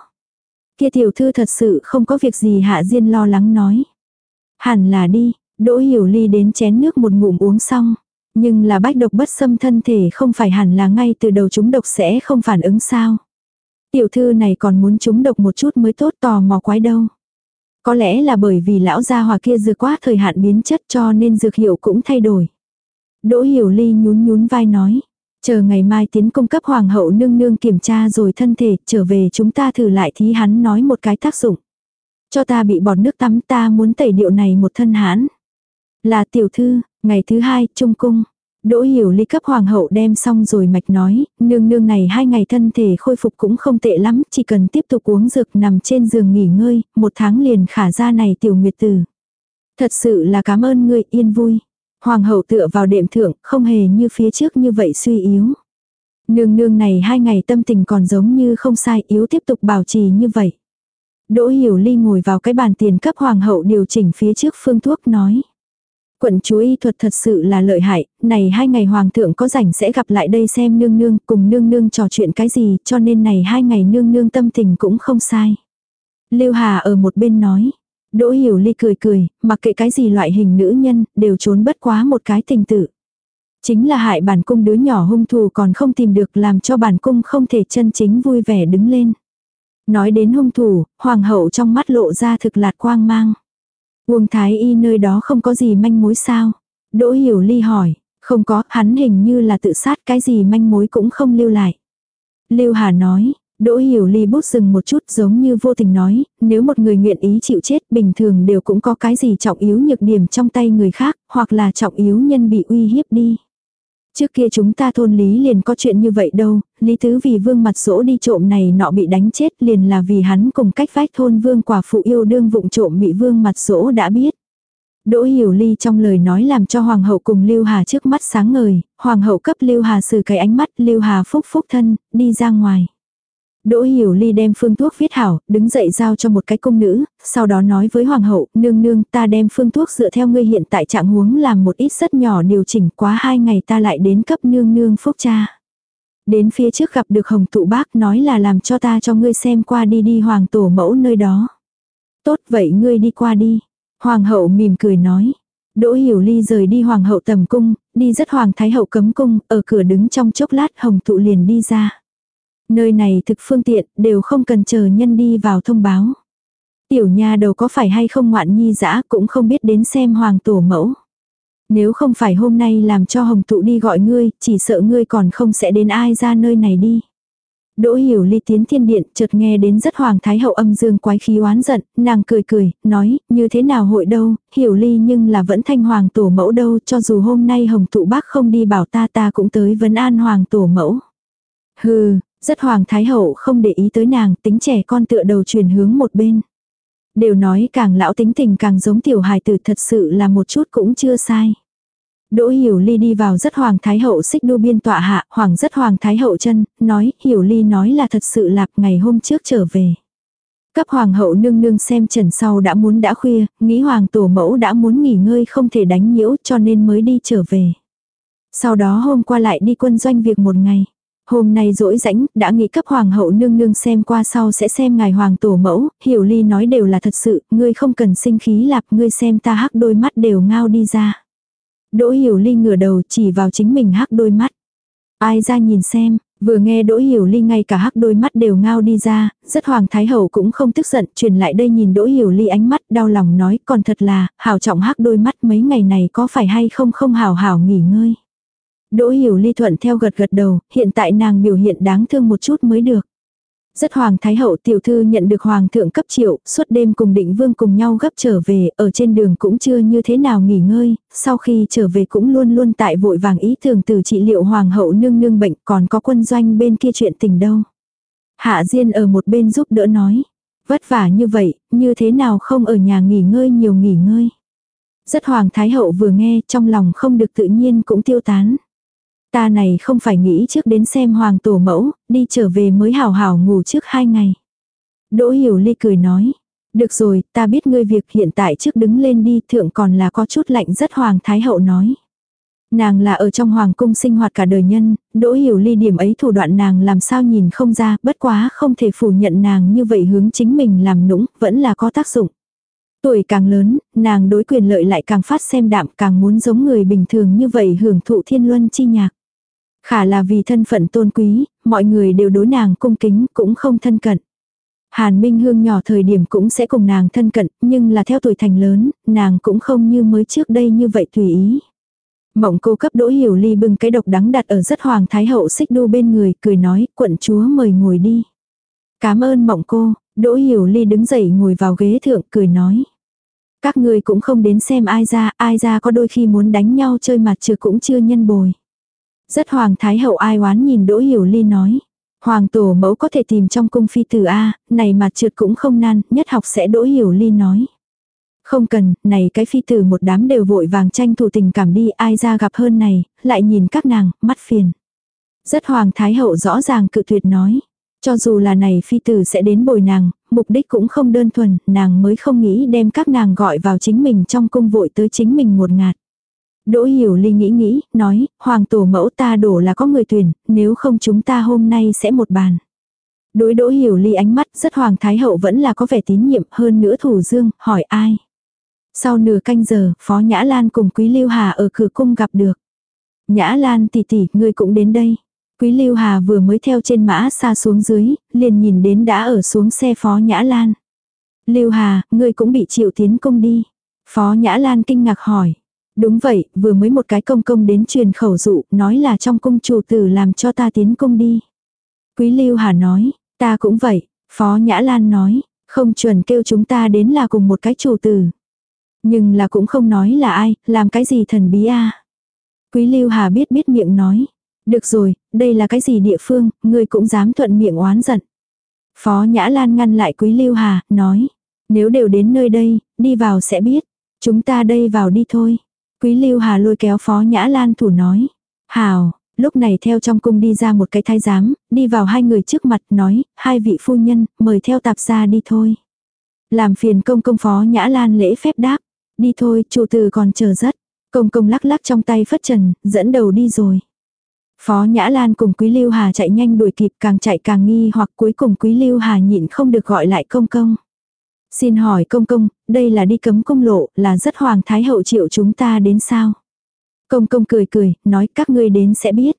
Speaker 1: Kia tiểu thư thật sự không có việc gì Hạ Diên lo lắng nói. Hẳn là đi, Đỗ hiểu ly đến chén nước một ngụm uống xong. Nhưng là bách độc bất xâm thân thể không phải hẳn là ngay từ đầu chúng độc sẽ không phản ứng sao. Tiểu thư này còn muốn chúng độc một chút mới tốt tò mò quái đâu. Có lẽ là bởi vì lão gia hòa kia dược quá thời hạn biến chất cho nên dược hiệu cũng thay đổi. Đỗ hiểu ly nhún nhún vai nói. Chờ ngày mai tiến công cấp hoàng hậu nương nương kiểm tra rồi thân thể trở về chúng ta thử lại thí hắn nói một cái tác dụng. Cho ta bị bọt nước tắm ta muốn tẩy điệu này một thân hãn. Là tiểu thư, ngày thứ hai, trung cung. Đỗ hiểu ly cấp hoàng hậu đem xong rồi mạch nói, nương nương này hai ngày thân thể khôi phục cũng không tệ lắm, chỉ cần tiếp tục uống dược nằm trên giường nghỉ ngơi, một tháng liền khả ra này tiểu nguyệt tử. Thật sự là cảm ơn ngươi yên vui. Hoàng hậu tựa vào đệm thượng, không hề như phía trước như vậy suy yếu. Nương nương này hai ngày tâm tình còn giống như không sai yếu tiếp tục bảo trì như vậy. Đỗ hiểu ly ngồi vào cái bàn tiền cấp hoàng hậu điều chỉnh phía trước phương thuốc nói quận chúa y thuật thật sự là lợi hại, này hai ngày hoàng thượng có rảnh sẽ gặp lại đây xem nương nương, cùng nương nương trò chuyện cái gì, cho nên này hai ngày nương nương tâm tình cũng không sai. Lưu Hà ở một bên nói, Đỗ Hiểu Ly cười cười, mặc kệ cái gì loại hình nữ nhân, đều trốn bất quá một cái tình tự. Chính là hại bản cung đứa nhỏ hung thù còn không tìm được làm cho bản cung không thể chân chính vui vẻ đứng lên. Nói đến hung thủ, hoàng hậu trong mắt lộ ra thực lạt quang mang. Uông Thái Y nơi đó không có gì manh mối sao? Đỗ Hiểu Ly hỏi, không có, hắn hình như là tự sát cái gì manh mối cũng không lưu lại. Lưu Hà nói, Đỗ Hiểu Ly bút dừng một chút giống như vô tình nói, nếu một người nguyện ý chịu chết bình thường đều cũng có cái gì trọng yếu nhược điểm trong tay người khác, hoặc là trọng yếu nhân bị uy hiếp đi. Trước kia chúng ta thôn lý liền có chuyện như vậy đâu, lý tứ vì vương mặt sỗ đi trộm này nọ bị đánh chết liền là vì hắn cùng cách vách thôn vương quả phụ yêu đương vụng trộm bị vương mặt sỗ đã biết. Đỗ Hiểu Ly trong lời nói làm cho Hoàng hậu cùng Lưu Hà trước mắt sáng ngời, Hoàng hậu cấp Lưu Hà sử cái ánh mắt Lưu Hà phúc phúc thân, đi ra ngoài. Đỗ Hiểu Ly đem phương thuốc viết hảo, đứng dậy giao cho một cái cung nữ, sau đó nói với hoàng hậu, nương nương ta đem phương thuốc dựa theo ngươi hiện tại trạng huống làm một ít rất nhỏ điều chỉnh quá hai ngày ta lại đến cấp nương nương phúc cha. Đến phía trước gặp được hồng tụ bác nói là làm cho ta cho ngươi xem qua đi đi hoàng tổ mẫu nơi đó. Tốt vậy ngươi đi qua đi. Hoàng hậu mỉm cười nói. Đỗ Hiểu Ly rời đi hoàng hậu tầm cung, đi rất hoàng thái hậu cấm cung, ở cửa đứng trong chốc lát hồng tụ liền đi ra. Nơi này thực phương tiện, đều không cần chờ nhân đi vào thông báo. Tiểu nha đầu có phải hay không ngoạn nhi dã cũng không biết đến xem hoàng tổ mẫu. Nếu không phải hôm nay làm cho hồng tụ đi gọi ngươi, chỉ sợ ngươi còn không sẽ đến ai ra nơi này đi. Đỗ hiểu ly tiến thiên điện, chợt nghe đến rất hoàng thái hậu âm dương quái khí oán giận, nàng cười cười, nói, như thế nào hội đâu, hiểu ly nhưng là vẫn thanh hoàng tổ mẫu đâu, cho dù hôm nay hồng tụ bác không đi bảo ta ta cũng tới vấn an hoàng tổ mẫu. Hừ, rất hoàng thái hậu không để ý tới nàng, tính trẻ con tựa đầu chuyển hướng một bên. Đều nói càng lão tính tình càng giống tiểu hài tử thật sự là một chút cũng chưa sai. Đỗ Hiểu Ly đi vào rất hoàng thái hậu xích đu biên tọa hạ, hoàng rất hoàng thái hậu chân, nói, Hiểu Ly nói là thật sự lạp ngày hôm trước trở về. Cấp hoàng hậu nương nương xem trần sau đã muốn đã khuya, nghĩ hoàng tổ mẫu đã muốn nghỉ ngơi không thể đánh nhiễu cho nên mới đi trở về. Sau đó hôm qua lại đi quân doanh việc một ngày. Hôm nay rỗi rãnh, đã nghĩ cấp hoàng hậu nương nương xem qua sau sẽ xem ngài hoàng tổ mẫu, hiểu ly nói đều là thật sự, ngươi không cần sinh khí lạp, ngươi xem ta hắc đôi mắt đều ngao đi ra. Đỗ hiểu ly ngửa đầu chỉ vào chính mình hắc đôi mắt. Ai ra nhìn xem, vừa nghe đỗ hiểu ly ngay cả hắc đôi mắt đều ngao đi ra, rất hoàng thái hậu cũng không tức giận, truyền lại đây nhìn đỗ hiểu ly ánh mắt đau lòng nói còn thật là, hảo trọng hắc đôi mắt mấy ngày này có phải hay không không hảo hảo nghỉ ngơi. Đỗ hiểu ly thuận theo gật gật đầu, hiện tại nàng biểu hiện đáng thương một chút mới được. Rất hoàng thái hậu tiểu thư nhận được hoàng thượng cấp triệu, suốt đêm cùng định vương cùng nhau gấp trở về, ở trên đường cũng chưa như thế nào nghỉ ngơi, sau khi trở về cũng luôn luôn tại vội vàng ý tưởng từ trị liệu hoàng hậu nương nương bệnh còn có quân doanh bên kia chuyện tình đâu. Hạ Diên ở một bên giúp đỡ nói, vất vả như vậy, như thế nào không ở nhà nghỉ ngơi nhiều nghỉ ngơi. Rất hoàng thái hậu vừa nghe trong lòng không được tự nhiên cũng tiêu tán. Ta này không phải nghĩ trước đến xem hoàng tổ mẫu, đi trở về mới hào hào ngủ trước hai ngày. Đỗ hiểu ly cười nói. Được rồi, ta biết ngươi việc hiện tại trước đứng lên đi thượng còn là có chút lạnh rất hoàng thái hậu nói. Nàng là ở trong hoàng cung sinh hoạt cả đời nhân, đỗ hiểu ly điểm ấy thủ đoạn nàng làm sao nhìn không ra, bất quá không thể phủ nhận nàng như vậy hướng chính mình làm nũng, vẫn là có tác dụng. Tuổi càng lớn, nàng đối quyền lợi lại càng phát xem đạm càng muốn giống người bình thường như vậy hưởng thụ thiên luân chi nhạc. Khả là vì thân phận tôn quý, mọi người đều đối nàng cung kính cũng không thân cận. Hàn Minh Hương nhỏ thời điểm cũng sẽ cùng nàng thân cận, nhưng là theo tuổi thành lớn, nàng cũng không như mới trước đây như vậy tùy ý. Mộng cô cấp đỗ hiểu ly bưng cái độc đắng đặt ở rất hoàng thái hậu xích đu bên người, cười nói, quận chúa mời ngồi đi. Cảm ơn mộng cô, đỗ hiểu ly đứng dậy ngồi vào ghế thượng, cười nói. Các người cũng không đến xem ai ra, ai ra có đôi khi muốn đánh nhau chơi mặt trừ cũng chưa nhân bồi. Rất hoàng thái hậu ai oán nhìn Đỗ Hiểu Ly nói. Hoàng tổ mẫu có thể tìm trong cung phi tử A, này mà trượt cũng không nan, nhất học sẽ Đỗ Hiểu Ly nói. Không cần, này cái phi tử một đám đều vội vàng tranh thủ tình cảm đi, ai ra gặp hơn này, lại nhìn các nàng, mắt phiền. Rất hoàng thái hậu rõ ràng cự tuyệt nói. Cho dù là này phi tử sẽ đến bồi nàng, mục đích cũng không đơn thuần, nàng mới không nghĩ đem các nàng gọi vào chính mình trong cung vội tới chính mình một ngạt. Đỗ hiểu ly nghĩ nghĩ, nói, hoàng tổ mẫu ta đổ là có người tuyển, nếu không chúng ta hôm nay sẽ một bàn. Đối đỗ hiểu ly ánh mắt rất hoàng thái hậu vẫn là có vẻ tín nhiệm hơn nữa thủ dương, hỏi ai. Sau nửa canh giờ, Phó Nhã Lan cùng Quý Lưu Hà ở cửa cung gặp được. Nhã Lan tỷ tỷ, ngươi cũng đến đây. Quý Lưu Hà vừa mới theo trên mã xa xuống dưới, liền nhìn đến đã ở xuống xe Phó Nhã Lan. Lưu Hà, ngươi cũng bị chịu tiến cung đi. Phó Nhã Lan kinh ngạc hỏi. Đúng vậy, vừa mới một cái công công đến truyền khẩu dụ, nói là trong cung chủ tử làm cho ta tiến cung đi. Quý Lưu Hà nói, ta cũng vậy, Phó Nhã Lan nói, không chuẩn kêu chúng ta đến là cùng một cái chủ tử. Nhưng là cũng không nói là ai, làm cái gì thần bí a Quý Lưu Hà biết biết miệng nói. Được rồi, đây là cái gì địa phương, ngươi cũng dám thuận miệng oán giận. Phó Nhã Lan ngăn lại Quý Lưu Hà, nói. Nếu đều đến nơi đây, đi vào sẽ biết. Chúng ta đây vào đi thôi. Quý Lưu Hà lôi kéo Phó Nhã Lan thủ nói. Hào, Lúc này theo trong cung đi ra một cái thái giám, đi vào hai người trước mặt nói, hai vị phu nhân, mời theo tạp gia đi thôi. Làm phiền công công phó nhã lan lễ phép đáp. Đi thôi, chủ tử còn chờ rất. Công công lắc lắc trong tay phất trần, dẫn đầu đi rồi. Phó Nhã Lan cùng Quý Lưu Hà chạy nhanh đuổi kịp càng chạy càng nghi hoặc cuối cùng Quý Lưu Hà nhịn không được gọi lại công công. Xin hỏi công công, đây là đi cấm công lộ, là rất hoàng thái hậu triệu chúng ta đến sao? Công công cười cười, nói các ngươi đến sẽ biết.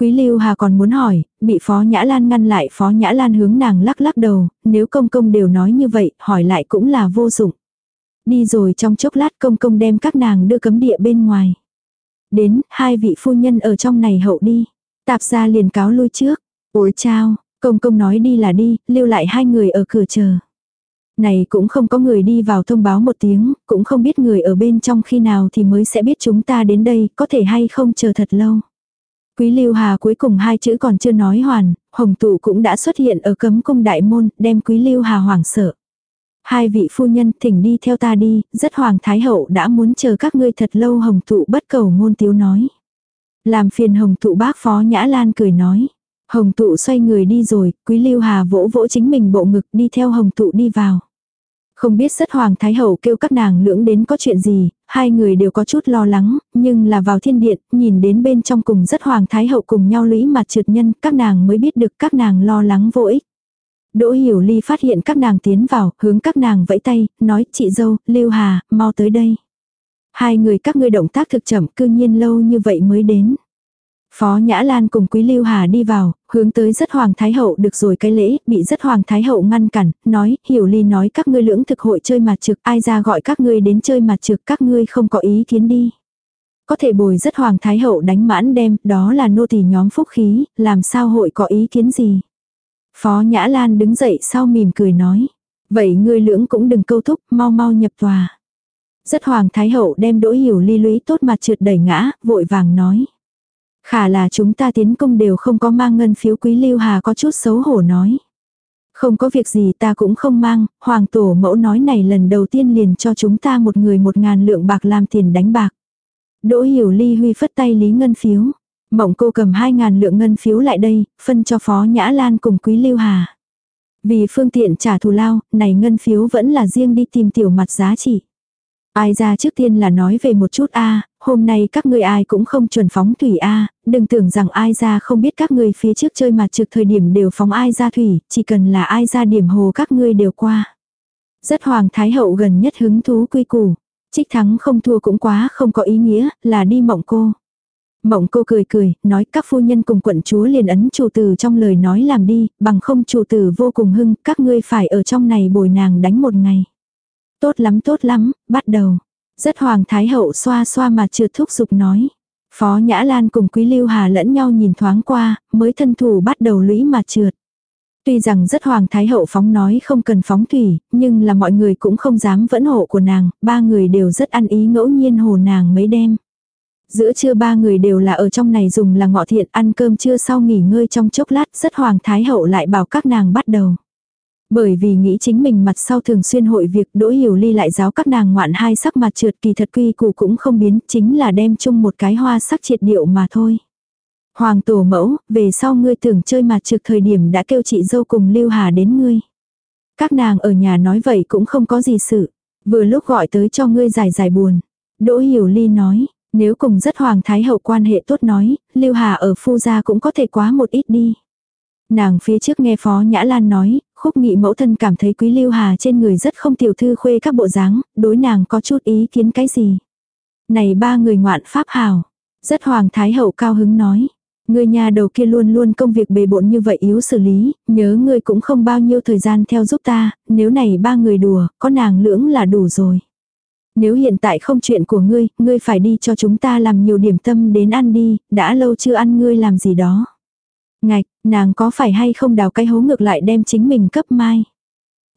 Speaker 1: Quý Lưu Hà còn muốn hỏi, bị Phó Nhã Lan ngăn lại Phó Nhã Lan hướng nàng lắc lắc đầu, nếu công công đều nói như vậy, hỏi lại cũng là vô dụng. Đi rồi trong chốc lát công công đem các nàng đưa cấm địa bên ngoài. Đến, hai vị phu nhân ở trong này hậu đi. Tạp ra liền cáo lui trước. Ôi chao, công công nói đi là đi, lưu lại hai người ở cửa chờ. Này cũng không có người đi vào thông báo một tiếng, cũng không biết người ở bên trong khi nào thì mới sẽ biết chúng ta đến đây, có thể hay không chờ thật lâu. Quý Lưu Hà cuối cùng hai chữ còn chưa nói hoàn, Hồng Tụ cũng đã xuất hiện ở cấm cung đại môn, đem Quý Lưu Hà hoảng sợ. Hai vị phu nhân thỉnh đi theo ta đi, rất hoàng thái hậu đã muốn chờ các ngươi thật lâu hồng tụ bất cầu ngôn tiếu nói. Làm phiền hồng tụ bác phó nhã lan cười nói. Hồng tụ xoay người đi rồi, quý lưu hà vỗ vỗ chính mình bộ ngực đi theo hồng tụ đi vào. Không biết rất hoàng thái hậu kêu các nàng lưỡng đến có chuyện gì, hai người đều có chút lo lắng, nhưng là vào thiên điện, nhìn đến bên trong cùng rất hoàng thái hậu cùng nhau lũy mặt trượt nhân, các nàng mới biết được các nàng lo lắng vô ích. Đỗ Hiểu Ly phát hiện các nàng tiến vào, hướng các nàng vẫy tay, nói chị dâu, Lưu Hà, mau tới đây. Hai người các ngươi động tác thực chậm cư nhiên lâu như vậy mới đến. Phó Nhã Lan cùng Quý Lưu Hà đi vào, hướng tới rất Hoàng Thái Hậu được rồi cái lễ, bị rất Hoàng Thái Hậu ngăn cản, nói, Hiểu Ly nói các ngươi lưỡng thực hội chơi mặt trực, ai ra gọi các ngươi đến chơi mặt trực, các ngươi không có ý kiến đi. Có thể bồi rất Hoàng Thái Hậu đánh mãn đem, đó là nô tỳ nhóm phúc khí, làm sao hội có ý kiến gì. Phó Nhã Lan đứng dậy sau mỉm cười nói. Vậy ngươi lưỡng cũng đừng câu thúc, mau mau nhập tòa. Rất hoàng thái hậu đem đỗ hiểu ly lũy tốt mặt trượt đẩy ngã, vội vàng nói. Khả là chúng ta tiến công đều không có mang ngân phiếu quý lưu hà có chút xấu hổ nói. Không có việc gì ta cũng không mang, hoàng tổ mẫu nói này lần đầu tiên liền cho chúng ta một người một ngàn lượng bạc làm tiền đánh bạc. Đỗ hiểu ly huy phất tay lý ngân phiếu. Mộng cô cầm hai ngàn lượng ngân phiếu lại đây, phân cho Phó Nhã Lan cùng Quý Lưu Hà. Vì phương tiện trả thù lao, này ngân phiếu vẫn là riêng đi tìm tiểu mặt giá trị. Ai ra trước tiên là nói về một chút a hôm nay các ngươi ai cũng không chuẩn phóng thủy a đừng tưởng rằng ai ra không biết các ngươi phía trước chơi mặt trực thời điểm đều phóng ai ra thủy, chỉ cần là ai ra điểm hồ các ngươi đều qua. Rất hoàng thái hậu gần nhất hứng thú quy củ. Trích thắng không thua cũng quá không có ý nghĩa, là đi mộng cô. Mộng cô cười cười, nói các phu nhân cùng quận chúa liền ấn chủ tử trong lời nói làm đi, bằng không chủ tử vô cùng hưng, các ngươi phải ở trong này bồi nàng đánh một ngày. Tốt lắm tốt lắm, bắt đầu. Rất hoàng thái hậu xoa xoa mà trượt thúc giục nói. Phó Nhã Lan cùng Quý Lưu Hà lẫn nhau nhìn thoáng qua, mới thân thủ bắt đầu lũy mà trượt. Tuy rằng rất hoàng thái hậu phóng nói không cần phóng thủy, nhưng là mọi người cũng không dám vẫn hộ của nàng, ba người đều rất ăn ý ngẫu nhiên hồ nàng mấy đêm. Giữa trưa ba người đều là ở trong này dùng là ngọ thiện ăn cơm trưa sau nghỉ ngơi trong chốc lát rất hoàng thái hậu lại bảo các nàng bắt đầu. Bởi vì nghĩ chính mình mặt sau thường xuyên hội việc đỗ hiểu ly lại giáo các nàng ngoạn hai sắc mặt trượt kỳ thật quy củ cũng không biến chính là đem chung một cái hoa sắc triệt điệu mà thôi. Hoàng tổ mẫu, về sau ngươi tưởng chơi mặt trực thời điểm đã kêu chị dâu cùng lưu hà đến ngươi. Các nàng ở nhà nói vậy cũng không có gì sự. Vừa lúc gọi tới cho ngươi giải giải buồn. Đỗ hiểu ly nói, nếu cùng rất hoàng thái hậu quan hệ tốt nói, Lưu Hà ở phu gia cũng có thể quá một ít đi. Nàng phía trước nghe Phó Nhã Lan nói, khúc nghị mẫu thân cảm thấy quý Lưu Hà trên người rất không tiểu thư khuê các bộ dáng, đối nàng có chút ý kiến cái gì. Này ba người ngoạn pháp hào. Rất hoàng thái hậu cao hứng nói. Người nhà đầu kia luôn luôn công việc bề bộn như vậy yếu xử lý, nhớ ngươi cũng không bao nhiêu thời gian theo giúp ta, nếu này ba người đùa, có nàng lưỡng là đủ rồi. Nếu hiện tại không chuyện của ngươi, ngươi phải đi cho chúng ta làm nhiều điểm tâm đến ăn đi, đã lâu chưa ăn ngươi làm gì đó. Ngạch, nàng có phải hay không đào cái hố ngược lại đem chính mình cấp mai.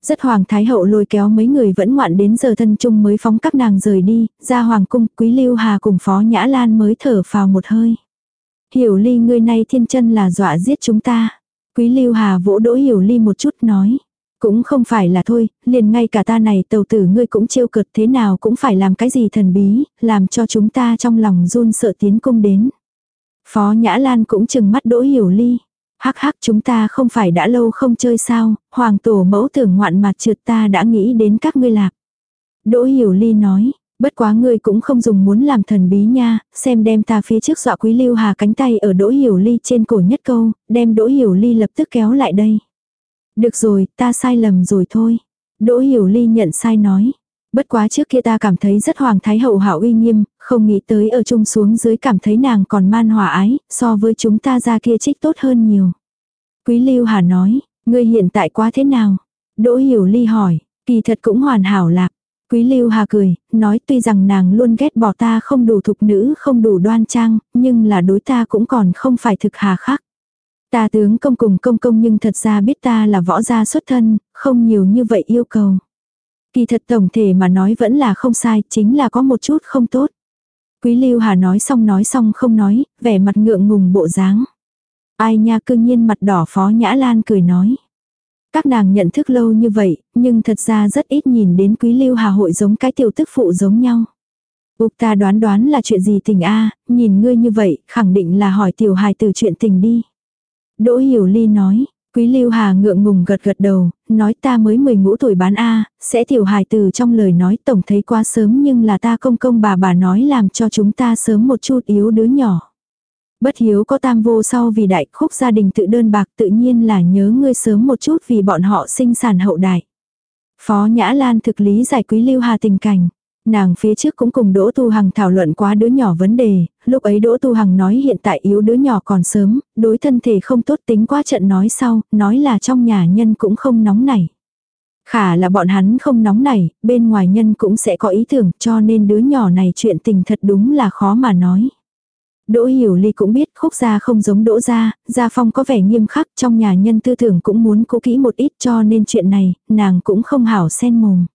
Speaker 1: Rất hoàng thái hậu lôi kéo mấy người vẫn ngoạn đến giờ thân chung mới phóng các nàng rời đi, ra hoàng cung quý lưu hà cùng phó nhã lan mới thở phào một hơi. Hiểu ly ngươi nay thiên chân là dọa giết chúng ta. Quý lưu hà vỗ đỗ hiểu ly một chút nói. Cũng không phải là thôi, liền ngay cả ta này tàu tử ngươi cũng trêu cợt thế nào cũng phải làm cái gì thần bí, làm cho chúng ta trong lòng run sợ tiến cung đến. Phó Nhã Lan cũng chừng mắt Đỗ Hiểu Ly. Hắc hắc chúng ta không phải đã lâu không chơi sao, hoàng tổ mẫu tưởng ngoạn mặt trượt ta đã nghĩ đến các ngươi lạc. Đỗ Hiểu Ly nói, bất quá ngươi cũng không dùng muốn làm thần bí nha, xem đem ta phía trước dọa quý lưu hà cánh tay ở Đỗ Hiểu Ly trên cổ nhất câu, đem Đỗ Hiểu Ly lập tức kéo lại đây. Được rồi, ta sai lầm rồi thôi. Đỗ Hiểu Ly nhận sai nói. Bất quá trước kia ta cảm thấy rất hoàng thái hậu hảo uy nghiêm, không nghĩ tới ở chung xuống dưới cảm thấy nàng còn man hòa ái, so với chúng ta ra kia trích tốt hơn nhiều. Quý Lưu Hà nói, ngươi hiện tại quá thế nào? Đỗ Hiểu Ly hỏi, kỳ thật cũng hoàn hảo lạc. Quý Lưu Hà cười, nói tuy rằng nàng luôn ghét bỏ ta không đủ thục nữ không đủ đoan trang, nhưng là đối ta cũng còn không phải thực hà khắc. Ta tướng công cùng công công nhưng thật ra biết ta là võ gia xuất thân, không nhiều như vậy yêu cầu. Kỳ thật tổng thể mà nói vẫn là không sai, chính là có một chút không tốt. Quý Lưu Hà nói xong nói xong không nói, vẻ mặt ngượng ngùng bộ dáng. Ai nha cương nhiên mặt đỏ Phó Nhã Lan cười nói. Các nàng nhận thức lâu như vậy, nhưng thật ra rất ít nhìn đến Quý Lưu Hà hội giống cái tiểu tức phụ giống nhau. Úc ta đoán đoán là chuyện gì tình a nhìn ngươi như vậy, khẳng định là hỏi tiểu hài từ chuyện tình đi. Đỗ Hiểu Ly nói, Quý Lưu Hà ngượng ngùng gật gật đầu, nói ta mới 10 ngũ tuổi bán A, sẽ tiểu hài từ trong lời nói tổng thấy quá sớm nhưng là ta công công bà bà nói làm cho chúng ta sớm một chút yếu đứa nhỏ. Bất hiếu có tam vô sau vì đại khúc gia đình tự đơn bạc tự nhiên là nhớ ngươi sớm một chút vì bọn họ sinh sản hậu đại. Phó Nhã Lan thực lý giải Quý Lưu Hà tình cảnh. Nàng phía trước cũng cùng Đỗ Tu Hằng thảo luận quá đứa nhỏ vấn đề, lúc ấy Đỗ Tu Hằng nói hiện tại yếu đứa nhỏ còn sớm, đối thân thể không tốt tính qua trận nói sau, nói là trong nhà nhân cũng không nóng nảy. Khả là bọn hắn không nóng nảy, bên ngoài nhân cũng sẽ có ý tưởng cho nên đứa nhỏ này chuyện tình thật đúng là khó mà nói. Đỗ Hiểu Ly cũng biết khúc gia không giống Đỗ gia, gia phong có vẻ nghiêm khắc trong nhà nhân tư tưởng cũng muốn cố kỹ một ít cho nên chuyện này, nàng cũng không hảo sen mồm.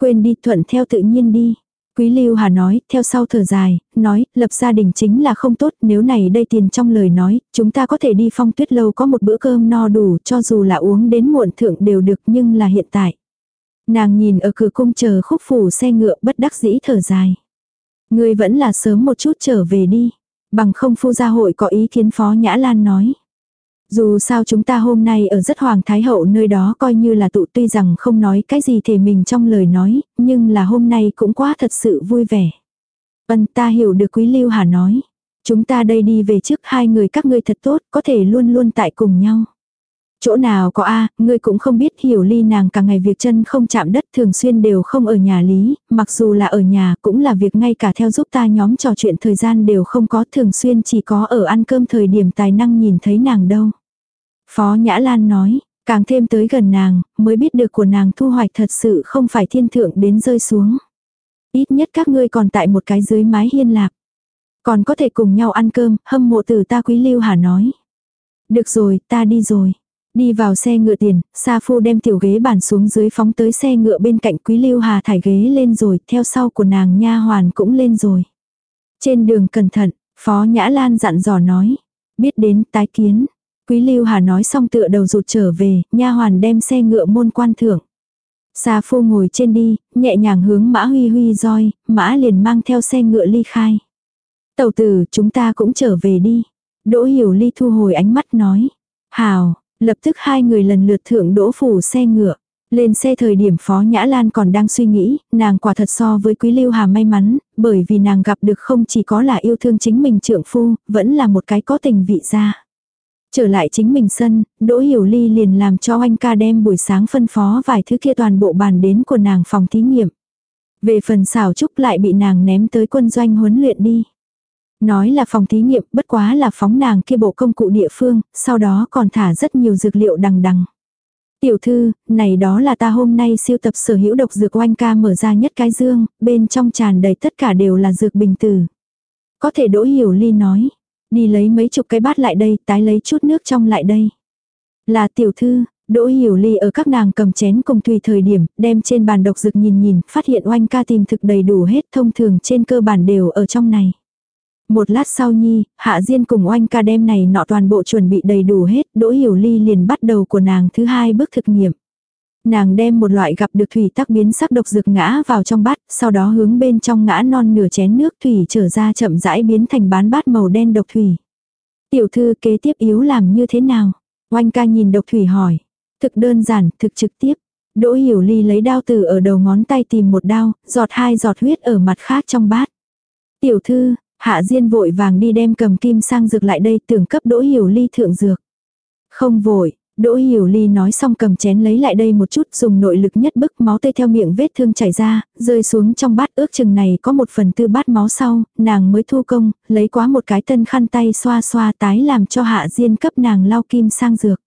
Speaker 1: Quên đi thuận theo tự nhiên đi. Quý Lưu Hà nói, theo sau thở dài, nói, lập gia đình chính là không tốt, nếu này đây tiền trong lời nói, chúng ta có thể đi phong tuyết lâu có một bữa cơm no đủ, cho dù là uống đến muộn thượng đều được nhưng là hiện tại. Nàng nhìn ở cửa cung chờ khúc phủ xe ngựa bất đắc dĩ thở dài. Người vẫn là sớm một chút trở về đi. Bằng không phu gia hội có ý kiến phó Nhã Lan nói. Dù sao chúng ta hôm nay ở rất hoàng thái hậu nơi đó coi như là tụ tuy rằng không nói cái gì thể mình trong lời nói, nhưng là hôm nay cũng quá thật sự vui vẻ. Vân ta hiểu được quý lưu hà nói. Chúng ta đây đi về trước hai người các ngươi thật tốt, có thể luôn luôn tại cùng nhau. Chỗ nào có a ngươi cũng không biết hiểu ly nàng cả ngày việc chân không chạm đất thường xuyên đều không ở nhà lý, mặc dù là ở nhà cũng là việc ngay cả theo giúp ta nhóm trò chuyện thời gian đều không có thường xuyên chỉ có ở ăn cơm thời điểm tài năng nhìn thấy nàng đâu. Phó Nhã Lan nói, càng thêm tới gần nàng, mới biết được của nàng thu hoạch thật sự không phải thiên thượng đến rơi xuống. Ít nhất các ngươi còn tại một cái dưới mái hiên lạc. Còn có thể cùng nhau ăn cơm, hâm mộ từ ta quý lưu hà nói. Được rồi, ta đi rồi. Đi vào xe ngựa tiền, Sa Phu đem tiểu ghế bàn xuống dưới phóng tới xe ngựa bên cạnh Quý Lưu Hà thải ghế lên rồi, theo sau của nàng nha hoàn cũng lên rồi. Trên đường cẩn thận, Phó Nhã Lan dặn dò nói, biết đến tái kiến. Quý Lưu Hà nói xong tựa đầu rụt trở về, nha hoàn đem xe ngựa môn quan thưởng. Sa Phu ngồi trên đi, nhẹ nhàng hướng Mã Huy Huy roi, Mã liền mang theo xe ngựa ly khai. Tẩu tử, chúng ta cũng trở về đi. Đỗ Hiểu Ly thu hồi ánh mắt nói. Hào, Lập tức hai người lần lượt thượng đỗ phủ xe ngựa. Lên xe thời điểm Phó Nhã Lan còn đang suy nghĩ, nàng quả thật so với Quý Lưu Hà may mắn, bởi vì nàng gặp được không chỉ có là yêu thương chính mình trượng phu, vẫn là một cái có tình vị gia. Trở lại chính mình sân, Đỗ Hiểu Ly liền làm cho anh ca đem buổi sáng phân phó vài thứ kia toàn bộ bàn đến của nàng phòng thí nghiệm. Về phần xảo trúc lại bị nàng ném tới quân doanh huấn luyện đi. Nói là phòng thí nghiệm bất quá là phóng nàng kia bộ công cụ địa phương, sau đó còn thả rất nhiều dược liệu đằng đằng. Tiểu thư, này đó là ta hôm nay siêu tập sở hữu độc dược oanh ca mở ra nhất cái dương, bên trong tràn đầy tất cả đều là dược bình tử. Có thể đỗ hiểu ly nói, đi lấy mấy chục cái bát lại đây, tái lấy chút nước trong lại đây. Là tiểu thư, Đỗ Hiểu Ly ở các nàng cầm chén cùng tùy thời điểm, đem trên bàn độc dược nhìn nhìn, phát hiện oanh ca tìm thực đầy đủ hết thông thường trên cơ bản đều ở trong này. Một lát sau nhi, Hạ Diên cùng oanh ca đem này nọ toàn bộ chuẩn bị đầy đủ hết, Đỗ Hiểu Ly liền bắt đầu của nàng thứ hai bước thực nghiệm. Nàng đem một loại gặp được thủy tắc biến sắc độc dược ngã vào trong bát, sau đó hướng bên trong ngã non nửa chén nước thủy trở ra chậm rãi biến thành bán bát màu đen độc thủy. Tiểu thư kế tiếp yếu làm như thế nào? Oanh ca nhìn độc thủy hỏi. Thực đơn giản, thực trực tiếp. Đỗ hiểu ly lấy đao từ ở đầu ngón tay tìm một đao, giọt hai giọt huyết ở mặt khác trong bát. Tiểu thư, hạ diên vội vàng đi đem cầm kim sang dược lại đây tưởng cấp đỗ hiểu ly thượng dược. Không vội, Đỗ Hiểu Ly nói xong cầm chén lấy lại đây một chút dùng nội lực nhất bức máu tươi theo miệng vết thương chảy ra, rơi xuống trong bát ước chừng này có một phần tư bát máu sau, nàng mới thu công, lấy quá một cái tân khăn tay xoa xoa tái làm cho hạ diên cấp nàng lau kim sang dược.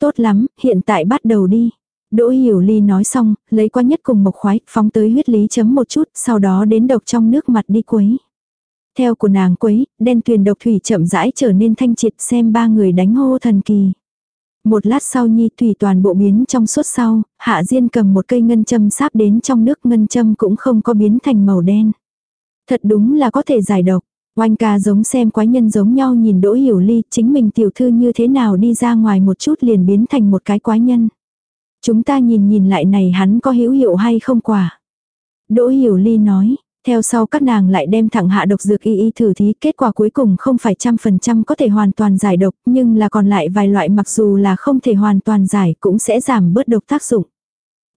Speaker 1: Tốt lắm, hiện tại bắt đầu đi. Đỗ Hiểu Ly nói xong, lấy qua nhất cùng mộc khoái, phóng tới huyết lý chấm một chút, sau đó đến độc trong nước mặt đi quấy. Theo của nàng quấy, đen tuyền độc thủy chậm rãi trở nên thanh triệt xem ba người đánh hô thần kỳ. Một lát sau nhi thủy toàn bộ biến trong suốt sau, hạ diên cầm một cây ngân châm sáp đến trong nước ngân châm cũng không có biến thành màu đen. Thật đúng là có thể giải độc. Oanh ca giống xem quái nhân giống nhau nhìn đỗ hiểu ly chính mình tiểu thư như thế nào đi ra ngoài một chút liền biến thành một cái quái nhân. Chúng ta nhìn nhìn lại này hắn có hữu hiệu hay không quả. Đỗ hiểu ly nói, theo sau các nàng lại đem thẳng hạ độc dược y y thử thí, kết quả cuối cùng không phải trăm phần trăm có thể hoàn toàn giải độc, nhưng là còn lại vài loại mặc dù là không thể hoàn toàn giải cũng sẽ giảm bớt độc tác dụng.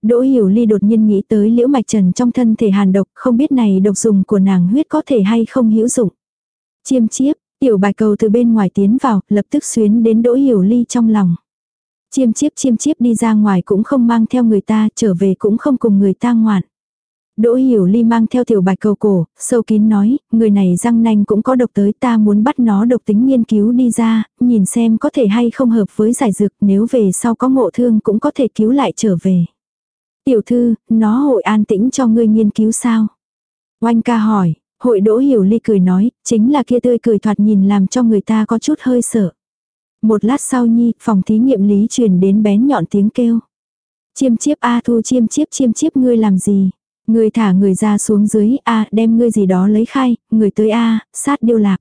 Speaker 1: Đỗ Hiểu Ly đột nhiên nghĩ tới liễu mạch trần trong thân thể hàn độc, không biết này độc dùng của nàng huyết có thể hay không hữu dụng. Chiêm chiếp, tiểu bài cầu từ bên ngoài tiến vào, lập tức xuyến đến Đỗ Hiểu Ly trong lòng. Chiêm chiếp chiêm chiếp đi ra ngoài cũng không mang theo người ta, trở về cũng không cùng người ta ngoạn. Đỗ hiểu ly mang theo tiểu bạch cầu cổ, sâu kín nói, người này răng nanh cũng có độc tới ta muốn bắt nó độc tính nghiên cứu đi ra, nhìn xem có thể hay không hợp với giải dược nếu về sau có ngộ thương cũng có thể cứu lại trở về. Tiểu thư, nó hội an tĩnh cho ngươi nghiên cứu sao? Oanh ca hỏi, hội đỗ hiểu ly cười nói, chính là kia tươi cười thoạt nhìn làm cho người ta có chút hơi sợ. Một lát sau nhi, phòng thí nghiệm lý truyền đến bén nhọn tiếng kêu. Chiêm chiếp A thu chiêm chiếp chiêm chiếp ngươi làm gì? Người thả người ra xuống dưới, a đem ngươi gì đó lấy khai, người tới a sát điêu lạc.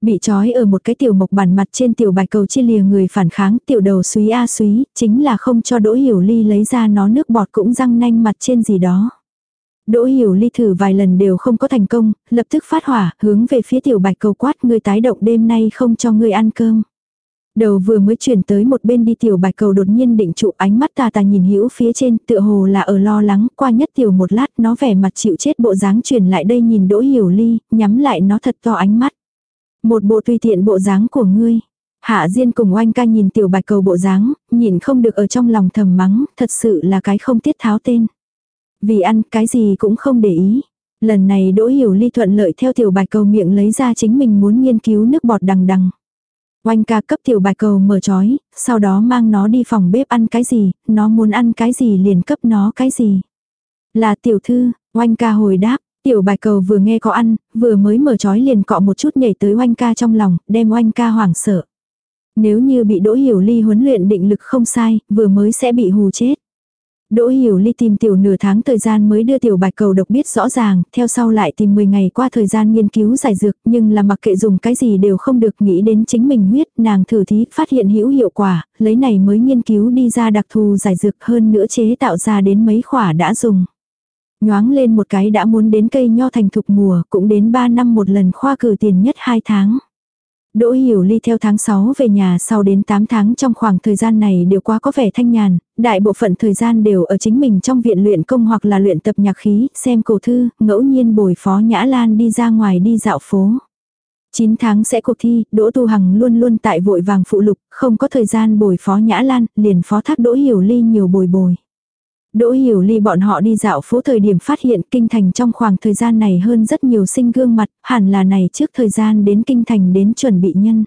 Speaker 1: Bị trói ở một cái tiểu mộc bản mặt trên tiểu bạch cầu chia lìa người phản kháng tiểu đầu suý a suý, chính là không cho đỗ hiểu ly lấy ra nó nước bọt cũng răng nanh mặt trên gì đó. Đỗ hiểu ly thử vài lần đều không có thành công, lập tức phát hỏa, hướng về phía tiểu bạch cầu quát ngươi tái động đêm nay không cho ngươi ăn cơm. Đầu vừa mới chuyển tới một bên đi tiểu bạch cầu đột nhiên định trụ ánh mắt tà tà nhìn hữu phía trên tựa hồ là ở lo lắng qua nhất tiểu một lát nó vẻ mặt chịu chết bộ dáng chuyển lại đây nhìn đỗ hiểu ly, nhắm lại nó thật to ánh mắt. Một bộ tùy tiện bộ dáng của ngươi. Hạ Diên cùng oanh ca nhìn tiểu bạch cầu bộ dáng, nhìn không được ở trong lòng thầm mắng, thật sự là cái không tiết tháo tên. Vì ăn cái gì cũng không để ý. Lần này đỗ hiểu ly thuận lợi theo tiểu bạch cầu miệng lấy ra chính mình muốn nghiên cứu nước bọt đằng đằng. Oanh ca cấp tiểu bạch cầu mở chói, sau đó mang nó đi phòng bếp ăn cái gì, nó muốn ăn cái gì liền cấp nó cái gì. Là tiểu thư, oanh ca hồi đáp, tiểu bạch cầu vừa nghe có ăn, vừa mới mở chói liền cọ một chút nhảy tới oanh ca trong lòng, đem oanh ca hoảng sợ. Nếu như bị đỗ hiểu ly huấn luyện định lực không sai, vừa mới sẽ bị hù chết. Đỗ Hiểu Ly tìm tiểu nửa tháng thời gian mới đưa tiểu bạch cầu độc biết rõ ràng, theo sau lại tìm 10 ngày qua thời gian nghiên cứu giải dược, nhưng là mặc kệ dùng cái gì đều không được nghĩ đến chính mình huyết, nàng thử thí phát hiện hữu hiệu quả, lấy này mới nghiên cứu đi ra đặc thù giải dược hơn nữa chế tạo ra đến mấy khỏa đã dùng. Nhoáng lên một cái đã muốn đến cây nho thành thục mùa, cũng đến 3 năm một lần khoa cử tiền nhất 2 tháng. Đỗ Hiểu Ly theo tháng 6 về nhà sau đến 8 tháng trong khoảng thời gian này đều quá có vẻ thanh nhàn, đại bộ phận thời gian đều ở chính mình trong viện luyện công hoặc là luyện tập nhạc khí, xem cổ thư, ngẫu nhiên bồi phó Nhã Lan đi ra ngoài đi dạo phố. 9 tháng sẽ cuộc thi, Đỗ Tu Hằng luôn luôn tại vội vàng phụ lục, không có thời gian bồi phó Nhã Lan, liền phó thác Đỗ Hiểu Ly nhiều bồi bồi. Đỗ Hiểu Ly bọn họ đi dạo phố thời điểm phát hiện kinh thành trong khoảng thời gian này hơn rất nhiều sinh gương mặt, hẳn là này trước thời gian đến kinh thành đến chuẩn bị nhân.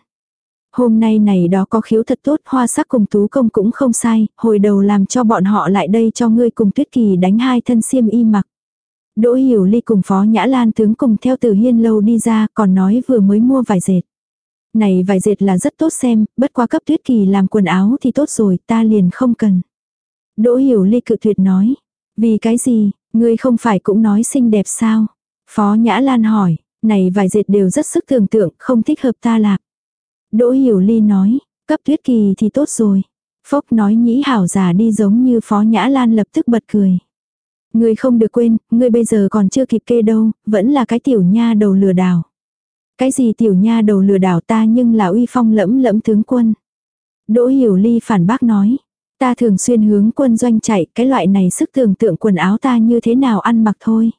Speaker 1: Hôm nay này đó có khiếu thật tốt, hoa sắc cùng tú công cũng không sai, hồi đầu làm cho bọn họ lại đây cho ngươi cùng tuyết kỳ đánh hai thân xiêm y mặc. Đỗ Hiểu Ly cùng Phó Nhã Lan tướng cùng theo từ hiên lâu đi ra, còn nói vừa mới mua vài dệt. Này vài dệt là rất tốt xem, bất quá cấp tuyết kỳ làm quần áo thì tốt rồi, ta liền không cần. Đỗ hiểu ly cự tuyệt nói. Vì cái gì, ngươi không phải cũng nói xinh đẹp sao? Phó Nhã Lan hỏi, này vài dệt đều rất sức tưởng tượng, không thích hợp ta lạc. Đỗ hiểu ly nói, cấp tuyết kỳ thì tốt rồi. Phốc nói nhĩ hảo giả đi giống như Phó Nhã Lan lập tức bật cười. Ngươi không được quên, ngươi bây giờ còn chưa kịp kê đâu, vẫn là cái tiểu nha đầu lừa đảo. Cái gì tiểu nha đầu lừa đảo ta nhưng là uy phong lẫm lẫm tướng quân. Đỗ Hiểu Ly phản bác nói. Ta thường xuyên hướng quân doanh chạy, cái loại này sức tưởng tượng quần áo ta như thế nào ăn mặc thôi.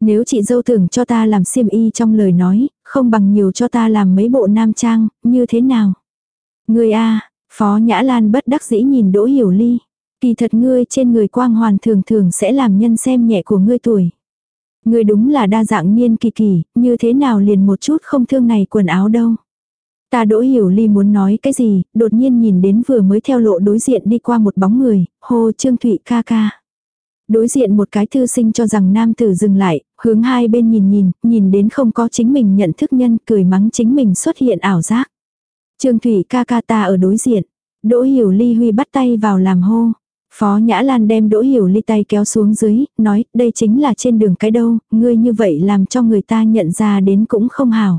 Speaker 1: Nếu chị dâu tưởng cho ta làm xiêm y trong lời nói, không bằng nhiều cho ta làm mấy bộ nam trang, như thế nào? Người a Phó Nhã Lan bất đắc dĩ nhìn Đỗ Hiểu Ly. Kỳ thật ngươi trên người quang hoàn thường thường sẽ làm nhân xem nhẹ của ngươi tuổi. Ngươi đúng là đa dạng niên kỳ kỳ, như thế nào liền một chút không thương này quần áo đâu. Ta đỗ hiểu ly muốn nói cái gì, đột nhiên nhìn đến vừa mới theo lộ đối diện đi qua một bóng người, hô Trương Thụy ca ca. Đối diện một cái thư sinh cho rằng nam tử dừng lại, hướng hai bên nhìn nhìn, nhìn đến không có chính mình nhận thức nhân, cười mắng chính mình xuất hiện ảo giác. Trương Thụy ca ca ta ở đối diện. Đỗ hiểu ly huy bắt tay vào làm hô. Phó Nhã Lan đem Đỗ Hiểu Ly tay kéo xuống dưới, nói, đây chính là trên đường cái đâu, ngươi như vậy làm cho người ta nhận ra đến cũng không hảo.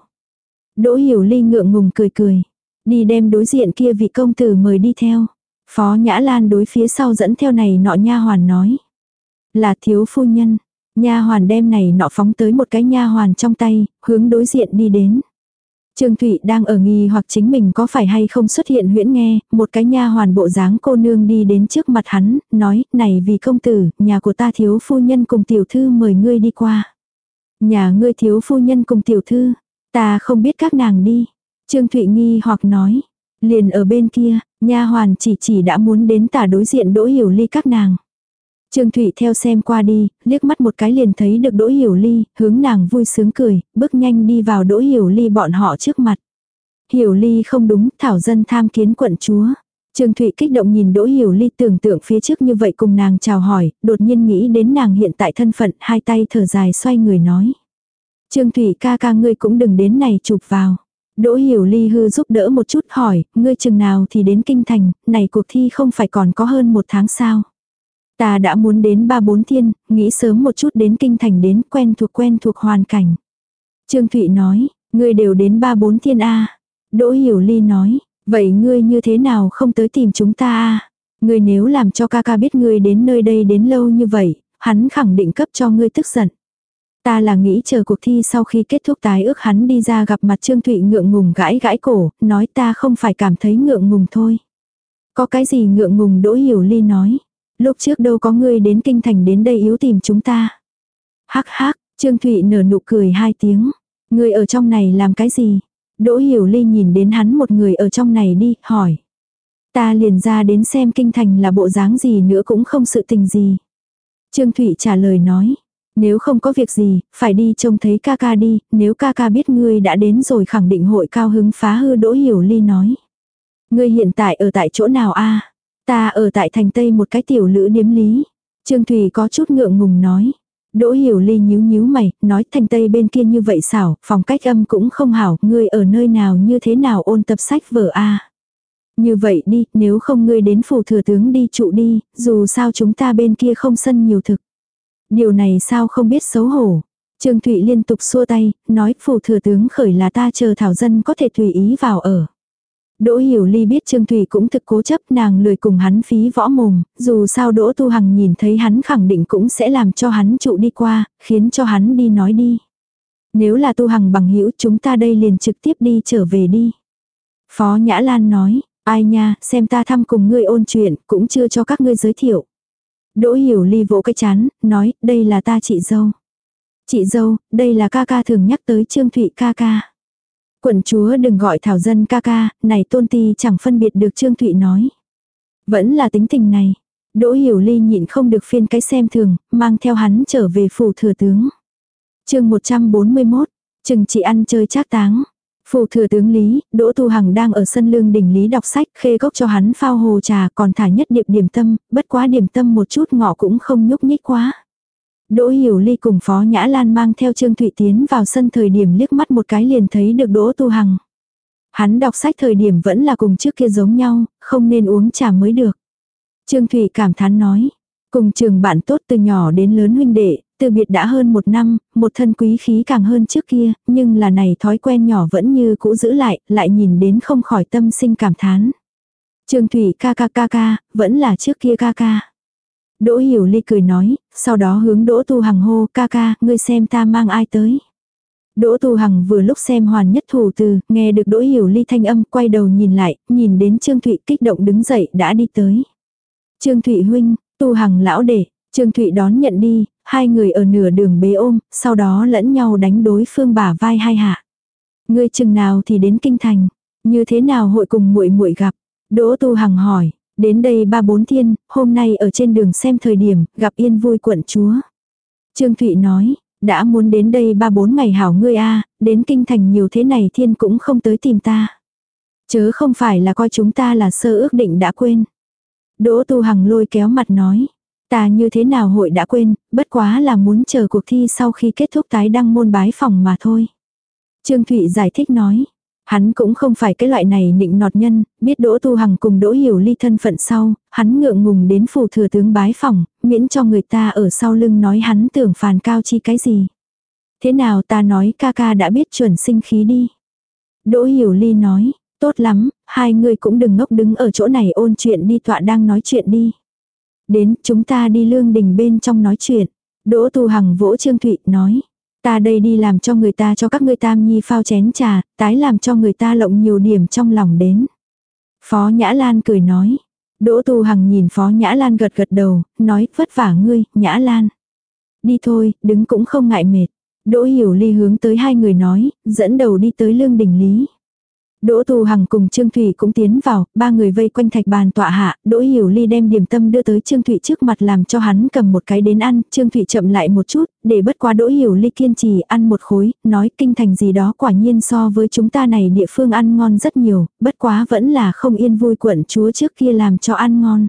Speaker 1: Đỗ Hiểu Ly ngượng ngùng cười cười, đi đem đối diện kia vị công tử mời đi theo. Phó Nhã Lan đối phía sau dẫn theo này nọ nha hoàn nói, là thiếu phu nhân. Nha hoàn đem này nọ phóng tới một cái nha hoàn trong tay, hướng đối diện đi đến. Trương Thụy đang ở nghi hoặc chính mình có phải hay không xuất hiện huyễn nghe, một cái nha hoàn bộ dáng cô nương đi đến trước mặt hắn, nói, này vì công tử, nhà của ta thiếu phu nhân cùng tiểu thư mời ngươi đi qua. Nhà ngươi thiếu phu nhân cùng tiểu thư, ta không biết các nàng đi. Trương Thụy nghi hoặc nói, liền ở bên kia, nha hoàn chỉ chỉ đã muốn đến tả đối diện đỗ hiểu ly các nàng. Trương Thụy theo xem qua đi, liếc mắt một cái liền thấy được Đỗ Hiểu Ly, hướng nàng vui sướng cười, bước nhanh đi vào Đỗ Hiểu Ly bọn họ trước mặt. Hiểu Ly không đúng, thảo dân tham kiến quận chúa. Trương Thụy kích động nhìn Đỗ Hiểu Ly tưởng tượng phía trước như vậy cùng nàng chào hỏi, đột nhiên nghĩ đến nàng hiện tại thân phận, hai tay thở dài xoay người nói. Trương Thủy ca ca ngươi cũng đừng đến này chụp vào. Đỗ Hiểu Ly hư giúp đỡ một chút hỏi, ngươi chừng nào thì đến kinh thành, này cuộc thi không phải còn có hơn một tháng sao. Ta đã muốn đến ba bốn thiên, nghĩ sớm một chút đến kinh thành đến quen thuộc quen thuộc hoàn cảnh. Trương Thụy nói, ngươi đều đến ba bốn thiên A. Đỗ Hiểu Ly nói, vậy ngươi như thế nào không tới tìm chúng ta A. Ngươi nếu làm cho ca ca biết ngươi đến nơi đây đến lâu như vậy, hắn khẳng định cấp cho ngươi tức giận. Ta là nghĩ chờ cuộc thi sau khi kết thúc tái ước hắn đi ra gặp mặt Trương Thụy ngượng ngùng gãi gãi cổ, nói ta không phải cảm thấy ngượng ngùng thôi. Có cái gì ngượng ngùng Đỗ Hiểu Ly nói. Lúc trước đâu có ngươi đến kinh thành đến đây yếu tìm chúng ta. Hắc hắc, Trương Thụy nở nụ cười hai tiếng. Ngươi ở trong này làm cái gì? Đỗ Hiểu Ly nhìn đến hắn một người ở trong này đi, hỏi. Ta liền ra đến xem kinh thành là bộ dáng gì nữa cũng không sự tình gì. Trương Thụy trả lời nói. Nếu không có việc gì, phải đi trông thấy ca ca đi, nếu ca ca biết ngươi đã đến rồi khẳng định hội cao hứng phá hư Đỗ Hiểu Ly nói. Ngươi hiện tại ở tại chỗ nào a Ta ở tại thành Tây một cái tiểu lữ điếm lý. Trương Thùy có chút ngượng ngùng nói. Đỗ hiểu ly nhíu nhíu mày, nói thành Tây bên kia như vậy xảo, phòng cách âm cũng không hảo, ngươi ở nơi nào như thế nào ôn tập sách vở a Như vậy đi, nếu không ngươi đến phủ thừa tướng đi trụ đi, dù sao chúng ta bên kia không sân nhiều thực. Điều này sao không biết xấu hổ. Trương Thụy liên tục xua tay, nói phủ thừa tướng khởi là ta chờ thảo dân có thể tùy ý vào ở. Đỗ Hiểu Ly biết Trương Thủy cũng thực cố chấp nàng lười cùng hắn phí võ mồm, dù sao Đỗ Tu Hằng nhìn thấy hắn khẳng định cũng sẽ làm cho hắn trụ đi qua, khiến cho hắn đi nói đi. Nếu là Tu Hằng bằng hữu chúng ta đây liền trực tiếp đi trở về đi. Phó Nhã Lan nói, ai nha, xem ta thăm cùng ngươi ôn chuyện, cũng chưa cho các ngươi giới thiệu. Đỗ Hiểu Ly vỗ cái chán, nói, đây là ta chị dâu. Chị dâu, đây là ca ca thường nhắc tới Trương Thụy ca ca. Quận chúa đừng gọi thảo dân ca ca, này tôn ti chẳng phân biệt được Trương Thụy nói. Vẫn là tính tình này. Đỗ Hiểu Ly nhịn không được phiên cái xem thường, mang theo hắn trở về phủ thừa tướng. chương 141, chừng chị ăn chơi trác táng. Phủ thừa tướng Lý, Đỗ Tu Hằng đang ở sân lương đỉnh Lý đọc sách, khê gốc cho hắn phao hồ trà còn thả nhất điệp điểm tâm, bất quá điểm tâm một chút ngọ cũng không nhúc nhích quá. Đỗ Hiểu Ly cùng Phó Nhã Lan mang theo Trương Thụy Tiến vào sân thời điểm liếc mắt một cái liền thấy được Đỗ Tu Hằng. Hắn đọc sách thời điểm vẫn là cùng trước kia giống nhau, không nên uống trà mới được. Trương Thụy cảm thán nói, cùng trường bạn tốt từ nhỏ đến lớn huynh đệ, từ biệt đã hơn một năm, một thân quý khí càng hơn trước kia, nhưng là này thói quen nhỏ vẫn như cũ giữ lại, lại nhìn đến không khỏi tâm sinh cảm thán. Trương Thủy ca ca ca ca, vẫn là trước kia ca ca. Đỗ Hiểu Ly cười nói, sau đó hướng Đỗ Tu Hằng hô ca ca, ngươi xem ta mang ai tới. Đỗ Tu Hằng vừa lúc xem hoàn nhất thủ từ, nghe được Đỗ Hiểu Ly thanh âm, quay đầu nhìn lại, nhìn đến Trương Thụy kích động đứng dậy đã đi tới. Trương Thụy huynh, Tu Hằng lão đệ, Trương Thụy đón nhận đi, hai người ở nửa đường bế ôm, sau đó lẫn nhau đánh đối phương bả vai hai hạ. Ngươi chừng nào thì đến kinh thành, như thế nào hội cùng muội muội gặp? Đỗ Tu Hằng hỏi, đến đây ba bốn thiên, hôm nay ở trên đường xem thời điểm, gặp yên vui quận chúa. Trương Thụy nói, đã muốn đến đây ba bốn ngày hảo ngươi a đến kinh thành nhiều thế này thiên cũng không tới tìm ta. Chớ không phải là coi chúng ta là sơ ước định đã quên. Đỗ Tu Hằng lôi kéo mặt nói, ta như thế nào hội đã quên, bất quá là muốn chờ cuộc thi sau khi kết thúc tái đăng môn bái phòng mà thôi. Trương Thụy giải thích nói, Hắn cũng không phải cái loại này nịnh nọt nhân, biết Đỗ Tu Hằng cùng Đỗ Hiểu Ly thân phận sau, hắn ngượng ngùng đến phủ thừa tướng bái phòng, miễn cho người ta ở sau lưng nói hắn tưởng phàn cao chi cái gì. Thế nào ta nói ca ca đã biết chuẩn sinh khí đi. Đỗ Hiểu Ly nói, tốt lắm, hai người cũng đừng ngốc đứng ở chỗ này ôn chuyện đi tọa đang nói chuyện đi. Đến, chúng ta đi lương đình bên trong nói chuyện. Đỗ Tu Hằng vỗ Trương Thụy nói. Ta đây đi làm cho người ta cho các ngươi tam nhi phao chén trà, tái làm cho người ta lộng nhiều điểm trong lòng đến. Phó Nhã Lan cười nói. Đỗ Tu Hằng nhìn Phó Nhã Lan gật gật đầu, nói vất vả ngươi, Nhã Lan. Đi thôi, đứng cũng không ngại mệt. Đỗ Hiểu Ly hướng tới hai người nói, dẫn đầu đi tới lương đình lý. Đỗ Tu Hằng cùng Trương thủy cũng tiến vào, ba người vây quanh thạch bàn tọa hạ, Đỗ Hiểu Ly đem điểm tâm đưa tới Trương thủy trước mặt làm cho hắn cầm một cái đến ăn, Trương thủy chậm lại một chút, để bất qua Đỗ Hiểu Ly kiên trì ăn một khối, nói kinh thành gì đó quả nhiên so với chúng ta này địa phương ăn ngon rất nhiều, bất quá vẫn là không yên vui quận chúa trước kia làm cho ăn ngon.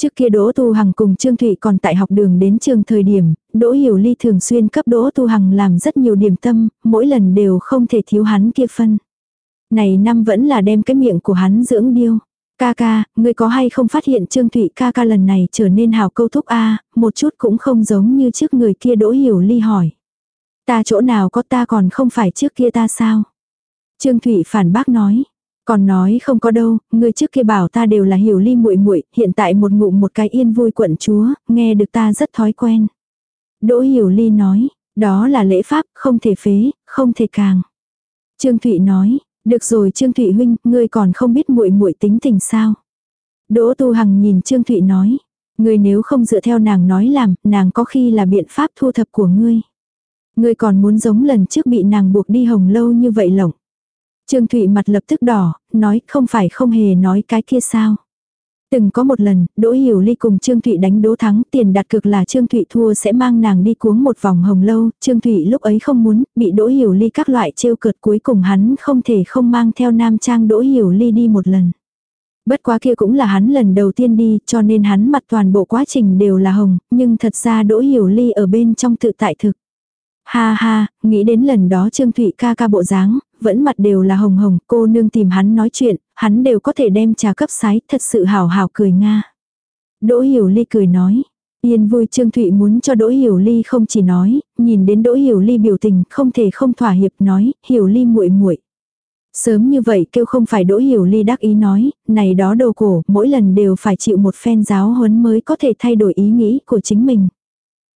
Speaker 1: Trước kia Đỗ Tu Hằng cùng Trương Thụy còn tại học đường đến trường thời điểm, Đỗ Hiểu Ly thường xuyên cấp Đỗ Tu Hằng làm rất nhiều điểm tâm, mỗi lần đều không thể thiếu hắn kia phân. Này năm vẫn là đem cái miệng của hắn dưỡng điêu. Ca ca, ngươi có hay không phát hiện Trương Thụy ca ca lần này trở nên hào câu thúc a một chút cũng không giống như trước người kia đỗ hiểu ly hỏi. Ta chỗ nào có ta còn không phải trước kia ta sao? Trương Thụy phản bác nói. Còn nói không có đâu, người trước kia bảo ta đều là hiểu ly muội muội hiện tại một ngụm một cái yên vui quận chúa, nghe được ta rất thói quen. Đỗ hiểu ly nói, đó là lễ pháp, không thể phế, không thể càng. Trương Thụy nói, được rồi Trương Thụy huynh, ngươi còn không biết muội muội tính tình sao? Đỗ Tu Hằng nhìn Trương Thụy nói, ngươi nếu không dựa theo nàng nói làm, nàng có khi là biện pháp thu thập của ngươi. Ngươi còn muốn giống lần trước bị nàng buộc đi hồng lâu như vậy lỏng. Trương Thụy mặt lập tức đỏ, nói không phải không hề nói cái kia sao. Từng có một lần, Đỗ Hiểu Ly cùng Trương Thụy đánh đố thắng, tiền đặt cược là Trương Thụy thua sẽ mang nàng đi cuống một vòng hồng lâu, Trương Thụy lúc ấy không muốn, bị Đỗ Hiểu Ly các loại trêu cợt cuối cùng hắn không thể không mang theo nam trang Đỗ Hiểu Ly đi một lần. Bất quá kia cũng là hắn lần đầu tiên đi, cho nên hắn mặt toàn bộ quá trình đều là hồng, nhưng thật ra Đỗ Hiểu Ly ở bên trong tự tại thực. Ha ha, nghĩ đến lần đó Trương Thụy ca ca bộ dáng, vẫn mặt đều là hồng hồng, cô nương tìm hắn nói chuyện, hắn đều có thể đem trà cấp sái, thật sự hào hào cười nga. Đỗ Hiểu Ly cười nói. Yên vui Trương Thụy muốn cho Đỗ Hiểu Ly không chỉ nói, nhìn đến Đỗ Hiểu Ly biểu tình, không thể không thỏa hiệp nói, Hiểu Ly muội muội. Sớm như vậy kêu không phải Đỗ Hiểu Ly đắc ý nói, này đó đồ cổ, mỗi lần đều phải chịu một phen giáo huấn mới có thể thay đổi ý nghĩ của chính mình.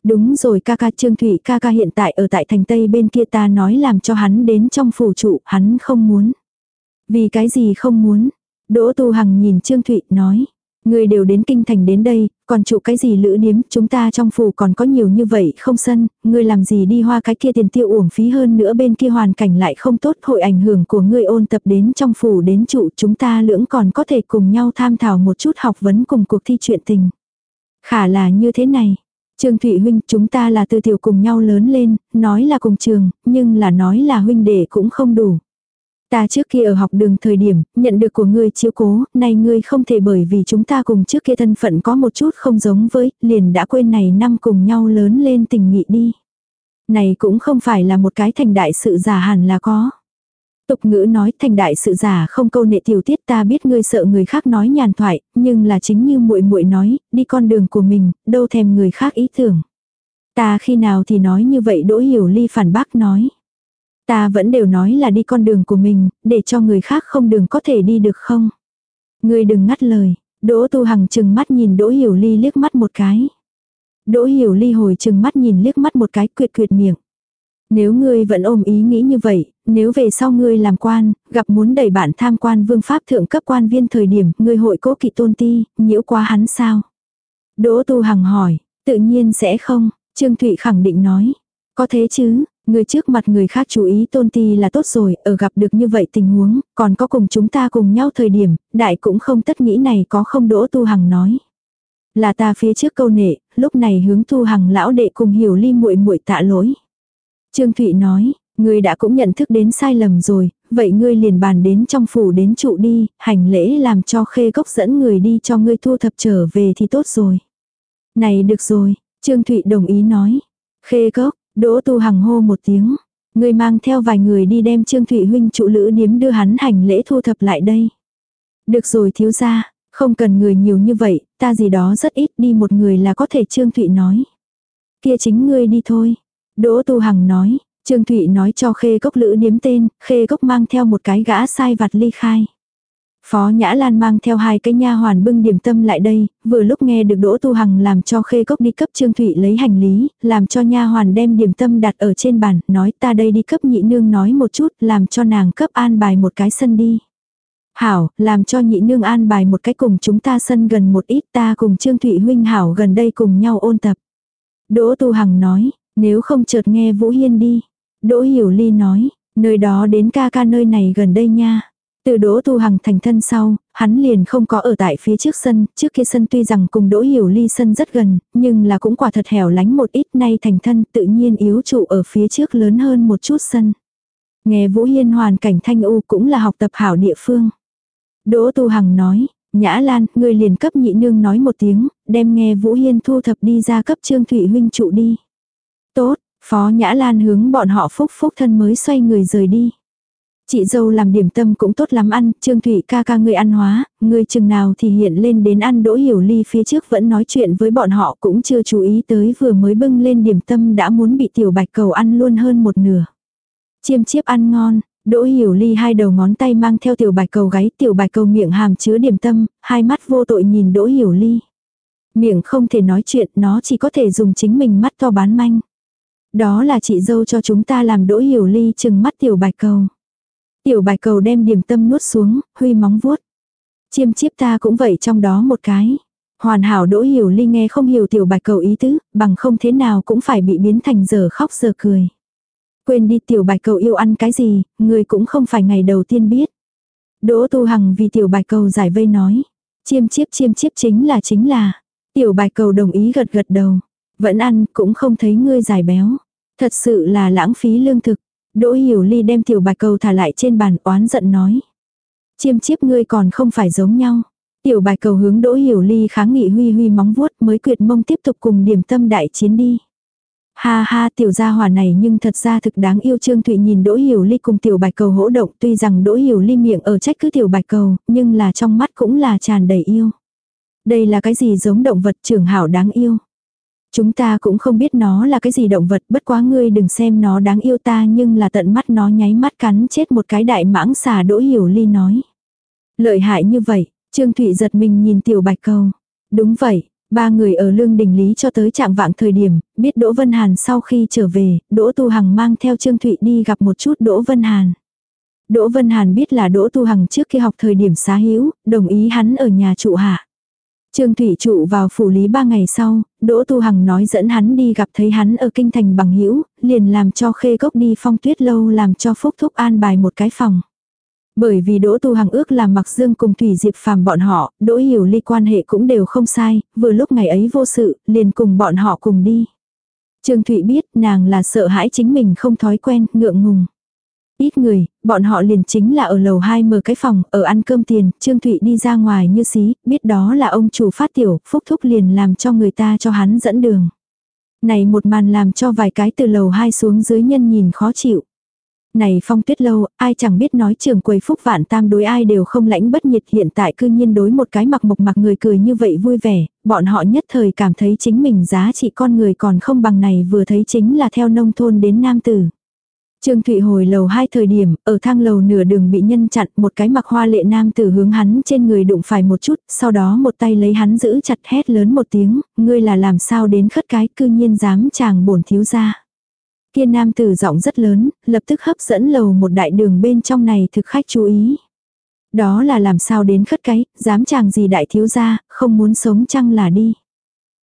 Speaker 1: Đúng rồi ca ca Trương Thụy ca ca hiện tại ở tại thành Tây bên kia ta nói làm cho hắn đến trong phủ trụ, hắn không muốn. Vì cái gì không muốn? Đỗ Tu Hằng nhìn Trương Thụy nói. Người đều đến kinh thành đến đây, còn trụ cái gì lữ điếm, chúng ta trong phủ còn có nhiều như vậy không sân, ngươi làm gì đi hoa cái kia tiền tiêu uổng phí hơn nữa bên kia hoàn cảnh lại không tốt hội ảnh hưởng của ngươi ôn tập đến trong phủ đến trụ chúng ta lưỡng còn có thể cùng nhau tham thảo một chút học vấn cùng cuộc thi chuyện tình. Khả là như thế này, Trương Thụy huynh, chúng ta là từ tiểu cùng nhau lớn lên, nói là cùng trường, nhưng là nói là huynh đệ cũng không đủ. Ta trước kia ở học đường thời điểm, nhận được của ngươi chiếu cố, nay ngươi không thể bởi vì chúng ta cùng trước kia thân phận có một chút không giống với, liền đã quên này năm cùng nhau lớn lên tình nghị đi. Này cũng không phải là một cái thành đại sự giả hẳn là có. Tục ngữ nói thành đại sự giả không câu nệ tiểu tiết ta biết ngươi sợ người khác nói nhàn thoại, nhưng là chính như muội muội nói, đi con đường của mình, đâu thèm người khác ý tưởng. Ta khi nào thì nói như vậy đỗ hiểu ly phản bác nói. Ta vẫn đều nói là đi con đường của mình, để cho người khác không đường có thể đi được không. Ngươi đừng ngắt lời, đỗ tu hằng chừng mắt nhìn đỗ hiểu ly liếc mắt một cái. Đỗ hiểu ly hồi chừng mắt nhìn liếc mắt một cái quyệt quyệt miệng. Nếu ngươi vẫn ôm ý nghĩ như vậy, nếu về sau ngươi làm quan, gặp muốn đẩy bạn tham quan vương pháp thượng cấp quan viên thời điểm, ngươi hội cố kỵ tôn ti, nhiễu quá hắn sao? Đỗ Tu Hằng hỏi, tự nhiên sẽ không, Trương Thụy khẳng định nói. Có thế chứ, người trước mặt người khác chú ý tôn ti là tốt rồi, ở gặp được như vậy tình huống, còn có cùng chúng ta cùng nhau thời điểm, đại cũng không tất nghĩ này có không Đỗ Tu Hằng nói. Là ta phía trước câu nệ, lúc này hướng Tu Hằng lão đệ cùng hiểu ly muội muội tạ lỗi. Trương Thụy nói, ngươi đã cũng nhận thức đến sai lầm rồi, vậy ngươi liền bàn đến trong phủ đến trụ đi, hành lễ làm cho khê gốc dẫn người đi cho ngươi thu thập trở về thì tốt rồi. Này được rồi, Trương Thụy đồng ý nói. Khê gốc, đỗ tu hằng hô một tiếng. Ngươi mang theo vài người đi đem Trương Thụy huynh trụ lữ điếm đưa hắn hành lễ thu thập lại đây. Được rồi thiếu gia, không cần người nhiều như vậy, ta gì đó rất ít đi một người là có thể Trương Thụy nói. Kia chính ngươi đi thôi. Đỗ Tu Hằng nói, Trương Thụy nói cho khê cốc lữ điếm tên, khê cốc mang theo một cái gã sai vặt ly khai. Phó Nhã Lan mang theo hai cái nha hoàn bưng điểm tâm lại đây, vừa lúc nghe được Đỗ Tu Hằng làm cho Khê Cốc đi cấp Trương Thụy lấy hành lý, làm cho nha hoàn đem điểm tâm đặt ở trên bàn, nói ta đây đi cấp nhị nương nói một chút, làm cho nàng cấp an bài một cái sân đi. Hảo, làm cho nhị nương an bài một cái cùng chúng ta sân gần một ít ta cùng Trương Thụy huynh Hảo gần đây cùng nhau ôn tập. Đỗ Tu Hằng nói, nếu không chợt nghe Vũ Hiên đi. Đỗ Hiểu Ly nói, nơi đó đến ca ca nơi này gần đây nha. Từ Đỗ Tu Hằng thành thân sau, hắn liền không có ở tại phía trước sân, trước kia sân tuy rằng cùng Đỗ Hiểu Ly sân rất gần, nhưng là cũng quả thật hẻo lánh một ít nay thành thân tự nhiên yếu trụ ở phía trước lớn hơn một chút sân. Nghe Vũ Hiên hoàn cảnh thanh u cũng là học tập hảo địa phương. Đỗ Tu Hằng nói, Nhã Lan, ngươi liền cấp nhị nương nói một tiếng, đem nghe Vũ Hiên thu thập đi ra cấp Trương Thụy huynh trụ đi. Tốt, Phó Nhã Lan hướng bọn họ phúc phúc thân mới xoay người rời đi. Chị dâu làm điểm tâm cũng tốt lắm ăn, Trương Thụy ca ca người ăn hóa, người chừng nào thì hiện lên đến ăn đỗ hiểu ly phía trước vẫn nói chuyện với bọn họ cũng chưa chú ý tới vừa mới bưng lên điểm tâm đã muốn bị tiểu bạch cầu ăn luôn hơn một nửa. Chiêm chiếp ăn ngon, đỗ hiểu ly hai đầu ngón tay mang theo tiểu bạch cầu gáy tiểu bạch cầu miệng hàm chứa điểm tâm, hai mắt vô tội nhìn đỗ hiểu ly. Miệng không thể nói chuyện nó chỉ có thể dùng chính mình mắt to bán manh. Đó là chị dâu cho chúng ta làm đỗ hiểu ly chừng mắt tiểu bạch cầu. Tiểu bạch cầu đem điểm tâm nuốt xuống, huy móng vuốt. Chiêm chiếp ta cũng vậy trong đó một cái. Hoàn hảo đỗ hiểu ly nghe không hiểu tiểu bạch cầu ý tứ, bằng không thế nào cũng phải bị biến thành giờ khóc giờ cười. Quên đi tiểu bạch cầu yêu ăn cái gì, người cũng không phải ngày đầu tiên biết. Đỗ tu hằng vì tiểu bạch cầu giải vây nói. Chiêm chiếp chiêm chiếp chính là chính là. Tiểu bạch cầu đồng ý gật gật đầu. Vẫn ăn cũng không thấy ngươi giải béo. Thật sự là lãng phí lương thực. Đỗ Hiểu Ly đem tiểu bạch cầu thả lại trên bàn, oán giận nói. Chiêm chiếp ngươi còn không phải giống nhau. Tiểu bạch cầu hướng Đỗ Hiểu Ly kháng nghị huy huy móng vuốt, mới quyệt mông tiếp tục cùng điểm tâm đại chiến đi. Ha ha, tiểu gia hỏa này nhưng thật ra thực đáng yêu Trương Thụy nhìn Đỗ Hiểu Ly cùng tiểu bạch cầu hỗ động, tuy rằng Đỗ Hiểu Ly miệng ở trách cứ tiểu bạch cầu, nhưng là trong mắt cũng là tràn đầy yêu. Đây là cái gì giống động vật trưởng hảo đáng yêu. Chúng ta cũng không biết nó là cái gì động vật, bất quá ngươi đừng xem nó đáng yêu ta nhưng là tận mắt nó nháy mắt cắn chết một cái đại mãng xà đỗ hiểu ly nói. Lợi hại như vậy, Trương Thụy giật mình nhìn tiểu bạch câu. Đúng vậy, ba người ở lương đình lý cho tới trạng vạng thời điểm, biết Đỗ Vân Hàn sau khi trở về, Đỗ Tu Hằng mang theo Trương Thụy đi gặp một chút Đỗ Vân Hàn. Đỗ Vân Hàn biết là Đỗ Tu Hằng trước khi học thời điểm xá hữu đồng ý hắn ở nhà trụ hạ. Trương Thủy trụ vào phủ lý ba ngày sau, Đỗ Tu Hằng nói dẫn hắn đi gặp thấy hắn ở kinh thành bằng hữu liền làm cho khê gốc đi phong tuyết lâu làm cho Phúc Thúc an bài một cái phòng. Bởi vì Đỗ Tu Hằng ước làm mặc dương cùng Thủy Diệp phàm bọn họ, Đỗ Hiểu Ly quan hệ cũng đều không sai, vừa lúc ngày ấy vô sự, liền cùng bọn họ cùng đi. Trương Thụy biết nàng là sợ hãi chính mình không thói quen, ngượng ngùng. Ít người, bọn họ liền chính là ở lầu 2 mở cái phòng, ở ăn cơm tiền, Trương Thụy đi ra ngoài như xí, biết đó là ông chủ phát tiểu, phúc thúc liền làm cho người ta cho hắn dẫn đường. Này một màn làm cho vài cái từ lầu 2 xuống dưới nhân nhìn khó chịu. Này phong tuyết lâu, ai chẳng biết nói trường quầy phúc vạn tam đối ai đều không lãnh bất nhiệt hiện tại cư nhiên đối một cái mặc mộc mặc người cười như vậy vui vẻ, bọn họ nhất thời cảm thấy chính mình giá trị con người còn không bằng này vừa thấy chính là theo nông thôn đến nam tử. Trương Thụy hồi lầu hai thời điểm, ở thang lầu nửa đường bị nhân chặn, một cái mặc hoa lệ nam tử hướng hắn trên người đụng phải một chút, sau đó một tay lấy hắn giữ chặt hét lớn một tiếng, ngươi là làm sao đến khất cái cư nhiên dám chàng bổn thiếu ra. Kia nam tử giọng rất lớn, lập tức hấp dẫn lầu một đại đường bên trong này thực khách chú ý. Đó là làm sao đến khất cái, dám chàng gì đại thiếu gia, không muốn sống chăng là đi.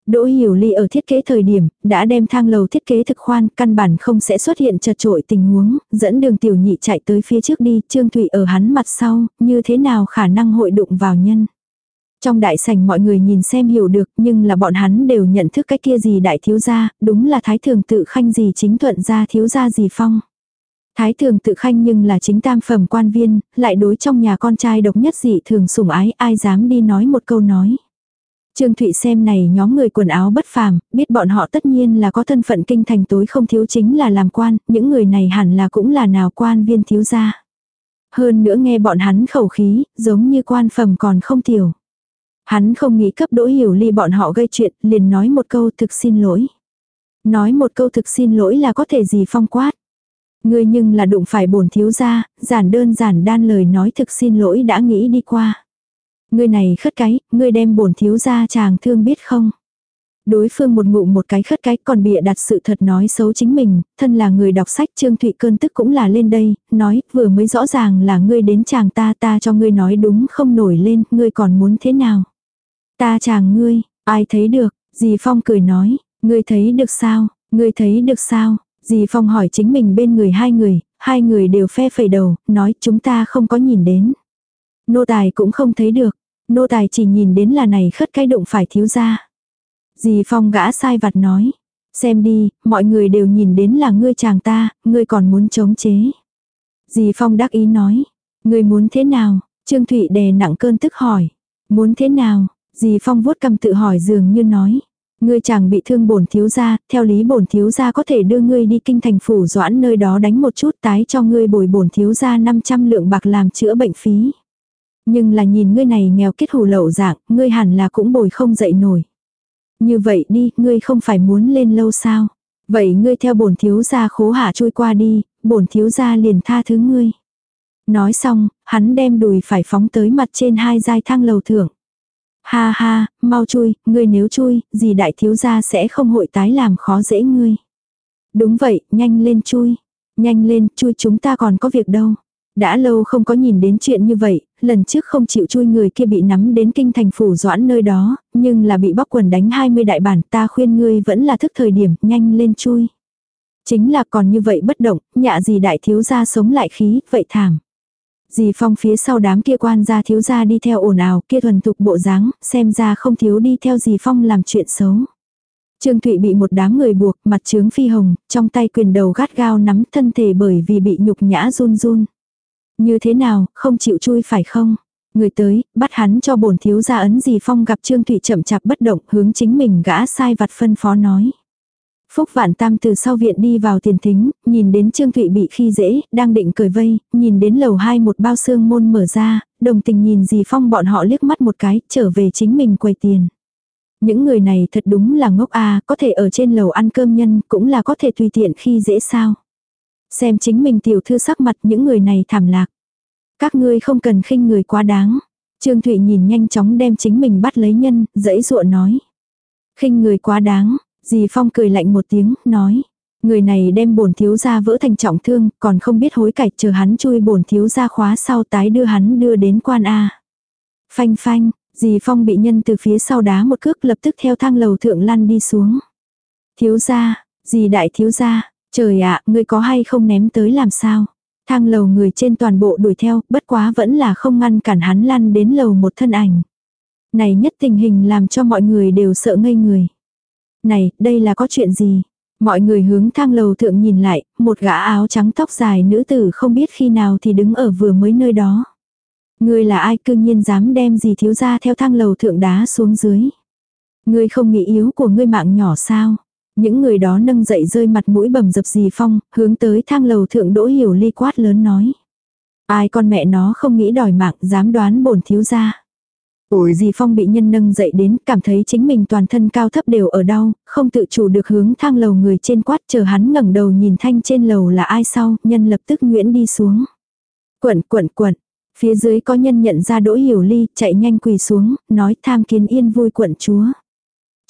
Speaker 1: Đỗ Hiểu Ly ở thiết kế thời điểm, đã đem thang lầu thiết kế thực khoan, căn bản không sẽ xuất hiện chật trội tình huống, dẫn đường tiểu nhị chạy tới phía trước đi, Trương Thụy ở hắn mặt sau, như thế nào khả năng hội đụng vào nhân. Trong đại sảnh mọi người nhìn xem hiểu được, nhưng là bọn hắn đều nhận thức cái kia gì đại thiếu gia, đúng là thái thường tự khanh gì chính thuận gia thiếu gia gì phong. Thái thường tự khanh nhưng là chính tam phẩm quan viên, lại đối trong nhà con trai độc nhất dị thường sủng ái, ai dám đi nói một câu nói. Trương Thụy xem này nhóm người quần áo bất phàm, biết bọn họ tất nhiên là có thân phận kinh thành tối không thiếu chính là làm quan, những người này hẳn là cũng là nào quan viên thiếu gia. Hơn nữa nghe bọn hắn khẩu khí, giống như quan phẩm còn không tiểu. Hắn không nghĩ cấp đỗ hiểu ly bọn họ gây chuyện, liền nói một câu thực xin lỗi. Nói một câu thực xin lỗi là có thể gì phong quát. Ngươi nhưng là đụng phải bổn thiếu gia, giản đơn giản đan lời nói thực xin lỗi đã nghĩ đi qua. Ngươi này khất cái, ngươi đem bổn thiếu gia chàng thương biết không? Đối phương một ngụ một cái khất cái còn bịa đặt sự thật nói xấu chính mình, thân là người đọc sách Trương Thụy cơn tức cũng là lên đây, nói vừa mới rõ ràng là ngươi đến chàng ta ta cho ngươi nói đúng không nổi lên, ngươi còn muốn thế nào? Ta chàng ngươi, ai thấy được, dì Phong cười nói, ngươi thấy được sao, ngươi thấy được sao, dì Phong hỏi chính mình bên người hai người, hai người đều phe phẩy đầu, nói chúng ta không có nhìn đến. Nô tài cũng không thấy được, nô tài chỉ nhìn đến là này khất cái đụng phải thiếu gia. Dì Phong gã sai vặt nói, xem đi, mọi người đều nhìn đến là ngươi chàng ta, ngươi còn muốn chống chế. Dì Phong đắc ý nói, ngươi muốn thế nào, Trương Thụy đè nặng cơn tức hỏi, muốn thế nào, Dì Phong vuốt cầm tự hỏi dường như nói. Ngươi chàng bị thương bổn thiếu gia, theo lý bổn thiếu gia có thể đưa ngươi đi kinh thành phủ doãn nơi đó đánh một chút tái cho ngươi bồi bổn thiếu gia 500 lượng bạc làm chữa bệnh phí. Nhưng là nhìn ngươi này nghèo kết hủ lậu dạng, ngươi hẳn là cũng bồi không dậy nổi. Như vậy đi, ngươi không phải muốn lên lâu sao? Vậy ngươi theo bổn thiếu gia khố hạ trôi qua đi, bổn thiếu gia liền tha thứ ngươi. Nói xong, hắn đem đùi phải phóng tới mặt trên hai giai thang lầu thượng. Ha ha, mau chui, ngươi nếu chui, gì đại thiếu gia sẽ không hội tái làm khó dễ ngươi. Đúng vậy, nhanh lên chui. Nhanh lên, chui chúng ta còn có việc đâu. Đã lâu không có nhìn đến chuyện như vậy, lần trước không chịu chui người kia bị nắm đến kinh thành phủ doãn nơi đó, nhưng là bị bóc quần đánh 20 đại bản ta khuyên ngươi vẫn là thức thời điểm, nhanh lên chui. Chính là còn như vậy bất động, nhạ gì đại thiếu gia sống lại khí, vậy thảm. Dì Phong phía sau đám kia quan gia thiếu gia đi theo ồn ào kia thuần thục bộ dáng, xem ra không thiếu đi theo dì Phong làm chuyện xấu. Trương Thụy bị một đám người buộc, mặt trướng phi hồng, trong tay quyền đầu gắt gao nắm thân thể bởi vì bị nhục nhã run run. Như thế nào, không chịu chui phải không? Người tới, bắt hắn cho bổn thiếu gia ấn gì Phong gặp Trương Thụy chậm chạp bất động hướng chính mình gã sai vặt phân phó nói. Phúc Vạn Tam từ sau viện đi vào tiền thính, nhìn đến Trương Thụy bị khi dễ, đang định cười vây, nhìn đến lầu hai một bao xương môn mở ra, đồng tình nhìn dì Phong bọn họ liếc mắt một cái, trở về chính mình quầy tiền. Những người này thật đúng là ngốc a có thể ở trên lầu ăn cơm nhân, cũng là có thể tùy tiện khi dễ sao. Xem chính mình tiểu thư sắc mặt những người này thảm lạc. Các ngươi không cần khinh người quá đáng. Trương Thụy nhìn nhanh chóng đem chính mình bắt lấy nhân, dãy dụa nói. khinh người quá đáng, Dì Phong cười lạnh một tiếng, nói. Người này đem bổn thiếu gia vỡ thành trọng thương, còn không biết hối cải chờ hắn chui bổn thiếu gia khóa sau tái đưa hắn đưa đến quan A. Phanh phanh, dì Phong bị nhân từ phía sau đá một cước lập tức theo thang lầu thượng lăn đi xuống. Thiếu gia, dì đại thiếu gia, trời ạ, ngươi có hay không ném tới làm sao? Thang lầu người trên toàn bộ đuổi theo, bất quá vẫn là không ngăn cản hắn lăn đến lầu một thân ảnh. Này nhất tình hình làm cho mọi người đều sợ ngây người. Này, đây là có chuyện gì? Mọi người hướng thang lầu thượng nhìn lại, một gã áo trắng tóc dài nữ tử không biết khi nào thì đứng ở vừa mới nơi đó. Ngươi là ai cương nhiên dám đem gì thiếu ra theo thang lầu thượng đá xuống dưới. Ngươi không nghĩ yếu của ngươi mạng nhỏ sao? Những người đó nâng dậy rơi mặt mũi bầm dập dì phong, hướng tới thang lầu thượng đỗ hiểu ly quát lớn nói. Ai con mẹ nó không nghĩ đòi mạng dám đoán bổn thiếu ra. Ủi dì Phong bị nhân nâng dậy đến, cảm thấy chính mình toàn thân cao thấp đều ở đau, không tự chủ được hướng thang lầu người trên quát chờ hắn ngẩng đầu nhìn thanh trên lầu là ai sau, nhân lập tức nguyễn đi xuống. Quẩn quẩn quẩn, phía dưới có nhân nhận ra đỗ hiểu ly, chạy nhanh quỳ xuống, nói tham kiến yên vui quận chúa.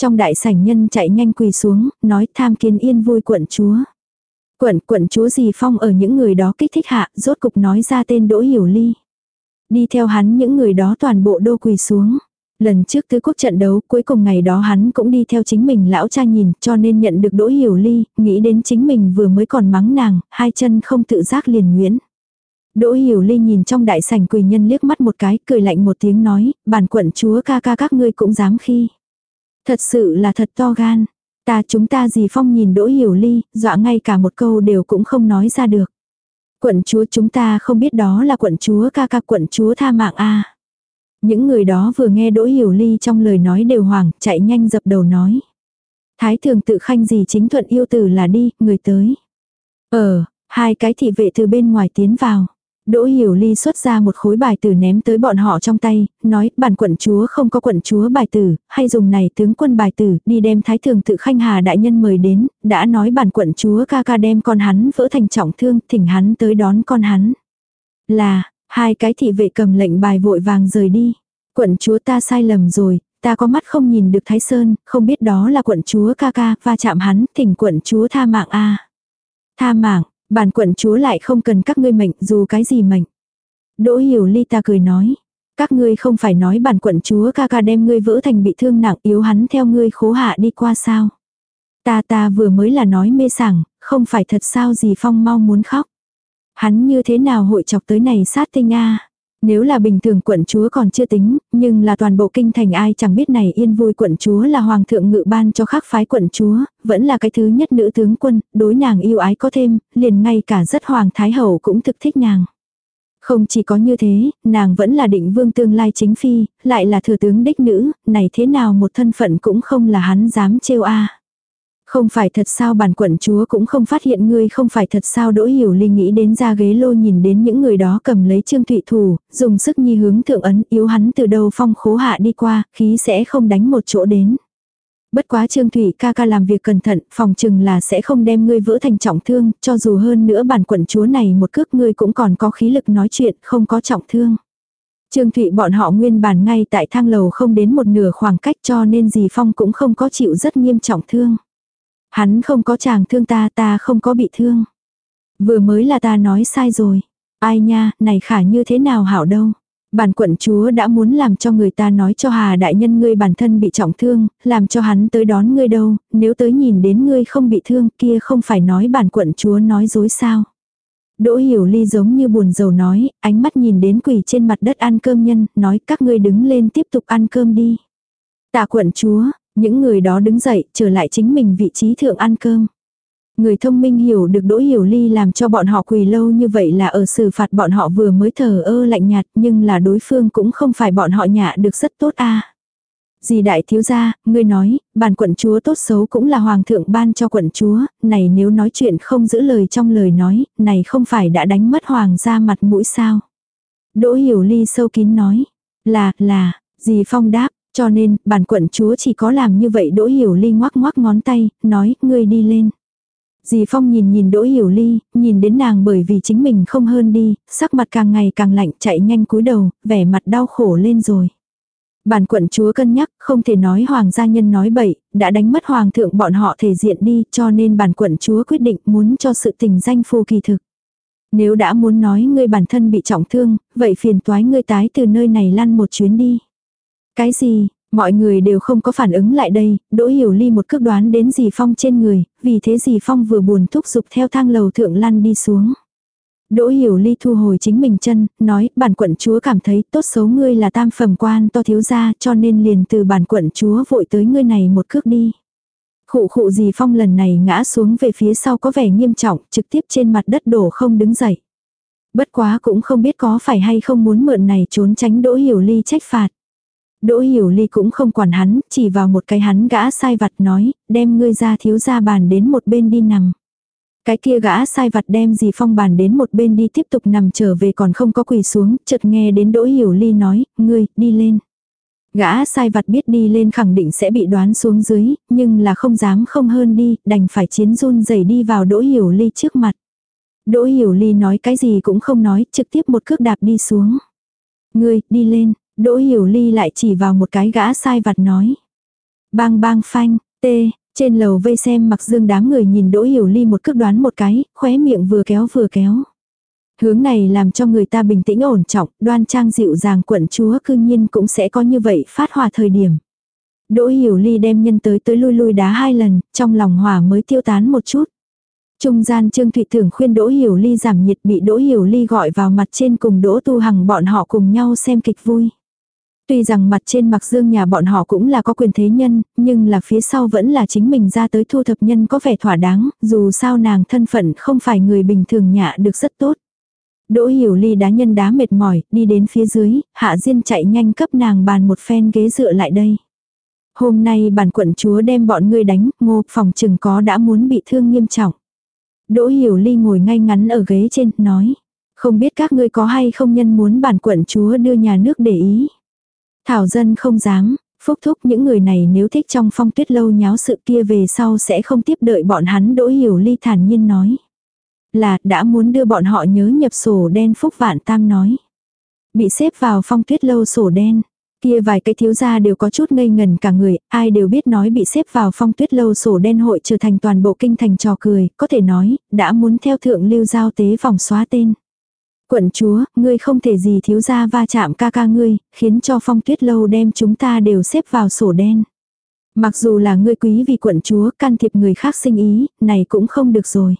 Speaker 1: Trong đại sảnh nhân chạy nhanh quỳ xuống, nói tham kiến yên vui quận chúa. Quận quận chúa gì Phong ở những người đó kích thích hạ, rốt cục nói ra tên Đỗ Hiểu Ly. Đi theo hắn những người đó toàn bộ đô quỳ xuống. Lần trước tứ quốc trận đấu cuối cùng ngày đó hắn cũng đi theo chính mình lão cha nhìn cho nên nhận được Đỗ Hiểu Ly, nghĩ đến chính mình vừa mới còn mắng nàng, hai chân không tự giác liền nguyễn. Đỗ Hiểu Ly nhìn trong đại sảnh quỳ nhân liếc mắt một cái, cười lạnh một tiếng nói, bản quận chúa ca ca các ngươi cũng dám khi. Thật sự là thật to gan. Ta chúng ta gì phong nhìn Đỗ Hiểu Ly, dọa ngay cả một câu đều cũng không nói ra được. Quận chúa chúng ta không biết đó là quận chúa ca ca quận chúa tha mạng a Những người đó vừa nghe Đỗ Hiểu Ly trong lời nói đều hoảng, chạy nhanh dập đầu nói. Thái thường tự khanh gì chính thuận yêu tử là đi, người tới. Ờ, hai cái thị vệ từ bên ngoài tiến vào. Đỗ Hiểu Ly xuất ra một khối bài tử ném tới bọn họ trong tay, nói bản quận chúa không có quận chúa bài tử, hay dùng này tướng quân bài tử đi đem thái thường tự khanh hà đại nhân mời đến, đã nói bản quận chúa ca ca đem con hắn vỡ thành trọng thương, thỉnh hắn tới đón con hắn. Là, hai cái thị vệ cầm lệnh bài vội vàng rời đi. Quận chúa ta sai lầm rồi, ta có mắt không nhìn được Thái Sơn, không biết đó là quận chúa ca ca, va chạm hắn, thỉnh quận chúa tha mạng a Tha mạng, Bản quận chúa lại không cần các ngươi mệnh dù cái gì mệnh. Đỗ hiểu ly ta cười nói. Các ngươi không phải nói bản quận chúa ca ca đem ngươi vỡ thành bị thương nặng yếu hắn theo ngươi khố hạ đi qua sao. Ta ta vừa mới là nói mê sảng, không phải thật sao gì phong mau muốn khóc. Hắn như thế nào hội chọc tới này sát tinh a nếu là bình thường quận chúa còn chưa tính, nhưng là toàn bộ kinh thành ai chẳng biết này yên vui quận chúa là hoàng thượng ngự ban cho khác phái quận chúa, vẫn là cái thứ nhất nữ tướng quân, đối nàng yêu ái có thêm, liền ngay cả rất hoàng thái hậu cũng thực thích nàng. Không chỉ có như thế, nàng vẫn là định vương tương lai chính phi, lại là thừa tướng đích nữ, này thế nào một thân phận cũng không là hắn dám trêu a. Không phải thật sao bản quận chúa cũng không phát hiện ngươi không phải thật sao đỗ hiểu ly nghĩ đến ra ghế lô nhìn đến những người đó cầm lấy trương thụy thủ, dùng sức nhi hướng thượng ấn yếu hắn từ đầu phong khố hạ đi qua, khí sẽ không đánh một chỗ đến. Bất quá Trương Thủy ca ca làm việc cẩn thận, phòng chừng là sẽ không đem ngươi vỡ thành trọng thương, cho dù hơn nữa bản quận chúa này một cước ngươi cũng còn có khí lực nói chuyện, không có trọng thương. Trương Thụy bọn họ nguyên bản ngay tại thang lầu không đến một nửa khoảng cách cho nên dì Phong cũng không có chịu rất nghiêm trọng thương. Hắn không có chàng thương ta ta không có bị thương. Vừa mới là ta nói sai rồi. Ai nha, này khả như thế nào hảo đâu. Bản quận chúa đã muốn làm cho người ta nói cho Hà đại nhân ngươi bản thân bị trọng thương, làm cho hắn tới đón ngươi đâu, nếu tới nhìn đến ngươi không bị thương kia không phải nói bản quận chúa nói dối sao. Đỗ hiểu ly giống như buồn rầu nói, ánh mắt nhìn đến quỷ trên mặt đất ăn cơm nhân, nói các ngươi đứng lên tiếp tục ăn cơm đi. Tạ quận chúa, những người đó đứng dậy, trở lại chính mình vị trí thượng ăn cơm. Người thông minh hiểu được Đỗ Hiểu Ly làm cho bọn họ quỳ lâu như vậy là ở xử phạt bọn họ vừa mới thờ ơ lạnh nhạt nhưng là đối phương cũng không phải bọn họ nhạ được rất tốt a Dì đại thiếu gia, ngươi nói, bản quận chúa tốt xấu cũng là hoàng thượng ban cho quận chúa, này nếu nói chuyện không giữ lời trong lời nói, này không phải đã đánh mất hoàng gia mặt mũi sao. Đỗ hiểu ly sâu kín nói, là, là, dì phong đáp, cho nên, bản quận chúa chỉ có làm như vậy Đỗ Hiểu Ly ngoắc ngoắc ngón tay, nói, ngươi đi lên. Dì Phong nhìn nhìn Đỗ Hiểu Ly, nhìn đến nàng bởi vì chính mình không hơn đi, sắc mặt càng ngày càng lạnh chạy nhanh cúi đầu, vẻ mặt đau khổ lên rồi. Bản quận chúa cân nhắc, không thể nói hoàng gia nhân nói bậy, đã đánh mất hoàng thượng bọn họ thể diện đi, cho nên bản quận chúa quyết định muốn cho sự tình danh phù kỳ thực. Nếu đã muốn nói ngươi bản thân bị trọng thương, vậy phiền toái ngươi tái từ nơi này lăn một chuyến đi. Cái gì, mọi người đều không có phản ứng lại đây, Đỗ Hiểu Ly một cước đoán đến dì Phong trên người, vì thế dì Phong vừa buồn thúc giục theo thang lầu thượng lăn đi xuống. Đỗ Hiểu Ly thu hồi chính mình chân, nói, bản quận chúa cảm thấy tốt xấu ngươi là tam phẩm quan to thiếu gia cho nên liền từ bản quận chúa vội tới ngươi này một cước đi. Khụ khụ dì Phong lần này ngã xuống về phía sau có vẻ nghiêm trọng, trực tiếp trên mặt đất đổ không đứng dậy. Bất quá cũng không biết có phải hay không muốn mượn này trốn tránh Đỗ Hiểu Ly trách phạt. Đỗ hiểu ly cũng không quản hắn, chỉ vào một cái hắn gã sai vặt nói, đem ngươi ra thiếu ra bàn đến một bên đi nằm. Cái kia gã sai vặt đem gì phong bàn đến một bên đi tiếp tục nằm trở về còn không có quỳ xuống, chợt nghe đến đỗ hiểu ly nói, ngươi, đi lên. Gã sai vặt biết đi lên khẳng định sẽ bị đoán xuống dưới, nhưng là không dám không hơn đi, đành phải chiến run rẩy đi vào đỗ hiểu ly trước mặt. Đỗ hiểu ly nói cái gì cũng không nói, trực tiếp một cước đạp đi xuống. Ngươi, đi lên, Đỗ Hiểu Ly lại chỉ vào một cái gã sai vặt nói. Bang bang phanh, tê, Trên lầu vây xem mặc dương đám người nhìn Đỗ Hiểu Ly một cước đoán một cái, khóe miệng vừa kéo vừa kéo. Hướng này làm cho người ta bình tĩnh ổn trọng, đoan trang dịu dàng quận chúa cư nhiên cũng sẽ có như vậy phát hòa thời điểm. Đỗ Hiểu Ly đem nhân tới tới lui lui đá hai lần, trong lòng hỏa mới tiêu tán một chút. Trung gian Trương Thụy Tưởng khuyên Đỗ Hiểu Ly giảm nhiệt bị Đỗ Hiểu Ly gọi vào mặt trên cùng Đỗ Tu Hằng bọn họ cùng nhau xem kịch vui. Tuy rằng mặt trên mặc dương nhà bọn họ cũng là có quyền thế nhân, nhưng là phía sau vẫn là chính mình ra tới thu thập nhân có vẻ thỏa đáng, dù sao nàng thân phận không phải người bình thường nhạ được rất tốt. Đỗ hiểu ly đá nhân đá mệt mỏi, đi đến phía dưới, hạ diên chạy nhanh cấp nàng bàn một phen ghế dựa lại đây. Hôm nay bản quận chúa đem bọn ngươi đánh, ngô phòng chừng có đã muốn bị thương nghiêm trọng. Đỗ hiểu ly ngồi ngay ngắn ở ghế trên, nói. Không biết các ngươi có hay không nhân muốn bản quận chúa đưa nhà nước để ý. Thảo dân không dám, phúc thúc những người này nếu thích trong phong tuyết lâu nháo sự kia về sau sẽ không tiếp đợi bọn hắn đỗ hiểu ly thản nhiên nói. Là đã muốn đưa bọn họ nhớ nhập sổ đen phúc vạn tam nói. Bị xếp vào phong tuyết lâu sổ đen. Kia vài cái thiếu gia đều có chút ngây ngần cả người, ai đều biết nói bị xếp vào phong tuyết lâu sổ đen hội trở thành toàn bộ kinh thành trò cười, có thể nói, đã muốn theo thượng lưu giao tế vòng xóa tên. Quận chúa, ngươi không thể gì thiếu gia va chạm ca ca ngươi, khiến cho phong tuyết lâu đem chúng ta đều xếp vào sổ đen. Mặc dù là ngươi quý vì quận chúa can thiệp người khác sinh ý, này cũng không được rồi.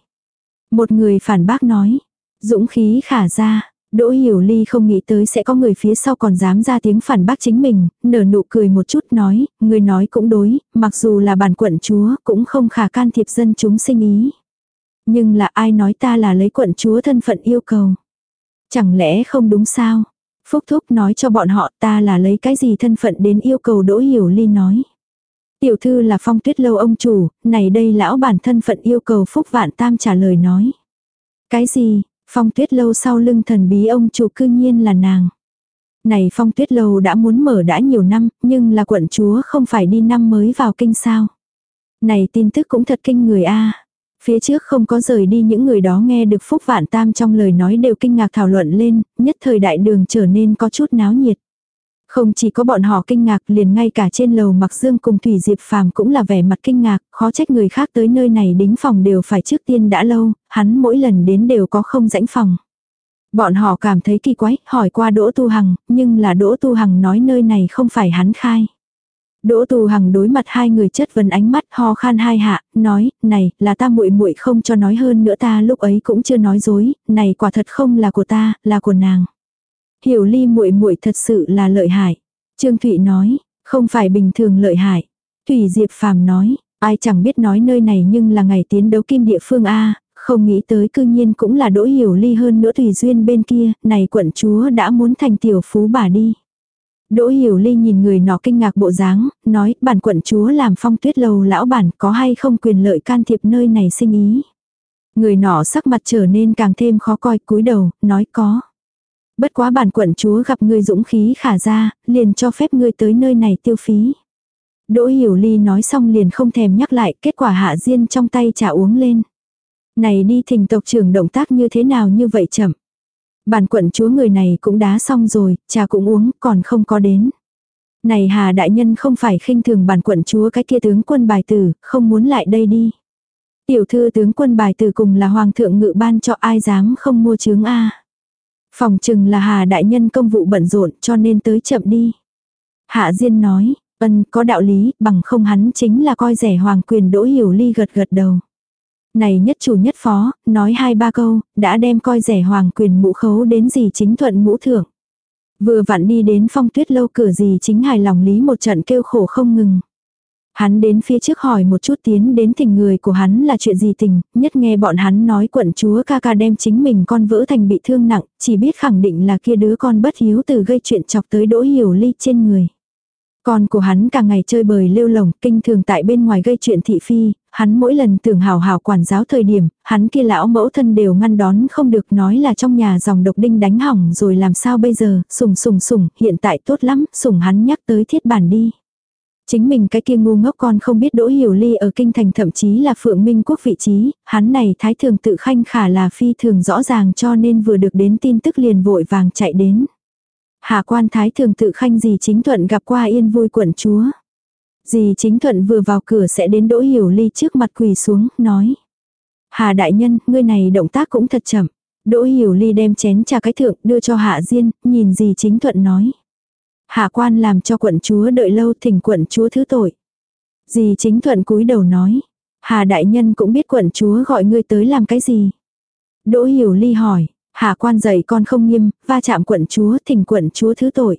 Speaker 1: Một người phản bác nói, dũng khí khả ra, Đỗ Hiểu Ly không nghĩ tới sẽ có người phía sau còn dám ra tiếng phản bác chính mình, nở nụ cười một chút nói, người nói cũng đối, mặc dù là bản quận chúa cũng không khả can thiệp dân chúng sinh ý. Nhưng là ai nói ta là lấy quận chúa thân phận yêu cầu. Chẳng lẽ không đúng sao? Phúc Thúc nói cho bọn họ ta là lấy cái gì thân phận đến yêu cầu Đỗ Hiểu Ly nói. Tiểu thư là phong tuyết lâu ông chủ, này đây lão bản thân phận yêu cầu Phúc Vạn Tam trả lời nói. Cái gì, phong tuyết lâu sau lưng thần bí ông chủ cư nhiên là nàng. Này phong tuyết lâu đã muốn mở đã nhiều năm, nhưng là quận chúa không phải đi năm mới vào kinh sao. Này tin tức cũng thật kinh người a Phía trước không có rời đi những người đó nghe được Phúc Vạn Tam trong lời nói đều kinh ngạc thảo luận lên, nhất thời đại đường trở nên có chút náo nhiệt. Không chỉ có bọn họ kinh ngạc liền ngay cả trên lầu mặc dương cùng Thủy Diệp Phàm cũng là vẻ mặt kinh ngạc, khó trách người khác tới nơi này đính phòng đều phải trước tiên đã lâu, hắn mỗi lần đến đều có không rãnh phòng. Bọn họ cảm thấy kỳ quái, hỏi qua Đỗ Tu Hằng, nhưng là Đỗ Tu Hằng nói nơi này không phải hắn khai. Đỗ tù Hằng đối mặt hai người chất vấn ánh mắt ho khan hai hạ, nói, này, là ta muội muội không cho nói hơn nữa ta lúc ấy cũng chưa nói dối, này quả thật không là của ta, là của nàng. Hiểu ly muội muội thật sự là lợi hại. Trương Thụy nói, không phải bình thường lợi hại. Thủy Diệp Phàm nói, ai chẳng biết nói nơi này nhưng là ngày tiến đấu kim địa phương A, không nghĩ tới cư nhiên cũng là đỗ hiểu ly hơn nữa Thủy Duyên bên kia, này quận chúa đã muốn thành tiểu phú bà đi. Đỗ Hiểu Ly nhìn người nọ kinh ngạc bộ dáng, nói, bản quận chúa làm phong tuyết lầu lão bản có hay không quyền lợi can thiệp nơi này sinh ý. Người nọ sắc mặt trở nên càng thêm khó coi cúi đầu, nói có. Bất quá bản quận chúa gặp ngươi dũng khí khả ra, liền cho phép ngươi tới nơi này tiêu phí. Đỗ Hiểu Ly nói xong liền không thèm nhắc lại kết quả hạ diên trong tay trà uống lên. Này đi thình tộc trưởng động tác như thế nào như vậy chậm. Bản quận chúa người này cũng đá xong rồi, trà cũng uống, còn không có đến. Này Hà đại nhân không phải khinh thường bản quận chúa cái kia tướng quân bài tử, không muốn lại đây đi. Tiểu thư tướng quân bài tử cùng là hoàng thượng ngự ban cho ai dám không mua chướng A. Phòng chừng là Hà đại nhân công vụ bận rộn cho nên tới chậm đi. Hạ Diên nói, ân có đạo lý, bằng không hắn chính là coi rẻ hoàng quyền đỗ hiểu ly gật gật đầu. Này nhất chủ nhất phó, nói hai ba câu, đã đem coi rẻ hoàng quyền mũ khấu đến gì chính thuận mũ thưởng. Vừa vặn đi đến phong tuyết lâu cửa gì chính hài lòng lý một trận kêu khổ không ngừng. Hắn đến phía trước hỏi một chút tiến đến tình người của hắn là chuyện gì tình, nhất nghe bọn hắn nói quận chúa ca ca đem chính mình con vỡ thành bị thương nặng, chỉ biết khẳng định là kia đứa con bất hiếu từ gây chuyện chọc tới đỗ hiểu ly trên người. Con của hắn cả ngày chơi bời lêu lồng, kinh thường tại bên ngoài gây chuyện thị phi, hắn mỗi lần tưởng hào hào quản giáo thời điểm, hắn kia lão mẫu thân đều ngăn đón không được nói là trong nhà dòng độc đinh đánh hỏng rồi làm sao bây giờ, sùng sùng sùng, hiện tại tốt lắm, sùng hắn nhắc tới thiết bản đi. Chính mình cái kia ngu ngốc con không biết Đỗ Hiểu Ly ở kinh thành thậm chí là Phượng Minh Quốc vị trí, hắn này thái thường tự khanh khả là phi thường rõ ràng cho nên vừa được đến tin tức liền vội vàng chạy đến. Hạ quan thái thường tự khanh gì chính thuận gặp qua yên vui quận chúa. Dì chính thuận vừa vào cửa sẽ đến Đỗ Hiểu Ly trước mặt quỳ xuống, nói. Hà đại nhân, ngươi này động tác cũng thật chậm. Đỗ Hiểu Ly đem chén trà cái thượng đưa cho Hạ Diên, nhìn dì chính thuận nói. Hạ quan làm cho quận chúa đợi lâu thỉnh quận chúa thứ tội. Dì chính thuận cúi đầu nói. Hà đại nhân cũng biết quận chúa gọi ngươi tới làm cái gì. Đỗ Hiểu Ly hỏi, Hạ quan dạy con không nghiêm, va chạm quận chúa thỉnh quận chúa thứ tội.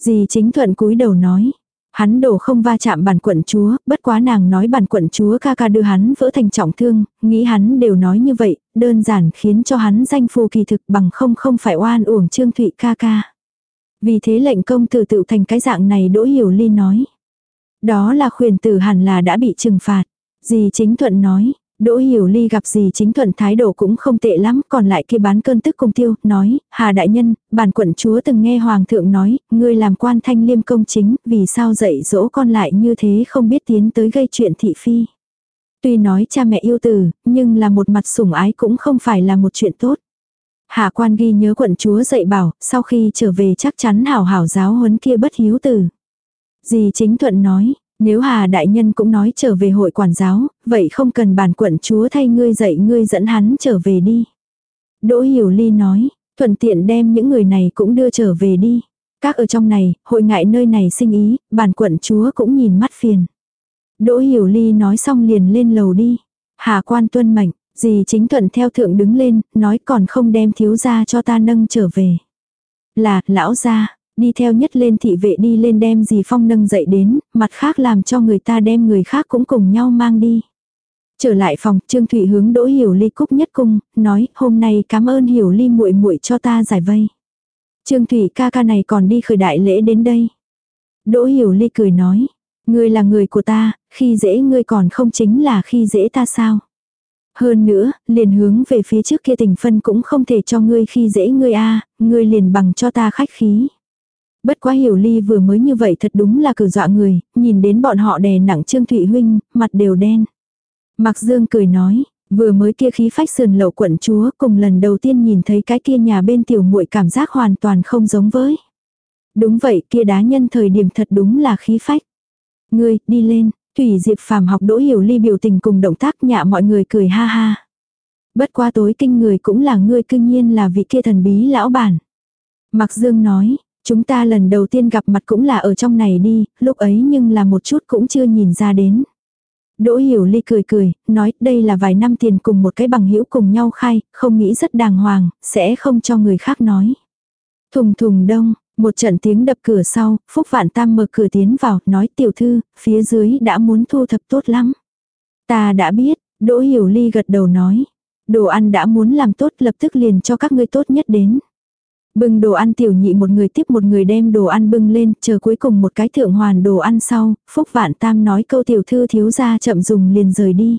Speaker 1: Dì chính thuận cúi đầu nói. Hắn đổ không va chạm bản quận chúa, bất quá nàng nói bản quận chúa ca ca đưa hắn vỡ thành trọng thương, nghĩ hắn đều nói như vậy, đơn giản khiến cho hắn danh phù kỳ thực bằng không không phải oan uổng trương thụy ca ca. Vì thế lệnh công tử tự thành cái dạng này đỗ hiểu ly nói. Đó là khuyền tử hẳn là đã bị trừng phạt. Dì chính thuận nói, Đỗ Hiểu Ly gặp gì chính thuận thái độ cũng không tệ lắm, còn lại kia bán cơn tức cùng tiêu, nói, Hà Đại Nhân, bản quận chúa từng nghe Hoàng thượng nói, ngươi làm quan thanh liêm công chính, vì sao dạy dỗ con lại như thế không biết tiến tới gây chuyện thị phi. Tuy nói cha mẹ yêu tử, nhưng là một mặt sủng ái cũng không phải là một chuyện tốt. Hạ quan ghi nhớ quận chúa dạy bảo, sau khi trở về chắc chắn hảo hảo giáo huấn kia bất hiếu tử. Dì chính thuận nói, nếu Hà Đại Nhân cũng nói trở về hội quản giáo, vậy không cần bản quận chúa thay ngươi dạy ngươi dẫn hắn trở về đi. Đỗ Hiểu Ly nói, thuận tiện đem những người này cũng đưa trở về đi. Các ở trong này, hội ngại nơi này sinh ý, bản quận chúa cũng nhìn mắt phiền. Đỗ Hiểu Ly nói xong liền lên lầu đi. Hà quan tuân mệnh, dì chính thuận theo thượng đứng lên, nói còn không đem thiếu gia cho ta nâng trở về. Là, lão gia, đi theo nhất lên thị vệ đi lên đem dì Phong nâng dậy đến, mặt khác làm cho người ta đem người khác cũng cùng nhau mang đi. Trở lại phòng, Trương Thụy hướng Đỗ Hiểu Ly cúc nhất cung, nói, hôm nay cảm ơn Hiểu Ly muội muội cho ta giải vây. Trương Thụy ca ca này còn đi khởi đại lễ đến đây. Đỗ Hiểu Ly cười nói, ngươi là người của ta, khi dễ ngươi còn không chính là khi dễ ta sao. Hơn nữa, liền hướng về phía trước kia tình phân cũng không thể cho ngươi khi dễ ngươi a ngươi liền bằng cho ta khách khí. Bất quá hiểu ly vừa mới như vậy thật đúng là cử dọa người, nhìn đến bọn họ đè nặng Trương Thụy Huynh, mặt đều đen. Mạc Dương cười nói, vừa mới kia khí phách sườn lậu quận chúa cùng lần đầu tiên nhìn thấy cái kia nhà bên tiểu muội cảm giác hoàn toàn không giống với. Đúng vậy kia đá nhân thời điểm thật đúng là khí phách. Ngươi, đi lên, Thủy Diệp phàm học đỗ hiểu ly biểu tình cùng động tác nhạ mọi người cười ha ha. Bất quá tối kinh người cũng là ngươi cương nhiên là vị kia thần bí lão bản. Mạc Dương nói, Chúng ta lần đầu tiên gặp mặt cũng là ở trong này đi, lúc ấy nhưng là một chút cũng chưa nhìn ra đến. Đỗ Hiểu Ly cười cười, nói đây là vài năm tiền cùng một cái bằng hữu cùng nhau khai, không nghĩ rất đàng hoàng, sẽ không cho người khác nói. Thùng thùng đông, một trận tiếng đập cửa sau, Phúc Vạn Tam mở cửa tiến vào, nói tiểu thư, phía dưới đã muốn thu thập tốt lắm. Ta đã biết, Đỗ Hiểu Ly gật đầu nói. Đồ ăn đã muốn làm tốt lập tức liền cho các ngươi tốt nhất đến. Bưng đồ ăn tiểu nhị một người tiếp một người đem đồ ăn bưng lên, chờ cuối cùng một cái thượng hoàn đồ ăn sau, Phúc Vạn Tam nói câu tiểu thư thiếu ra chậm dùng liền rời đi.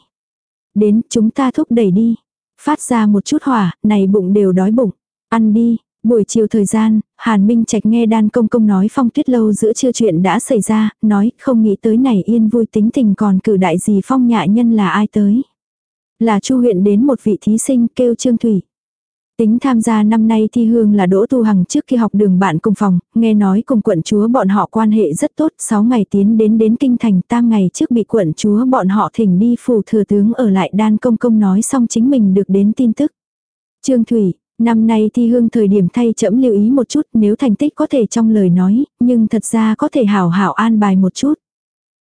Speaker 1: Đến, chúng ta thúc đẩy đi. Phát ra một chút hỏa, này bụng đều đói bụng. Ăn đi, buổi chiều thời gian, Hàn Minh Trạch nghe đan công công nói phong tuyết lâu giữa trưa chuyện đã xảy ra, nói không nghĩ tới này yên vui tính tình còn cử đại gì phong nhạ nhân là ai tới. Là chu huyện đến một vị thí sinh kêu Trương Thủy. Tính tham gia năm nay thi hương là Đỗ Tu Hằng trước khi học đường bạn cùng phòng, nghe nói cùng quận chúa bọn họ quan hệ rất tốt, 6 ngày tiến đến đến kinh thành tam ngày trước bị quận chúa bọn họ thỉnh đi phủ thừa tướng ở lại đan công công nói xong chính mình được đến tin tức. Trương Thủy, năm nay thi hương thời điểm thay chậm lưu ý một chút nếu thành tích có thể trong lời nói, nhưng thật ra có thể hảo hảo an bài một chút.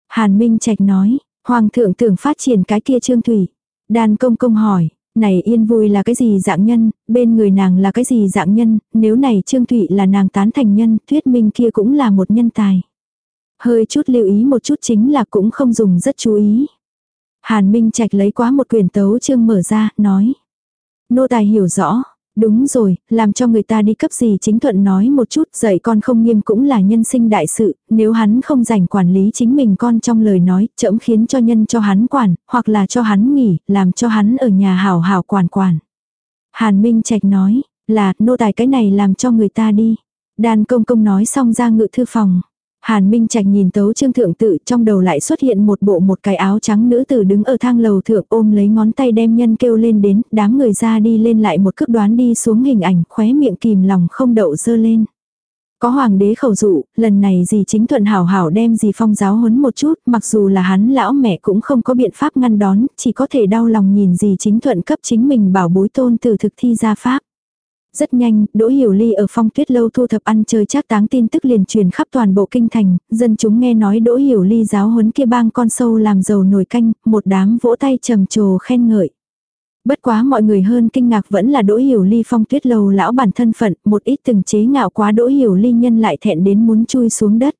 Speaker 1: Hàn Minh Trạch nói, Hoàng thượng tưởng phát triển cái kia Trương Thủy. Đan công công hỏi, này yên vui là cái gì dạng nhân, bên người nàng là cái gì dạng nhân, nếu này Trương Thụy là nàng tán thành nhân, thuyết minh kia cũng là một nhân tài. Hơi chút lưu ý một chút chính là cũng không dùng rất chú ý. Hàn Minh Trạch lấy quá một quyển tấu chương mở ra, nói. Nô tài hiểu rõ, Đúng rồi, làm cho người ta đi cấp gì chính thuận nói một chút, dạy con không nghiêm cũng là nhân sinh đại sự, nếu hắn không rảnh quản lý chính mình con trong lời nói, chậm khiến cho nhân cho hắn quản, hoặc là cho hắn nghỉ, làm cho hắn ở nhà hảo hảo quản quản. Hàn Minh Trạch nói, là, nô tài cái này làm cho người ta đi. Đàn công công nói xong ra ngự thư phòng. Hàn Minh Trạch nhìn tấu trương thượng tự trong đầu lại xuất hiện một bộ một cái áo trắng nữ tử đứng ở thang lầu thượng ôm lấy ngón tay đem nhân kêu lên đến, đám người ra đi lên lại một cước đoán đi xuống hình ảnh khóe miệng kìm lòng không đậu dơ lên. Có hoàng đế khẩu dụ, lần này gì chính thuận hảo hảo đem gì phong giáo huấn một chút, mặc dù là hắn lão mẹ cũng không có biện pháp ngăn đón, chỉ có thể đau lòng nhìn gì chính thuận cấp chính mình bảo bối tôn từ thực thi ra pháp. Rất nhanh, Đỗ Hiểu Ly ở phong tuyết lâu thu thập ăn chơi chắc táng tin tức liền truyền khắp toàn bộ kinh thành, dân chúng nghe nói Đỗ Hiểu Ly giáo huấn kia bang con sâu làm dầu nổi canh, một đám vỗ tay trầm trồ khen ngợi. Bất quá mọi người hơn kinh ngạc vẫn là Đỗ Hiểu Ly phong tuyết lâu lão bản thân phận, một ít từng chế ngạo quá Đỗ Hiểu Ly nhân lại thẹn đến muốn chui xuống đất.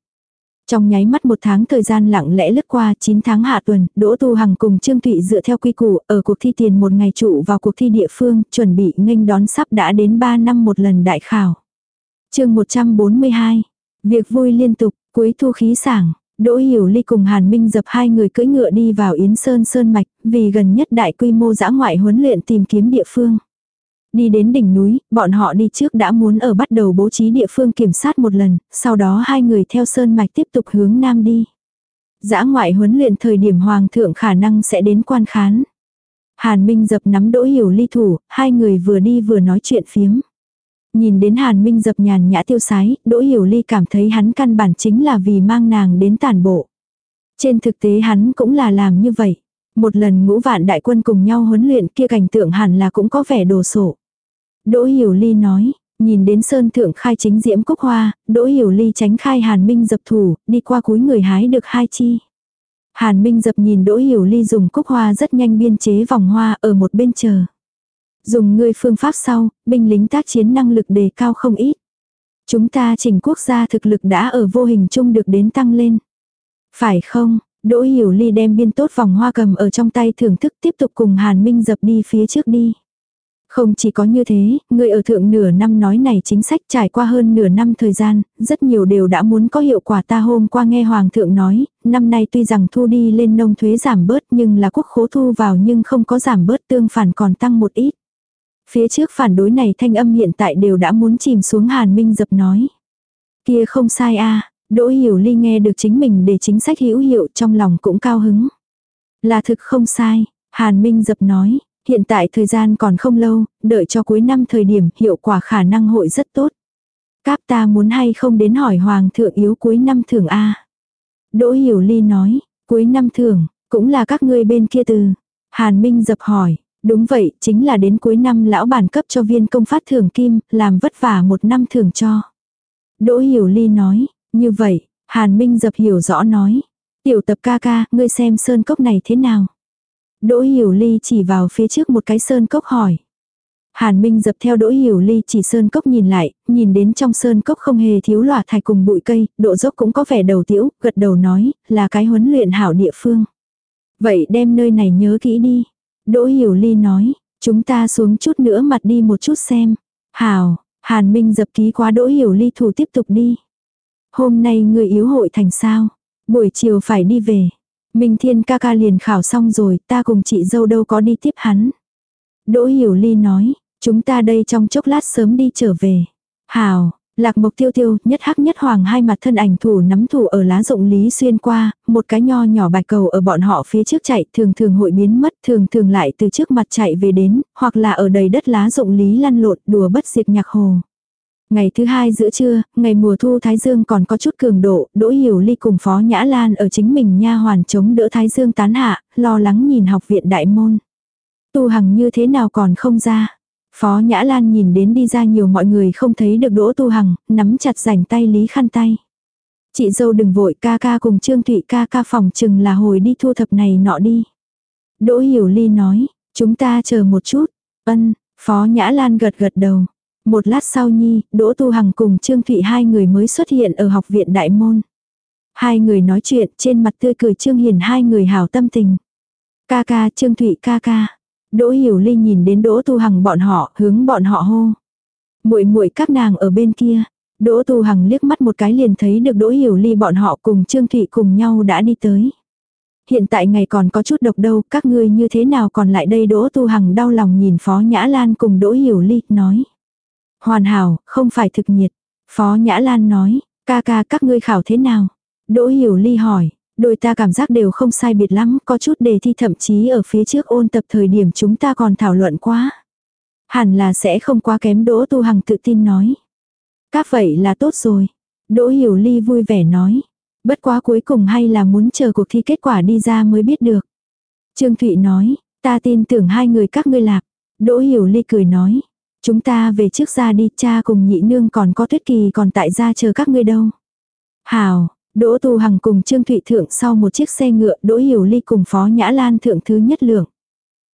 Speaker 1: Trong nháy mắt một tháng thời gian lặng lẽ lướt qua 9 tháng hạ tuần, Đỗ Tu Hằng cùng Trương Thụy dựa theo quy củ ở cuộc thi tiền một ngày trụ vào cuộc thi địa phương, chuẩn bị nghênh đón sắp đã đến 3 năm một lần đại khảo. chương 142. Việc vui liên tục, cuối thu khí sảng, Đỗ Hiểu Ly cùng Hàn Minh dập hai người cưỡi ngựa đi vào Yến Sơn Sơn Mạch, vì gần nhất đại quy mô giã ngoại huấn luyện tìm kiếm địa phương. Đi đến đỉnh núi, bọn họ đi trước đã muốn ở bắt đầu bố trí địa phương kiểm sát một lần, sau đó hai người theo Sơn Mạch tiếp tục hướng Nam đi. Giã ngoại huấn luyện thời điểm Hoàng thượng khả năng sẽ đến quan khán. Hàn Minh dập nắm Đỗ Hiểu Ly thủ, hai người vừa đi vừa nói chuyện phiếm. Nhìn đến Hàn Minh dập nhàn nhã tiêu sái, Đỗ Hiểu Ly cảm thấy hắn căn bản chính là vì mang nàng đến tàn bộ. Trên thực tế hắn cũng là làm như vậy. Một lần ngũ vạn đại quân cùng nhau huấn luyện kia cảnh tượng hẳn là cũng có vẻ đồ sộ. Đỗ Hiểu Ly nói, nhìn đến sơn thượng khai chính diễm cúc hoa, Đỗ Hiểu Ly tránh khai Hàn Minh dập thủ, đi qua cúi người hái được hai chi. Hàn Minh dập nhìn Đỗ Hiểu Ly dùng cúc hoa rất nhanh biên chế vòng hoa ở một bên chờ. Dùng ngươi phương pháp sau, binh lính tác chiến năng lực đề cao không ít. Chúng ta chỉnh quốc gia thực lực đã ở vô hình chung được đến tăng lên. Phải không? Đỗ Hiểu Ly đem biên tốt vòng hoa cầm ở trong tay thưởng thức tiếp tục cùng Hàn Minh dập đi phía trước đi. Không chỉ có như thế, người ở thượng nửa năm nói này chính sách trải qua hơn nửa năm thời gian, rất nhiều đều đã muốn có hiệu quả ta hôm qua nghe Hoàng thượng nói, năm nay tuy rằng thu đi lên nông thuế giảm bớt nhưng là quốc khố thu vào nhưng không có giảm bớt tương phản còn tăng một ít. Phía trước phản đối này thanh âm hiện tại đều đã muốn chìm xuống Hàn Minh dập nói. Kia không sai a Đỗ Hiểu Ly nghe được chính mình để chính sách hữu hiệu trong lòng cũng cao hứng. Là thực không sai, Hàn Minh dập nói, hiện tại thời gian còn không lâu, đợi cho cuối năm thời điểm hiệu quả khả năng hội rất tốt. Cáp ta muốn hay không đến hỏi Hoàng thượng yếu cuối năm thưởng A. Đỗ Hiểu Ly nói, cuối năm thưởng, cũng là các ngươi bên kia từ. Hàn Minh dập hỏi, đúng vậy, chính là đến cuối năm lão bản cấp cho viên công phát thưởng kim, làm vất vả một năm thưởng cho. Đỗ Hiểu Ly nói, như vậy, Hàn Minh dập hiểu rõ nói. Tiểu tập ca ca, ngươi xem sơn cốc này thế nào? Đỗ Hiểu Ly chỉ vào phía trước một cái sơn cốc hỏi. Hàn Minh dập theo Đỗ Hiểu Ly chỉ sơn cốc nhìn lại, nhìn đến trong sơn cốc không hề thiếu lòa thạch cùng bụi cây, độ dốc cũng có vẻ đầu tiễu, gật đầu nói, là cái huấn luyện hảo địa phương. Vậy đem nơi này nhớ kỹ đi. Đỗ Hiểu Ly nói, chúng ta xuống chút nữa mặt đi một chút xem. Hảo, Hàn Minh dập ký quá Đỗ Hiểu Ly thủ tiếp tục đi. Hôm nay người yếu hội thành sao? Buổi chiều phải đi về. Minh Thiên ca ca liền khảo xong rồi, ta cùng chị dâu đâu có đi tiếp hắn. Đỗ Hiểu Ly nói, chúng ta đây trong chốc lát sớm đi trở về. Hào, Lạc Mộc Tiêu Tiêu, nhất hắc nhất hoàng hai mặt thân ảnh thủ nắm thủ ở lá rộng lý xuyên qua, một cái nho nhỏ bạch cầu ở bọn họ phía trước chạy, thường thường hội biến mất, thường thường lại từ trước mặt chạy về đến, hoặc là ở đầy đất lá rộng lý lăn lộn, đùa bất diệt nhạc hồ. Ngày thứ hai giữa trưa, ngày mùa thu Thái Dương còn có chút cường độ, Đỗ Hiểu Ly cùng Phó Nhã Lan ở chính mình nha hoàn chống đỡ Thái Dương tán hạ, lo lắng nhìn học viện đại môn. Tu Hằng như thế nào còn không ra. Phó Nhã Lan nhìn đến đi ra nhiều mọi người không thấy được Đỗ Tu Hằng, nắm chặt rảnh tay Lý Khăn tay. Chị dâu đừng vội ca ca cùng Trương Thụy ca ca phòng chừng là hồi đi thu thập này nọ đi. Đỗ Hiểu Ly nói, chúng ta chờ một chút. Ân, Phó Nhã Lan gật gật đầu. Một lát sau nhi, Đỗ Tu Hằng cùng Trương Thụy hai người mới xuất hiện ở học viện Đại Môn. Hai người nói chuyện trên mặt tươi cười Trương Hiền hai người hào tâm tình. Ca ca Trương Thụy ca ca. Đỗ Hiểu Ly nhìn đến Đỗ Tu Hằng bọn họ hướng bọn họ hô. muội muội các nàng ở bên kia. Đỗ Tu Hằng liếc mắt một cái liền thấy được Đỗ Hiểu Ly bọn họ cùng Trương Thụy cùng nhau đã đi tới. Hiện tại ngày còn có chút độc đâu, các ngươi như thế nào còn lại đây Đỗ Tu Hằng đau lòng nhìn Phó Nhã Lan cùng Đỗ Hiểu Ly, nói. Hoàn hảo, không phải thực nhiệt. Phó Nhã Lan nói, ca ca các ngươi khảo thế nào? Đỗ Hiểu Ly hỏi, đôi ta cảm giác đều không sai biệt lắm, có chút đề thi thậm chí ở phía trước ôn tập thời điểm chúng ta còn thảo luận quá. Hẳn là sẽ không quá kém Đỗ Tu Hằng tự tin nói. Các vậy là tốt rồi. Đỗ Hiểu Ly vui vẻ nói. Bất quá cuối cùng hay là muốn chờ cuộc thi kết quả đi ra mới biết được. Trương Thụy nói, ta tin tưởng hai người các ngươi lạc. Đỗ Hiểu Ly cười nói, chúng ta về trước ra đi, cha cùng nhị nương còn có tuyết kỳ còn tại gia chờ các ngươi đâu. Hào, Đỗ Tu Hằng cùng Trương Thụy thượng sau một chiếc xe ngựa, Đỗ Hiểu Ly cùng Phó Nhã Lan thượng thứ nhất lượng.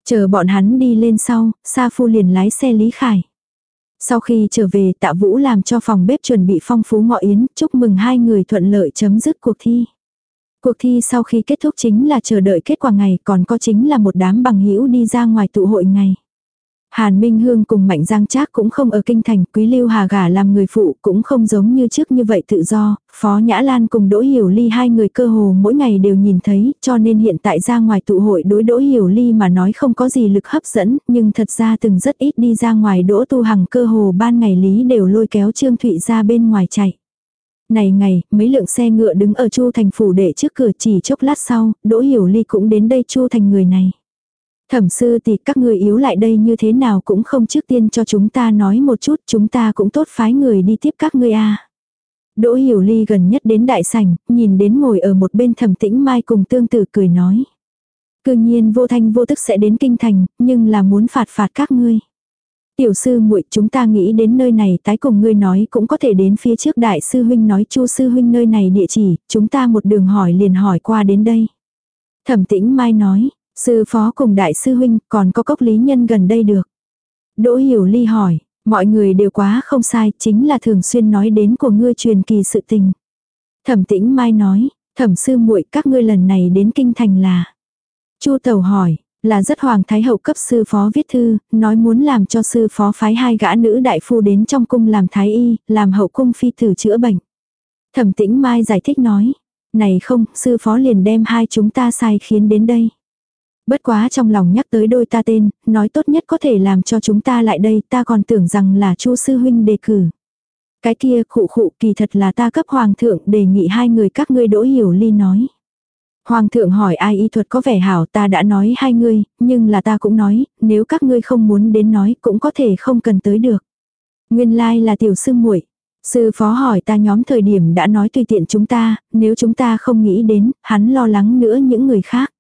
Speaker 1: Chờ bọn hắn đi lên sau, Sa Phu liền lái xe Lý Khải. Sau khi trở về tạ vũ làm cho phòng bếp chuẩn bị phong phú ngọ yến, chúc mừng hai người thuận lợi chấm dứt cuộc thi. Cuộc thi sau khi kết thúc chính là chờ đợi kết quả ngày còn có chính là một đám bằng hữu đi ra ngoài tụ hội ngày. Hàn Minh Hương cùng Mạnh Giang Trác cũng không ở kinh thành, Quý Lưu Hà gả làm người phụ cũng không giống như trước như vậy tự do, Phó Nhã Lan cùng Đỗ Hiểu Ly hai người cơ hồ mỗi ngày đều nhìn thấy, cho nên hiện tại ra ngoài tụ hội đối Đỗ Hiểu Ly mà nói không có gì lực hấp dẫn, nhưng thật ra từng rất ít đi ra ngoài Đỗ Tu Hằng cơ hồ ban ngày lý đều lôi kéo Trương Thụy ra bên ngoài chạy. Này ngày, mấy lượng xe ngựa đứng ở Chu Thành phủ để trước cửa chỉ chốc lát sau, Đỗ Hiểu Ly cũng đến đây Chu Thành người này. Thẩm sư thì các người yếu lại đây như thế nào cũng không trước tiên cho chúng ta nói một chút, chúng ta cũng tốt phái người đi tiếp các ngươi a. Đỗ Hiểu Ly gần nhất đến đại sảnh, nhìn đến ngồi ở một bên thẩm tĩnh mai cùng tương tự cười nói. Cư nhiên vô thanh vô tức sẽ đến kinh thành, nhưng là muốn phạt phạt các ngươi. Tiểu sư muội chúng ta nghĩ đến nơi này tái cùng ngươi nói cũng có thể đến phía trước đại sư huynh nói chu sư huynh nơi này địa chỉ, chúng ta một đường hỏi liền hỏi qua đến đây. Thẩm tĩnh mai nói, Sư phó cùng đại sư huynh còn có cốc lý nhân gần đây được. Đỗ hiểu ly hỏi, mọi người đều quá không sai, chính là thường xuyên nói đến của ngươi truyền kỳ sự tình. Thẩm tĩnh mai nói, thẩm sư muội các ngươi lần này đến kinh thành là. Chu tẩu hỏi, là rất hoàng thái hậu cấp sư phó viết thư, nói muốn làm cho sư phó phái hai gã nữ đại phu đến trong cung làm thái y, làm hậu cung phi tử chữa bệnh. Thẩm tĩnh mai giải thích nói, này không, sư phó liền đem hai chúng ta sai khiến đến đây. Bất quá trong lòng nhắc tới đôi ta tên, nói tốt nhất có thể làm cho chúng ta lại đây, ta còn tưởng rằng là chu sư huynh đề cử. Cái kia khụ khụ kỳ thật là ta cấp hoàng thượng đề nghị hai người các ngươi đỗ hiểu ly nói. Hoàng thượng hỏi ai y thuật có vẻ hảo ta đã nói hai ngươi, nhưng là ta cũng nói, nếu các ngươi không muốn đến nói cũng có thể không cần tới được. Nguyên lai là tiểu sư muội Sư phó hỏi ta nhóm thời điểm đã nói tùy tiện chúng ta, nếu chúng ta không nghĩ đến, hắn lo lắng nữa những người khác.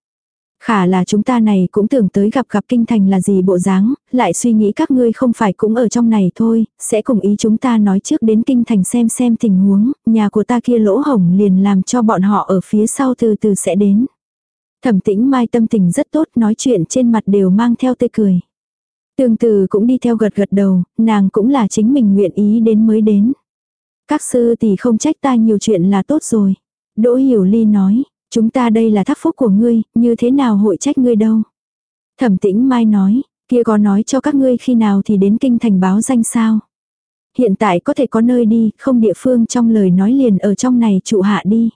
Speaker 1: Khả là chúng ta này cũng tưởng tới gặp gặp kinh thành là gì bộ dáng, lại suy nghĩ các ngươi không phải cũng ở trong này thôi, sẽ cùng ý chúng ta nói trước đến kinh thành xem xem tình huống, nhà của ta kia lỗ hổng liền làm cho bọn họ ở phía sau từ từ sẽ đến. Thẩm tĩnh mai tâm tình rất tốt nói chuyện trên mặt đều mang theo tê cười. Tương từ cũng đi theo gật gật đầu, nàng cũng là chính mình nguyện ý đến mới đến. Các sư thì không trách ta nhiều chuyện là tốt rồi. Đỗ Hiểu Ly nói, Chúng ta đây là thắc phúc của ngươi, như thế nào hội trách ngươi đâu. Thẩm tĩnh mai nói, kia có nói cho các ngươi khi nào thì đến kinh thành báo danh sao. Hiện tại có thể có nơi đi, không địa phương trong lời nói liền ở trong này trụ hạ đi.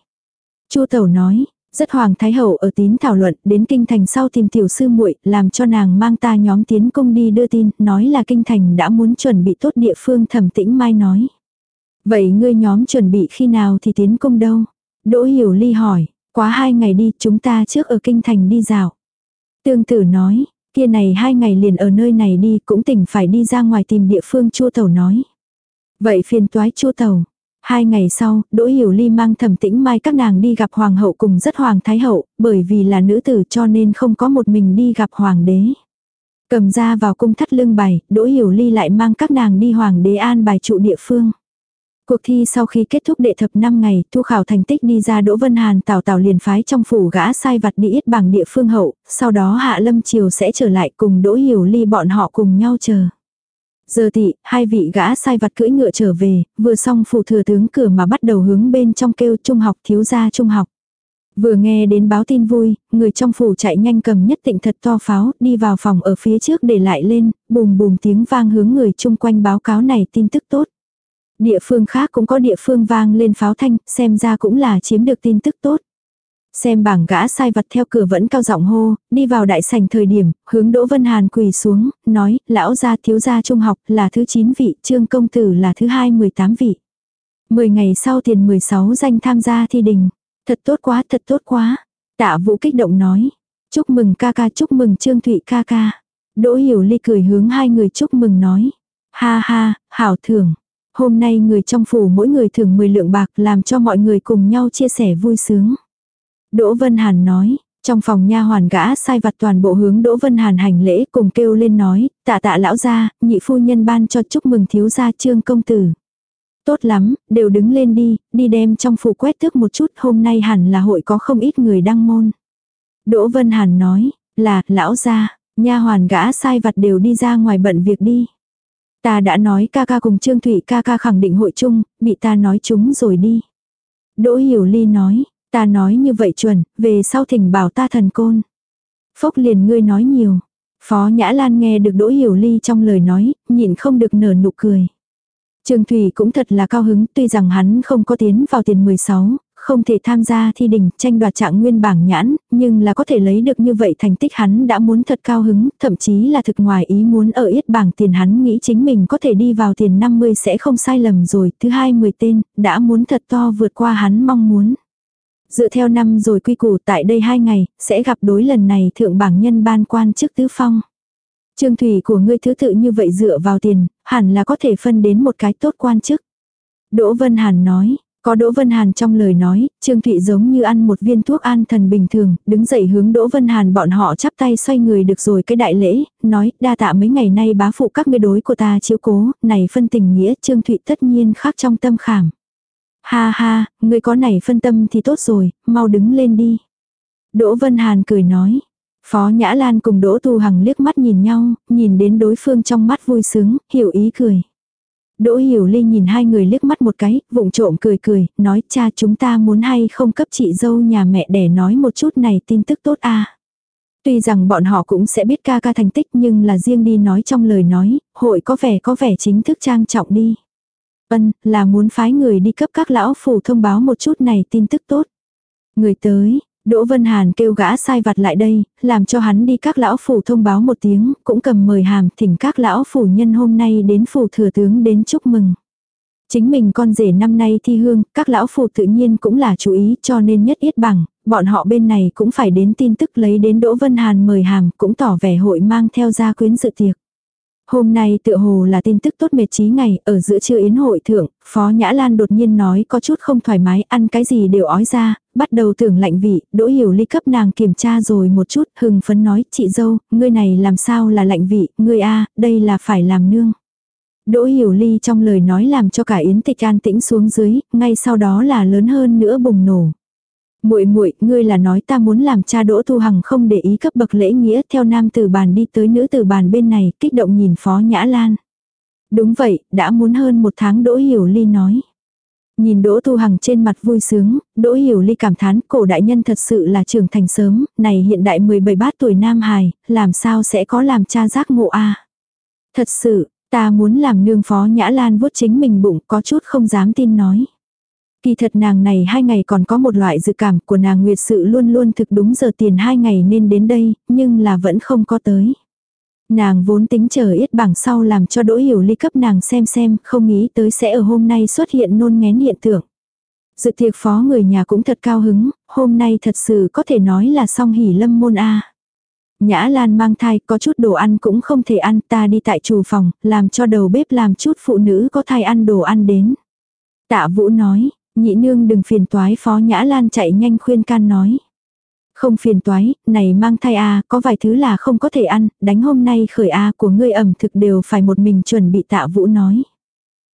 Speaker 1: Chu Tẩu nói, rất hoàng thái hậu ở tín thảo luận đến kinh thành sau tìm tiểu sư muội làm cho nàng mang ta nhóm tiến công đi đưa tin, nói là kinh thành đã muốn chuẩn bị tốt địa phương thẩm tĩnh mai nói. Vậy ngươi nhóm chuẩn bị khi nào thì tiến công đâu? Đỗ hiểu ly hỏi, Quá hai ngày đi, chúng ta trước ở kinh thành đi dạo. Tương tử nói, kia này hai ngày liền ở nơi này đi, cũng tỉnh phải đi ra ngoài tìm địa phương chua tàu nói. Vậy phiền toái chua tàu. Hai ngày sau, Đỗ Hiểu Ly mang thẩm tĩnh mai các nàng đi gặp hoàng hậu cùng rất hoàng thái hậu, bởi vì là nữ tử cho nên không có một mình đi gặp hoàng đế. Cầm ra vào cung thắt lưng bày, Đỗ Hiểu Ly lại mang các nàng đi hoàng đế an bài trụ địa phương. Cuộc thi sau khi kết thúc đệ thập 5 ngày, thu khảo thành tích đi ra Đỗ Vân Hàn tào tào liền phái trong phủ gã sai vặt đi ít bằng địa phương hậu, sau đó Hạ Lâm Triều sẽ trở lại cùng Đỗ Hiểu Ly bọn họ cùng nhau chờ. Giờ thị, hai vị gã sai vặt cưỡi ngựa trở về, vừa xong phủ thừa tướng cửa mà bắt đầu hướng bên trong kêu trung học thiếu gia trung học. Vừa nghe đến báo tin vui, người trong phủ chạy nhanh cầm nhất tịnh thật to pháo, đi vào phòng ở phía trước để lại lên, bùm bùm tiếng vang hướng người chung quanh báo cáo này tin tức tốt. Địa phương khác cũng có địa phương vang lên pháo thanh, xem ra cũng là chiếm được tin tức tốt. Xem bảng gã sai vặt theo cửa vẫn cao giọng hô, đi vào đại sảnh thời điểm, hướng Đỗ Vân Hàn quỳ xuống, nói, lão gia thiếu gia trung học là thứ 9 vị, trương công tử là thứ 2 18 vị. 10 ngày sau tiền 16 danh tham gia thi đình. Thật tốt quá, thật tốt quá. Tạ vũ kích động nói. Chúc mừng ca ca, chúc mừng Trương Thụy ca ca. Đỗ Hiểu Ly cười hướng hai người chúc mừng nói. Ha ha, hảo thưởng. Hôm nay người trong phủ mỗi người thưởng 10 lượng bạc làm cho mọi người cùng nhau chia sẻ vui sướng. Đỗ Vân Hàn nói, trong phòng nha hoàn gã sai vặt toàn bộ hướng Đỗ Vân Hàn hành lễ cùng kêu lên nói, tạ tạ lão gia, nhị phu nhân ban cho chúc mừng thiếu gia trương công tử. Tốt lắm, đều đứng lên đi, đi đem trong phủ quét tước một chút, hôm nay hẳn là hội có không ít người đăng môn. Đỗ Vân Hàn nói, là, lão gia, nha hoàn gã sai vặt đều đi ra ngoài bận việc đi. Ta đã nói ca ca cùng Trương Thụy ca ca khẳng định hội chung, bị ta nói chúng rồi đi. Đỗ Hiểu Ly nói, ta nói như vậy chuẩn, về sau thỉnh bảo ta thần côn. Phốc liền ngươi nói nhiều. Phó Nhã Lan nghe được Đỗ Hiểu Ly trong lời nói, nhịn không được nở nụ cười. Trương Thủy cũng thật là cao hứng, tuy rằng hắn không có tiến vào tiền 16, không thể tham gia thi đình tranh đoạt trạng nguyên bảng nhãn, nhưng là có thể lấy được như vậy thành tích hắn đã muốn thật cao hứng, thậm chí là thực ngoài ý muốn ở yết bảng tiền hắn nghĩ chính mình có thể đi vào tiền 50 sẽ không sai lầm rồi, thứ hai 10 tên, đã muốn thật to vượt qua hắn mong muốn. Dựa theo năm rồi quy củ tại đây hai ngày, sẽ gặp đối lần này thượng bảng nhân ban quan chức tứ phong. Trương thủy của ngươi thứ tự như vậy dựa vào tiền, hẳn là có thể phân đến một cái tốt quan chức. Đỗ Vân Hàn nói, có Đỗ Vân Hàn trong lời nói, Trương Thụy giống như ăn một viên thuốc an thần bình thường, đứng dậy hướng Đỗ Vân Hàn bọn họ chắp tay xoay người được rồi cái đại lễ, nói đa tạ mấy ngày nay bá phụ các ngươi đối của ta chiếu cố, này phân tình nghĩa Trương Thụy tất nhiên khác trong tâm khảm. Ha ha, ngươi có này phân tâm thì tốt rồi, mau đứng lên đi. Đỗ Vân Hàn cười nói. Phó Nhã Lan cùng Đỗ Tu Hằng liếc mắt nhìn nhau, nhìn đến đối phương trong mắt vui sướng, hiểu ý cười. Đỗ Hiểu Ly nhìn hai người liếc mắt một cái, vụng trộm cười cười, nói cha chúng ta muốn hay không cấp chị dâu nhà mẹ để nói một chút này tin tức tốt a. Tuy rằng bọn họ cũng sẽ biết ca ca thành tích nhưng là riêng đi nói trong lời nói, hội có vẻ có vẻ chính thức trang trọng đi. Ân, là muốn phái người đi cấp các lão phủ thông báo một chút này tin tức tốt. Người tới, Đỗ Vân Hàn kêu gã sai vặt lại đây, làm cho hắn đi các lão phủ thông báo một tiếng, cũng cầm mời hàm thỉnh các lão phủ nhân hôm nay đến phủ thừa tướng đến chúc mừng. Chính mình con rể năm nay thi hương, các lão phủ tự nhiên cũng là chú ý cho nên nhất yết bằng, bọn họ bên này cũng phải đến tin tức lấy đến Đỗ Vân Hàn mời hàm cũng tỏ vẻ hội mang theo gia quyến dự tiệc. Hôm nay tựa hồ là tin tức tốt mệt trí ngày, ở giữa trưa yến hội thượng, Phó Nhã Lan đột nhiên nói có chút không thoải mái, ăn cái gì đều ói ra, bắt đầu tưởng lạnh vị, đỗ hiểu ly cấp nàng kiểm tra rồi một chút, hừng phấn nói, chị dâu, ngươi này làm sao là lạnh vị, ngươi a đây là phải làm nương. Đỗ hiểu ly trong lời nói làm cho cả yến tịch an tĩnh xuống dưới, ngay sau đó là lớn hơn nữa bùng nổ muội muội, ngươi là nói ta muốn làm cha đỗ thu hằng không để ý cấp bậc lễ nghĩa theo nam tử bàn đi tới nữ tử bàn bên này, kích động nhìn phó nhã lan. Đúng vậy, đã muốn hơn một tháng đỗ hiểu ly nói. Nhìn đỗ thu hằng trên mặt vui sướng, đỗ hiểu ly cảm thán, cổ đại nhân thật sự là trưởng thành sớm, này hiện đại 17 bát tuổi nam hài, làm sao sẽ có làm cha giác ngộ a? Thật sự, ta muốn làm nương phó nhã lan vuốt chính mình bụng, có chút không dám tin nói. Kỳ thật nàng này hai ngày còn có một loại dự cảm của nàng nguyệt sự luôn luôn thực đúng giờ tiền hai ngày nên đến đây, nhưng là vẫn không có tới. Nàng vốn tính chờ ít bảng sau làm cho đỗ hiểu ly cấp nàng xem xem, không nghĩ tới sẽ ở hôm nay xuất hiện nôn ngén hiện tượng. Dự thiệt phó người nhà cũng thật cao hứng, hôm nay thật sự có thể nói là song hỉ lâm môn A. Nhã Lan mang thai, có chút đồ ăn cũng không thể ăn, ta đi tại chủ phòng, làm cho đầu bếp làm chút phụ nữ có thai ăn đồ ăn đến. Tạ Vũ nói, Nhị nương đừng phiền toái phó nhã lan chạy nhanh khuyên can nói. Không phiền toái, này mang thai a có vài thứ là không có thể ăn, đánh hôm nay khởi a của ngươi ẩm thực đều phải một mình chuẩn bị tạ vũ nói.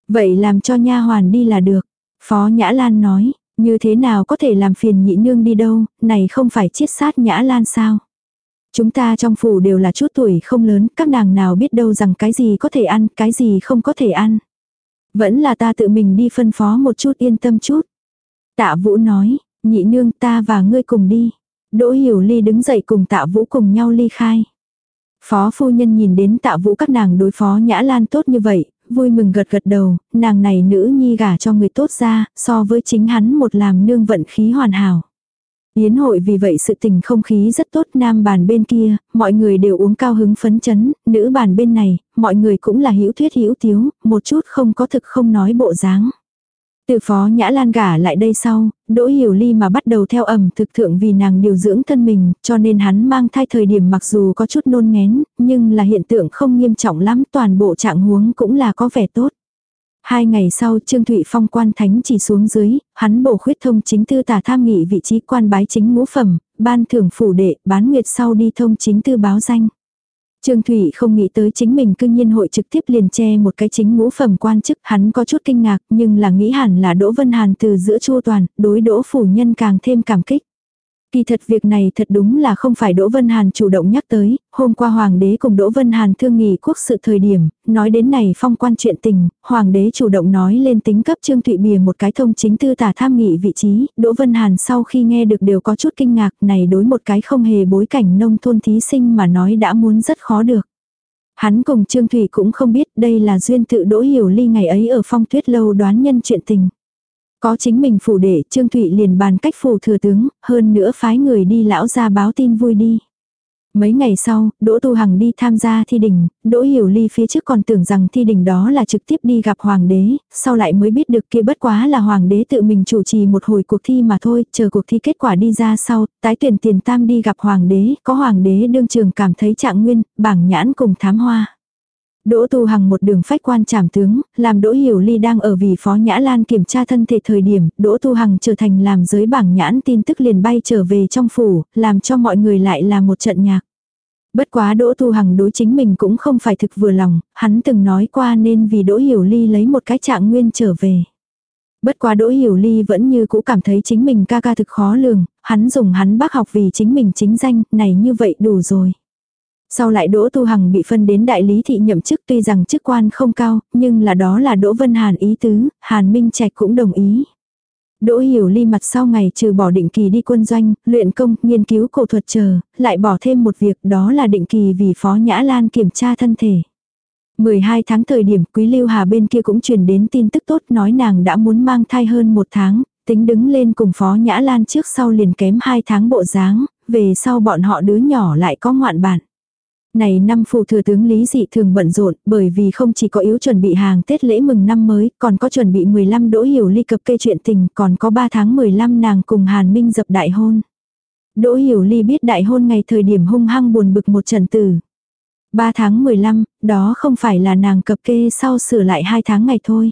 Speaker 1: Vậy làm cho nha hoàn đi là được. Phó Nhã Lan nói, như thế nào có thể làm phiền nhị nương đi đâu, này không phải chiết sát Nhã Lan sao. Chúng ta trong phủ đều là chút tuổi không lớn, các nàng nào biết đâu rằng cái gì có thể ăn, cái gì không có thể ăn. Vẫn là ta tự mình đi phân phó một chút yên tâm chút. Tạ Vũ nói, nhị nương ta và ngươi cùng đi. Đỗ Hiểu Ly đứng dậy cùng Tạ Vũ cùng nhau ly khai. Phó phu nhân nhìn đến Tạ Vũ các nàng đối phó Nhã Lan tốt như vậy, vui mừng gật gật đầu, nàng này nữ nhi gả cho người tốt ra, so với chính hắn một làm nương vận khí hoàn hảo. Yến hội vì vậy sự tình không khí rất tốt nam bàn bên kia, mọi người đều uống cao hứng phấn chấn, nữ bàn bên này, mọi người cũng là hữu thuyết hữu tiếu, một chút không có thực không nói bộ dáng. Từ phó nhã lan gả lại đây sau, đỗ hiểu ly mà bắt đầu theo ẩm thực thượng vì nàng điều dưỡng thân mình, cho nên hắn mang thai thời điểm mặc dù có chút nôn ngén, nhưng là hiện tượng không nghiêm trọng lắm toàn bộ trạng huống cũng là có vẻ tốt. Hai ngày sau Trương Thụy Phong quan thánh chỉ xuống dưới, hắn bổ khuyết thông chính tư tả tham nghị vị trí quan bái chính ngũ phẩm, ban thưởng phủ đệ, bán nguyệt sau đi thông chính tư báo danh. Trương Thụy không nghĩ tới chính mình cưng nhiên hội trực tiếp liền che một cái chính ngũ phẩm quan chức, hắn có chút kinh ngạc, nhưng là nghĩ hẳn là Đỗ Vân Hàn từ giữa chua toàn, đối Đỗ phủ nhân càng thêm cảm kích. Kỳ thật việc này thật đúng là không phải Đỗ Vân Hàn chủ động nhắc tới, hôm qua Hoàng đế cùng Đỗ Vân Hàn thương nghị quốc sự thời điểm, nói đến này phong quan chuyện tình, Hoàng đế chủ động nói lên tính cấp Trương Thụy Bìa một cái thông chính tư tả tham nghị vị trí, Đỗ Vân Hàn sau khi nghe được đều có chút kinh ngạc này đối một cái không hề bối cảnh nông thôn thí sinh mà nói đã muốn rất khó được. Hắn cùng Trương Thụy cũng không biết đây là duyên tự Đỗ Hiểu Ly ngày ấy ở phong tuyết lâu đoán nhân chuyện tình. Có chính mình phủ đệ Trương Thụy liền bàn cách phủ thừa tướng, hơn nữa phái người đi lão ra báo tin vui đi. Mấy ngày sau, Đỗ Tu Hằng đi tham gia thi đình, Đỗ Hiểu Ly phía trước còn tưởng rằng thi đình đó là trực tiếp đi gặp Hoàng đế, sau lại mới biết được kia bất quá là Hoàng đế tự mình chủ trì một hồi cuộc thi mà thôi, chờ cuộc thi kết quả đi ra sau, tái tuyển tiền tam đi gặp Hoàng đế, có Hoàng đế đương trường cảm thấy trạng nguyên, bảng nhãn cùng thám hoa. Đỗ Tu Hằng một đường phách quan trảm tướng, làm Đỗ Hiểu Ly đang ở vì Phó Nhã Lan kiểm tra thân thể thời điểm, Đỗ Tu Hằng trở thành làm giới bảng nhãn tin tức liền bay trở về trong phủ, làm cho mọi người lại là một trận nhạc. Bất quá Đỗ Tu Hằng đối chính mình cũng không phải thực vừa lòng, hắn từng nói qua nên vì Đỗ Hiểu Ly lấy một cái trạng nguyên trở về. Bất quá Đỗ Hiểu Ly vẫn như cũ cảm thấy chính mình ca ca thực khó lường, hắn dùng hắn bác học vì chính mình chính danh, này như vậy đủ rồi. Sau lại Đỗ Tu Hằng bị phân đến đại lý thị nhậm chức tuy rằng chức quan không cao, nhưng là đó là Đỗ Vân Hàn ý tứ, Hàn Minh Trạch cũng đồng ý. Đỗ Hiểu Ly mặt sau ngày trừ bỏ định kỳ đi quân doanh, luyện công, nghiên cứu cổ thuật chờ, lại bỏ thêm một việc đó là định kỳ vì Phó Nhã Lan kiểm tra thân thể. 12 tháng thời điểm Quý Lưu Hà bên kia cũng truyền đến tin tức tốt nói nàng đã muốn mang thai hơn một tháng, tính đứng lên cùng Phó Nhã Lan trước sau liền kém 2 tháng bộ dáng, về sau bọn họ đứa nhỏ lại có ngoạn bản. Này năm phù thừa tướng Lý Dị thường bận rộn bởi vì không chỉ có yếu chuẩn bị hàng Tết lễ mừng năm mới, còn có chuẩn bị 15 đỗ hiểu ly cập kê chuyện tình, còn có 3 tháng 15 nàng cùng Hàn Minh dập đại hôn. Đỗ hiểu ly biết đại hôn ngày thời điểm hung hăng buồn bực một trận tử. 3 tháng 15, đó không phải là nàng cập kê sau sửa lại 2 tháng ngày thôi.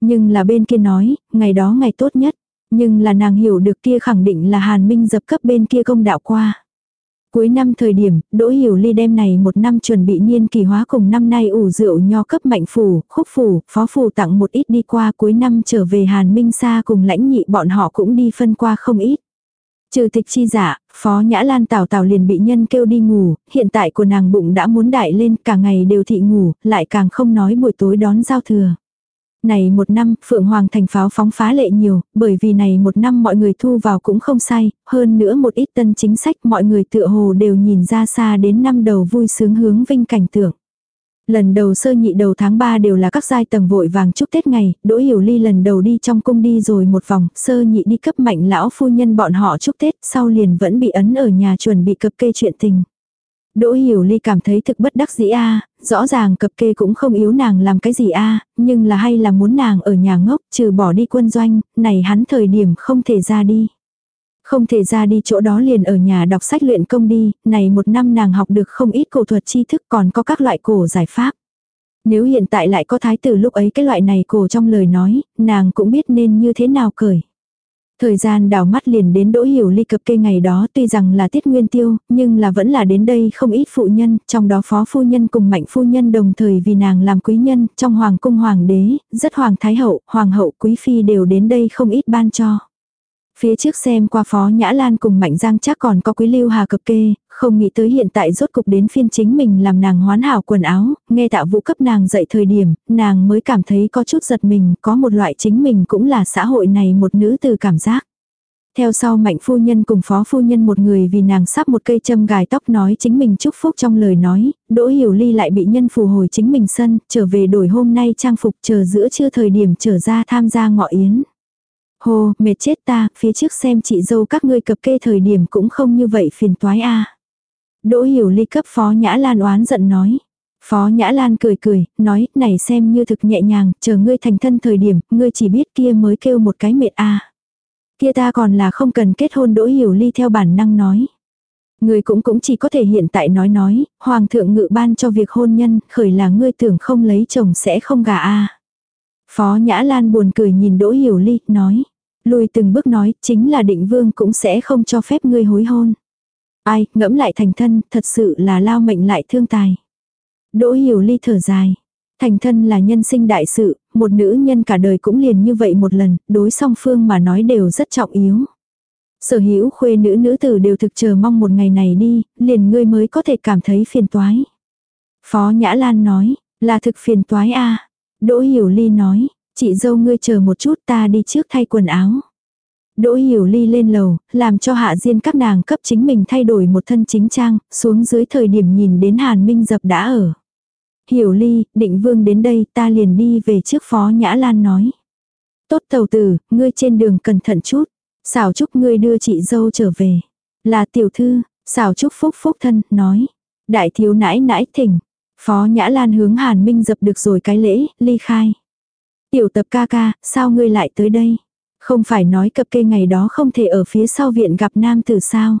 Speaker 1: Nhưng là bên kia nói, ngày đó ngày tốt nhất. Nhưng là nàng hiểu được kia khẳng định là Hàn Minh dập cấp bên kia công đạo qua. Cuối năm thời điểm, Đỗ Hiểu Ly đem này một năm chuẩn bị niên kỳ hóa cùng năm nay ủ rượu nho cấp mạnh phủ, khúc phủ, phó phủ tặng một ít đi qua cuối năm trở về Hàn Minh Sa cùng lãnh nhị bọn họ cũng đi phân qua không ít. Trừ tịch chi giả, phó nhã lan tào tào liền bị nhân kêu đi ngủ, hiện tại của nàng bụng đã muốn đại lên cả ngày đều thị ngủ, lại càng không nói buổi tối đón giao thừa. Này một năm, Phượng Hoàng thành pháo phóng phá lệ nhiều, bởi vì này một năm mọi người thu vào cũng không sai, hơn nữa một ít tân chính sách mọi người tựa hồ đều nhìn ra xa đến năm đầu vui sướng hướng vinh cảnh tượng. Lần đầu sơ nhị đầu tháng 3 đều là các giai tầng vội vàng chúc Tết ngày, Đỗ Hiểu Ly lần đầu đi trong cung đi rồi một vòng, sơ nhị đi cấp mạnh lão phu nhân bọn họ chúc Tết, sau liền vẫn bị ấn ở nhà chuẩn bị cập kê chuyện tình. Đỗ Hiểu Ly cảm thấy thực bất đắc dĩ a, rõ ràng cập kê cũng không yếu nàng làm cái gì a, nhưng là hay là muốn nàng ở nhà ngốc, trừ bỏ đi quân doanh, này hắn thời điểm không thể ra đi. Không thể ra đi chỗ đó liền ở nhà đọc sách luyện công đi, này một năm nàng học được không ít cổ thuật tri thức còn có các loại cổ giải pháp. Nếu hiện tại lại có thái tử lúc ấy cái loại này cổ trong lời nói, nàng cũng biết nên như thế nào cười Thời gian đào mắt liền đến đỗ hiểu ly cập kê ngày đó tuy rằng là tiết nguyên tiêu, nhưng là vẫn là đến đây không ít phụ nhân, trong đó phó phu nhân cùng mạnh phu nhân đồng thời vì nàng làm quý nhân, trong hoàng cung hoàng đế, rất hoàng thái hậu, hoàng hậu quý phi đều đến đây không ít ban cho. Phía trước xem qua phó Nhã Lan cùng Mạnh Giang chắc còn có quý lưu hà cập kê, không nghĩ tới hiện tại rốt cục đến phiên chính mình làm nàng hoán hảo quần áo, nghe tạo vũ cấp nàng dậy thời điểm, nàng mới cảm thấy có chút giật mình, có một loại chính mình cũng là xã hội này một nữ từ cảm giác. Theo sau mạnh phu nhân cùng phó phu nhân một người vì nàng sắp một cây châm gài tóc nói chính mình chúc phúc trong lời nói, đỗ hiểu ly lại bị nhân phù hồi chính mình sân, trở về đổi hôm nay trang phục chờ giữa trưa thời điểm trở ra tham gia ngọ yến. Hồ, mệt chết ta, phía trước xem chị dâu các ngươi cập kê thời điểm cũng không như vậy phiền toái a. Đỗ hiểu ly cấp phó nhã lan oán giận nói. Phó Nhã Lan cười cười, nói, này xem như thực nhẹ nhàng, chờ ngươi thành thân thời điểm, ngươi chỉ biết kia mới kêu một cái mệt a. Kia ta còn là không cần kết hôn đỗ hiểu ly theo bản năng nói. Ngươi cũng cũng chỉ có thể hiện tại nói nói, hoàng thượng ngự ban cho việc hôn nhân, khởi là ngươi tưởng không lấy chồng sẽ không gả a. Phó Nhã Lan buồn cười nhìn Đỗ Hiểu Ly, nói. Lùi từng bước nói, chính là định vương cũng sẽ không cho phép ngươi hối hôn. Ai, ngẫm lại thành thân, thật sự là lao mệnh lại thương tài. Đỗ Hiểu Ly thở dài. Thành thân là nhân sinh đại sự, một nữ nhân cả đời cũng liền như vậy một lần, đối song phương mà nói đều rất trọng yếu. Sở hữu khuê nữ nữ tử đều thực chờ mong một ngày này đi, liền ngươi mới có thể cảm thấy phiền toái. Phó Nhã Lan nói, là thực phiền toái a Đỗ Hiểu Ly nói, chị dâu ngươi chờ một chút ta đi trước thay quần áo. Đỗ Hiểu Ly lên lầu, làm cho hạ diên các nàng cấp chính mình thay đổi một thân chính trang, xuống dưới thời điểm nhìn đến Hàn Minh Dập đã ở. Hiểu Ly, định vương đến đây ta liền đi về trước phó Nhã Lan nói. Tốt tàu tử, ngươi trên đường cẩn thận chút. Xảo chúc ngươi đưa chị dâu trở về. Là tiểu thư, xảo chúc phúc phúc thân, nói. Đại thiếu nãi nãi thỉnh. Phó Nhã Lan hướng Hàn Minh dập được rồi cái lễ, ly khai. Tiểu tập ca ca, sao ngươi lại tới đây? Không phải nói cập kê ngày đó không thể ở phía sau viện gặp nam tử sao?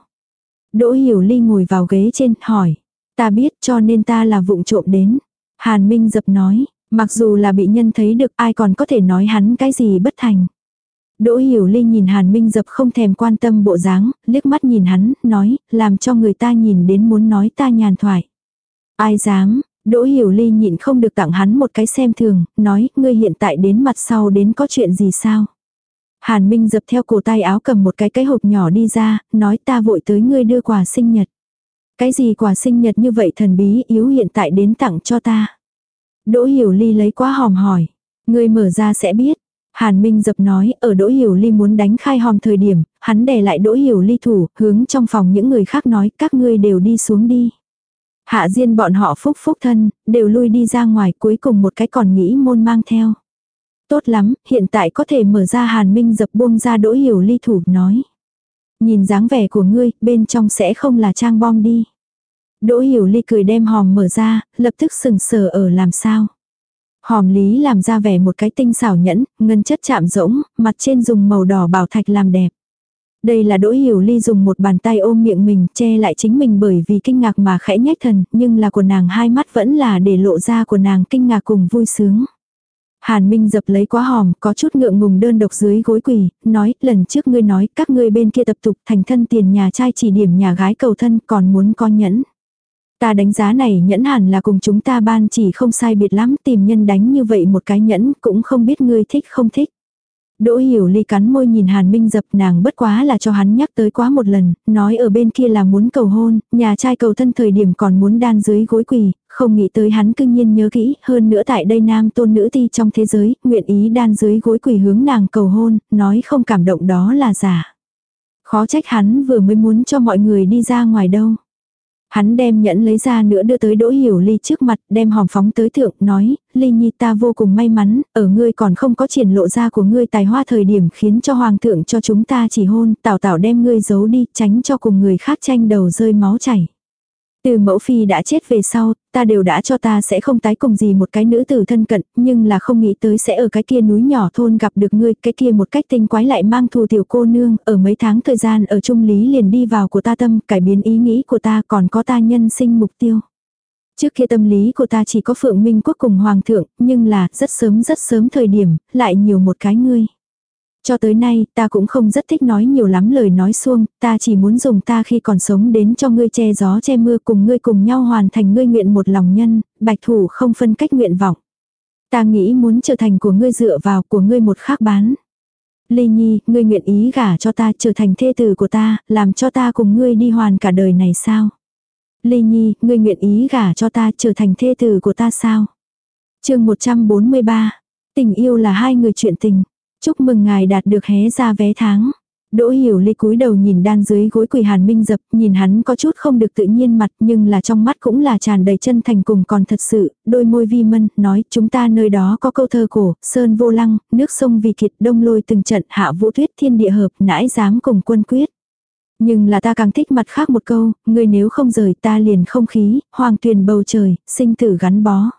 Speaker 1: Đỗ Hiểu Ly ngồi vào ghế trên, hỏi. Ta biết cho nên ta là vụng trộm đến. Hàn Minh dập nói, mặc dù là bị nhân thấy được ai còn có thể nói hắn cái gì bất thành. Đỗ Hiểu Ly nhìn Hàn Minh dập không thèm quan tâm bộ dáng, liếc mắt nhìn hắn, nói, làm cho người ta nhìn đến muốn nói ta nhàn thoại. Ai dám, Đỗ Hiểu Ly nhịn không được tặng hắn một cái xem thường, nói, ngươi hiện tại đến mặt sau đến có chuyện gì sao? Hàn Minh dập theo cổ tay áo cầm một cái cái hộp nhỏ đi ra, nói ta vội tới ngươi đưa quà sinh nhật. Cái gì quà sinh nhật như vậy thần bí yếu hiện tại đến tặng cho ta. Đỗ Hiểu Ly lấy quá hòm hỏi. Ngươi mở ra sẽ biết. Hàn Minh dập nói, ở Đỗ Hiểu Ly muốn đánh khai hòm thời điểm, hắn đè lại Đỗ Hiểu Ly thủ, hướng trong phòng những người khác nói, các ngươi đều đi xuống đi. Hạ Diên bọn họ phúc phúc thân, đều lui đi ra ngoài cuối cùng một cái còn nghĩ môn mang theo. Tốt lắm, hiện tại có thể mở ra Hàn Minh dập buông ra Đỗ Hiểu Ly thủ, nói. Nhìn dáng vẻ của ngươi, bên trong sẽ không là trang bom đi. Đỗ Hiểu Ly cười đem hòm mở ra, lập tức sừng sờ ở làm sao. Hòm lý làm ra vẻ một cái tinh xảo nhẫn, ngân chất chạm rỗng, mặt trên dùng màu đỏ bảo thạch làm đẹp. Đây là Đỗ Hiểu Ly dùng một bàn tay ôm miệng mình che lại chính mình bởi vì kinh ngạc mà khẽ nhếch thần, nhưng là của nàng hai mắt vẫn là để lộ ra của nàng kinh ngạc cùng vui sướng. Hàn Minh dập lấy quá hòm, có chút ngượng ngùng đơn độc dưới gối quỳ, nói, lần trước ngươi nói, các ngươi bên kia tập tục thành thân tiền nhà trai chỉ điểm nhà gái cầu thân còn muốn con nhẫn. Ta đánh giá này nhẫn hẳn là cùng chúng ta ban chỉ không sai biệt lắm tìm nhân đánh như vậy một cái nhẫn cũng không biết ngươi thích không thích. Đỗ hiểu ly cắn môi nhìn Hàn Minh dập nàng bất quá là cho hắn nhắc tới quá một lần, nói ở bên kia là muốn cầu hôn, nhà trai cầu thân thời điểm còn muốn đan dưới gối quỳ, không nghĩ tới hắn cưng nhiên nhớ kỹ, hơn nữa tại đây nam tôn nữ ti trong thế giới, nguyện ý đan dưới gối quỳ hướng nàng cầu hôn, nói không cảm động đó là giả. Khó trách hắn vừa mới muốn cho mọi người đi ra ngoài đâu. Hắn đem nhẫn lấy ra nữa đưa tới Đỗ Hiểu Ly trước mặt, đem hòm phóng tới thượng, nói, Ly Nhi ta vô cùng may mắn, ở ngươi còn không có triển lộ ra của ngươi tài hoa thời điểm khiến cho Hoàng thượng cho chúng ta chỉ hôn, tảo tảo đem ngươi giấu đi, tránh cho cùng người khác tranh đầu rơi máu chảy. Từ mẫu phi đã chết về sau, ta đều đã cho ta sẽ không tái cùng gì một cái nữ tử thân cận, nhưng là không nghĩ tới sẽ ở cái kia núi nhỏ thôn gặp được ngươi, cái kia một cách tinh quái lại mang thù tiểu cô nương, ở mấy tháng thời gian ở trung lý liền đi vào của ta tâm, cải biến ý nghĩ của ta còn có ta nhân sinh mục tiêu. Trước kia tâm lý của ta chỉ có Phượng Minh Quốc cùng Hoàng thượng, nhưng là rất sớm rất sớm thời điểm, lại nhiều một cái ngươi. Cho tới nay, ta cũng không rất thích nói nhiều lắm lời nói xuông, ta chỉ muốn dùng ta khi còn sống đến cho ngươi che gió che mưa cùng ngươi cùng nhau hoàn thành ngươi nguyện một lòng nhân, bạch thủ không phân cách nguyện vọng. Ta nghĩ muốn trở thành của ngươi dựa vào của ngươi một khác bán. Ly Nhi, ngươi nguyện ý gả cho ta trở thành thê tử của ta, làm cho ta cùng ngươi đi hoàn cả đời này sao? Ly Nhi, ngươi nguyện ý gả cho ta trở thành thê tử của ta sao? chương 143. Tình yêu là hai người chuyện tình. Chúc mừng ngài đạt được hé ra vé tháng. Đỗ hiểu ly cúi đầu nhìn đan dưới gối quỳ hàn minh dập, nhìn hắn có chút không được tự nhiên mặt nhưng là trong mắt cũng là tràn đầy chân thành cùng còn thật sự, đôi môi vi mân, nói chúng ta nơi đó có câu thơ cổ, sơn vô lăng, nước sông vì kiệt đông lôi từng trận hạ vũ thuyết thiên địa hợp nãi dám cùng quân quyết. Nhưng là ta càng thích mặt khác một câu, người nếu không rời ta liền không khí, hoàng tuyền bầu trời, sinh tử gắn bó.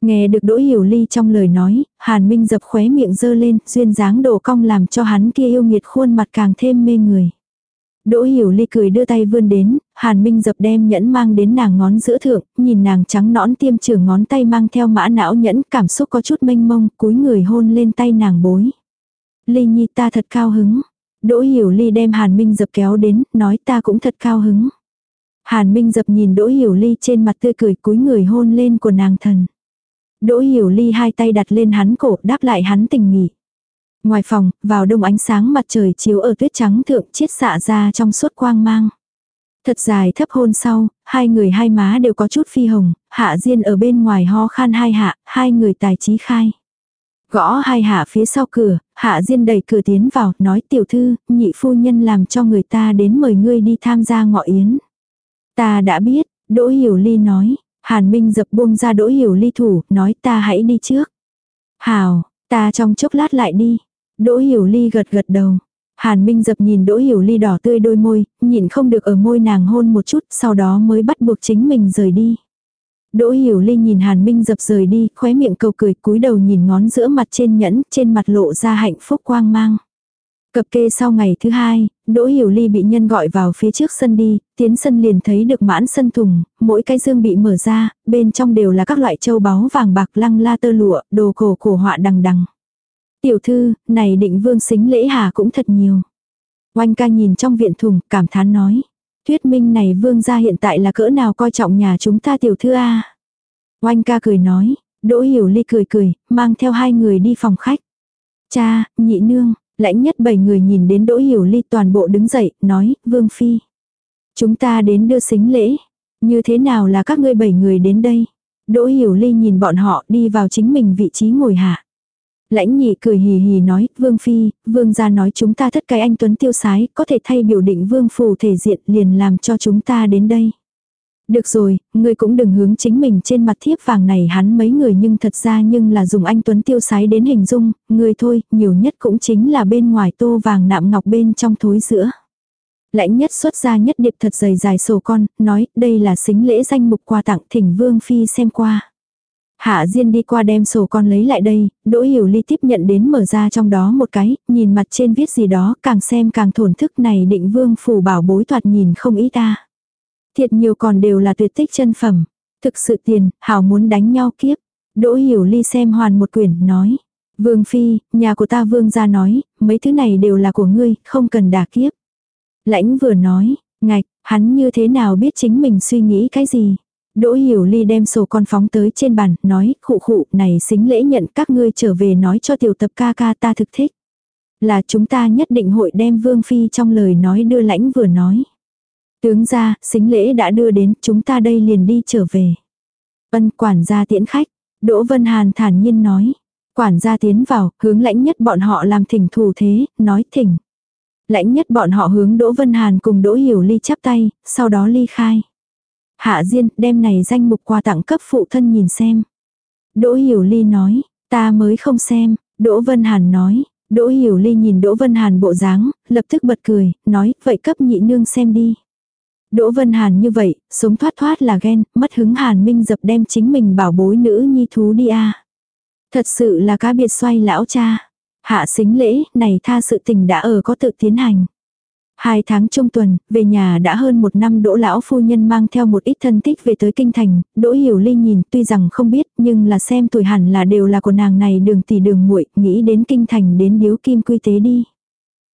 Speaker 1: Nghe được Đỗ Hiểu Ly trong lời nói, Hàn Minh dập khóe miệng dơ lên, duyên dáng đổ cong làm cho hắn kia yêu nghiệt khuôn mặt càng thêm mê người. Đỗ Hiểu Ly cười đưa tay vươn đến, Hàn Minh dập đem nhẫn mang đến nàng ngón giữa thượng, nhìn nàng trắng nõn tiêm trưởng ngón tay mang theo mã não nhẫn cảm xúc có chút mênh mông, cúi người hôn lên tay nàng bối. Ly Nhi ta thật cao hứng. Đỗ Hiểu Ly đem Hàn Minh dập kéo đến, nói ta cũng thật cao hứng. Hàn Minh dập nhìn Đỗ Hiểu Ly trên mặt tươi cười cúi người hôn lên của nàng thần. Đỗ Hiểu Ly hai tay đặt lên hắn cổ đáp lại hắn tình nghỉ. Ngoài phòng, vào đông ánh sáng mặt trời chiếu ở tuyết trắng thượng chiết xạ ra trong suốt quang mang. Thật dài thấp hôn sau, hai người hai má đều có chút phi hồng, hạ diên ở bên ngoài ho khan hai hạ, hai người tài trí khai. Gõ hai hạ phía sau cửa, hạ diên đẩy cửa tiến vào, nói tiểu thư, nhị phu nhân làm cho người ta đến mời ngươi đi tham gia ngọ yến. Ta đã biết, Đỗ Hiểu Ly nói, Hàn Minh dập buông ra Đỗ Hiểu Ly thủ, nói ta hãy đi trước. Hào, ta trong chốc lát lại đi. Đỗ Hiểu Ly gật gật đầu. Hàn Minh dập nhìn Đỗ Hiểu Ly đỏ tươi đôi môi, nhìn không được ở môi nàng hôn một chút, sau đó mới bắt buộc chính mình rời đi. Đỗ Hiểu Ly nhìn Hàn Minh dập rời đi, khóe miệng cầu cười, cúi đầu nhìn ngón giữa mặt trên nhẫn, trên mặt lộ ra hạnh phúc quang mang. Cập kê sau ngày thứ hai, Đỗ Hiểu Ly bị nhân gọi vào phía trước sân đi, tiến sân liền thấy được mãn sân thùng, mỗi cái dương bị mở ra, bên trong đều là các loại châu báu vàng bạc lăng la tơ lụa, đồ cổ cổ họa đằng đằng. Tiểu thư, này định vương xính lễ hà cũng thật nhiều. Oanh ca nhìn trong viện thùng, cảm thán nói. Thuyết minh này vương gia hiện tại là cỡ nào coi trọng nhà chúng ta tiểu thư a Oanh ca cười nói, Đỗ Hiểu Ly cười cười, mang theo hai người đi phòng khách. Cha, nhị nương, lãnh nhất bảy người nhìn đến Đỗ Hiểu Ly toàn bộ đứng dậy, nói, Vương Phi. Chúng ta đến đưa xính lễ. Như thế nào là các ngươi bảy người đến đây? Đỗ Hiểu Ly nhìn bọn họ đi vào chính mình vị trí ngồi hạ. Lãnh nhị cười hì hì nói, Vương Phi, Vương gia nói chúng ta thất cái anh Tuấn tiêu sái, có thể thay biểu định Vương phù thể diện liền làm cho chúng ta đến đây. Được rồi, ngươi cũng đừng hướng chính mình trên mặt thiếp vàng này hắn mấy người nhưng thật ra nhưng là dùng anh Tuấn tiêu sái đến hình dung, ngươi thôi, nhiều nhất cũng chính là bên ngoài tô vàng nạm ngọc bên trong thối giữa. Lãnh nhất xuất ra nhất điệp thật dày dài sổ con, nói đây là xính lễ danh mục quà tặng thỉnh Vương Phi xem qua. Hạ Diên đi qua đem sổ con lấy lại đây, Đỗ Hiểu Ly tiếp nhận đến mở ra trong đó một cái, nhìn mặt trên viết gì đó, càng xem càng thổn thức này định vương phủ bảo bối thoạt nhìn không ý ta. Thiệt nhiều còn đều là tuyệt tích chân phẩm. Thực sự tiền, hảo muốn đánh nhau kiếp. Đỗ Hiểu Ly xem hoàn một quyển, nói. Vương Phi, nhà của ta vương gia nói, mấy thứ này đều là của ngươi, không cần đả kiếp. Lãnh vừa nói, ngạch, hắn như thế nào biết chính mình suy nghĩ cái gì. Đỗ Hiểu Ly đem sổ con phóng tới trên bàn, nói, khụ khụ, này xính lễ nhận các ngươi trở về nói cho tiểu tập ca ca ta thực thích. Là chúng ta nhất định hội đem Vương Phi trong lời nói đưa lãnh vừa nói. Tướng ra, xính lễ đã đưa đến, chúng ta đây liền đi trở về. Ân quản gia tiễn khách, Đỗ Vân Hàn thản nhiên nói. Quản gia tiến vào, hướng lãnh nhất bọn họ làm thỉnh thủ thế, nói thỉnh. Lãnh nhất bọn họ hướng Đỗ Vân Hàn cùng Đỗ Hiểu Ly chắp tay, sau đó ly khai. Hạ Diên, đem này danh mục quà tặng cấp phụ thân nhìn xem. Đỗ Hiểu Ly nói, ta mới không xem, Đỗ Vân Hàn nói, Đỗ Hiểu Ly nhìn Đỗ Vân Hàn bộ dáng, lập tức bật cười, nói, vậy cấp nhị nương xem đi. Đỗ Vân Hàn như vậy, sống thoát thoát là ghen, mất hứng Hàn Minh dập đem chính mình bảo bối nữ nhi thú đi a. Thật sự là cá biệt xoay lão cha. Hạ xính lễ, này tha sự tình đã ở có tự tiến hành. Hai tháng trung tuần, về nhà đã hơn một năm đỗ lão phu nhân mang theo một ít thân thích về tới kinh thành, đỗ hiểu ly nhìn tuy rằng không biết nhưng là xem tuổi hẳn là đều là của nàng này đường tỷ đường muội nghĩ đến kinh thành đến điếu kim quy tế đi.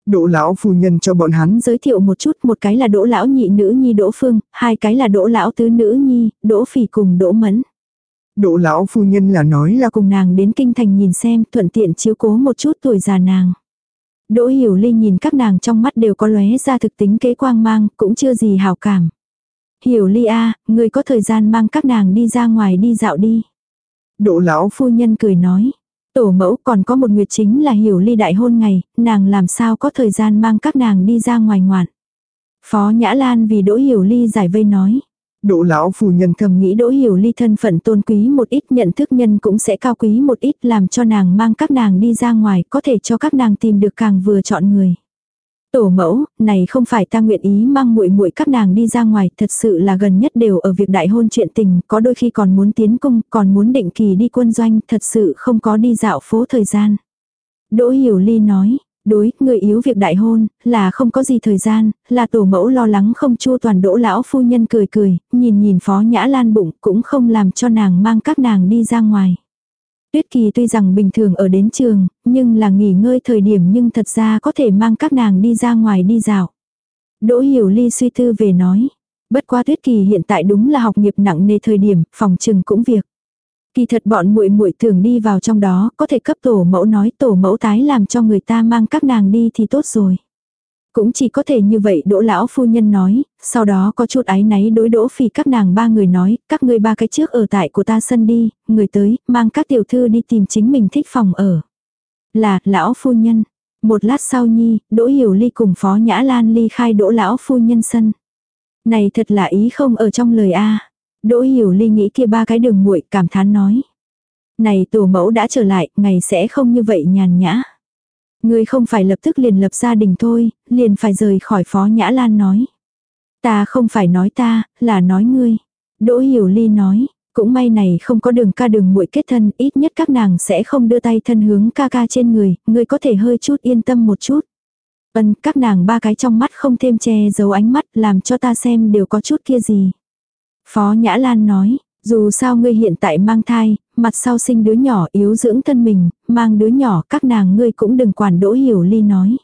Speaker 2: Đỗ lão phu nhân cho bọn hắn
Speaker 1: giới thiệu một chút, một cái là đỗ lão nhị nữ nhi đỗ phương, hai cái là đỗ lão tứ nữ nhi, đỗ phỉ cùng đỗ mẫn.
Speaker 2: Đỗ lão phu nhân là nói là
Speaker 1: cùng nàng đến kinh thành nhìn xem, thuận tiện chiếu cố một chút tuổi già nàng. Đỗ Hiểu Ly nhìn các nàng trong mắt đều có lóe ra thực tính kế quang mang, cũng chưa gì hảo cảm. Hiểu Ly a, người có thời gian mang các nàng đi ra ngoài đi dạo đi.
Speaker 2: Đỗ lão
Speaker 1: phu nhân cười nói, tổ mẫu còn có một nguyệt chính là Hiểu Ly đại hôn ngày, nàng làm sao có thời gian mang các nàng đi ra ngoài ngoạn. Phó Nhã Lan vì Đỗ Hiểu Ly giải vây nói.
Speaker 2: Đỗ lão phu nhân
Speaker 1: thầm nghĩ Đỗ Hiểu Ly thân phận tôn quý một ít nhận thức nhân cũng sẽ cao quý một ít làm cho nàng mang các nàng đi ra ngoài có thể cho các nàng tìm được càng vừa chọn người. Tổ mẫu, này không phải ta nguyện ý mang muội muội các nàng đi ra ngoài, thật sự là gần nhất đều ở việc đại hôn chuyện tình, có đôi khi còn muốn tiến cung, còn muốn định kỳ đi quân doanh, thật sự không có đi dạo phố thời gian. Đỗ Hiểu Ly nói, đối, người yếu việc đại hôn, là không có gì thời gian, là tổ mẫu lo lắng không chua toàn đỗ lão phu nhân cười cười, nhìn nhìn phó nhã lan bụng cũng không làm cho nàng mang các nàng đi ra ngoài. Tuyết kỳ tuy rằng bình thường ở đến trường, nhưng là nghỉ ngơi thời điểm nhưng thật ra có thể mang các nàng đi ra ngoài đi dạo. Đỗ hiểu ly suy tư về nói. Bất quá tuyết kỳ hiện tại đúng là học nghiệp nặng nề thời điểm, phòng trừng cũng việc. Kỳ thật bọn muội muội thường đi vào trong đó, có thể cấp tổ mẫu nói tổ mẫu tái làm cho người ta mang các nàng đi thì tốt rồi. Cũng chỉ có thể như vậy đỗ lão phu nhân nói, sau đó có chút ái náy đối đỗ phì các nàng ba người nói, các ngươi ba cái trước ở tại của ta sân đi, người tới, mang các tiểu thư đi tìm chính mình thích phòng ở. Là, lão phu nhân. Một lát sau nhi, đỗ hiểu ly cùng phó nhã lan ly khai đỗ lão phu nhân sân. Này thật là ý không ở trong lời A. Đỗ hiểu ly nghĩ kia ba cái đường muội cảm thán nói. Này tổ mẫu đã trở lại, ngày sẽ không như vậy nhàn nhã. Ngươi không phải lập tức liền lập gia đình thôi, liền phải rời khỏi phó nhã lan nói. Ta không phải nói ta, là nói ngươi. Đỗ hiểu ly nói, cũng may này không có đường ca đường muội kết thân, ít nhất các nàng sẽ không đưa tay thân hướng ca ca trên người, ngươi có thể hơi chút yên tâm một chút. Ân, các nàng ba cái trong mắt không thêm che giấu ánh mắt, làm cho ta xem đều có chút kia gì. Phó Nhã Lan nói, dù sao ngươi hiện tại mang thai, mặt sau sinh đứa nhỏ yếu dưỡng thân mình, mang đứa nhỏ các nàng ngươi cũng đừng quản Đỗ Hiểu Ly nói.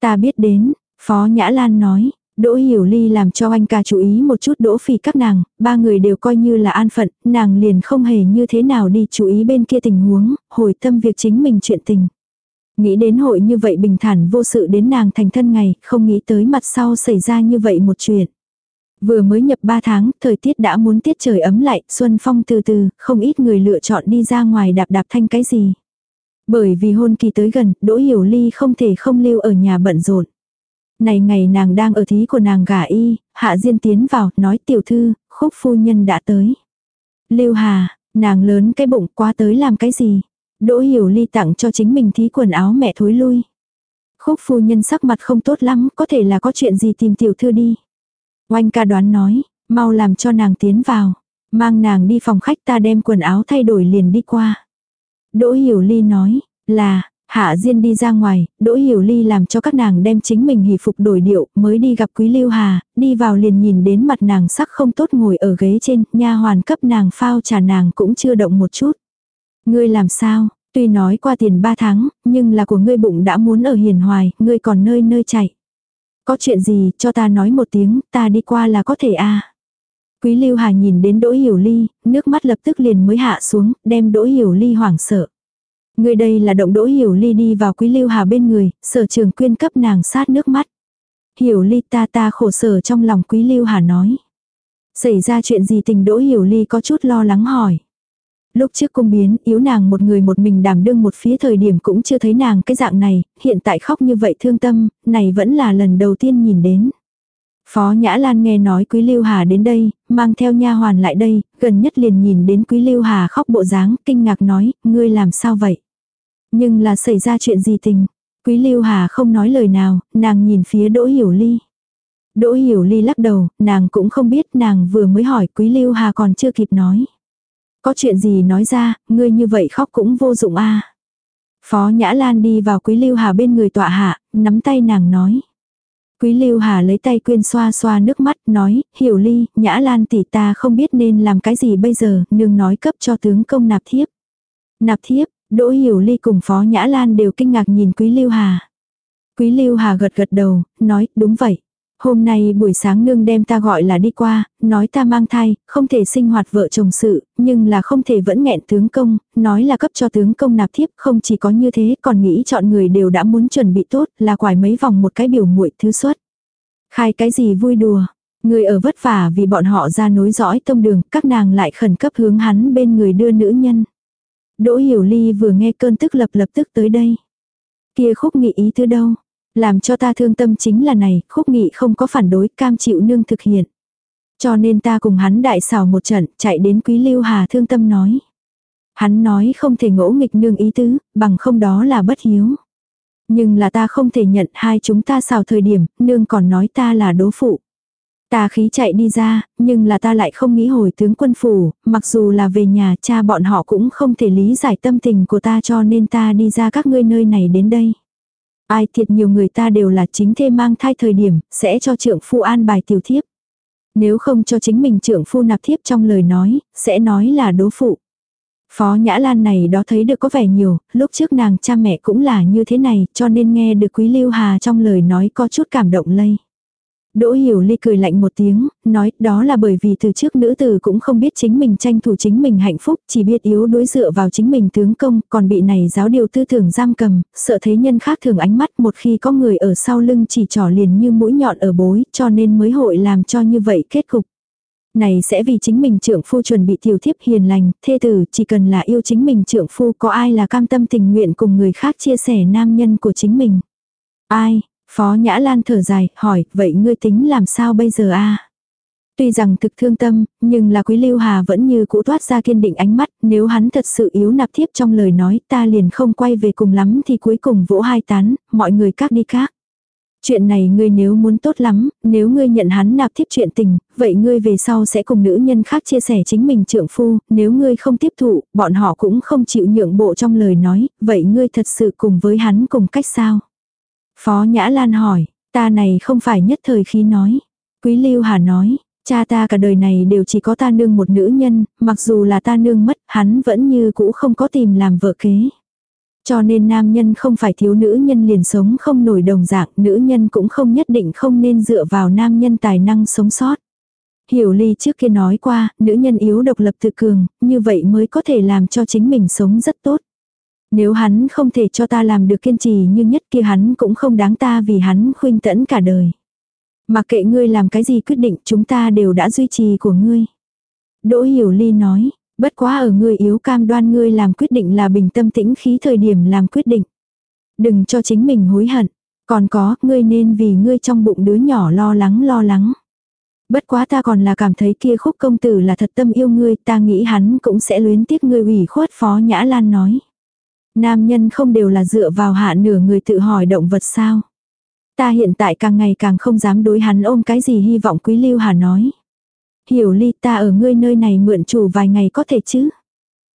Speaker 1: Ta biết đến, Phó Nhã Lan nói, Đỗ Hiểu Ly làm cho anh ca chú ý một chút Đỗ Phi các nàng, ba người đều coi như là an phận, nàng liền không hề như thế nào đi chú ý bên kia tình huống, hồi tâm việc chính mình chuyện tình. Nghĩ đến hội như vậy bình thản vô sự đến nàng thành thân ngày, không nghĩ tới mặt sau xảy ra như vậy một chuyện. Vừa mới nhập 3 tháng, thời tiết đã muốn tiết trời ấm lại, xuân phong từ từ, không ít người lựa chọn đi ra ngoài đạp đạp thanh cái gì. Bởi vì hôn kỳ tới gần, Đỗ Hiểu Ly không thể không lưu ở nhà bận rộn. Này ngày nàng đang ở thí của nàng gả y, hạ diên tiến vào, nói tiểu thư, khúc phu nhân đã tới. Lưu Hà, nàng lớn cái bụng quá tới làm cái gì? Đỗ Hiểu Ly tặng cho chính mình thí quần áo mẹ thối lui. Khúc phu nhân sắc mặt không tốt lắm, có thể là có chuyện gì tìm tiểu thư đi. Oanh ca đoán nói, mau làm cho nàng tiến vào. Mang nàng đi phòng khách ta đem quần áo thay đổi liền đi qua. Đỗ Hiểu Ly nói, là, Hạ Diên đi ra ngoài, Đỗ Hiểu Ly làm cho các nàng đem chính mình hỷ phục đổi điệu, mới đi gặp Quý Lưu Hà, đi vào liền nhìn đến mặt nàng sắc không tốt ngồi ở ghế trên, nha hoàn cấp nàng phao trà nàng cũng chưa động một chút. Ngươi làm sao, tuy nói qua tiền ba tháng, nhưng là của ngươi bụng đã muốn ở hiền hoài, ngươi còn nơi nơi chạy. Có chuyện gì, cho ta nói một tiếng, ta đi qua là có thể a Quý Lưu Hà nhìn đến Đỗ Hiểu Ly, nước mắt lập tức liền mới hạ xuống, đem Đỗ Hiểu Ly hoảng sợ. Người đây là động Đỗ Hiểu Ly đi vào Quý Lưu Hà bên người, sở trường quyên cấp nàng sát nước mắt. Hiểu Ly ta ta khổ sở trong lòng Quý Lưu Hà nói. Xảy ra chuyện gì tình Đỗ Hiểu Ly có chút lo lắng hỏi. Lúc trước cung biến, yếu nàng một người một mình đảm đương một phía thời điểm cũng chưa thấy nàng cái dạng này, hiện tại khóc như vậy thương tâm, này vẫn là lần đầu tiên nhìn đến. Phó Nhã Lan nghe nói Quý Lưu Hà đến đây, mang theo nha hoàn lại đây, gần nhất liền nhìn đến Quý Lưu Hà khóc bộ dáng, kinh ngạc nói, ngươi làm sao vậy? Nhưng là xảy ra chuyện gì tình? Quý Lưu Hà không nói lời nào, nàng nhìn phía Đỗ Hiểu Ly. Đỗ Hiểu Ly lắc đầu, nàng cũng không biết nàng vừa mới hỏi Quý Lưu Hà còn chưa kịp nói. Có chuyện gì nói ra, ngươi như vậy khóc cũng vô dụng a Phó Nhã Lan đi vào Quý Lưu Hà bên người tọa hạ, nắm tay nàng nói. Quý Lưu Hà lấy tay quyên xoa xoa nước mắt, nói, hiểu ly, Nhã Lan tỷ ta không biết nên làm cái gì bây giờ, nương nói cấp cho tướng công nạp thiếp. Nạp thiếp, Đỗ Hiểu Ly cùng Phó Nhã Lan đều kinh ngạc nhìn Quý Lưu Hà. Quý Lưu Hà gật gật đầu, nói, đúng vậy. Hôm nay buổi sáng nương đem ta gọi là đi qua, nói ta mang thai, không thể sinh hoạt vợ chồng sự, nhưng là không thể vẫn nghẹn tướng công, nói là cấp cho tướng công nạp thiếp, không chỉ có như thế, còn nghĩ chọn người đều đã muốn chuẩn bị tốt, là quải mấy vòng một cái biểu muội thứ xuất. Khai cái gì vui đùa, người ở vất vả vì bọn họ ra nối dõi tông đường, các nàng lại khẩn cấp hướng hắn bên người đưa nữ nhân. Đỗ Hiểu Ly vừa nghe cơn tức lập lập tức tới đây. Kia khúc nghị ý thứ đâu? Làm cho ta thương tâm chính là này, khúc nghị không có phản đối, cam chịu nương thực hiện. Cho nên ta cùng hắn đại xảo một trận, chạy đến quý lưu hà thương tâm nói. Hắn nói không thể ngỗ nghịch nương ý tứ, bằng không đó là bất hiếu. Nhưng là ta không thể nhận hai chúng ta xào thời điểm, nương còn nói ta là đố phụ. Ta khí chạy đi ra, nhưng là ta lại không nghĩ hồi tướng quân phủ, mặc dù là về nhà cha bọn họ cũng không thể lý giải tâm tình của ta cho nên ta đi ra các ngươi nơi này đến đây. Ai thiệt nhiều người ta đều là chính thê mang thai thời điểm, sẽ cho trượng phu an bài tiểu thiếp. Nếu không cho chính mình trượng phu nạp thiếp trong lời nói, sẽ nói là đố phụ. Phó Nhã Lan này đó thấy được có vẻ nhiều, lúc trước nàng cha mẹ cũng là như thế này, cho nên nghe được Quý Lưu Hà trong lời nói có chút cảm động lây. Đỗ Hiểu Ly cười lạnh một tiếng, nói đó là bởi vì từ trước nữ tử cũng không biết chính mình tranh thủ chính mình hạnh phúc, chỉ biết yếu đối dựa vào chính mình tướng công, còn bị này giáo điều tư tưởng giam cầm, sợ thế nhân khác thường ánh mắt một khi có người ở sau lưng chỉ trỏ liền như mũi nhọn ở bối, cho nên mới hội làm cho như vậy kết cục. Này sẽ vì chính mình trưởng phu chuẩn bị tiểu thiếp hiền lành, thê tử chỉ cần là yêu chính mình trưởng phu có ai là cam tâm tình nguyện cùng người khác chia sẻ nam nhân của chính mình. Ai, Phó Nhã Lan thở dài, hỏi, vậy ngươi tính làm sao bây giờ a? Tuy rằng thực thương tâm, nhưng là quý lưu hà vẫn như cũ toát ra kiên định ánh mắt, nếu hắn thật sự yếu nạp thiếp trong lời nói ta liền không quay về cùng lắm thì cuối cùng vỗ hai tán, mọi người các đi khác. Chuyện này ngươi nếu muốn tốt lắm, nếu ngươi nhận hắn nạp thiếp chuyện tình, vậy ngươi về sau sẽ cùng nữ nhân khác chia sẻ chính mình trượng phu, nếu ngươi không tiếp thụ, bọn họ cũng không chịu nhượng bộ trong lời nói, vậy ngươi thật sự cùng với hắn cùng cách sao? Phó Nhã Lan hỏi, ta này không phải nhất thời khi nói. Quý Lưu Hà nói, cha ta cả đời này đều chỉ có ta nương một nữ nhân, mặc dù là ta nương mất, hắn vẫn như cũ không có tìm làm vợ kế. Cho nên nam nhân không phải thiếu nữ nhân liền sống không nổi đồng dạng, nữ nhân cũng không nhất định không nên dựa vào nam nhân tài năng sống sót. Hiểu ly trước kia nói qua, nữ nhân yếu độc lập tự cường, như vậy mới có thể làm cho chính mình sống rất tốt. Nếu hắn không thể cho ta làm được kiên trì như nhất kia hắn cũng không đáng ta vì hắn khuynh tẫn cả đời. Mặc kệ ngươi làm cái gì quyết định chúng ta đều đã duy trì của ngươi. Đỗ Hiểu Ly nói, bất quá ở ngươi yếu cam đoan ngươi làm quyết định là bình tâm tĩnh khí thời điểm làm quyết định. Đừng cho chính mình hối hận. Còn có, ngươi nên vì ngươi trong bụng đứa nhỏ lo lắng lo lắng. Bất quá ta còn là cảm thấy kia khúc công tử là thật tâm yêu ngươi, ta nghĩ hắn cũng sẽ luyến tiếc ngươi ủy khuất phó Nhã Lan nói. Nam nhân không đều là dựa vào hạ nửa người tự hỏi động vật sao. Ta hiện tại càng ngày càng không dám đối hắn ôm cái gì hy vọng quý lưu hà nói. Hiểu ly ta ở ngươi nơi này mượn chủ vài ngày có thể chứ.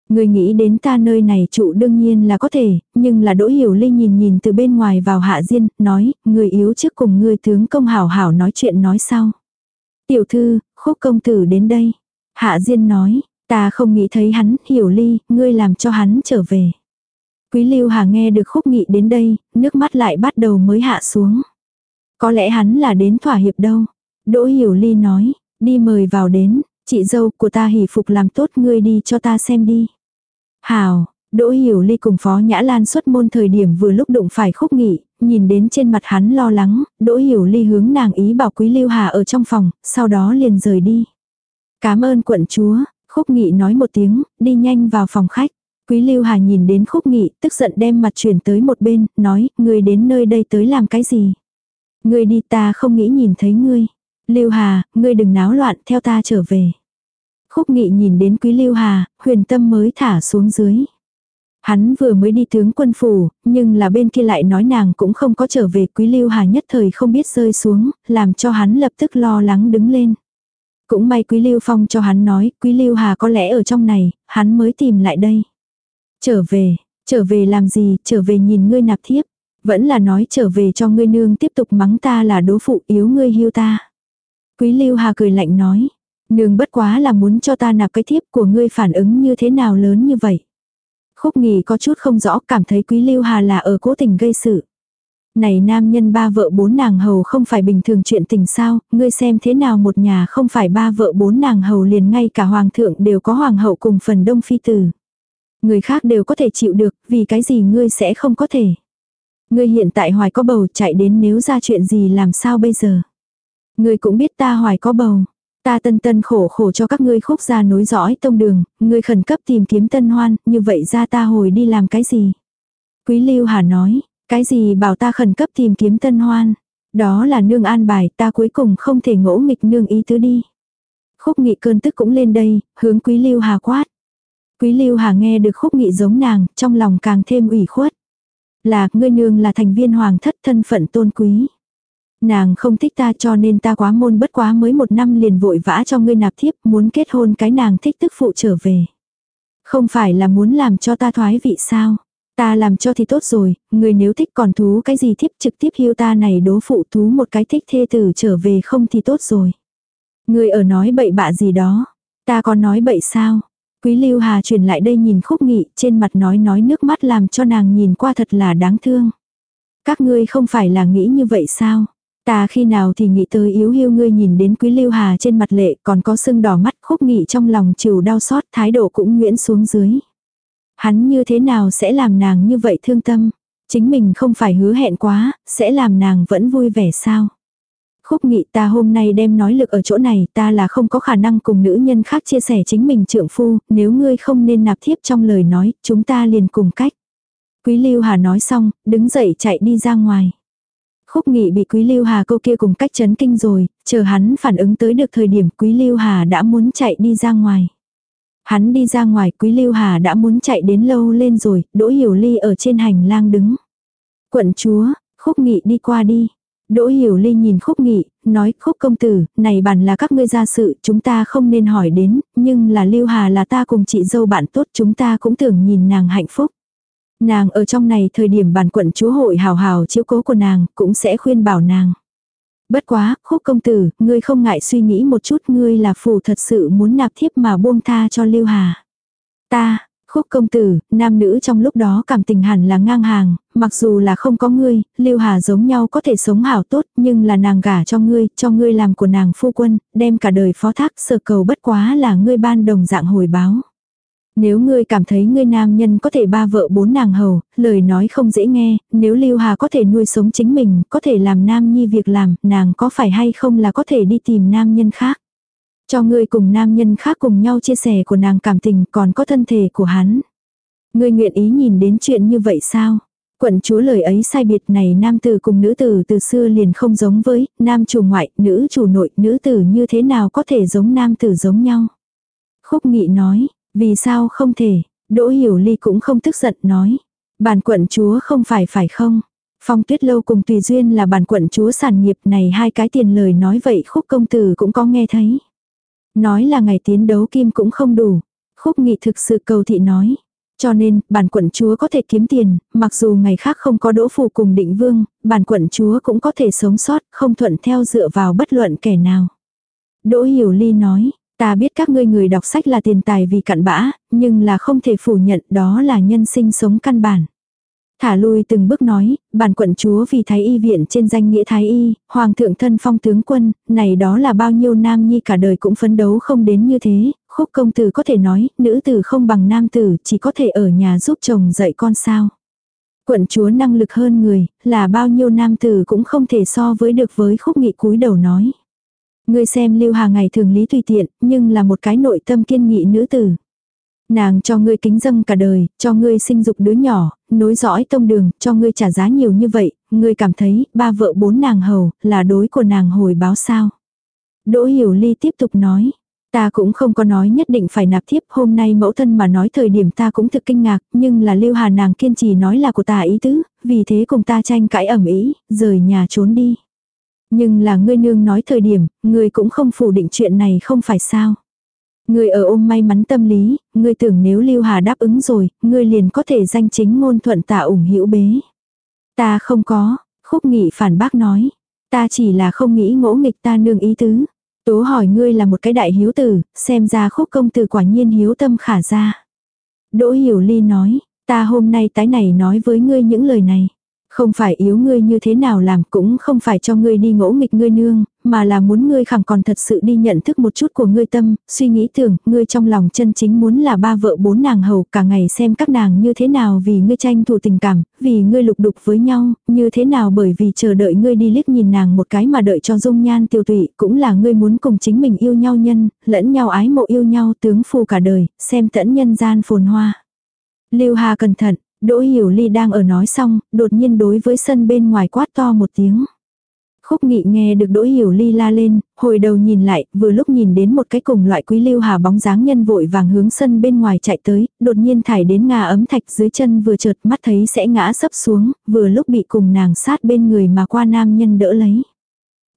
Speaker 1: Ngươi nghĩ đến ta nơi này trụ đương nhiên là có thể, nhưng là đỗ hiểu ly nhìn nhìn từ bên ngoài vào hạ diên, nói, người yếu trước cùng ngươi tướng công hảo hảo nói chuyện nói sau. Tiểu thư, khúc công tử đến đây. Hạ diên nói, ta không nghĩ thấy hắn, hiểu ly, ngươi làm cho hắn trở về. Quý Lưu Hà nghe được khúc nghị đến đây, nước mắt lại bắt đầu mới hạ xuống. Có lẽ hắn là đến thỏa hiệp đâu. Đỗ Hiểu Ly nói, đi mời vào đến, chị dâu của ta hỉ phục làm tốt ngươi đi cho ta xem đi. Hào, Đỗ Hiểu Ly cùng Phó Nhã Lan xuất môn thời điểm vừa lúc đụng phải khúc nghị, nhìn đến trên mặt hắn lo lắng, Đỗ Hiểu Ly hướng nàng ý bảo Quý Lưu Hà ở trong phòng, sau đó liền rời đi. Cảm ơn quận chúa, khúc nghị nói một tiếng, đi nhanh vào phòng khách. Quý Lưu Hà nhìn đến khúc nghị, tức giận đem mặt chuyển tới một bên, nói, ngươi đến nơi đây tới làm cái gì? Ngươi đi ta không nghĩ nhìn thấy ngươi. Lưu Hà, ngươi đừng náo loạn, theo ta trở về. Khúc nghị nhìn đến quý Lưu Hà, huyền tâm mới thả xuống dưới. Hắn vừa mới đi tướng quân phủ, nhưng là bên kia lại nói nàng cũng không có trở về quý Lưu Hà nhất thời không biết rơi xuống, làm cho hắn lập tức lo lắng đứng lên. Cũng may quý Lưu Phong cho hắn nói, quý Lưu Hà có lẽ ở trong này, hắn mới tìm lại đây. Trở về, trở về làm gì, trở về nhìn ngươi nạp thiếp. Vẫn là nói trở về cho ngươi nương tiếp tục mắng ta là đố phụ yếu ngươi hiu ta. Quý Lưu Hà cười lạnh nói. Nương bất quá là muốn cho ta nạp cái thiếp của ngươi phản ứng như thế nào lớn như vậy. Khúc nghỉ có chút không rõ cảm thấy Quý Lưu Hà là ở cố tình gây sự. Này nam nhân ba vợ bốn nàng hầu không phải bình thường chuyện tình sao, ngươi xem thế nào một nhà không phải ba vợ bốn nàng hầu liền ngay cả hoàng thượng đều có hoàng hậu cùng phần đông phi tử. Người khác đều có thể chịu được, vì cái gì ngươi sẽ không có thể. Ngươi hiện tại hoài có bầu chạy đến nếu ra chuyện gì làm sao bây giờ. Ngươi cũng biết ta hoài có bầu. Ta tân tân khổ khổ cho các ngươi khúc ra nối dõi tông đường, ngươi khẩn cấp tìm kiếm tân hoan, như vậy ra ta hồi đi làm cái gì. Quý Lưu Hà nói, cái gì bảo ta khẩn cấp tìm kiếm tân hoan. Đó là nương an bài, ta cuối cùng không thể ngỗ nghịch nương ý tứ đi. Khúc nghị cơn tức cũng lên đây, hướng Quý Lưu Hà quát. Quý Lưu Hà nghe được khúc nghị giống nàng, trong lòng càng thêm ủy khuất. Là, ngươi nương là thành viên hoàng thất thân phận tôn quý. Nàng không thích ta cho nên ta quá môn bất quá mới một năm liền vội vã cho ngươi nạp thiếp muốn kết hôn cái nàng thích tức phụ trở về. Không phải là muốn làm cho ta thoái vị sao. Ta làm cho thì tốt rồi, người nếu thích còn thú cái gì thiếp trực tiếp hiu ta này đố phụ thú một cái thích thê tử trở về không thì tốt rồi. Người ở nói bậy bạ gì đó. Ta còn nói bậy sao? Quý Lưu Hà truyền lại đây nhìn khúc nghị trên mặt nói nói nước mắt làm cho nàng nhìn qua thật là đáng thương. Các ngươi không phải là nghĩ như vậy sao? Ta khi nào thì nghĩ tới yếu hiu ngươi nhìn đến quý lưu hà trên mặt lệ còn có sưng đỏ mắt khúc nghị trong lòng chiều đau xót thái độ cũng nguyễn xuống dưới. Hắn như thế nào sẽ làm nàng như vậy thương tâm? Chính mình không phải hứa hẹn quá, sẽ làm nàng vẫn vui vẻ sao? Khúc nghị ta hôm nay đem nói lực ở chỗ này ta là không có khả năng cùng nữ nhân khác chia sẻ chính mình trượng phu, nếu ngươi không nên nạp thiếp trong lời nói, chúng ta liền cùng cách. Quý Lưu Hà nói xong, đứng dậy chạy đi ra ngoài. Khúc nghị bị Quý Lưu Hà câu kia cùng cách chấn kinh rồi, chờ hắn phản ứng tới được thời điểm Quý Lưu Hà đã muốn chạy đi ra ngoài. Hắn đi ra ngoài Quý Lưu Hà đã muốn chạy đến lâu lên rồi, Đỗ Hiểu Ly ở trên hành lang đứng. Quận chúa, Khúc nghị đi qua đi. Đỗ Hiểu Ly nhìn Khúc Nghị, nói Khúc công tử, này bản là các ngươi gia sự, chúng ta không nên hỏi đến, nhưng là Lưu Hà là ta cùng chị dâu bạn tốt chúng ta cũng tưởng nhìn nàng hạnh phúc. Nàng ở trong này thời điểm bản quận chúa hội hào hào chiếu cố của nàng, cũng sẽ khuyên bảo nàng. Bất quá, khúc công tử, ngươi không ngại suy nghĩ một chút ngươi là phù thật sự muốn nạp thiếp mà buông tha cho Lưu Hà. Ta, khúc công tử, nam nữ trong lúc đó cảm tình hẳn là ngang hàng, mặc dù là không có ngươi, Lưu Hà giống nhau có thể sống hảo tốt, nhưng là nàng gả cho ngươi, cho ngươi làm của nàng phu quân, đem cả đời phó thác sở cầu bất quá là ngươi ban đồng dạng hồi báo. Nếu ngươi cảm thấy ngươi nam nhân có thể ba vợ bốn nàng hầu, lời nói không dễ nghe, nếu Lưu Hà có thể nuôi sống chính mình, có thể làm nam nhi việc làm, nàng có phải hay không là có thể đi tìm nam nhân khác. Cho ngươi cùng nam nhân khác cùng nhau chia sẻ của nàng cảm tình còn có thân thể của hắn. Ngươi nguyện ý nhìn đến chuyện như vậy sao? Quận chúa lời ấy sai biệt này nam tử cùng nữ tử từ xưa liền không giống với, nam chủ ngoại, nữ chủ nội, nữ tử như thế nào có thể giống nam tử giống nhau. Khúc nghị nói, vì sao không thể, Đỗ Hiểu Ly cũng không tức giận nói. Bản quận chúa không phải phải không? Phong tuyết lâu cùng tùy duyên là bản quận chúa sản nghiệp này hai cái tiền lời nói vậy khúc công tử cũng có nghe thấy. Nói là ngày tiến đấu kim cũng không đủ. Khúc nghị thực sự cầu thị nói. Cho nên, bản quận chúa có thể kiếm tiền, mặc dù ngày khác không có đỗ phù cùng định vương, bản quận chúa cũng có thể sống sót, không thuận theo dựa vào bất luận kẻ nào. Đỗ Hiểu Ly nói, Ta biết các ngươi người đọc sách là tiền tài vì cặn bã, nhưng là không thể phủ nhận đó là nhân sinh sống căn bản. Thả lui từng bước nói, bản quận chúa vì thái y viện trên danh nghĩa thái y, hoàng thượng thân phong tướng quân, này đó là bao nhiêu nam nhi cả đời cũng phấn đấu không đến như thế, khúc công tử có thể nói, nữ tử không bằng nam tử, chỉ có thể ở nhà giúp chồng dạy con sao. Quận chúa năng lực hơn người, là bao nhiêu nam tử cũng không thể so với được với khúc nghị cúi đầu nói. Ngươi xem Lưu Hà ngày thường lý tùy tiện, nhưng là một cái nội tâm kiên nghị nữ tử. Nàng cho ngươi kính dâng cả đời, cho ngươi sinh dục đứa nhỏ, nối dõi tông đường, cho ngươi trả giá nhiều như vậy, ngươi cảm thấy ba vợ bốn nàng hầu là đối của nàng hồi báo sao. Đỗ Hiểu Ly tiếp tục nói. Ta cũng không có nói nhất định phải nạp thiếp, hôm nay mẫu thân mà nói thời điểm ta cũng thực kinh ngạc, nhưng là Lưu Hà nàng kiên trì nói là của ta ý tứ, vì thế cùng ta tranh cãi ẩm ý, rời nhà trốn đi. Nhưng là ngươi nương nói thời điểm, ngươi cũng không phủ định chuyện này không phải sao. Ngươi ở ôm may mắn tâm lý, ngươi tưởng nếu Lưu Hà đáp ứng rồi, ngươi liền có thể danh chính ngôn thuận tạ ủng hữu bế. Ta không có, khúc nghị phản bác nói. Ta chỉ là không nghĩ ngỗ nghịch ta nương ý tứ. Tố hỏi ngươi là một cái đại hiếu tử, xem ra khúc công tử quả nhiên hiếu tâm khả ra. Đỗ hiểu ly nói, ta hôm nay tái này nói với ngươi những lời này. Không phải yếu ngươi như thế nào làm cũng không phải cho ngươi đi ngỗ nghịch ngươi nương, mà là muốn ngươi khẳng còn thật sự đi nhận thức một chút của ngươi tâm, suy nghĩ tưởng, ngươi trong lòng chân chính muốn là ba vợ bốn nàng hầu cả ngày xem các nàng như thế nào vì ngươi tranh thủ tình cảm, vì ngươi lục đục với nhau, như thế nào bởi vì chờ đợi ngươi đi liếc nhìn nàng một cái mà đợi cho dung nhan tiêu tụy, cũng là ngươi muốn cùng chính mình yêu nhau nhân, lẫn nhau ái mộ yêu nhau tướng phù cả đời, xem tẫn nhân gian phồn hoa. Lưu Hà cẩn thận, Đỗ Hiểu Ly đang ở nói xong, đột nhiên đối với sân bên ngoài quát to một tiếng. Khúc nghị nghe được Đỗ Hiểu Ly la lên, hồi đầu nhìn lại, vừa lúc nhìn đến một cái cùng loại quý lưu hà bóng dáng nhân vội vàng hướng sân bên ngoài chạy tới, đột nhiên thải đến ngà ấm thạch dưới chân vừa chợt mắt thấy sẽ ngã sấp xuống, vừa lúc bị cùng nàng sát bên người mà qua nam nhân đỡ lấy.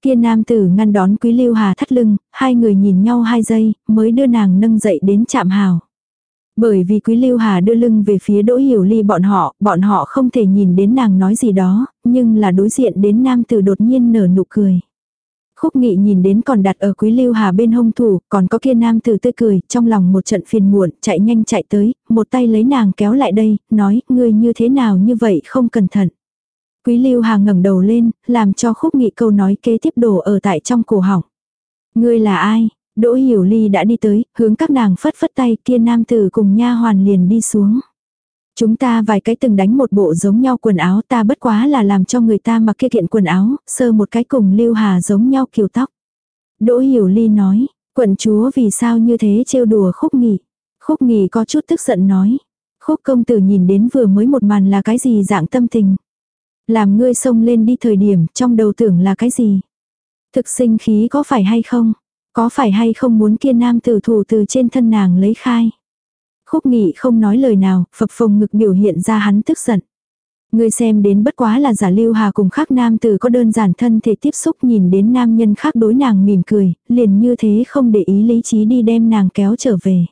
Speaker 1: Kia nam tử ngăn đón quý lưu hà thắt lưng, hai người nhìn nhau hai giây, mới đưa nàng nâng dậy đến chạm hào. Bởi vì Quý Lưu Hà đưa lưng về phía Đỗ Hiểu Ly bọn họ, bọn họ không thể nhìn đến nàng nói gì đó, nhưng là đối diện đến nam tử đột nhiên nở nụ cười. Khúc nghị nhìn đến còn đặt ở Quý Lưu Hà bên hông thủ, còn có kia nam tử tươi cười, trong lòng một trận phiền muộn, chạy nhanh chạy tới, một tay lấy nàng kéo lại đây, nói, ngươi như thế nào như vậy không cẩn thận. Quý Lưu Hà ngẩng đầu lên, làm cho khúc nghị câu nói kế tiếp đổ ở tại trong cổ họng. Ngươi là ai? Đỗ Hiểu Ly đã đi tới, hướng các nàng phất phất tay kia nam tử cùng nha hoàn liền đi xuống. Chúng ta vài cái từng đánh một bộ giống nhau quần áo ta bất quá là làm cho người ta mặc kia kiện quần áo, sơ một cái cùng Lưu Hà giống nhau kiều tóc. Đỗ Hiểu Ly nói, quận chúa vì sao như thế trêu đùa khúc nghỉ. Khúc nghỉ có chút tức giận nói. Khúc công tử nhìn đến vừa mới một màn là cái gì dạng tâm tình. Làm ngươi xông lên đi thời điểm trong đầu tưởng là cái gì. Thực sinh khí có phải hay không? Có phải hay không muốn kia nam tử thủ từ trên thân nàng lấy khai? Khúc nghị không nói lời nào, phập phồng ngực biểu hiện ra hắn tức giận. Người xem đến bất quá là giả lưu hà cùng khác nam tử có đơn giản thân thể tiếp xúc nhìn đến nam nhân khác đối nàng mỉm cười, liền như thế không để ý lý trí đi đem nàng kéo trở về.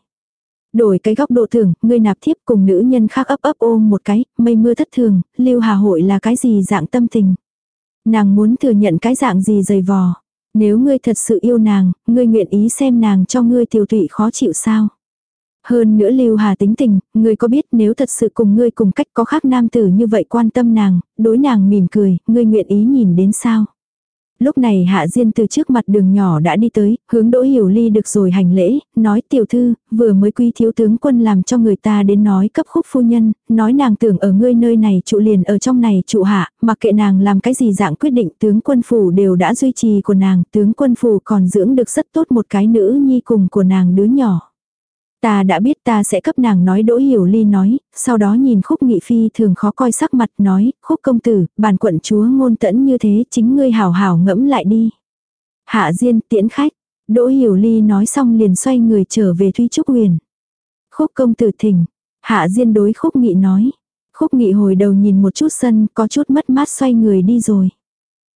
Speaker 1: Đổi cái góc độ thường, người nạp thiếp cùng nữ nhân khác ấp ấp ôm một cái, mây mưa thất thường, lưu hà hội là cái gì dạng tâm tình. Nàng muốn thừa nhận cái dạng gì dày vò. Nếu ngươi thật sự yêu nàng, ngươi nguyện ý xem nàng cho ngươi tiêu tụy khó chịu sao. Hơn nữa Lưu Hà tính tình, ngươi có biết nếu thật sự cùng ngươi cùng cách có khác nam tử như vậy quan tâm nàng, đối nàng mỉm cười, ngươi nguyện ý nhìn đến sao. Lúc này Hạ Diên từ trước mặt đường nhỏ đã đi tới, hướng Đỗ Hiểu Ly được rồi hành lễ, nói tiểu thư, vừa mới quý thiếu tướng quân làm cho người ta đến nói cấp khúc phu nhân, nói nàng tưởng ở ngươi nơi này trụ liền ở trong này trụ hạ, mặc kệ nàng làm cái gì dạng quyết định tướng quân phủ đều đã duy trì của nàng, tướng quân phủ còn dưỡng được rất tốt một cái nữ nhi cùng của nàng đứa nhỏ. Ta đã biết ta sẽ cấp nàng nói đỗ hiểu ly nói, sau đó nhìn khúc nghị phi thường khó coi sắc mặt nói, khúc công tử, bàn quận chúa ngôn tẫn như thế chính ngươi hảo hảo ngẫm lại đi. Hạ Diên tiễn khách, đỗ hiểu ly nói xong liền xoay người trở về thuy Trúc Huyền. Khúc công tử thỉnh, Hạ Diên đối khúc nghị nói. Khúc nghị hồi đầu nhìn một chút sân có chút mất mát xoay người đi rồi.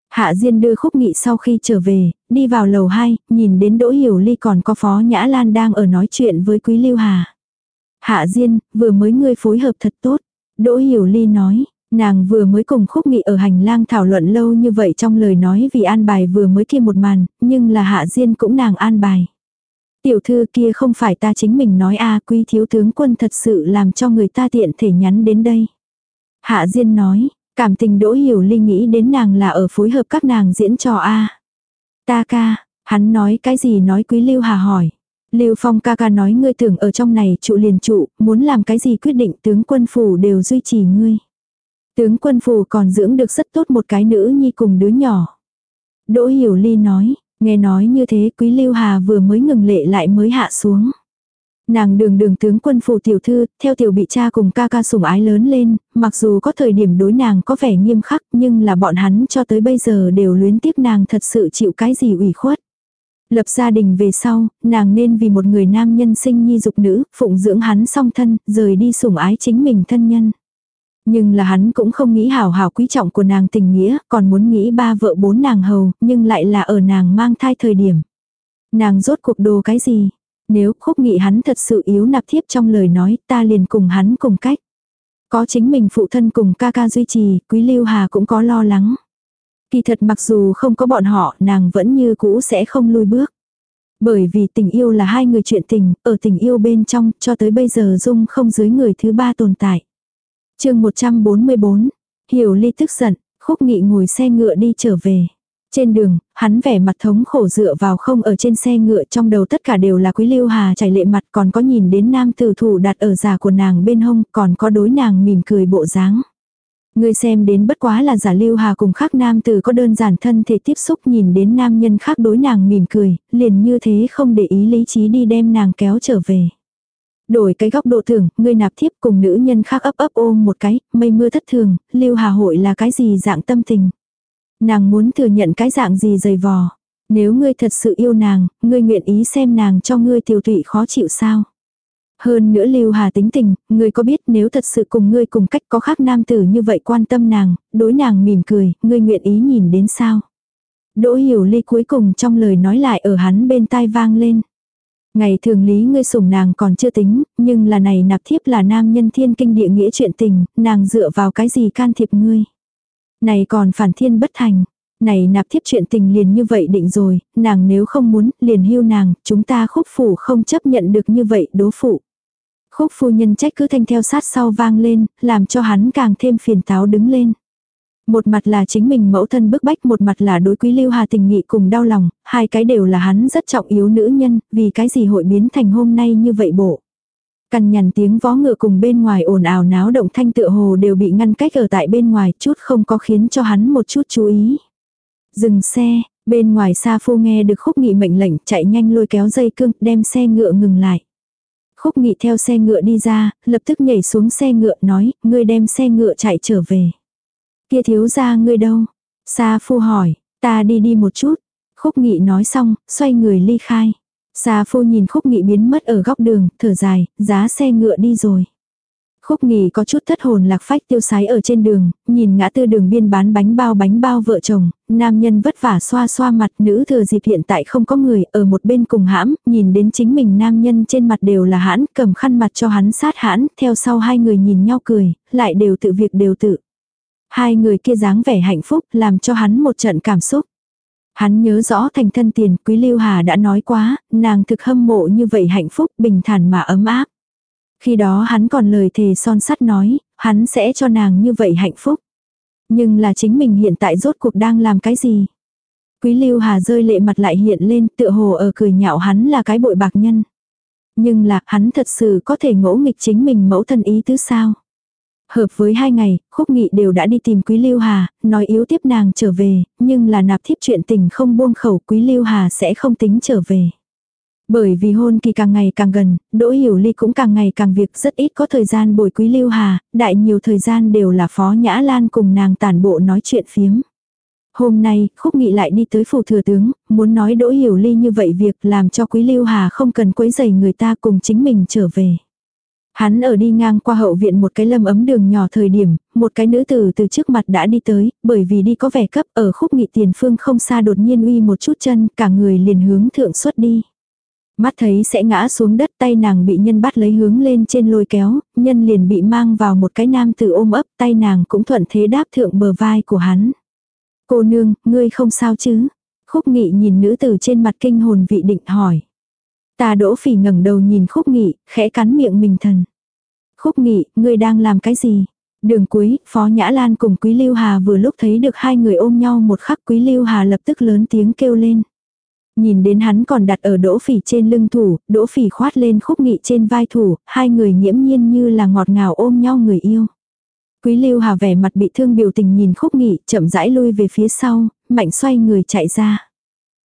Speaker 1: Hạ Diên đưa khúc nghị sau khi trở về, đi vào lầu 2, nhìn đến Đỗ Hiểu Ly còn có Phó Nhã Lan đang ở nói chuyện với Quý Lưu Hà. Hạ Diên, vừa mới ngươi phối hợp thật tốt. Đỗ Hiểu Ly nói, nàng vừa mới cùng khúc nghị ở hành lang thảo luận lâu như vậy trong lời nói vì an bài vừa mới kia một màn, nhưng là Hạ Diên cũng nàng an bài. Tiểu thư kia không phải ta chính mình nói a quý thiếu tướng quân thật sự làm cho người ta tiện thể nhắn đến đây. Hạ Diên nói, Cảm tình đỗ hiểu linh nghĩ đến nàng là ở phối hợp các nàng diễn trò A. Ta ca, hắn nói cái gì nói quý lưu hà hỏi. Lưu Phong ca ca nói ngươi tưởng ở trong này trụ liền trụ, muốn làm cái gì quyết định tướng quân phủ đều duy trì ngươi. Tướng quân phủ còn dưỡng được rất tốt một cái nữ nhi cùng đứa nhỏ. Đỗ Hiểu Ly nói, nghe nói như thế quý Lưu Hà vừa mới ngừng lệ lại mới hạ xuống. Nàng đường đường tướng quân phủ tiểu thư, theo tiểu bị cha cùng ca ca sủng ái lớn lên, mặc dù có thời điểm đối nàng có vẻ nghiêm khắc nhưng là bọn hắn cho tới bây giờ đều luyến tiếc nàng thật sự chịu cái gì ủy khuất. Lập gia đình về sau, nàng nên vì một người nam nhân sinh nhi dục nữ, phụng dưỡng hắn song thân, rời đi sủng ái chính mình thân nhân. Nhưng là hắn cũng không nghĩ hảo hảo quý trọng của nàng tình nghĩa, còn muốn nghĩ ba vợ bốn nàng hầu, nhưng lại là ở nàng mang thai thời điểm. Nàng rốt cuộc đồ cái gì? Nếu khúc nghị hắn thật sự yếu nạp thiếp trong lời nói ta liền cùng hắn cùng cách. Có chính mình phụ thân cùng ca ca duy trì, quý lưu hà cũng có lo lắng. Kỳ thật mặc dù không có bọn họ nàng vẫn như cũ sẽ không lui bước. Bởi vì tình yêu là hai người chuyện tình, ở tình yêu bên trong cho tới bây giờ dung không dưới người thứ ba tồn tại. chương 144, Hiểu Ly tức giận, khúc nghị ngồi xe ngựa đi trở về. Trên đường, hắn vẻ mặt thống khổ dựa vào không ở trên xe ngựa trong đầu tất cả đều là quý lưu hà chảy lệ mặt còn có nhìn đến nam tử thủ đặt ở giả của nàng bên hông còn có đối nàng mỉm cười bộ dáng. Người xem đến bất quá là giả lưu hà cùng khác nam tử có đơn giản thân thể tiếp xúc nhìn đến nam nhân khác đối nàng mỉm cười, liền như thế không để ý lý trí đi đem nàng kéo trở về. Đổi cái góc độ tưởng người nạp thiếp cùng nữ nhân khác ấp ấp ôm một cái, mây mưa thất thường, lưu hà hội là cái gì dạng tâm tình. Nàng muốn thừa nhận cái dạng gì dày vò. Nếu ngươi thật sự yêu nàng, ngươi nguyện ý xem nàng cho ngươi tiêu tụy khó chịu sao. Hơn nữa Lưu Hà tính tình, ngươi có biết nếu thật sự cùng ngươi cùng cách có khác nam tử như vậy quan tâm nàng, đối nàng mỉm cười, ngươi nguyện ý nhìn đến sao. Đỗ hiểu ly cuối cùng trong lời nói lại ở hắn bên tai vang lên. Ngày thường lý ngươi sủng nàng còn chưa tính, nhưng là này nạp thiếp là nam nhân thiên kinh địa nghĩa chuyện tình, nàng dựa vào cái gì can thiệp ngươi. Này còn phản thiên bất thành. Này nạp thiếp chuyện tình liền như vậy định rồi, nàng nếu không muốn, liền hưu nàng, chúng ta khúc phủ không chấp nhận được như vậy đố phụ. Khúc phu nhân trách cứ thanh theo sát sau vang lên, làm cho hắn càng thêm phiền táo đứng lên. Một mặt là chính mình mẫu thân bức bách, một mặt là đối quý lưu hà tình nghị cùng đau lòng, hai cái đều là hắn rất trọng yếu nữ nhân, vì cái gì hội biến thành hôm nay như vậy bộ. Cằn nhằn tiếng vó ngựa cùng bên ngoài ồn ào náo động thanh tựa hồ đều bị ngăn cách ở tại bên ngoài chút không có khiến cho hắn một chút chú ý. Dừng xe, bên ngoài xa phu nghe được khúc nghị mệnh lệnh chạy nhanh lôi kéo dây cương đem xe ngựa ngừng lại. Khúc nghị theo xe ngựa đi ra, lập tức nhảy xuống xe ngựa nói, ngươi đem xe ngựa chạy trở về. Kia thiếu ra ngươi đâu? Sa phu hỏi, ta đi đi một chút. Khúc nghị nói xong, xoay người ly khai. Sa phu nhìn khúc nghị biến mất ở góc đường, thở dài, giá xe ngựa đi rồi. Khúc nghỉ có chút thất hồn lạc phách tiêu sái ở trên đường, nhìn ngã tư đường biên bán bánh bao bánh bao vợ chồng, nam nhân vất vả xoa xoa mặt nữ thừa dịp hiện tại không có người ở một bên cùng hãm, nhìn đến chính mình nam nhân trên mặt đều là hãn, cầm khăn mặt cho hắn sát hãn, theo sau hai người nhìn nhau cười, lại đều tự việc đều tự. Hai người kia dáng vẻ hạnh phúc làm cho hắn một trận cảm xúc. Hắn nhớ rõ thành thân tiền, Quý Lưu Hà đã nói quá, nàng thực hâm mộ như vậy hạnh phúc, bình thản mà ấm áp. Khi đó hắn còn lời thề son sắt nói, hắn sẽ cho nàng như vậy hạnh phúc. Nhưng là chính mình hiện tại rốt cuộc đang làm cái gì? Quý Lưu Hà rơi lệ mặt lại hiện lên tựa hồ ở cười nhạo hắn là cái bội bạc nhân. Nhưng là hắn thật sự có thể ngỗ nghịch chính mình mẫu thân ý tứ sao? Hợp với hai ngày, khúc nghị đều đã đi tìm Quý Lưu Hà, nói yếu tiếp nàng trở về, nhưng là nạp thiếp chuyện tình không buông khẩu Quý Lưu Hà sẽ không tính trở về. Bởi vì hôn kỳ càng ngày càng gần, Đỗ Hiểu Ly cũng càng ngày càng việc rất ít có thời gian bồi quý lưu hà, đại nhiều thời gian đều là Phó Nhã Lan cùng nàng tản bộ nói chuyện phiếm. Hôm nay, Khúc Nghị lại đi tới phủ thừa tướng, muốn nói Đỗ Hiểu Ly như vậy việc làm cho Quý Lưu Hà không cần quấy rầy người ta cùng chính mình trở về. Hắn ở đi ngang qua hậu viện một cái lâm ấm đường nhỏ thời điểm, một cái nữ tử từ trước mặt đã đi tới, bởi vì đi có vẻ cấp ở khúc nghị tiền phương không xa đột nhiên uy một chút chân, cả người liền hướng thượng xuất đi. Mắt thấy sẽ ngã xuống đất tay nàng bị nhân bắt lấy hướng lên trên lôi kéo, nhân liền bị mang vào một cái nam tử ôm ấp tay nàng cũng thuận thế đáp thượng bờ vai của hắn. Cô nương, ngươi không sao chứ? Khúc nghị nhìn nữ tử trên mặt kinh hồn vị định hỏi. Ta đỗ phỉ ngẩng đầu nhìn khúc nghị, khẽ cắn miệng mình thần. Khúc nghị, ngươi đang làm cái gì? Đường cuối, Phó Nhã Lan cùng Quý Lưu Hà vừa lúc thấy được hai người ôm nhau một khắc Quý Lưu Hà lập tức lớn tiếng kêu lên. Nhìn đến hắn còn đặt ở đỗ phỉ trên lưng thủ, đỗ phỉ khoát lên khúc nghị trên vai thủ, hai người nhiễm nhiên như là ngọt ngào ôm nhau người yêu. Quý lưu hà vẻ mặt bị thương biểu tình nhìn khúc nghị, chậm rãi lui về phía sau, mạnh xoay người chạy ra.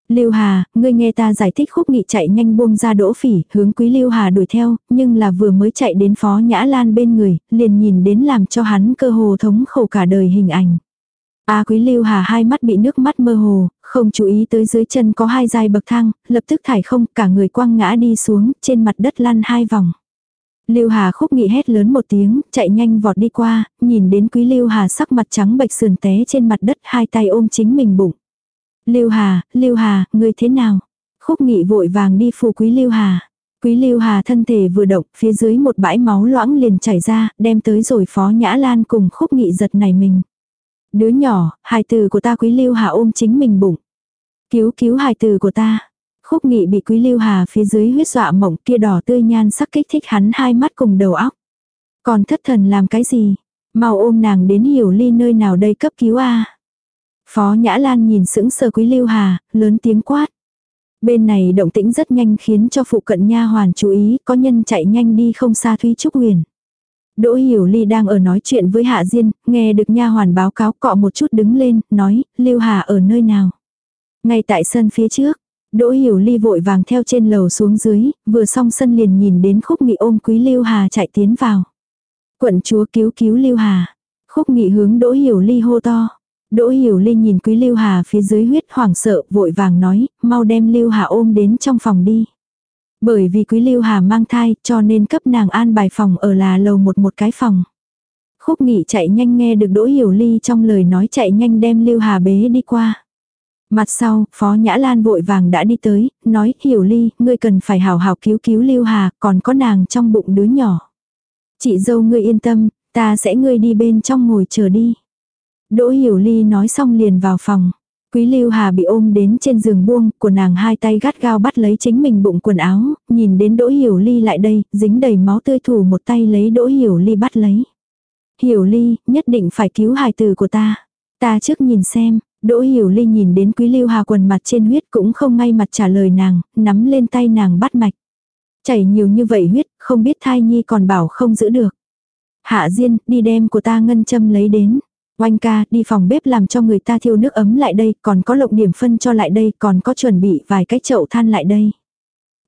Speaker 1: Lưu Hà, ngươi nghe ta giải thích khúc nghị chạy nhanh buông ra đỗ phỉ, hướng quý Lưu Hà đuổi theo, nhưng là vừa mới chạy đến phó nhã lan bên người, liền nhìn đến làm cho hắn cơ hồ thống khổ cả đời hình ảnh. A quý lưu hà hai mắt bị nước mắt mơ hồ, không chú ý tới dưới chân có hai dài bậc thang, lập tức thải không, cả người quăng ngã đi xuống, trên mặt đất lăn hai vòng. Lưu Hà khúc nghị hét lớn một tiếng, chạy nhanh vọt đi qua, nhìn đến quý Lưu Hà sắc mặt trắng bệch sườn té trên mặt đất hai tay ôm chính mình bụng. Lưu Hà, Lưu Hà, ngươi thế nào? Khúc nghị vội vàng đi phù quý Lưu Hà. Quý Lưu Hà thân thể vừa động, phía dưới một bãi máu loãng liền chảy ra, đem tới rồi phó nhã lan cùng khúc nghị giật này mình. Đứa nhỏ, hài từ của ta quý lưu hà ôm chính mình bụng. Cứu cứu hài từ của ta. Khúc nghị bị quý lưu hà phía dưới huyết dọa mộng kia đỏ tươi nhan sắc kích thích hắn hai mắt cùng đầu óc. Còn thất thần làm cái gì? Mau ôm nàng đến hiểu ly nơi nào đây cấp cứu a Phó Nhã Lan nhìn sững sờ quý lưu hà, lớn tiếng quát. Bên này động tĩnh rất nhanh khiến cho phụ cận nha hoàn chú ý, có nhân chạy nhanh đi không xa Thúy Trúc Huyền. Đỗ Hiểu Ly đang ở nói chuyện với Hạ Diên, nghe được nha hoàn báo cáo cọ một chút đứng lên, nói, Lưu Hà ở nơi nào? Ngay tại sân phía trước, Đỗ Hiểu Ly vội vàng theo trên lầu xuống dưới, vừa xong sân liền nhìn đến khúc nghị ôm quý Lưu Hà chạy tiến vào. Quận chúa cứu cứu Lưu Hà. Khúc nghị hướng Đỗ Hiểu Ly hô to. Đỗ Hiểu Ly nhìn quý Lưu Hà phía dưới huyết hoảng sợ vội vàng nói, mau đem Lưu Hà ôm đến trong phòng đi. Bởi vì Quý Lưu Hà mang thai cho nên cấp nàng an bài phòng ở là lầu một một cái phòng. Khúc nghị chạy nhanh nghe được Đỗ Hiểu Ly trong lời nói chạy nhanh đem Lưu Hà bế đi qua. Mặt sau, Phó Nhã Lan vội vàng đã đi tới, nói, hiểu ly, ngươi cần phải hào hào cứu cứu Lưu Hà, còn có nàng trong bụng đứa nhỏ. Chị dâu ngươi yên tâm, ta sẽ ngươi đi bên trong ngồi chờ đi. Đỗ hiểu ly nói xong liền vào phòng. Quý Lưu Hà bị ôm đến trên giường buông, của nàng hai tay gắt gao bắt lấy chính mình bụng quần áo, nhìn đến Đỗ Hiểu Ly lại đây, dính đầy máu tươi thủ một tay lấy Đỗ Hiểu Ly bắt lấy. Hiểu Ly, nhất định phải cứu hài tử của ta. Ta trước nhìn xem, Đỗ Hiểu Ly nhìn đến Quý Lưu Hà quần mặt trên huyết cũng không ngay mặt trả lời nàng, nắm lên tay nàng bắt mạch. Chảy nhiều như vậy huyết, không biết thai nhi còn bảo không giữ được. Hạ Diên, đi đem của ta ngân châm lấy đến. Oanh ca, đi phòng bếp làm cho người ta thiêu nước ấm lại đây, còn có lộng điểm phân cho lại đây, còn có chuẩn bị vài cái chậu than lại đây.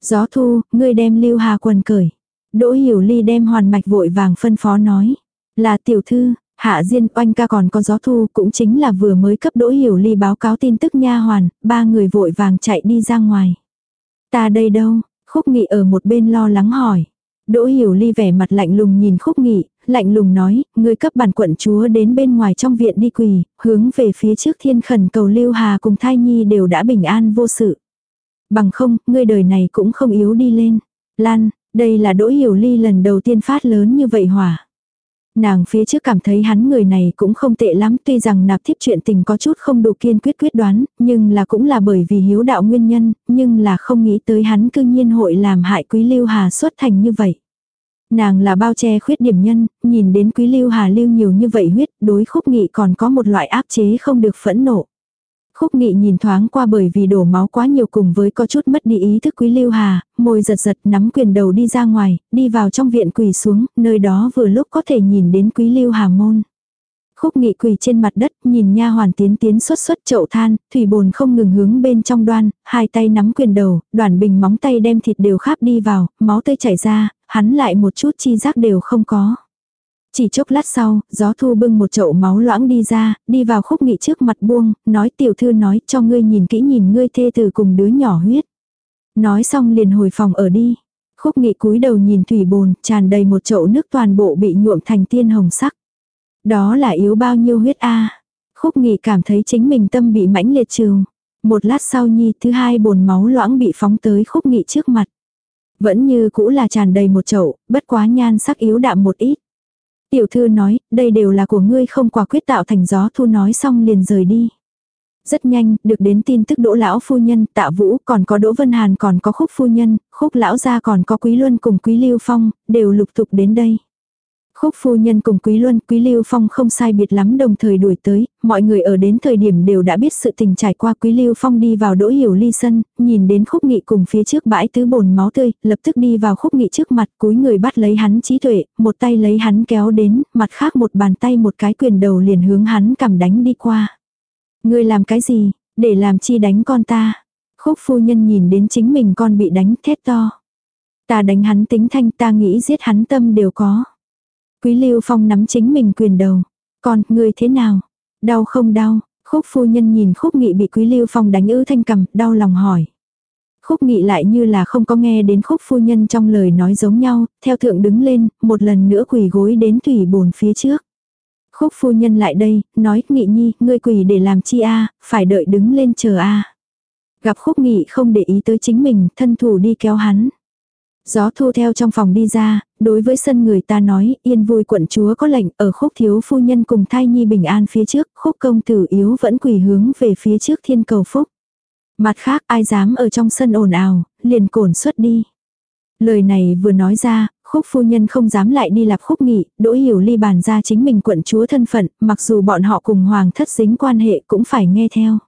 Speaker 1: Gió thu, ngươi đem lưu hà quần cởi. Đỗ hiểu ly đem hoàn mạch vội vàng phân phó nói. Là tiểu thư, hạ diên oanh ca còn có gió thu cũng chính là vừa mới cấp đỗ hiểu ly báo cáo tin tức nha hoàn, ba người vội vàng chạy đi ra ngoài. Ta đây đâu, khúc nghị ở một bên lo lắng hỏi. Đỗ hiểu ly vẻ mặt lạnh lùng nhìn khúc nghị, lạnh lùng nói, ngươi cấp bản quận chúa đến bên ngoài trong viện đi quỳ, hướng về phía trước thiên khẩn cầu lưu hà cùng thai nhi đều đã bình an vô sự. Bằng không, ngươi đời này cũng không yếu đi lên. Lan, đây là đỗ hiểu ly lần đầu tiên phát lớn như vậy hỏa. Nàng phía trước cảm thấy hắn người này cũng không tệ lắm tuy rằng nạp thiếp chuyện tình có chút không đủ kiên quyết quyết đoán, nhưng là cũng là bởi vì hiếu đạo nguyên nhân, nhưng là không nghĩ tới hắn cư nhiên hội làm hại quý lưu hà xuất thành như vậy. Nàng là bao che khuyết điểm nhân, nhìn đến quý lưu hà lưu nhiều như vậy huyết, đối khúc nghị còn có một loại áp chế không được phẫn nộ. Khúc nghị nhìn thoáng qua bởi vì đổ máu quá nhiều cùng với có chút mất đi ý thức quý lưu hà, môi giật giật nắm quyền đầu đi ra ngoài, đi vào trong viện quỳ xuống, nơi đó vừa lúc có thể nhìn đến quý lưu hà môn. Khúc nghị quỳ trên mặt đất, nhìn nha hoàn tiến tiến xuất xuất chậu than, thủy bồn không ngừng hướng bên trong đoan, hai tay nắm quyền đầu, đoàn bình móng tay đem thịt đều khắp đi vào, máu tươi chảy ra, hắn lại một chút chi giác đều không có. Chỉ chốc lát sau, gió thu bưng một chậu máu loãng đi ra, đi vào khúc nghị trước mặt buông, nói tiểu thư nói cho ngươi nhìn kỹ nhìn ngươi thê từ cùng đứa nhỏ huyết. Nói xong liền hồi phòng ở đi. Khúc nghị cúi đầu nhìn thủy bồn, tràn đầy một chậu nước toàn bộ bị nhuộm thành tiên hồng sắc. Đó là yếu bao nhiêu huyết a Khúc nghị cảm thấy chính mình tâm bị mãnh liệt trường. Một lát sau nhi thứ hai bồn máu loãng bị phóng tới khúc nghị trước mặt. Vẫn như cũ là tràn đầy một chậu, bất quá nhan sắc yếu đạm một ít. Tiểu thư nói, đây đều là của ngươi không quả quyết tạo thành gió thu nói xong liền rời đi. Rất nhanh, được đến tin tức đỗ lão phu nhân, tạ vũ, còn có đỗ vân hàn, còn có khúc phu nhân, khúc lão gia còn có quý luân cùng quý lưu phong, đều lục tục đến đây. Khúc phu nhân cùng Quý Luân, Quý Lưu Phong không sai biệt lắm đồng thời đuổi tới, mọi người ở đến thời điểm đều đã biết sự tình trải qua Quý Lưu Phong đi vào đỗ hiểu ly sân, nhìn đến khúc nghị cùng phía trước bãi tứ bồn máu tươi, lập tức đi vào khúc nghị trước mặt, cúi người bắt lấy hắn trí tuệ, một tay lấy hắn kéo đến, mặt khác một bàn tay một cái quyền đầu liền hướng hắn cầm đánh đi qua. Ngươi làm cái gì, để làm chi đánh con ta? Khúc phu nhân nhìn đến chính mình con bị đánh thét to. Ta đánh hắn tính thanh ta nghĩ giết hắn tâm đều có. Quý Lưu Phong nắm chính mình quyền đầu. còn ngươi thế nào? Đau không đau? Khúc phu nhân nhìn khúc nghị bị Quý Lưu Phong đánh ư thanh cầm, đau lòng hỏi. Khúc nghị lại như là không có nghe đến khúc phu nhân trong lời nói giống nhau, theo thượng đứng lên, một lần nữa quỳ gối đến thủy bồn phía trước. Khúc phu nhân lại đây, nói, nghị nhi, ngươi quỳ để làm chi a phải đợi đứng lên chờ a Gặp khúc nghị không để ý tới chính mình, thân thủ đi kéo hắn. Gió thu theo trong phòng đi ra, đối với sân người ta nói, yên vui quận chúa có lệnh ở khúc thiếu phu nhân cùng thai nhi bình an phía trước, khúc công tử yếu vẫn quỳ hướng về phía trước thiên cầu phúc. Mặt khác ai dám ở trong sân ồn ào, liền cổn xuất đi. Lời này vừa nói ra, khúc phu nhân không dám lại đi lạp khúc nghị, đỗ hiểu ly bàn ra chính mình quận chúa thân phận, mặc dù bọn họ cùng hoàng thất dính quan hệ cũng phải nghe theo.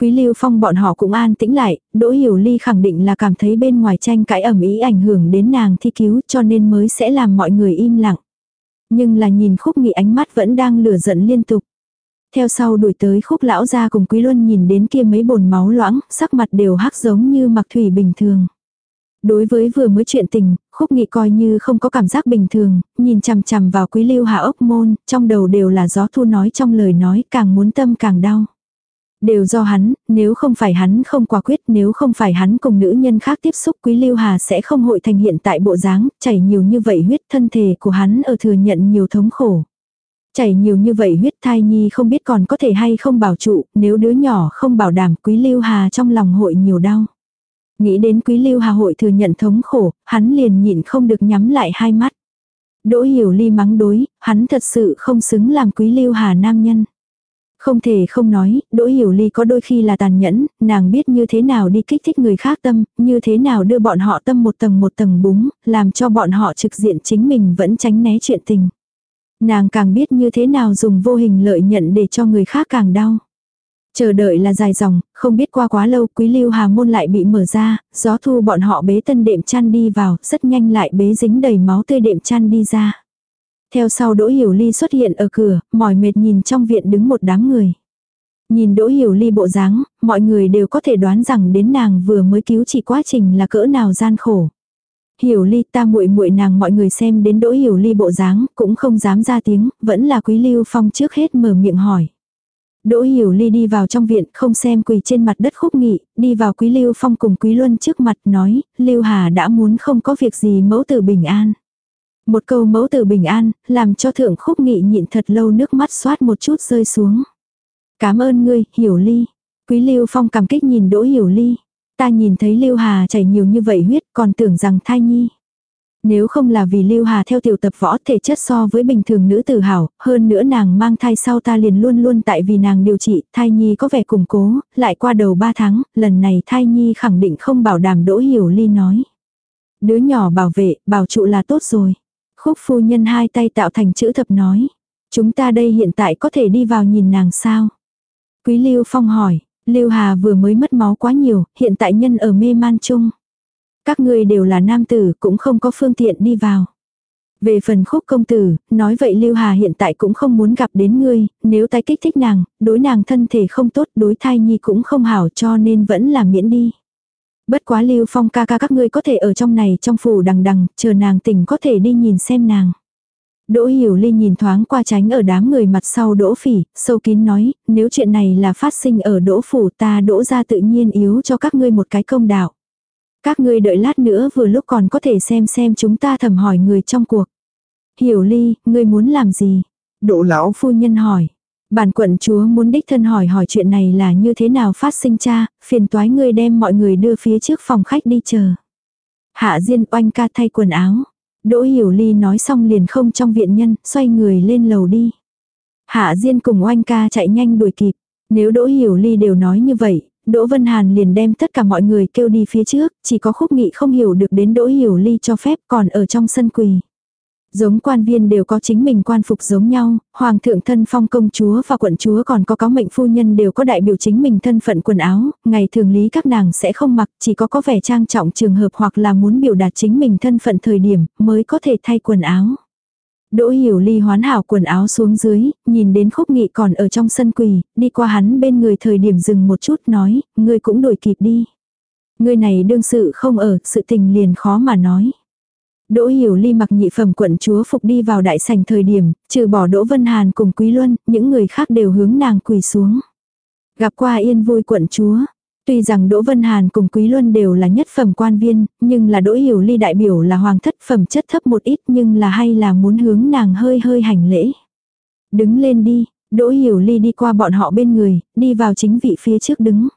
Speaker 1: Quý Lưu Phong bọn họ cũng an tĩnh lại, Đỗ Hiểu Ly khẳng định là cảm thấy bên ngoài tranh cãi ẩm ý ảnh hưởng đến nàng thi cứu cho nên mới sẽ làm mọi người im lặng. Nhưng là nhìn khúc nghị ánh mắt vẫn đang lửa giận liên tục. Theo sau đuổi tới khúc lão ra cùng Quý Luân nhìn đến kia mấy bồn máu loãng, sắc mặt đều hắc giống như mặc thủy bình thường. Đối với vừa mới chuyện tình, khúc nghị coi như không có cảm giác bình thường, nhìn chằm chằm vào quý lưu hạ ốc môn, trong đầu đều là gió thu nói trong lời nói càng muốn tâm càng đau. Đều do hắn, nếu không phải hắn không quả quyết, nếu không phải hắn cùng nữ nhân khác tiếp xúc Quý Lưu Hà sẽ không hội thành hiện tại bộ dáng, chảy nhiều như vậy huyết thân thể của hắn ở thừa nhận nhiều thống khổ. Chảy nhiều như vậy huyết thai nhi không biết còn có thể hay không bảo trụ, nếu đứa nhỏ không bảo đảm quý lưu hà trong lòng hội nhiều đau. Nghĩ đến quý lưu hà hội thừa nhận thống khổ, hắn liền nhịn không được nhắm lại hai mắt. Đỗ hiểu ly mắng đối, hắn thật sự không xứng làm quý lưu hà nam nhân. Không thể không nói, Đỗ Hiểu Ly có đôi khi là tàn nhẫn, nàng biết như thế nào đi kích thích người khác tâm, như thế nào đưa bọn họ tâm một tầng một tầng búng, làm cho bọn họ trực diện chính mình vẫn tránh né chuyện tình. Nàng càng biết như thế nào dùng vô hình lợi nhận để cho người khác càng đau. Chờ đợi là dài dòng, không biết qua quá lâu quý lưu hà môn lại bị mở ra, gió thu bọn họ bế tân đệm chăn đi vào, rất nhanh lại bế dính đầy máu tươi đệm chăn đi ra. Theo sau Đỗ Hiểu Ly xuất hiện ở cửa, mỏi mệt nhìn trong viện đứng một đám người. Nhìn Đỗ Hiểu Ly bộ dáng, mọi người đều có thể đoán rằng đến nàng vừa mới cứu chỉ quá trình là cỡ nào gian khổ. Hiểu Ly ta muội muội nàng mọi người xem đến Đỗ Hiểu Ly bộ dáng, cũng không dám ra tiếng, vẫn là Quý Lưu Phong trước hết mở miệng hỏi. Đỗ Hiểu Ly đi vào trong viện, không xem quỳ trên mặt đất khúc nghị, đi vào Quý Lưu Phong cùng Quý Luân trước mặt nói, Lưu Hà đã muốn không có việc gì mẫu tử bình an. Một câu mẫu tử bình an, làm cho thượng khúc nghị nhịn thật lâu nước mắt xoát một chút rơi xuống. Cảm ơn ngươi, Hiểu Ly. Quý Lưu Phong cảm kích nhìn Đỗ Hiểu Ly. Ta nhìn thấy Lưu Hà chảy nhiều như vậy huyết còn tưởng rằng thai nhi. Nếu không là vì Lưu Hà theo tiểu tập võ thể chất so với bình thường nữ tử hảo, hơn nữa nàng mang thai sau ta liền luôn luôn tại vì nàng điều trị, thai nhi có vẻ củng cố, lại qua đầu 3 tháng, lần này thai nhi khẳng định không bảo đảm đỗ hiểu ly nói. Đứa nhỏ bảo vệ, bảo trụ là tốt rồi. Khúc phu nhân hai tay tạo thành chữ thập nói. Chúng ta đây hiện tại có thể đi vào nhìn nàng sao? Quý Lưu Phong hỏi, Lưu Hà vừa mới mất máu quá nhiều, hiện tại nhân ở mê man chung. Các ngươi đều là nam tử, cũng không có phương tiện đi vào. Về phần khúc công tử, nói vậy Lưu Hà hiện tại cũng không muốn gặp đến ngươi, nếu tái kích thích nàng, đối nàng thân thể không tốt, đối thai nhi cũng không hảo cho nên vẫn là miễn đi. Bất quá Lưu Phong ca ca các ngươi có thể ở trong này trong phủ đằng đằng, chờ nàng tỉnh có thể đi nhìn xem nàng. Đỗ Hiểu Ly nhìn thoáng qua tránh ở đám người mặt sau Đỗ Phỉ, sâu kín nói, nếu chuyện này là phát sinh ở Đỗ phủ ta Đỗ ra tự nhiên yếu cho các ngươi một cái công đạo. Các ngươi đợi lát nữa vừa lúc còn có thể xem xem chúng ta thầm hỏi người trong cuộc. Hiểu Ly, ngươi muốn làm gì?
Speaker 2: Đỗ lão
Speaker 1: phu nhân hỏi. Bản quận chúa muốn đích thân hỏi hỏi chuyện này là như thế nào phát sinh cha, phiền toái ngươi đem mọi người đưa phía trước phòng khách đi chờ. Hạ Diên oanh ca thay quần áo. Đỗ Hiểu Ly nói xong liền không trong viện nhân, xoay người lên lầu đi. Hạ Diên cùng oanh ca chạy nhanh đuổi kịp. Nếu Đỗ Hiểu Ly đều nói như vậy, Đỗ Vân Hàn liền đem tất cả mọi người kêu đi phía trước, chỉ có khúc nghị không hiểu được đến Đỗ Hiểu Ly cho phép còn ở trong sân quỳ. Giống quan viên đều có chính mình quan phục giống nhau, hoàng thượng thân phong công chúa và quận chúa còn có có mệnh phu nhân đều có đại biểu chính mình thân phận quần áo, ngày thường lý các nàng sẽ không mặc, chỉ có có vẻ trang trọng trường hợp hoặc là muốn biểu đạt chính mình thân phận thời điểm mới có thể thay quần áo. Đỗ hiểu ly hoán hảo quần áo xuống dưới, nhìn đến khúc nghị còn ở trong sân quỳ, đi qua hắn bên người thời điểm dừng một chút nói, ngươi cũng đổi kịp đi. Ngươi này đương sự không ở, sự tình liền khó mà nói. Đỗ Hiểu Ly mặc nhị phẩm quận chúa phục đi vào đại sảnh thời điểm, trừ bỏ Đỗ Vân Hàn cùng Quý Luân, những người khác đều hướng nàng quỳ xuống. Gặp qua yên vui quận chúa. Tuy rằng Đỗ Vân Hàn cùng Quý Luân đều là nhất phẩm quan viên, nhưng là Đỗ Hiểu Ly đại biểu là hoàng thất phẩm chất thấp một ít nhưng là hay là muốn hướng nàng hơi hơi hành lễ. Đứng lên đi, Đỗ Hiểu Ly đi qua bọn họ bên người, đi vào chính vị phía trước đứng.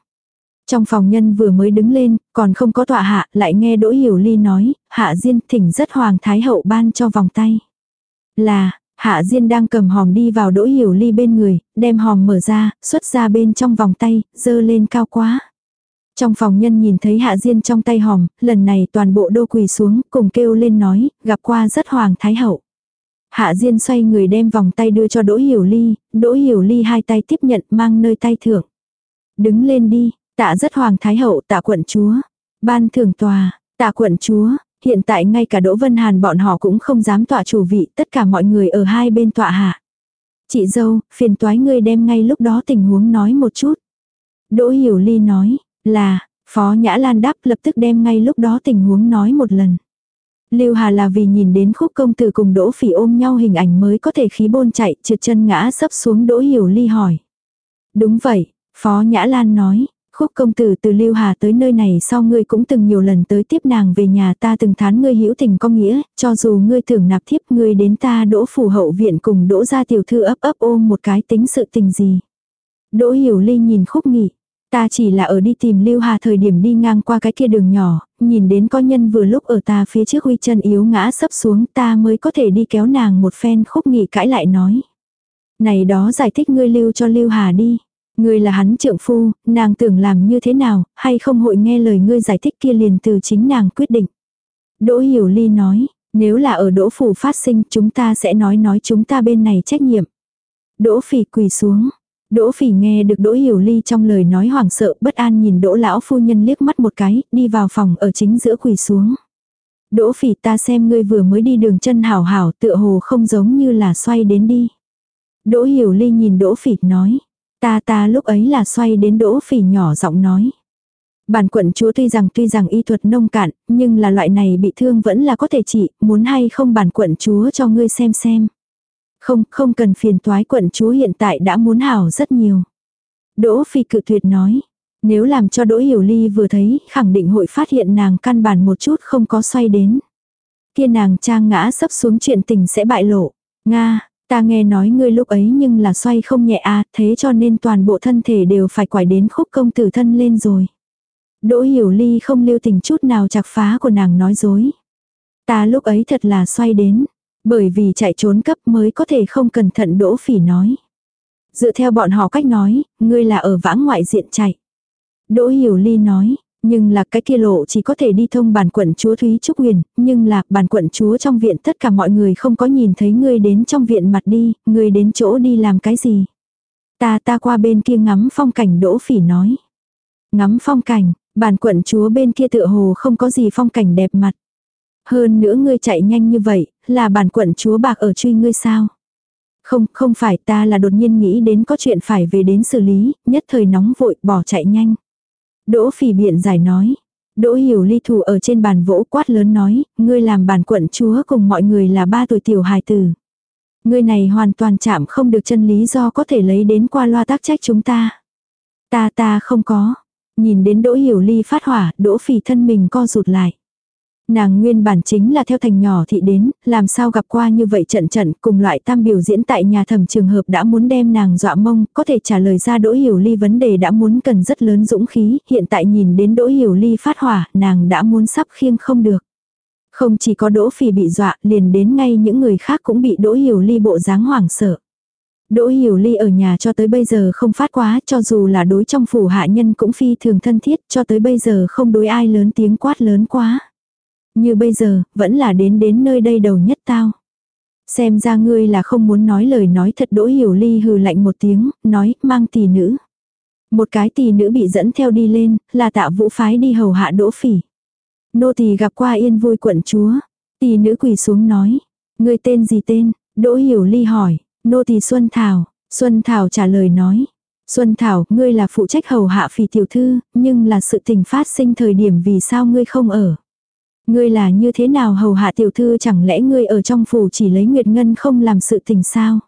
Speaker 1: Trong phòng nhân vừa mới đứng lên, còn không có tọa hạ, lại nghe Đỗ Hiểu Ly nói, Hạ Diên thỉnh rất hoàng thái hậu ban cho vòng tay. Là, Hạ Diên đang cầm hòm đi vào Đỗ Hiểu Ly bên người, đem hòm mở ra, xuất ra bên trong vòng tay, dơ lên cao quá. Trong phòng nhân nhìn thấy Hạ Diên trong tay hòm, lần này toàn bộ đô quỳ xuống, cùng kêu lên nói, gặp qua rất hoàng thái hậu. Hạ Diên xoay người đem vòng tay đưa cho Đỗ Hiểu Ly, Đỗ Hiểu Ly hai tay tiếp nhận mang nơi tay thưởng. Đứng lên đi, Tạ rất hoàng thái hậu, tạ quận chúa. Ban thường tòa, tạ quận chúa. Hiện tại ngay cả Đỗ Vân Hàn bọn họ cũng không dám tọa chủ vị, tất cả mọi người ở hai bên tọa hạ. Chị dâu, phiền toái ngươi đem ngay lúc đó tình huống nói một chút. Đỗ Hiểu Ly nói, là, Phó Nhã Lan đáp lập tức đem ngay lúc đó tình huống nói một lần. Lưu Hà là vì nhìn đến khúc công tử cùng Đỗ Phỉ ôm nhau hình ảnh mới có thể khí bôn chạy, trượt chân ngã sấp xuống Đỗ Hiểu Ly hỏi. Đúng vậy, Phó Nhã Lan nói, Khúc công tử từ Lưu Hà tới nơi này sau ngươi cũng từng nhiều lần tới tiếp nàng về nhà ta từng thán ngươi hữu tình có nghĩa, cho dù ngươi tưởng nạp thiếp ngươi đến ta đỗ phủ hậu viện cùng đỗ ra tiểu thư ấp ấp ôm một cái tính sự tình gì. Đỗ hiểu ly nhìn khúc nghị, ta chỉ là ở đi tìm Lưu Hà thời điểm đi ngang qua cái kia đường nhỏ, nhìn đến có nhân vừa lúc ở ta phía trước huy chân yếu ngã sấp xuống ta mới có thể đi kéo nàng một phen khúc nghị cãi lại nói. Này đó giải thích ngươi lưu cho Lưu Hà đi. Ngươi là hắn trượng phu, nàng tưởng làm như thế nào, hay không hội nghe lời ngươi giải thích kia liền từ chính nàng quyết định. Đỗ Hiểu Ly nói, nếu là ở Đỗ Phủ phát sinh chúng ta sẽ nói nói chúng ta bên này trách nhiệm. Đỗ Phỉ quỳ xuống. Đỗ Phỉ nghe được Đỗ Hiểu Ly trong lời nói hoảng sợ bất an nhìn Đỗ lão phu nhân liếc mắt một cái, đi vào phòng ở chính giữa quỳ xuống. Đỗ Phỉ ta xem ngươi vừa mới đi đường chân hảo hảo tựa hồ không giống như là xoay đến đi. Đỗ Hiểu Ly nhìn Đỗ Phỉ nói. Ta ta lúc ấy là xoay đến Đỗ Phỉ nhỏ giọng nói. Bản quận chúa tuy rằng tuy rằng y thuật nông cạn, nhưng là loại này bị thương vẫn là có thể trị, muốn hay không bản quận chúa cho ngươi xem xem. Không, không cần phiền toái quận chúa hiện tại đã muốn hảo rất nhiều. Đỗ Phi cự tuyệt nói. Nếu làm cho Đỗ Hiểu Ly vừa thấy, khẳng định hội phát hiện nàng căn bản một chút không có xoay đến. Kia nàng trang ngã sắp xuống chuyện tình sẽ bại lộ. Nga, Ta nghe nói ngươi lúc ấy nhưng là xoay không nhẹ à, thế cho nên toàn bộ thân thể đều phải quải đến khúc công tử thân lên rồi. Đỗ hiểu ly không lưu tình chút nào chặt phá của nàng nói dối. Ta lúc ấy thật là xoay đến, bởi vì chạy trốn cấp mới có thể không cẩn thận đỗ phỉ nói. Dựa theo bọn họ cách nói, ngươi là ở vãng ngoại diện chạy. Đỗ hiểu ly nói, nhưng là cái kia lộ chỉ có thể đi thông bản quận chúa Thúy Trúc Huyền, nhưng là bản quận chúa trong viện tất cả mọi người không có nhìn thấy ngươi đến trong viện mặt đi, ngươi đến chỗ đi làm cái gì. Ta ta qua bên kia ngắm phong cảnh đỗ phỉ nói. Ngắm phong cảnh, bản quận chúa bên kia tựa hồ không có gì phong cảnh đẹp mặt. Hơn nữa ngươi chạy nhanh như vậy, là bản quận chúa bạc ở truy ngươi sao? Không, không phải ta là đột nhiên nghĩ đến có chuyện phải về đến xử lý, nhất thời nóng vội bỏ chạy nhanh. Đỗ phỉ biện giải nói. Đỗ hiểu ly thủ ở trên bàn vỗ quát lớn nói, ngươi làm bàn quận chúa cùng mọi người là ba tuổi tiểu hài tử. Ngươi này hoàn toàn chạm không được chân lý do có thể lấy đến qua loa tác trách chúng ta. Ta ta không có. Nhìn đến đỗ hiểu ly phát hỏa, đỗ phỉ thân mình co rụt lại. Nàng nguyên bản chính là theo thành nhỏ thị đến, làm sao gặp qua như vậy trận trận cùng loại tam biểu diễn tại nhà thẩm trường hợp đã muốn đem nàng dọa mông, có thể trả lời ra đỗ hiểu ly vấn đề đã muốn cần rất lớn dũng khí, hiện tại nhìn đến đỗ hiểu ly phát hỏa, nàng đã muốn sắp khiêng không được. Không chỉ có đỗ phỉ bị dọa, liền đến ngay những người khác cũng bị đỗ hiểu ly bộ dáng hoảng sợ. Đỗ Hiểu Ly ở nhà cho tới bây giờ không phát quá, cho dù là đối trong phủ hạ nhân cũng phi thường thân thiết, cho tới bây giờ không đối ai lớn tiếng quát lớn quá. Như bây giờ, vẫn là đến đến nơi đây đầu nhất tao. Xem ra ngươi là không muốn nói lời nói thật đỗ hiểu ly hừ lạnh một tiếng, nói, mang tỷ nữ. Một cái tỷ nữ bị dẫn theo đi lên, là tạ vũ phái đi hầu hạ đỗ phỉ. Nô tỳ gặp qua yên vui quận chúa. Tỷ nữ quỳ xuống nói, ngươi tên gì tên, đỗ hiểu ly hỏi, nô tỳ Xuân Thảo. Xuân Thảo trả lời nói, Xuân Thảo, ngươi là phụ trách hầu hạ phỉ tiểu thư, nhưng là sự tình phát sinh thời điểm vì sao ngươi không ở. Ngươi là như thế nào hầu hạ tiểu thư chẳng lẽ ngươi ở trong phủ chỉ lấy Nguyệt Ngân không làm sự tình sao?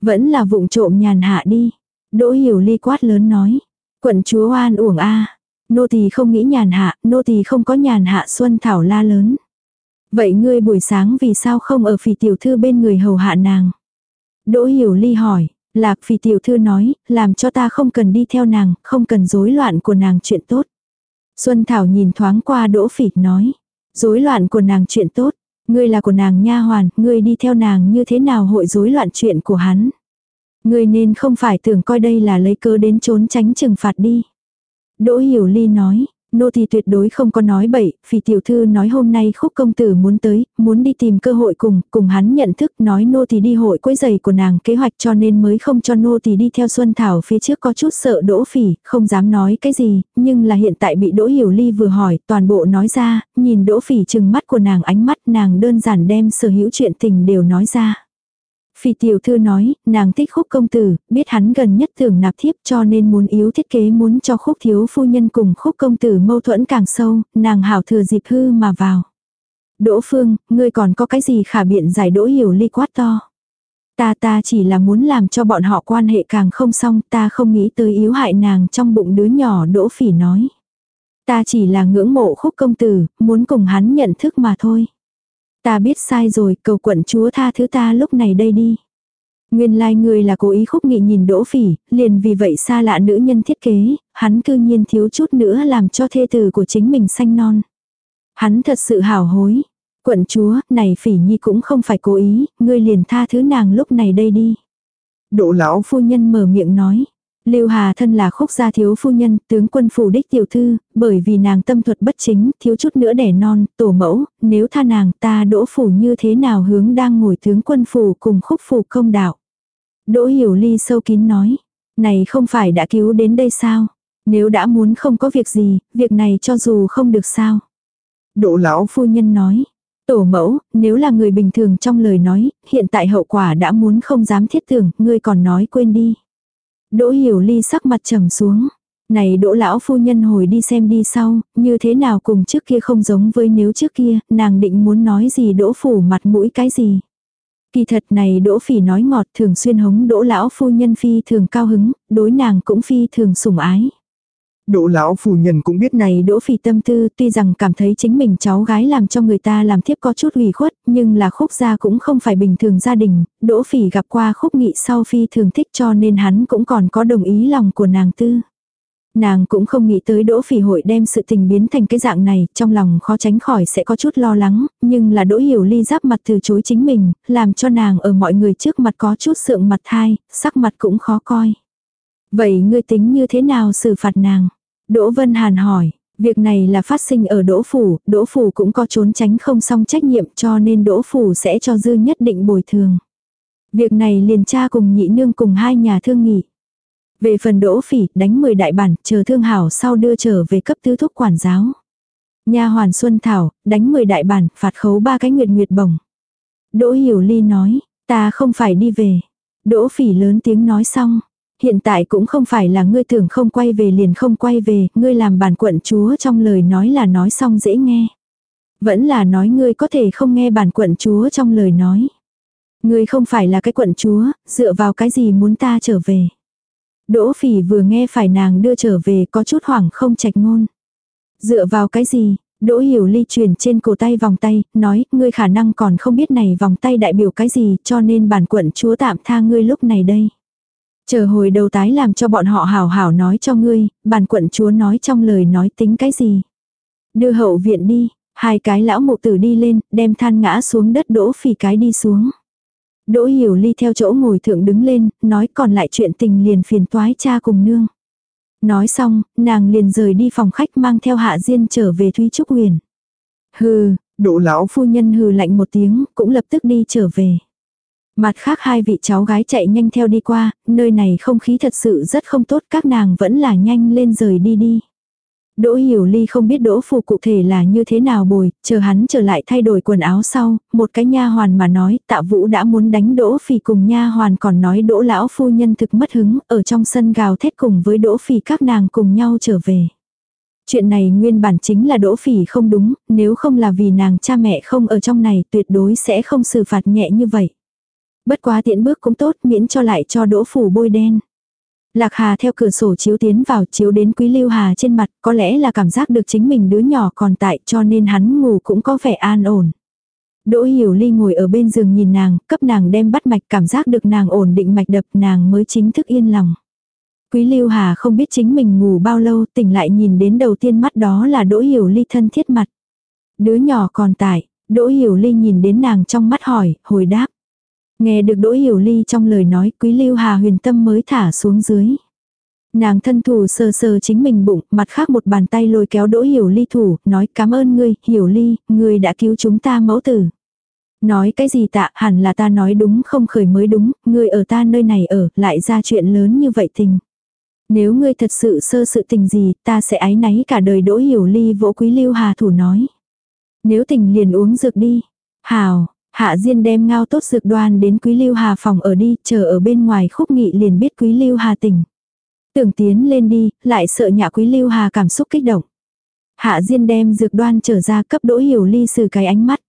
Speaker 1: Vẫn là vụng trộm nhàn hạ đi. Đỗ hiểu ly quát lớn nói. Quận chúa oan uổng a Nô tỳ không nghĩ nhàn hạ, nô tỳ không có nhàn hạ Xuân Thảo la lớn. Vậy ngươi buổi sáng vì sao không ở phỉ tiểu thư bên người hầu hạ nàng? Đỗ hiểu ly hỏi, lạc phỉ tiểu thư nói, làm cho ta không cần đi theo nàng, không cần rối loạn của nàng chuyện tốt. Xuân Thảo nhìn thoáng qua đỗ phỉ nói, Rối loạn của nàng chuyện tốt, ngươi là của nàng nha hoàn, ngươi đi theo nàng như thế nào hội rối loạn chuyện của hắn. Ngươi nên không phải tưởng coi đây là lấy cớ đến trốn tránh trừng phạt đi. Đỗ Hiểu Ly nói, Nô thì tuyệt đối không có nói bậy, phỉ tiểu thư nói hôm nay khúc công tử muốn tới, muốn đi tìm cơ hội cùng, cùng hắn nhận thức nói nô thì đi hội quấy giày của nàng kế hoạch cho nên mới không cho nô thì đi theo Xuân Thảo phía trước có chút sợ đỗ phỉ, không dám nói cái gì, nhưng là hiện tại bị đỗ hiểu ly vừa hỏi, toàn bộ nói ra, nhìn đỗ phỉ chừng mắt của nàng ánh mắt nàng đơn giản đem sở hữu chuyện tình đều nói ra. Phi tiểu thư nói, nàng thích khúc công tử, biết hắn gần nhất tưởng nạp thiếp cho nên muốn yếu thiết kế muốn cho khúc thiếu phu nhân cùng khúc công tử mâu thuẫn càng sâu, nàng hảo thừa dịp hư mà vào. Đỗ phương, ngươi còn có cái gì khả biện giải đỗ hiểu ly quát to. Ta ta chỉ là muốn làm cho bọn họ quan hệ càng không xong, ta không nghĩ tới yếu hại nàng trong bụng đứa nhỏ đỗ phỉ nói. Ta chỉ là ngưỡng mộ khúc công tử, muốn cùng hắn nhận thức mà thôi. Ta biết sai rồi, cầu quận chúa tha thứ ta lúc này đây đi. Nguyên lai like người là cố ý khúc nghị nhìn đỗ phỉ, liền vì vậy xa lạ nữ nhân thiết kế, hắn cư nhiên thiếu chút nữa làm cho thê tử của chính mình xanh non. Hắn thật sự hào hối. Quận chúa, này phỉ nhi cũng không phải cố ý, ngươi liền tha thứ nàng lúc này đây đi.
Speaker 2: Đỗ lão
Speaker 1: phu nhân mở miệng nói. Lưu Hà thân là khúc gia thiếu phu nhân, tướng quân phủ đích tiểu thư, bởi vì nàng tâm thuật bất chính, thiếu chút nữa đẻ non, tổ mẫu, nếu tha nàng ta đỗ phủ như thế nào hướng đang ngồi tướng quân phủ cùng khúc phủ công đạo. Đỗ hiểu ly sâu kín nói, này không phải đã cứu đến đây sao? Nếu đã muốn không có việc gì, việc này cho dù không được sao.
Speaker 2: Đỗ lão
Speaker 1: phu nhân nói, tổ mẫu, nếu là người bình thường trong lời nói, hiện tại hậu quả đã muốn không dám thiết tưởng, ngươi còn nói quên đi. Đỗ hiểu ly sắc mặt trầm xuống. Này đỗ lão phu nhân hồi đi xem đi sau, như thế nào cùng trước kia không giống với nếu trước kia, nàng định muốn nói gì đỗ phủ mặt mũi cái gì. Kỳ thật này đỗ phỉ nói ngọt thường xuyên hống đỗ lão phu nhân phi thường cao hứng, đối nàng cũng phi thường sủng ái.
Speaker 2: Đỗ lão phu nhân cũng biết
Speaker 1: này đỗ phỉ tâm tư tuy rằng cảm thấy chính mình cháu gái làm cho người ta làm thiếp có chút ủy khuất, nhưng là khúc gia cũng không phải bình thường gia đình, đỗ phỉ gặp qua khúc nghị sau phi thường thích cho nên hắn cũng còn có đồng ý lòng của nàng tư. Nàng cũng không nghĩ tới đỗ phỉ hội đem sự tình biến thành cái dạng này, trong lòng khó tránh khỏi sẽ có chút lo lắng, nhưng là đỗ hiểu ly giáp mặt từ chối chính mình, làm cho nàng ở mọi người trước mặt có chút sượng mặt thai, sắc mặt cũng khó coi. Vậy ngươi tính như thế nào xử phạt nàng? Đỗ Vân Hàn hỏi, việc này là phát sinh ở Đỗ Phủ, Đỗ Phủ cũng có trốn tránh không xong trách nhiệm cho nên Đỗ Phủ sẽ cho dư nhất định bồi thường. Việc này liền cha cùng nhị nương cùng hai nhà thương nghị. Về phần Đỗ Phỉ, đánh 10 đại bản, chờ thương hảo sau đưa trở về cấp tứ thúc quản giáo. Nha hoàn Xuân Thảo, đánh 10 đại bản, phạt khấu ba cái nguyệt nguyệt bổng. Đỗ Hiểu Ly nói, ta không phải đi về. Đỗ Phỉ lớn tiếng nói xong, Hiện tại cũng không phải là ngươi tưởng không quay về liền không quay về, ngươi làm bản quận chúa trong lời nói là nói xong dễ nghe. Vẫn là nói ngươi có thể không nghe bản quận chúa trong lời nói. Ngươi không phải là cái quận chúa, dựa vào cái gì muốn ta trở về. Đỗ phỉ vừa nghe phải nàng đưa trở về có chút hoảng không trạch ngôn. Dựa vào cái gì, Đỗ hiểu ly truyền trên cổ tay vòng tay, nói, ngươi khả năng còn không biết này vòng tay đại biểu cái gì, cho nên bản quận chúa tạm tha ngươi lúc này đây. Chờ hồi đầu tái làm cho bọn họ hảo hảo nói cho ngươi, bản quận chúa nói trong lời nói tính cái gì. Đưa hậu viện đi, hai cái lão mụ tử đi lên, đem than ngã xuống đất đỗ phì cái đi xuống. Đỗ hiểu ly theo chỗ ngồi thượng đứng lên, nói còn lại chuyện tình liền phiền toái cha cùng nương. Nói xong, nàng liền rời đi phòng khách mang theo hạ diên trở về Thúy Trúc Huyền. Hừ,
Speaker 2: đỗ lão
Speaker 1: phu nhân hừ lạnh một tiếng, cũng lập tức đi trở về. Mặt khác hai vị cháu gái chạy nhanh theo đi qua, nơi này không khí thật sự rất không tốt, các nàng vẫn là nhanh lên rời đi đi. Đỗ Hiểu Ly không biết Đỗ Phù cụ thể là như thế nào bồi, chờ hắn trở lại thay đổi quần áo sau, một cái nha hoàn mà nói, Tạ Vũ đã muốn đánh Đỗ Phì cùng nha hoàn còn nói Đỗ lão phu nhân thực mất hứng, ở trong sân gào thét cùng với Đỗ Phì các nàng cùng nhau trở về. Chuyện này nguyên bản chính là Đỗ Phì không đúng, nếu không là vì nàng cha mẹ không ở trong này, tuyệt đối sẽ không xử phạt nhẹ như vậy. Bất quá tiễn bước cũng tốt miễn cho lại cho đỗ phủ bôi đen. Lạc Hà theo cửa sổ chiếu tiến vào chiếu đến Quý Lưu Hà trên mặt có lẽ là cảm giác được chính mình đứa nhỏ còn tại cho nên hắn ngủ cũng có vẻ an ổn. Đỗ Hiểu Ly ngồi ở bên giường nhìn nàng, cấp nàng đem bắt mạch cảm giác được nàng ổn định mạch đập nàng mới chính thức yên lòng. Quý Lưu Hà không biết chính mình ngủ bao lâu tỉnh lại nhìn đến đầu tiên mắt đó là Đỗ Hiểu Ly thân thiết mặt. Đứa nhỏ còn tại, Đỗ Hiểu Ly nhìn đến nàng trong mắt hỏi, hồi đáp. Nghe được Đỗ Hiểu Ly trong lời nói quý lưu hà huyền tâm mới thả xuống dưới. Nàng thân thủ sờ sờ chính mình bụng, mặt khác một bàn tay lôi kéo Đỗ Hiểu Ly thủ, nói cảm ơn ngươi, Hiểu Ly, ngươi đã cứu chúng ta mẫu tử. Nói cái gì tạ, hẳn là ta nói đúng không khởi mới đúng, ngươi ở ta nơi này ở, lại ra chuyện lớn như vậy tình. Nếu ngươi thật sự sơ sự tình gì, ta sẽ ái náy cả đời Đỗ Hiểu Ly vỗ quý lưu hà thủ nói. Nếu tình liền uống dược đi. Hào, Hạ Diên đem ngao tốt dược đoan đến Quý Lưu Hà phòng ở đi, chờ ở bên ngoài khúc nghị liền biết Quý Lưu Hà tỉnh. Tưởng tiến lên đi, lại sợ nhạ Quý Lưu Hà cảm xúc kích động. Hạ Diên đem dược đoan trở ra cấp Đỗ Hiểu Ly xử cái ánh mắt.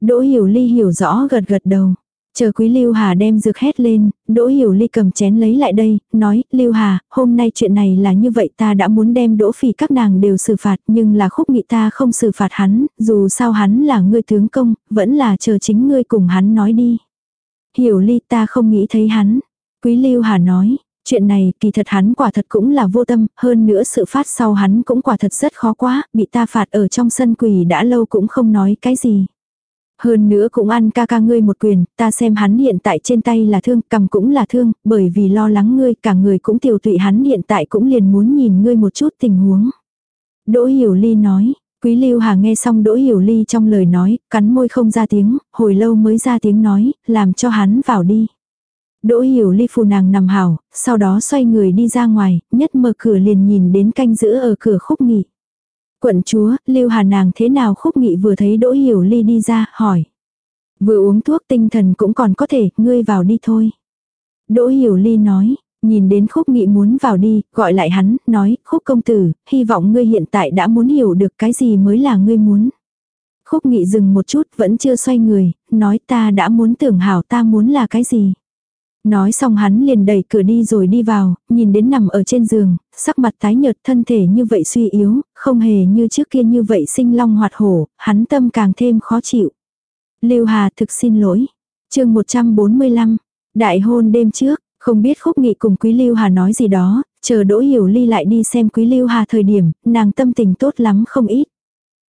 Speaker 1: Đỗ Hiểu Ly hiểu rõ gật gật đầu. Chờ quý Lưu Hà đem dược hét lên, Đỗ Hiểu Ly cầm chén lấy lại đây, nói, Lưu Hà, hôm nay chuyện này là như vậy ta đã muốn đem Đỗ Phỉ các nàng đều xử phạt nhưng là khúc nghị ta không xử phạt hắn, dù sao hắn là ngươi tướng công, vẫn là chờ chính ngươi cùng hắn nói đi. Hiểu Ly ta không nghĩ thấy hắn. Quý Lưu Hà nói, chuyện này kỳ thật hắn quả thật cũng là vô tâm, hơn nữa sự phát sau hắn cũng quả thật rất khó quá, bị ta phạt ở trong sân quỷ đã lâu cũng không nói cái gì. Hơn nữa cũng ăn ca ca ngươi một quyền, ta xem hắn hiện tại trên tay là thương, cầm cũng là thương, bởi vì lo lắng ngươi, cả người cũng tiểu tụy hắn hiện tại cũng liền muốn nhìn ngươi một chút tình huống. Đỗ Hiểu Ly nói, Quý Lưu Hà nghe xong Đỗ Hiểu Ly trong lời nói, cắn môi không ra tiếng, hồi lâu mới ra tiếng nói, làm cho hắn vào đi. Đỗ Hiểu Ly phù nàng nằm hảo, sau đó xoay người đi ra ngoài, nhất mở cửa liền nhìn đến canh giữ ở cửa khúc nghỉ Quận chúa, Lưu Hà nàng thế nào khúc nghị vừa thấy Đỗ Hiểu Ly đi ra, hỏi. Vừa uống thuốc tinh thần cũng còn có thể, ngươi vào đi thôi. Đỗ Hiểu Ly nói, nhìn đến khúc nghị muốn vào đi, gọi lại hắn, nói, khúc công tử, hy vọng ngươi hiện tại đã muốn hiểu được cái gì mới là ngươi muốn. Khúc nghị dừng một chút vẫn chưa xoay người, nói ta đã muốn tưởng hảo ta muốn là cái gì. Nói xong hắn liền đẩy cửa đi rồi đi vào, nhìn đến nằm ở trên giường, sắc mặt tái nhợt thân thể như vậy suy yếu, không hề như trước kia như vậy sinh long hoạt hổ, hắn tâm càng thêm khó chịu. Lưu Hà thực xin lỗi. chương 145, đại hôn đêm trước, không biết khúc nghị cùng Quý Lưu Hà nói gì đó, chờ Đỗ Hiểu Ly lại đi xem Quý Lưu Hà thời điểm, nàng tâm tình tốt lắm không ít.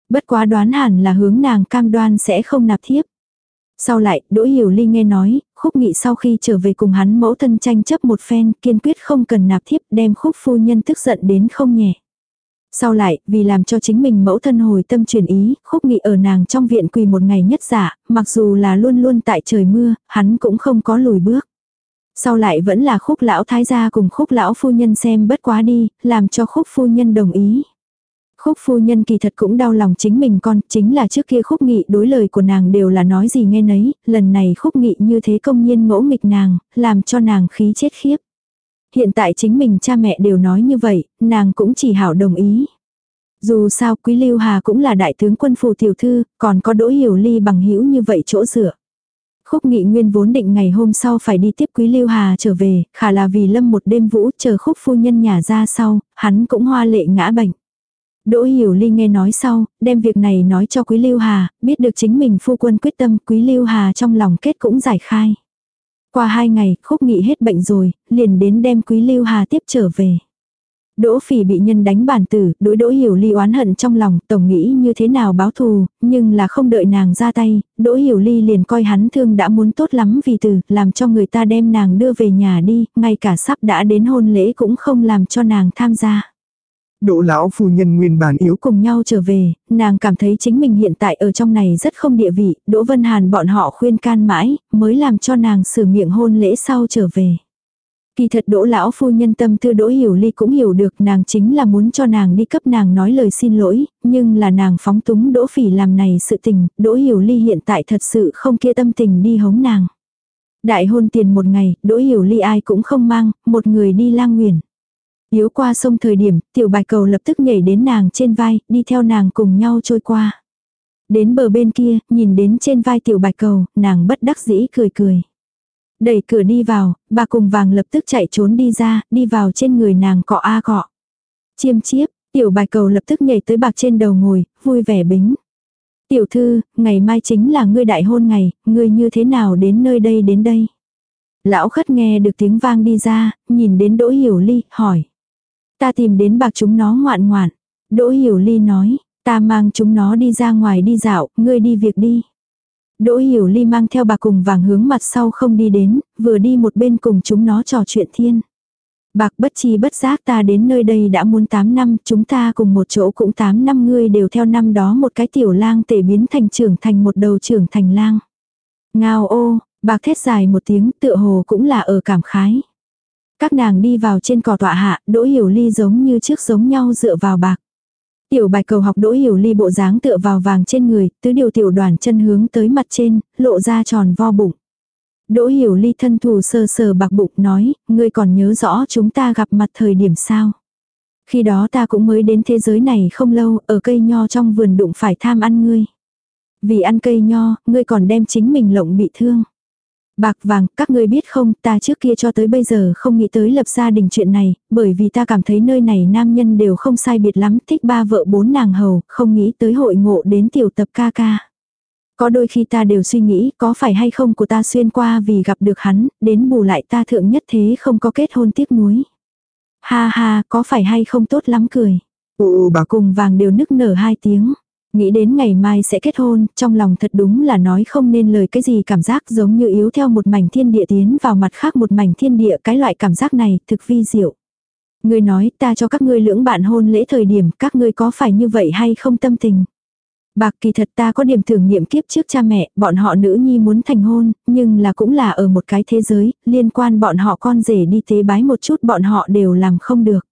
Speaker 1: Bất quá đoán hẳn là hướng nàng cam đoan sẽ không nạp thiếp. Sau lại, Đỗ Hiểu Ly nghe nói, khúc nghị sau khi trở về cùng hắn mẫu thân tranh chấp một phen, kiên quyết không cần nạp thiếp đem khúc phu nhân tức giận đến không nhẹ. Sau lại, vì làm cho chính mình mẫu thân hồi tâm chuyển ý, khúc nghị ở nàng trong viện quỳ một ngày nhất giả, mặc dù là luôn luôn tại trời mưa, hắn cũng không có lùi bước. Sau lại vẫn là khúc lão thái gia cùng khúc lão phu nhân xem bất quá đi, làm cho khúc phu nhân đồng ý. Khúc phu nhân kỳ thật cũng đau lòng chính mình con, chính là trước kia khúc nghị đối lời của nàng đều là nói gì nghe nấy, lần này khúc nghị như thế công nhiên ngỗ nghịch nàng, làm cho nàng khí chết khiếp. Hiện tại chính mình cha mẹ đều nói như vậy, nàng cũng chỉ hảo đồng ý. Dù sao Quý Lưu Hà cũng là đại tướng quân phù tiểu thư, còn có đỗ hiểu ly bằng hữu như vậy chỗ dựa. Khúc nghị nguyên vốn định ngày hôm sau phải đi tiếp Quý Lưu Hà trở về, khả là vì lâm một đêm vũ chờ khúc phu nhân nhà ra sau, hắn cũng hoa lệ ngã bệnh. Đỗ Hiểu Ly nghe nói sau, đem việc này nói cho Quý Lưu Hà, biết được chính mình phu quân quyết tâm Quý Lưu Hà trong lòng kết cũng giải khai. Qua hai ngày, khúc nghị hết bệnh rồi, liền đến đem Quý Lưu Hà tiếp trở về. Đỗ phỉ bị nhân đánh bản tử, đối đỗ hiểu ly oán hận trong lòng, tổng nghĩ như thế nào báo thù, nhưng là không đợi nàng ra tay, đỗ hiểu ly liền coi hắn thương đã muốn tốt lắm vì từ, làm cho người ta đem nàng đưa về nhà đi, ngay cả sắp đã đến hôn lễ cũng không làm cho nàng tham gia.
Speaker 2: Đỗ lão phu nhân nguyên bản yếu
Speaker 1: cùng nhau trở về, nàng cảm thấy chính mình hiện tại ở trong này rất không địa vị, Đỗ Vân Hàn bọn họ khuyên can mãi, mới làm cho nàng sửa miệng hôn lễ sau trở về. Kỳ thật đỗ lão phu nhân tâm tư đỗ hiểu ly cũng hiểu được nàng chính là muốn cho nàng đi cấp nàng nói lời xin lỗi, nhưng là nàng phóng túng đỗ phỉ làm này sự tình, đỗ hiểu ly hiện tại thật sự không kia tâm tình đi hống nàng. Đại hôn tiền một ngày, đỗ hiểu ly ai cũng không mang, một người đi lang nguyền. Yếu qua sông thời điểm, tiểu bạch cầu lập tức nhảy đến nàng trên vai, đi theo nàng cùng nhau trôi qua. Đến bờ bên kia, nhìn đến trên vai tiểu bạch cầu, nàng bất đắc dĩ cười cười. Đẩy cửa đi vào, bà cùng vàng lập tức chạy trốn đi ra, đi vào trên người nàng cọ a cọ. Chiêm chiếp, tiểu bạch cầu lập tức nhảy tới bạc trên đầu ngồi, vui vẻ bính. Tiểu thư, ngày mai chính là ngươi đại hôn ngày, ngươi như thế nào đến nơi đây đến đây? Lão khất nghe được tiếng vang đi ra, nhìn đến đỗ hiểu ly, hỏi. Ta tìm đến bạc chúng nó ngoạn ngoạn. Đỗ hiểu ly nói, ta mang chúng nó đi ra ngoài đi dạo, ngươi đi việc đi. Đỗ hiểu ly mang theo bạc cùng vàng hướng mặt sau không đi đến, vừa đi một bên cùng chúng nó trò chuyện thiên. Bạc bất chi bất giác ta đến nơi đây đã muốn 8 năm, chúng ta cùng một chỗ cũng 8 năm ngươi đều theo năm đó một cái tiểu lang tể biến thành trưởng thành một đầu trưởng thành lang. Ngao ô, bạc thét dài một tiếng tựa hồ cũng là ở cảm khái. Các nàng đi vào trên cỏ tọa hạ, đỗ hiểu ly giống như trước giống nhau dựa vào bạc. Tiểu bạch cầu học đỗ hiểu ly bộ dáng tựa vào vàng trên người, tứ điều tiểu đoàn chân hướng tới mặt trên, lộ ra tròn vo bụng. Đỗ hiểu ly thân thủ sờ sờ bạc bụng nói, ngươi còn nhớ rõ chúng ta gặp mặt thời điểm sao. Khi đó ta cũng mới đến thế giới này không lâu, ở cây nho trong vườn đụng phải tham ăn ngươi. Vì ăn cây nho, ngươi còn đem chính mình lộng bị thương. Bạc vàng, các ngươi biết không, ta trước kia cho tới bây giờ không nghĩ tới lập gia đình chuyện này, bởi vì ta cảm thấy nơi này nam nhân đều không sai biệt lắm, thích ba vợ bốn nàng hầu, không nghĩ tới hội ngộ đến tiểu tập ca ca. Có đôi khi ta đều suy nghĩ có phải hay không của ta xuyên qua vì gặp được hắn, đến bù lại ta thượng nhất thế không có kết hôn tiếc nuối. Ha ha, có phải hay không tốt lắm cười.
Speaker 2: Ồ bà
Speaker 1: Cùng vàng đều nức nở hai tiếng. Nghĩ đến ngày mai sẽ kết hôn, trong lòng thật đúng là nói không nên lời cái gì cảm giác giống như yếu theo một mảnh thiên địa tiến vào mặt khác một mảnh thiên địa cái loại cảm giác này thực vi diệu. người nói ta cho các ngươi lưỡng bạn hôn lễ thời điểm các ngươi có phải như vậy hay không tâm tình. Bạc kỳ thật ta có điểm thưởng nghiệm kiếp trước cha mẹ, bọn họ nữ nhi muốn thành hôn, nhưng là cũng là ở một cái thế giới, liên quan bọn họ con rể đi tế bái một chút bọn họ đều làm không được.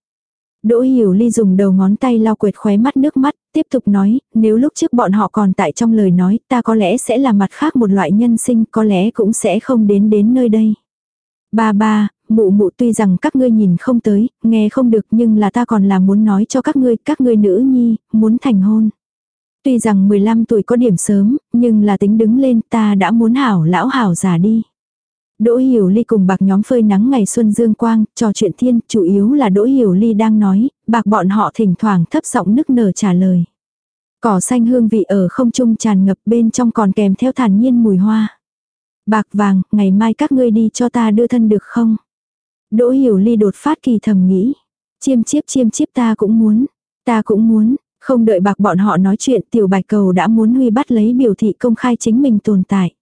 Speaker 1: Đỗ Hiểu Ly dùng đầu ngón tay lau quệt khóe mắt nước mắt, tiếp tục nói, nếu lúc trước bọn họ còn tại trong lời nói, ta có lẽ sẽ là mặt khác một loại nhân sinh, có lẽ cũng sẽ không đến đến nơi đây. Ba ba, mụ mụ tuy rằng các ngươi nhìn không tới, nghe không được nhưng là ta còn là muốn nói cho các ngươi, các ngươi nữ nhi, muốn thành hôn. Tuy rằng 15 tuổi có điểm sớm, nhưng là tính đứng lên ta đã muốn hảo lão hảo già đi. Đỗ Hiểu Ly cùng bạc nhóm phơi nắng ngày xuân dương quang, trò chuyện thiên, chủ yếu là Đỗ Hiểu Ly đang nói, bạc bọn họ thỉnh thoảng thấp giọng nức nở trả lời. Cỏ xanh hương vị ở không trung tràn ngập bên trong còn kèm theo thản nhiên mùi hoa. Bạc vàng, ngày mai các ngươi đi cho ta đưa thân được không? Đỗ Hiểu Ly đột phát kỳ thầm nghĩ. Chiêm chiếp chiêm chiếp ta cũng muốn. Ta cũng muốn. Không đợi bạc bọn họ nói chuyện tiểu bạch cầu đã muốn huy bắt lấy biểu thị công khai chính mình tồn tại.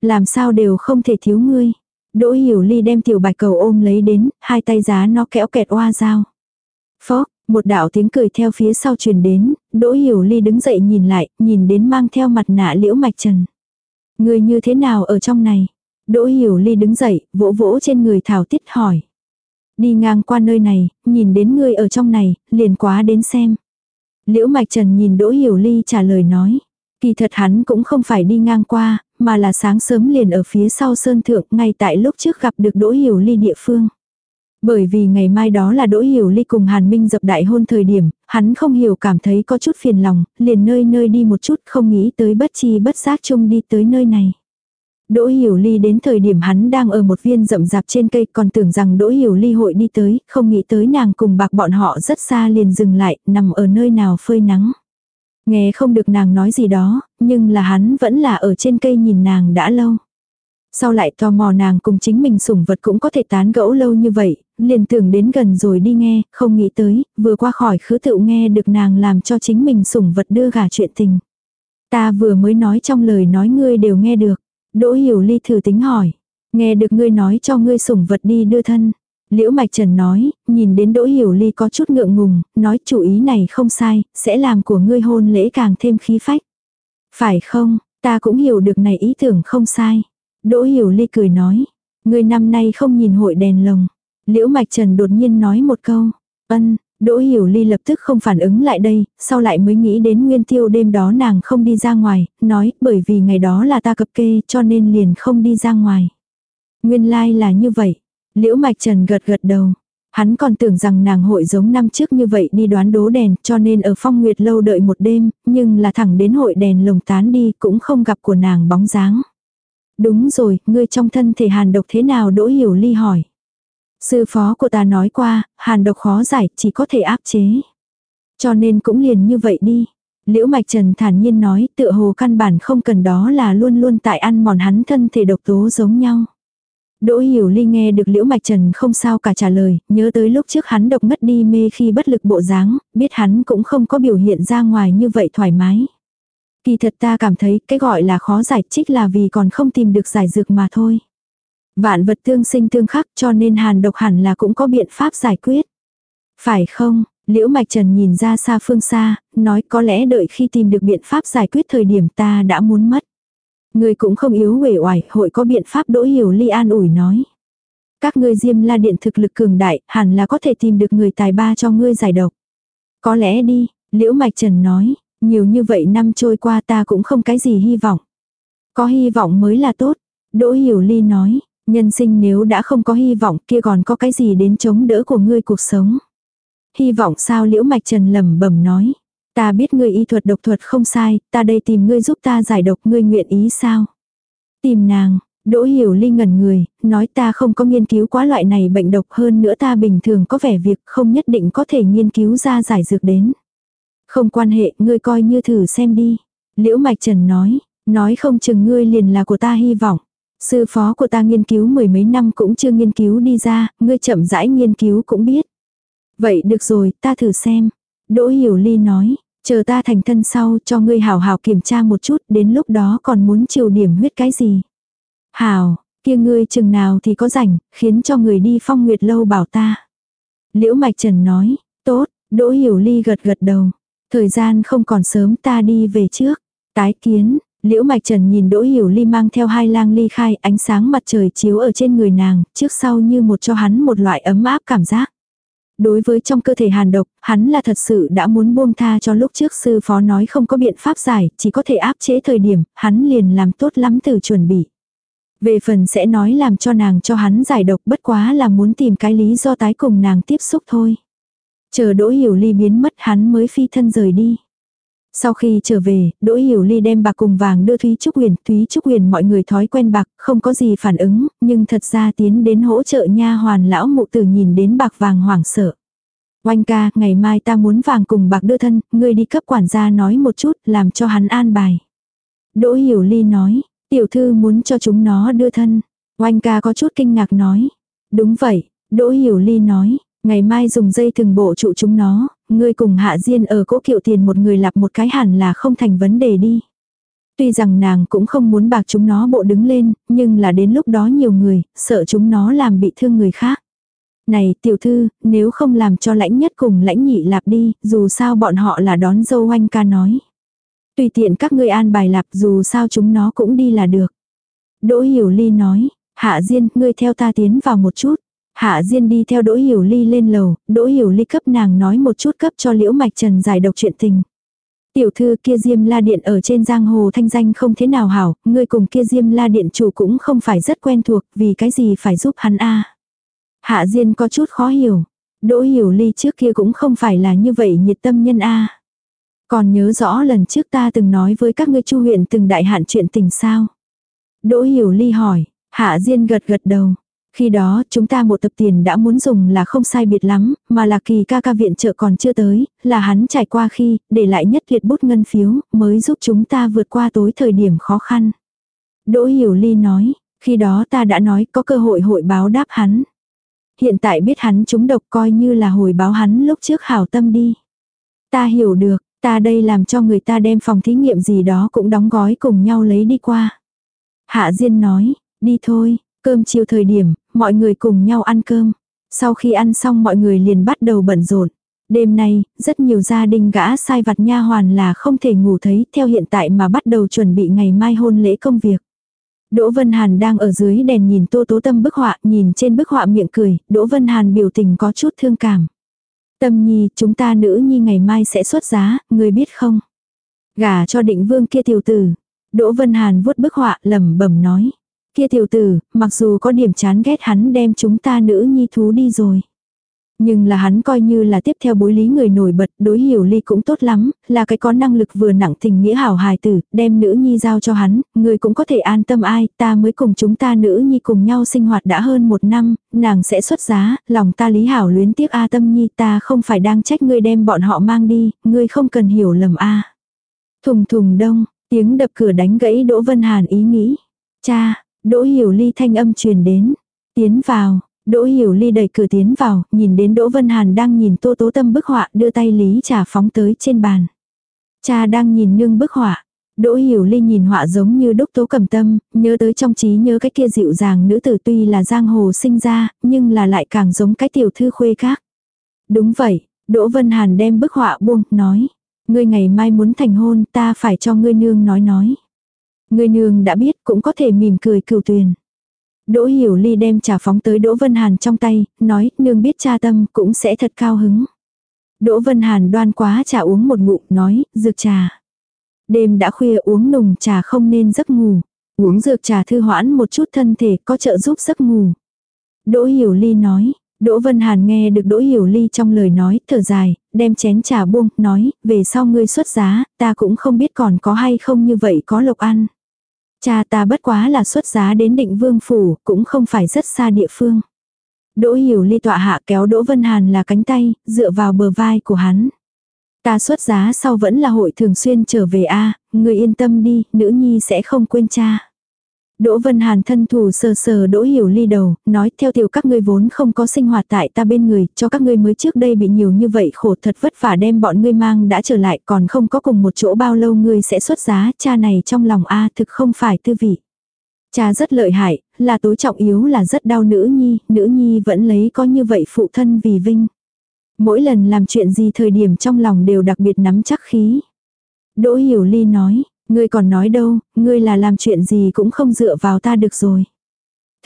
Speaker 1: Làm sao đều không thể thiếu ngươi. Đỗ hiểu ly đem tiểu bạch cầu ôm lấy đến, hai tay giá nó kéo kẹt oa dao. Phó, một đạo tiếng cười theo phía sau truyền đến, đỗ hiểu ly đứng dậy nhìn lại, nhìn đến mang theo mặt nạ liễu mạch trần. Người như thế nào ở trong này? Đỗ hiểu ly đứng dậy, vỗ vỗ trên người thảo tiết hỏi. Đi ngang qua nơi này, nhìn đến người ở trong này, liền quá đến xem. Liễu mạch trần nhìn đỗ hiểu ly trả lời nói. Kỳ thật hắn cũng không phải đi ngang qua, mà là sáng sớm liền ở phía sau sơn thượng ngay tại lúc trước gặp được Đỗ Hiểu Ly địa phương. Bởi vì ngày mai đó là Đỗ Hiểu Ly cùng Hàn Minh dập đại hôn thời điểm, hắn không hiểu cảm thấy có chút phiền lòng, liền nơi nơi đi một chút không nghĩ tới bất chi bất giác chung đi tới nơi này. Đỗ Hiểu Ly đến thời điểm hắn đang ở một viên rậm rạp trên cây còn tưởng rằng Đỗ Hiểu Ly hội đi tới, không nghĩ tới nàng cùng bạc bọn họ rất xa liền dừng lại, nằm ở nơi nào phơi nắng. Nghe không được nàng nói gì đó, nhưng là hắn vẫn là ở trên cây nhìn nàng đã lâu. Sau lại tò mò nàng cùng chính mình sủng vật cũng có thể tán gẫu lâu như vậy, liền tưởng đến gần rồi đi nghe, không nghĩ tới, vừa qua khỏi khứ tự nghe được nàng làm cho chính mình sủng vật đưa gà chuyện tình. Ta vừa mới nói trong lời nói ngươi đều nghe được. Đỗ hiểu ly thử tính hỏi. Nghe được ngươi nói cho ngươi sủng vật đi đưa thân. Liễu Mạch Trần nói, nhìn đến Đỗ Hiểu Ly có chút ngượng ngùng, nói chủ ý này không sai, sẽ làm của ngươi hôn lễ càng thêm khí phách. Phải không, ta cũng hiểu được này ý tưởng không sai. Đỗ Hiểu Ly cười nói, ngươi năm nay không nhìn hội đèn lồng. Liễu Mạch Trần đột nhiên nói một câu, ân, Đỗ Hiểu Ly lập tức không phản ứng lại đây, sau lại mới nghĩ đến nguyên tiêu đêm đó nàng không đi ra ngoài, nói bởi vì ngày đó là ta cập kê cho nên liền không đi ra ngoài. Nguyên lai like là như vậy, Liễu Mạch Trần gật gật đầu. Hắn còn tưởng rằng nàng hội giống năm trước như vậy đi đoán đố đèn cho nên ở phong nguyệt lâu đợi một đêm, nhưng là thẳng đến hội đèn lồng tán đi cũng không gặp của nàng bóng dáng. Đúng rồi, ngươi trong thân thể hàn độc thế nào đỗ hiểu ly hỏi. Sư phó của ta nói qua, hàn độc khó giải, chỉ có thể áp chế. Cho nên cũng liền như vậy đi. Liễu Mạch Trần thản nhiên nói tựa hồ căn bản không cần đó là luôn luôn tại ăn mòn hắn thân thể độc tố giống nhau. Đỗ Hiểu Ly nghe được Liễu Mạch Trần không sao cả trả lời, nhớ tới lúc trước hắn độc ngất đi mê khi bất lực bộ dáng, biết hắn cũng không có biểu hiện ra ngoài như vậy thoải mái. Kỳ thật ta cảm thấy cái gọi là khó giải trích là vì còn không tìm được giải dược mà thôi. Vạn vật tương sinh tương khắc cho nên hàn độc hẳn là cũng có biện pháp giải quyết. Phải không? Liễu Mạch Trần nhìn ra xa phương xa, nói có lẽ đợi khi tìm được biện pháp giải quyết thời điểm ta đã muốn mất. Người cũng không yếu uể oải, hội có biện pháp đỗ hiểu ly an ủi nói. Các ngươi diêm la điện thực lực cường đại, hẳn là có thể tìm được người tài ba cho ngươi giải độc. Có lẽ đi, liễu mạch trần nói, nhiều như vậy năm trôi qua ta cũng không cái gì hy vọng. Có hy vọng mới là tốt. Đỗ hiểu ly nói, nhân sinh nếu đã không có hy vọng kia còn có cái gì đến chống đỡ của ngươi cuộc sống. Hy vọng sao liễu mạch trần lẩm bẩm nói. Ta biết ngươi y thuật độc thuật không sai, ta đây tìm ngươi giúp ta giải độc ngươi nguyện ý sao? Tìm nàng, Đỗ Hiểu Ly ngẩn người, nói ta không có nghiên cứu quá loại này bệnh độc hơn nữa ta bình thường có vẻ việc không nhất định có thể nghiên cứu ra giải dược đến. Không quan hệ, ngươi coi như thử xem đi. Liễu Mạch Trần nói, nói không chừng ngươi liền là của ta hy vọng. Sư phó của ta nghiên cứu mười mấy năm cũng chưa nghiên cứu đi ra, ngươi chậm rãi nghiên cứu cũng biết. Vậy được rồi, ta thử xem. Đỗ Hiểu Ly nói, chờ ta thành thân sau cho ngươi hảo hảo kiểm tra một chút, đến lúc đó còn muốn chiều điểm huyết cái gì. Hảo, kia ngươi chừng nào thì có rảnh, khiến cho người đi phong nguyệt lâu bảo ta. Liễu Mạch Trần nói, tốt, Đỗ Hiểu Ly gật gật đầu. Thời gian không còn sớm ta đi về trước. Tái kiến, Liễu Mạch Trần nhìn Đỗ Hiểu Ly mang theo hai lang ly khai ánh sáng mặt trời chiếu ở trên người nàng, trước sau như một cho hắn một loại ấm áp cảm giác. Đối với trong cơ thể hàn độc, hắn là thật sự đã muốn buông tha cho lúc trước sư phó nói không có biện pháp giải, chỉ có thể áp chế thời điểm, hắn liền làm tốt lắm từ chuẩn bị. Về phần sẽ nói làm cho nàng cho hắn giải độc bất quá là muốn tìm cái lý do tái cùng nàng tiếp xúc thôi. Chờ Đỗ Hiểu Ly biến mất hắn mới phi thân rời đi. Sau khi trở về, Đỗ Hiểu Ly đem bạc cùng vàng đưa Thúy Trúc Huyền, Thúy Trúc Huyền mọi người thói quen bạc, không có gì phản ứng, nhưng thật ra tiến đến hỗ trợ nha hoàn lão mụ tử nhìn đến bạc vàng hoảng sợ. Oanh ca, ngày mai ta muốn vàng cùng bạc đưa thân, ngươi đi cấp quản gia nói một chút, làm cho hắn an bài. Đỗ Hiểu Ly nói, tiểu thư muốn cho chúng nó đưa thân. Oanh ca có chút kinh ngạc nói. Đúng vậy, Đỗ Hiểu Ly nói, ngày mai dùng dây thừng bộ trụ chúng nó, ngươi cùng hạ diên ở cỗ kiệu tiền một người lặp một cái hẳn là không thành vấn đề đi. Tuy rằng nàng cũng không muốn bạc chúng nó bộ đứng lên, nhưng là đến lúc đó nhiều người, sợ chúng nó làm bị thương người khác. Này tiểu thư, nếu không làm cho lãnh nhất cùng lãnh nhị lạp đi, dù sao bọn họ là đón dâu oanh ca nói. Tùy tiện các ngươi an bài lạp dù sao chúng nó cũng đi là được. Đỗ Hiểu Ly nói, Hạ Diên, ngươi theo ta tiến vào một chút. Hạ Diên đi theo Đỗ Hiểu Ly lên lầu, Đỗ Hiểu Ly cấp nàng nói một chút cấp cho Liễu Mạch Trần giải độc chuyện tình. Tiểu thư kia Diêm La Điện ở trên giang hồ thanh danh không thế nào hảo, ngươi cùng kia Diêm La Điện chủ cũng không phải rất quen thuộc, vì cái gì phải giúp hắn a? Hạ Diên có chút khó hiểu. Đỗ Hiểu Ly trước kia cũng không phải là như vậy nhiệt tâm nhân a. Còn nhớ rõ lần trước ta từng nói với các ngươi chu huyện từng đại hạn chuyện tình sao? Đỗ Hiểu Ly hỏi, Hạ Diên gật gật đầu. Khi đó chúng ta một tập tiền đã muốn dùng là không sai biệt lắm, mà là kỳ ca ca viện trợ còn chưa tới, là hắn trải qua khi, để lại nhất liệt bút ngân phiếu, mới giúp chúng ta vượt qua tối thời điểm khó khăn. Đỗ Hiểu Ly nói, khi đó ta đã nói có cơ hội hội báo đáp hắn. Hiện tại biết hắn chúng độc coi như là hồi báo hắn lúc trước hảo tâm đi. Ta hiểu được, ta đây làm cho người ta đem phòng thí nghiệm gì đó cũng đóng gói cùng nhau lấy đi qua. Hạ Diên nói, đi thôi, Cơm chiều thời điểm, mọi người cùng nhau ăn cơm. Sau khi ăn xong mọi người liền bắt đầu bận rộn. Đêm nay, rất nhiều gia đình gã sai vặt nha hoàn là không thể ngủ thấy theo hiện tại mà bắt đầu chuẩn bị ngày mai hôn lễ công việc. Đỗ Vân Hàn đang ở dưới đèn nhìn Tô Tố Tâm bức họa, nhìn trên bức họa miệng cười, Đỗ Vân Hàn biểu tình có chút thương cảm. Tâm nhi, chúng ta nữ nhi ngày mai sẽ xuất giá, người biết không? Gả cho định vương kia tiểu tử. Đỗ Vân Hàn vuốt bức họa lẩm bẩm nói. Kia tiểu tử, mặc dù có điểm chán ghét hắn đem chúng ta nữ nhi thú đi rồi. Nhưng là hắn coi như là tiếp theo bối lý người nổi bật, đối hiểu ly cũng tốt lắm, là cái có năng lực vừa nặng tình nghĩa hảo hài tử, đem nữ nhi giao cho hắn, người cũng có thể an tâm ai, ta mới cùng chúng ta nữ nhi cùng nhau sinh hoạt đã hơn một năm, nàng sẽ xuất giá, lòng ta lý hảo luyến tiếc A tâm nhi ta không phải đang trách ngươi đem bọn họ mang đi, ngươi không cần hiểu lầm A. Thùng thùng đông, tiếng đập cửa đánh gãy Đỗ Vân Hàn ý nghĩ. Cha, Đỗ Hiểu Ly thanh âm truyền đến. Tiến vào, Đỗ Hiểu Ly đẩy cửa tiến vào, nhìn đến Đỗ Vân Hàn đang nhìn Tô Tố Tâm bức họa đưa tay lý trà phóng tới trên bàn. Cha đang nhìn nương bức họa. Đỗ Hiểu Ly nhìn họa giống như đúc tố cầm tâm, nhớ tới trong trí nhớ cái kia dịu dàng nữ tử tuy là giang hồ sinh ra, nhưng là lại càng giống cái tiểu thư khuê khác. Đúng vậy, Đỗ Vân Hàn đem bức họa buông, nói. Ngươi ngày mai muốn thành hôn, ta phải cho ngươi nương nói nói. Người nương đã biết cũng có thể mỉm cười cửu tuyền. Đỗ Hiểu Ly đem trà phóng tới Đỗ Vân Hàn trong tay, nói nương biết cha tâm cũng sẽ thật cao hứng. Đỗ Vân Hàn đoan quá trà uống một ngụm, nói, dược trà. Đêm đã khuya uống nùng trà không nên giấc ngủ. Uống dược trà thư hoãn một chút thân thể có trợ giúp giấc ngủ. Đỗ Hiểu Ly nói, Đỗ Vân Hàn nghe được Đỗ Hiểu Ly trong lời nói, thở dài, đem chén trà buông, nói, về sau ngươi xuất giá, ta cũng không biết còn có hay không như vậy có lộc ăn. Cha ta bất quá là xuất giá đến định vương phủ, cũng không phải rất xa địa phương. Đỗ hiểu ly tọa hạ kéo Đỗ Vân Hàn là cánh tay, dựa vào bờ vai của hắn. Ta xuất giá sau vẫn là hội thường xuyên trở về a người yên tâm đi, nữ nhi sẽ không quên cha. Đỗ Vân Hàn thân thủ sờ sờ Đỗ Hiểu Ly đầu, nói theo tiểu các ngươi vốn không có sinh hoạt tại ta bên người, cho các ngươi mới trước đây bị nhiều như vậy khổ thật vất vả đem bọn ngươi mang đã trở lại còn không có cùng một chỗ bao lâu ngươi sẽ xuất giá, cha này trong lòng A thực không phải tư vị. Cha rất lợi hại, là tối trọng yếu là rất đau nữ nhi, nữ nhi vẫn lấy có như vậy phụ thân vì vinh. Mỗi lần làm chuyện gì thời điểm trong lòng đều đặc biệt nắm chắc khí. Đỗ Hiểu Ly nói, ngươi còn nói đâu, ngươi là làm chuyện gì cũng không dựa vào ta được rồi.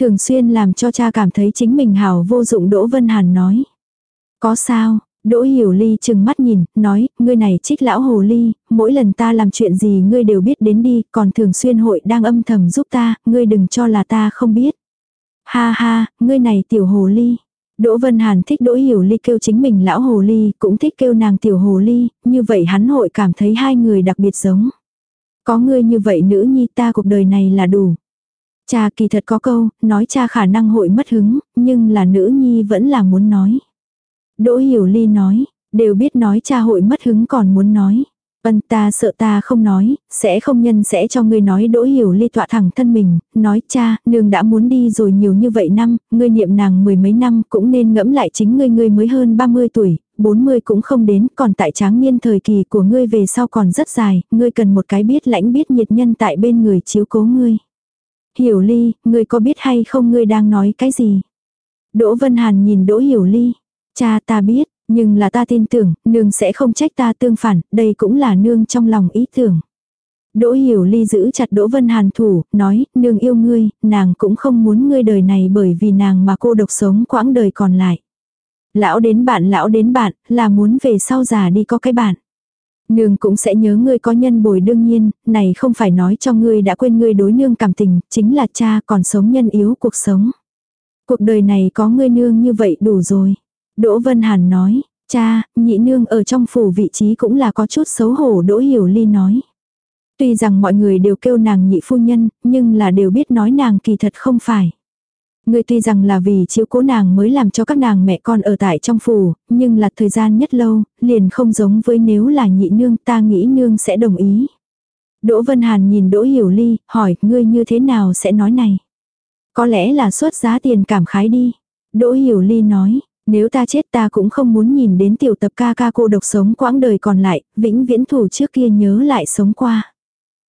Speaker 1: Thường xuyên làm cho cha cảm thấy chính mình hảo vô dụng Đỗ Vân Hàn nói. Có sao, Đỗ Hiểu Ly chừng mắt nhìn, nói, ngươi này trích lão hồ ly, mỗi lần ta làm chuyện gì ngươi đều biết đến đi, còn thường xuyên hội đang âm thầm giúp ta, ngươi đừng cho là ta không biết. Ha ha, ngươi này tiểu hồ ly. Đỗ Vân Hàn thích Đỗ Hiểu Ly kêu chính mình lão hồ ly, cũng thích kêu nàng tiểu hồ ly, như vậy hắn hội cảm thấy hai người đặc biệt giống. Có ngươi như vậy nữ nhi ta cuộc đời này là đủ. Cha kỳ thật có câu, nói cha khả năng hội mất hứng, nhưng là nữ nhi vẫn là muốn nói. Đỗ Hiểu Ly nói, đều biết nói cha hội mất hứng còn muốn nói. Vân ta sợ ta không nói, sẽ không nhân sẽ cho ngươi nói đỗ hiểu ly tọa thẳng thân mình, nói cha, nương đã muốn đi rồi nhiều như vậy năm, ngươi niệm nàng mười mấy năm cũng nên ngẫm lại chính ngươi ngươi mới hơn 30 tuổi, 40 cũng không đến, còn tại tráng niên thời kỳ của ngươi về sau còn rất dài, ngươi cần một cái biết lãnh biết nhiệt nhân tại bên người chiếu cố ngươi. Hiểu ly, ngươi có biết hay không ngươi đang nói cái gì? Đỗ Vân Hàn nhìn Đỗ Hiểu ly. Cha ta biết, nhưng là ta tin tưởng, nương sẽ không trách ta tương phản, đây cũng là nương trong lòng ý tưởng. Đỗ Hiểu Ly giữ chặt Đỗ Vân Hàn thủ, nói, nương yêu ngươi, nàng cũng không muốn ngươi đời này bởi vì nàng mà cô độc sống quãng đời còn lại. Lão đến bạn lão đến bạn, là muốn về sau già đi có cái bạn. Nương cũng sẽ nhớ ngươi có nhân bồi đương nhiên, này không phải nói cho ngươi đã quên ngươi đối nương cảm tình, chính là cha còn sống nhân yếu cuộc sống. Cuộc đời này có ngươi nương như vậy đủ rồi. Đỗ Vân Hàn nói, cha, nhị nương ở trong phủ vị trí cũng là có chút xấu hổ Đỗ Hiểu Ly nói. Tuy rằng mọi người đều kêu nàng nhị phu nhân, nhưng là đều biết nói nàng kỳ thật không phải. Người tuy rằng là vì chiếu cố nàng mới làm cho các nàng mẹ con ở tại trong phủ, nhưng là thời gian nhất lâu, liền không giống với nếu là nhị nương ta nghĩ nương sẽ đồng ý. Đỗ Vân Hàn nhìn Đỗ Hiểu Ly, hỏi ngươi như thế nào sẽ nói này. Có lẽ là xuất giá tiền cảm khái đi. Đỗ Hiểu Ly nói, nếu ta chết ta cũng không muốn nhìn đến tiểu tập ca ca cô độc sống quãng đời còn lại, vĩnh viễn thủ trước kia nhớ lại sống qua.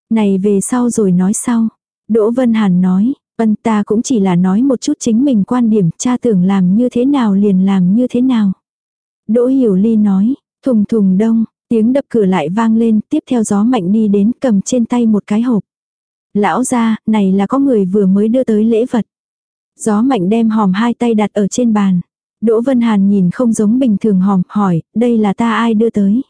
Speaker 1: Này về sau rồi nói sau. Đỗ Vân Hàn nói, ân ta cũng chỉ là nói một chút chính mình quan điểm cha tưởng làm như thế nào liền làm như thế nào. Đỗ Hiểu Ly nói, thùng thùng đông, tiếng đập cửa lại vang lên, tiếp theo gió mạnh đi đến cầm trên tay một cái hộp. Lão ra, này là có người vừa mới đưa tới lễ vật. Gió mạnh đem hòm hai tay đặt ở trên bàn. Đỗ Vân Hàn nhìn không giống bình thường hòm, hỏi, đây là ta ai đưa tới.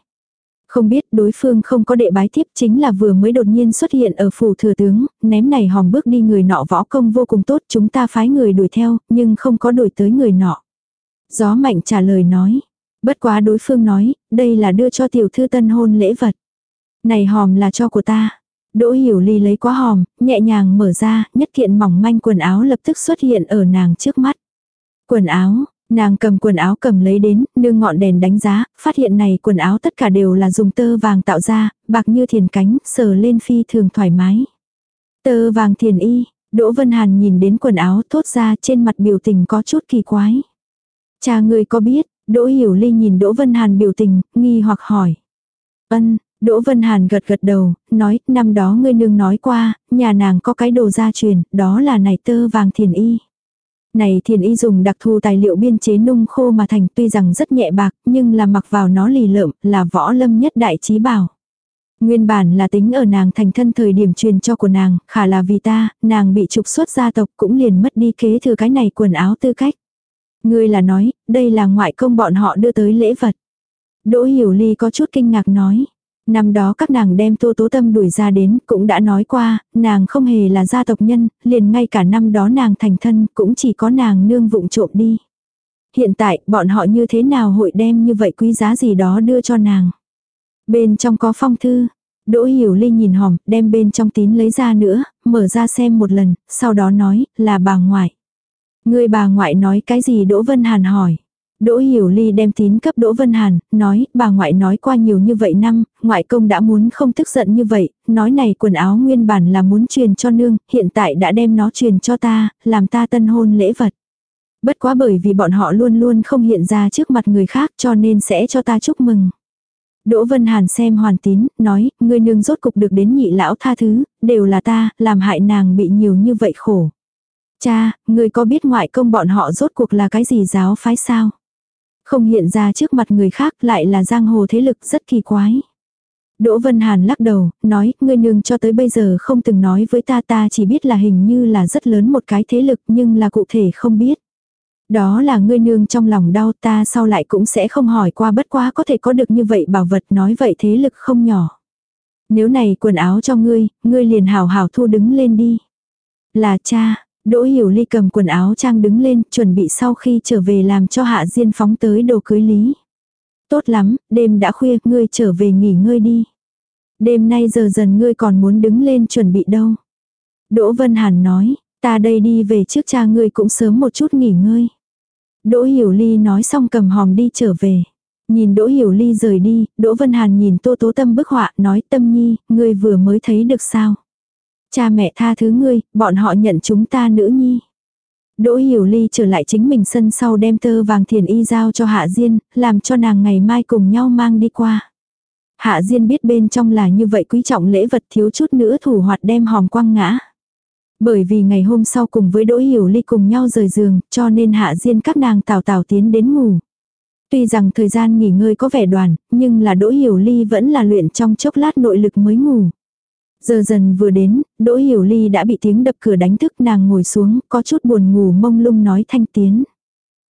Speaker 1: Không biết đối phương không có đệ bái thiếp chính là vừa mới đột nhiên xuất hiện ở phủ thừa tướng, ném này hòm bước đi người nọ võ công vô cùng tốt chúng ta phái người đuổi theo, nhưng không có đuổi tới người nọ. Gió mạnh trả lời nói. Bất quá đối phương nói, đây là đưa cho tiểu thư tân hôn lễ vật. Này hòm là cho của ta. Đỗ hiểu ly lấy quá hòm, nhẹ nhàng mở ra, nhất kiện mỏng manh quần áo lập tức xuất hiện ở nàng trước mắt. Quần áo, Nàng cầm quần áo cầm lấy đến, nương ngọn đèn đánh giá, phát hiện này quần áo tất cả đều là dùng tơ vàng tạo ra, bạc như thiền cánh, sờ lên phi thường thoải mái. Tơ vàng thiền y, Đỗ Vân Hàn nhìn đến quần áo thốt ra trên mặt biểu tình có chút kỳ quái. Cha người có biết, Đỗ Hiểu Ly nhìn Đỗ Vân Hàn biểu tình, nghi hoặc hỏi. Ân, Đỗ Vân Hàn gật gật đầu, nói, năm đó ngươi nương nói qua, nhà nàng có cái đồ gia truyền, đó là này tơ vàng thiền y. Này thiền y dùng đặc thù tài liệu biên chế nung khô mà thành tuy rằng rất nhẹ bạc nhưng là mặc vào nó lì lợm là võ lâm nhất đại trí bảo. Nguyên bản là tính ở nàng thành thân thời điểm truyền cho của nàng, khả là vì ta, nàng bị trục xuất gia tộc cũng liền mất đi kế thừa cái này quần áo tư cách. Ngươi là nói, đây là ngoại công bọn họ đưa tới lễ vật. Đỗ Hiểu Ly có chút kinh ngạc nói. Năm đó các nàng đem Tô Tố Tâm đuổi ra đến, cũng đã nói qua, nàng không hề là gia tộc nhân, liền ngay cả năm đó nàng thành thân, cũng chỉ có nàng nương vụng trộm đi. Hiện tại, bọn họ như thế nào hội đem như vậy quý giá gì đó đưa cho nàng. Bên trong có phong thư, Đỗ Hiểu Ly nhìn hòm, đem bên trong tín lấy ra nữa, mở ra xem một lần, sau đó nói, là bà ngoại. Người bà ngoại nói cái gì Đỗ Vân Hàn hỏi. Đỗ Hiểu Ly đem tín cấp Đỗ Vân Hàn, nói, bà ngoại nói qua nhiều như vậy năm, ngoại công đã muốn không tức giận như vậy, nói này quần áo nguyên bản là muốn truyền cho nương, hiện tại đã đem nó truyền cho ta, làm ta tân hôn lễ vật. Bất quá bởi vì bọn họ luôn luôn không hiện ra trước mặt người khác cho nên sẽ cho ta chúc mừng. Đỗ Vân Hàn xem hoàn tín, nói, người nương rốt cục được đến nhị lão tha thứ, đều là ta, làm hại nàng bị nhiều như vậy khổ. Cha, người có biết ngoại công bọn họ rốt cuộc là cái gì giáo phái sao? Không hiện ra trước mặt người khác lại là giang hồ thế lực rất kỳ quái. Đỗ Vân Hàn lắc đầu, nói, ngươi nương cho tới bây giờ không từng nói với ta ta chỉ biết là hình như là rất lớn một cái thế lực nhưng là cụ thể không biết. Đó là ngươi nương trong lòng đau ta sau lại cũng sẽ không hỏi qua bất quá có thể có được như vậy bảo vật nói vậy thế lực không nhỏ. Nếu này quần áo cho ngươi, ngươi liền hào hào thu đứng lên đi. Là cha, Đỗ Hiểu Ly cầm quần áo trang đứng lên, chuẩn bị sau khi trở về làm cho Hạ Diên phóng tới đồ cưới lý. Tốt lắm, đêm đã khuya, ngươi trở về nghỉ ngơi đi. Đêm nay giờ dần ngươi còn muốn đứng lên chuẩn bị đâu. Đỗ Vân Hàn nói, ta đây đi về trước cha ngươi cũng sớm một chút nghỉ ngơi. Đỗ Hiểu Ly nói xong cầm hòm đi trở về. Nhìn Đỗ Hiểu Ly rời đi, Đỗ Vân Hàn nhìn Tô Tố Tâm bức họa, nói Tâm Nhi, ngươi vừa mới thấy được sao. Cha mẹ tha thứ ngươi, bọn họ nhận chúng ta nữ nhi. Đỗ Hiểu Ly trở lại chính mình sân sau đem tơ vàng thiền y giao cho Hạ Diên, làm cho nàng ngày mai cùng nhau mang đi qua. Hạ Diên biết bên trong là như vậy quý trọng lễ vật thiếu chút nữa thủ hoạt đem hòm quăng ngã. Bởi vì ngày hôm sau cùng với Đỗ Hiểu Ly cùng nhau rời giường, cho nên Hạ Diên các nàng tào tào tiến đến ngủ. Tuy rằng thời gian nghỉ ngơi có vẻ đoàn, nhưng là Đỗ Hiểu Ly vẫn là luyện trong chốc lát nội lực mới ngủ. Giờ dần vừa đến, Đỗ Hiểu Ly đã bị tiếng đập cửa đánh thức nàng ngồi xuống, có chút buồn ngủ mông lung nói thanh tiến.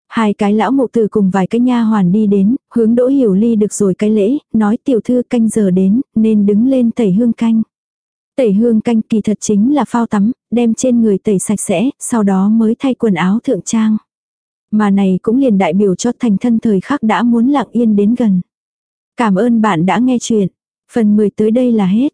Speaker 1: Hai cái lão mụ tử cùng vài cái nha hoàn đi đến, hướng Đỗ Hiểu Ly được rồi cái lễ, nói tiểu thư canh giờ đến, nên đứng lên tẩy hương canh. Tẩy hương canh kỳ thật chính là phao tắm, đem trên người tẩy sạch sẽ, sau đó mới thay quần áo thượng trang. Mà này cũng liền đại biểu cho thành thân thời khắc đã muốn lặng yên đến gần. Cảm ơn bạn đã nghe chuyện. Phần 10 tới đây là hết.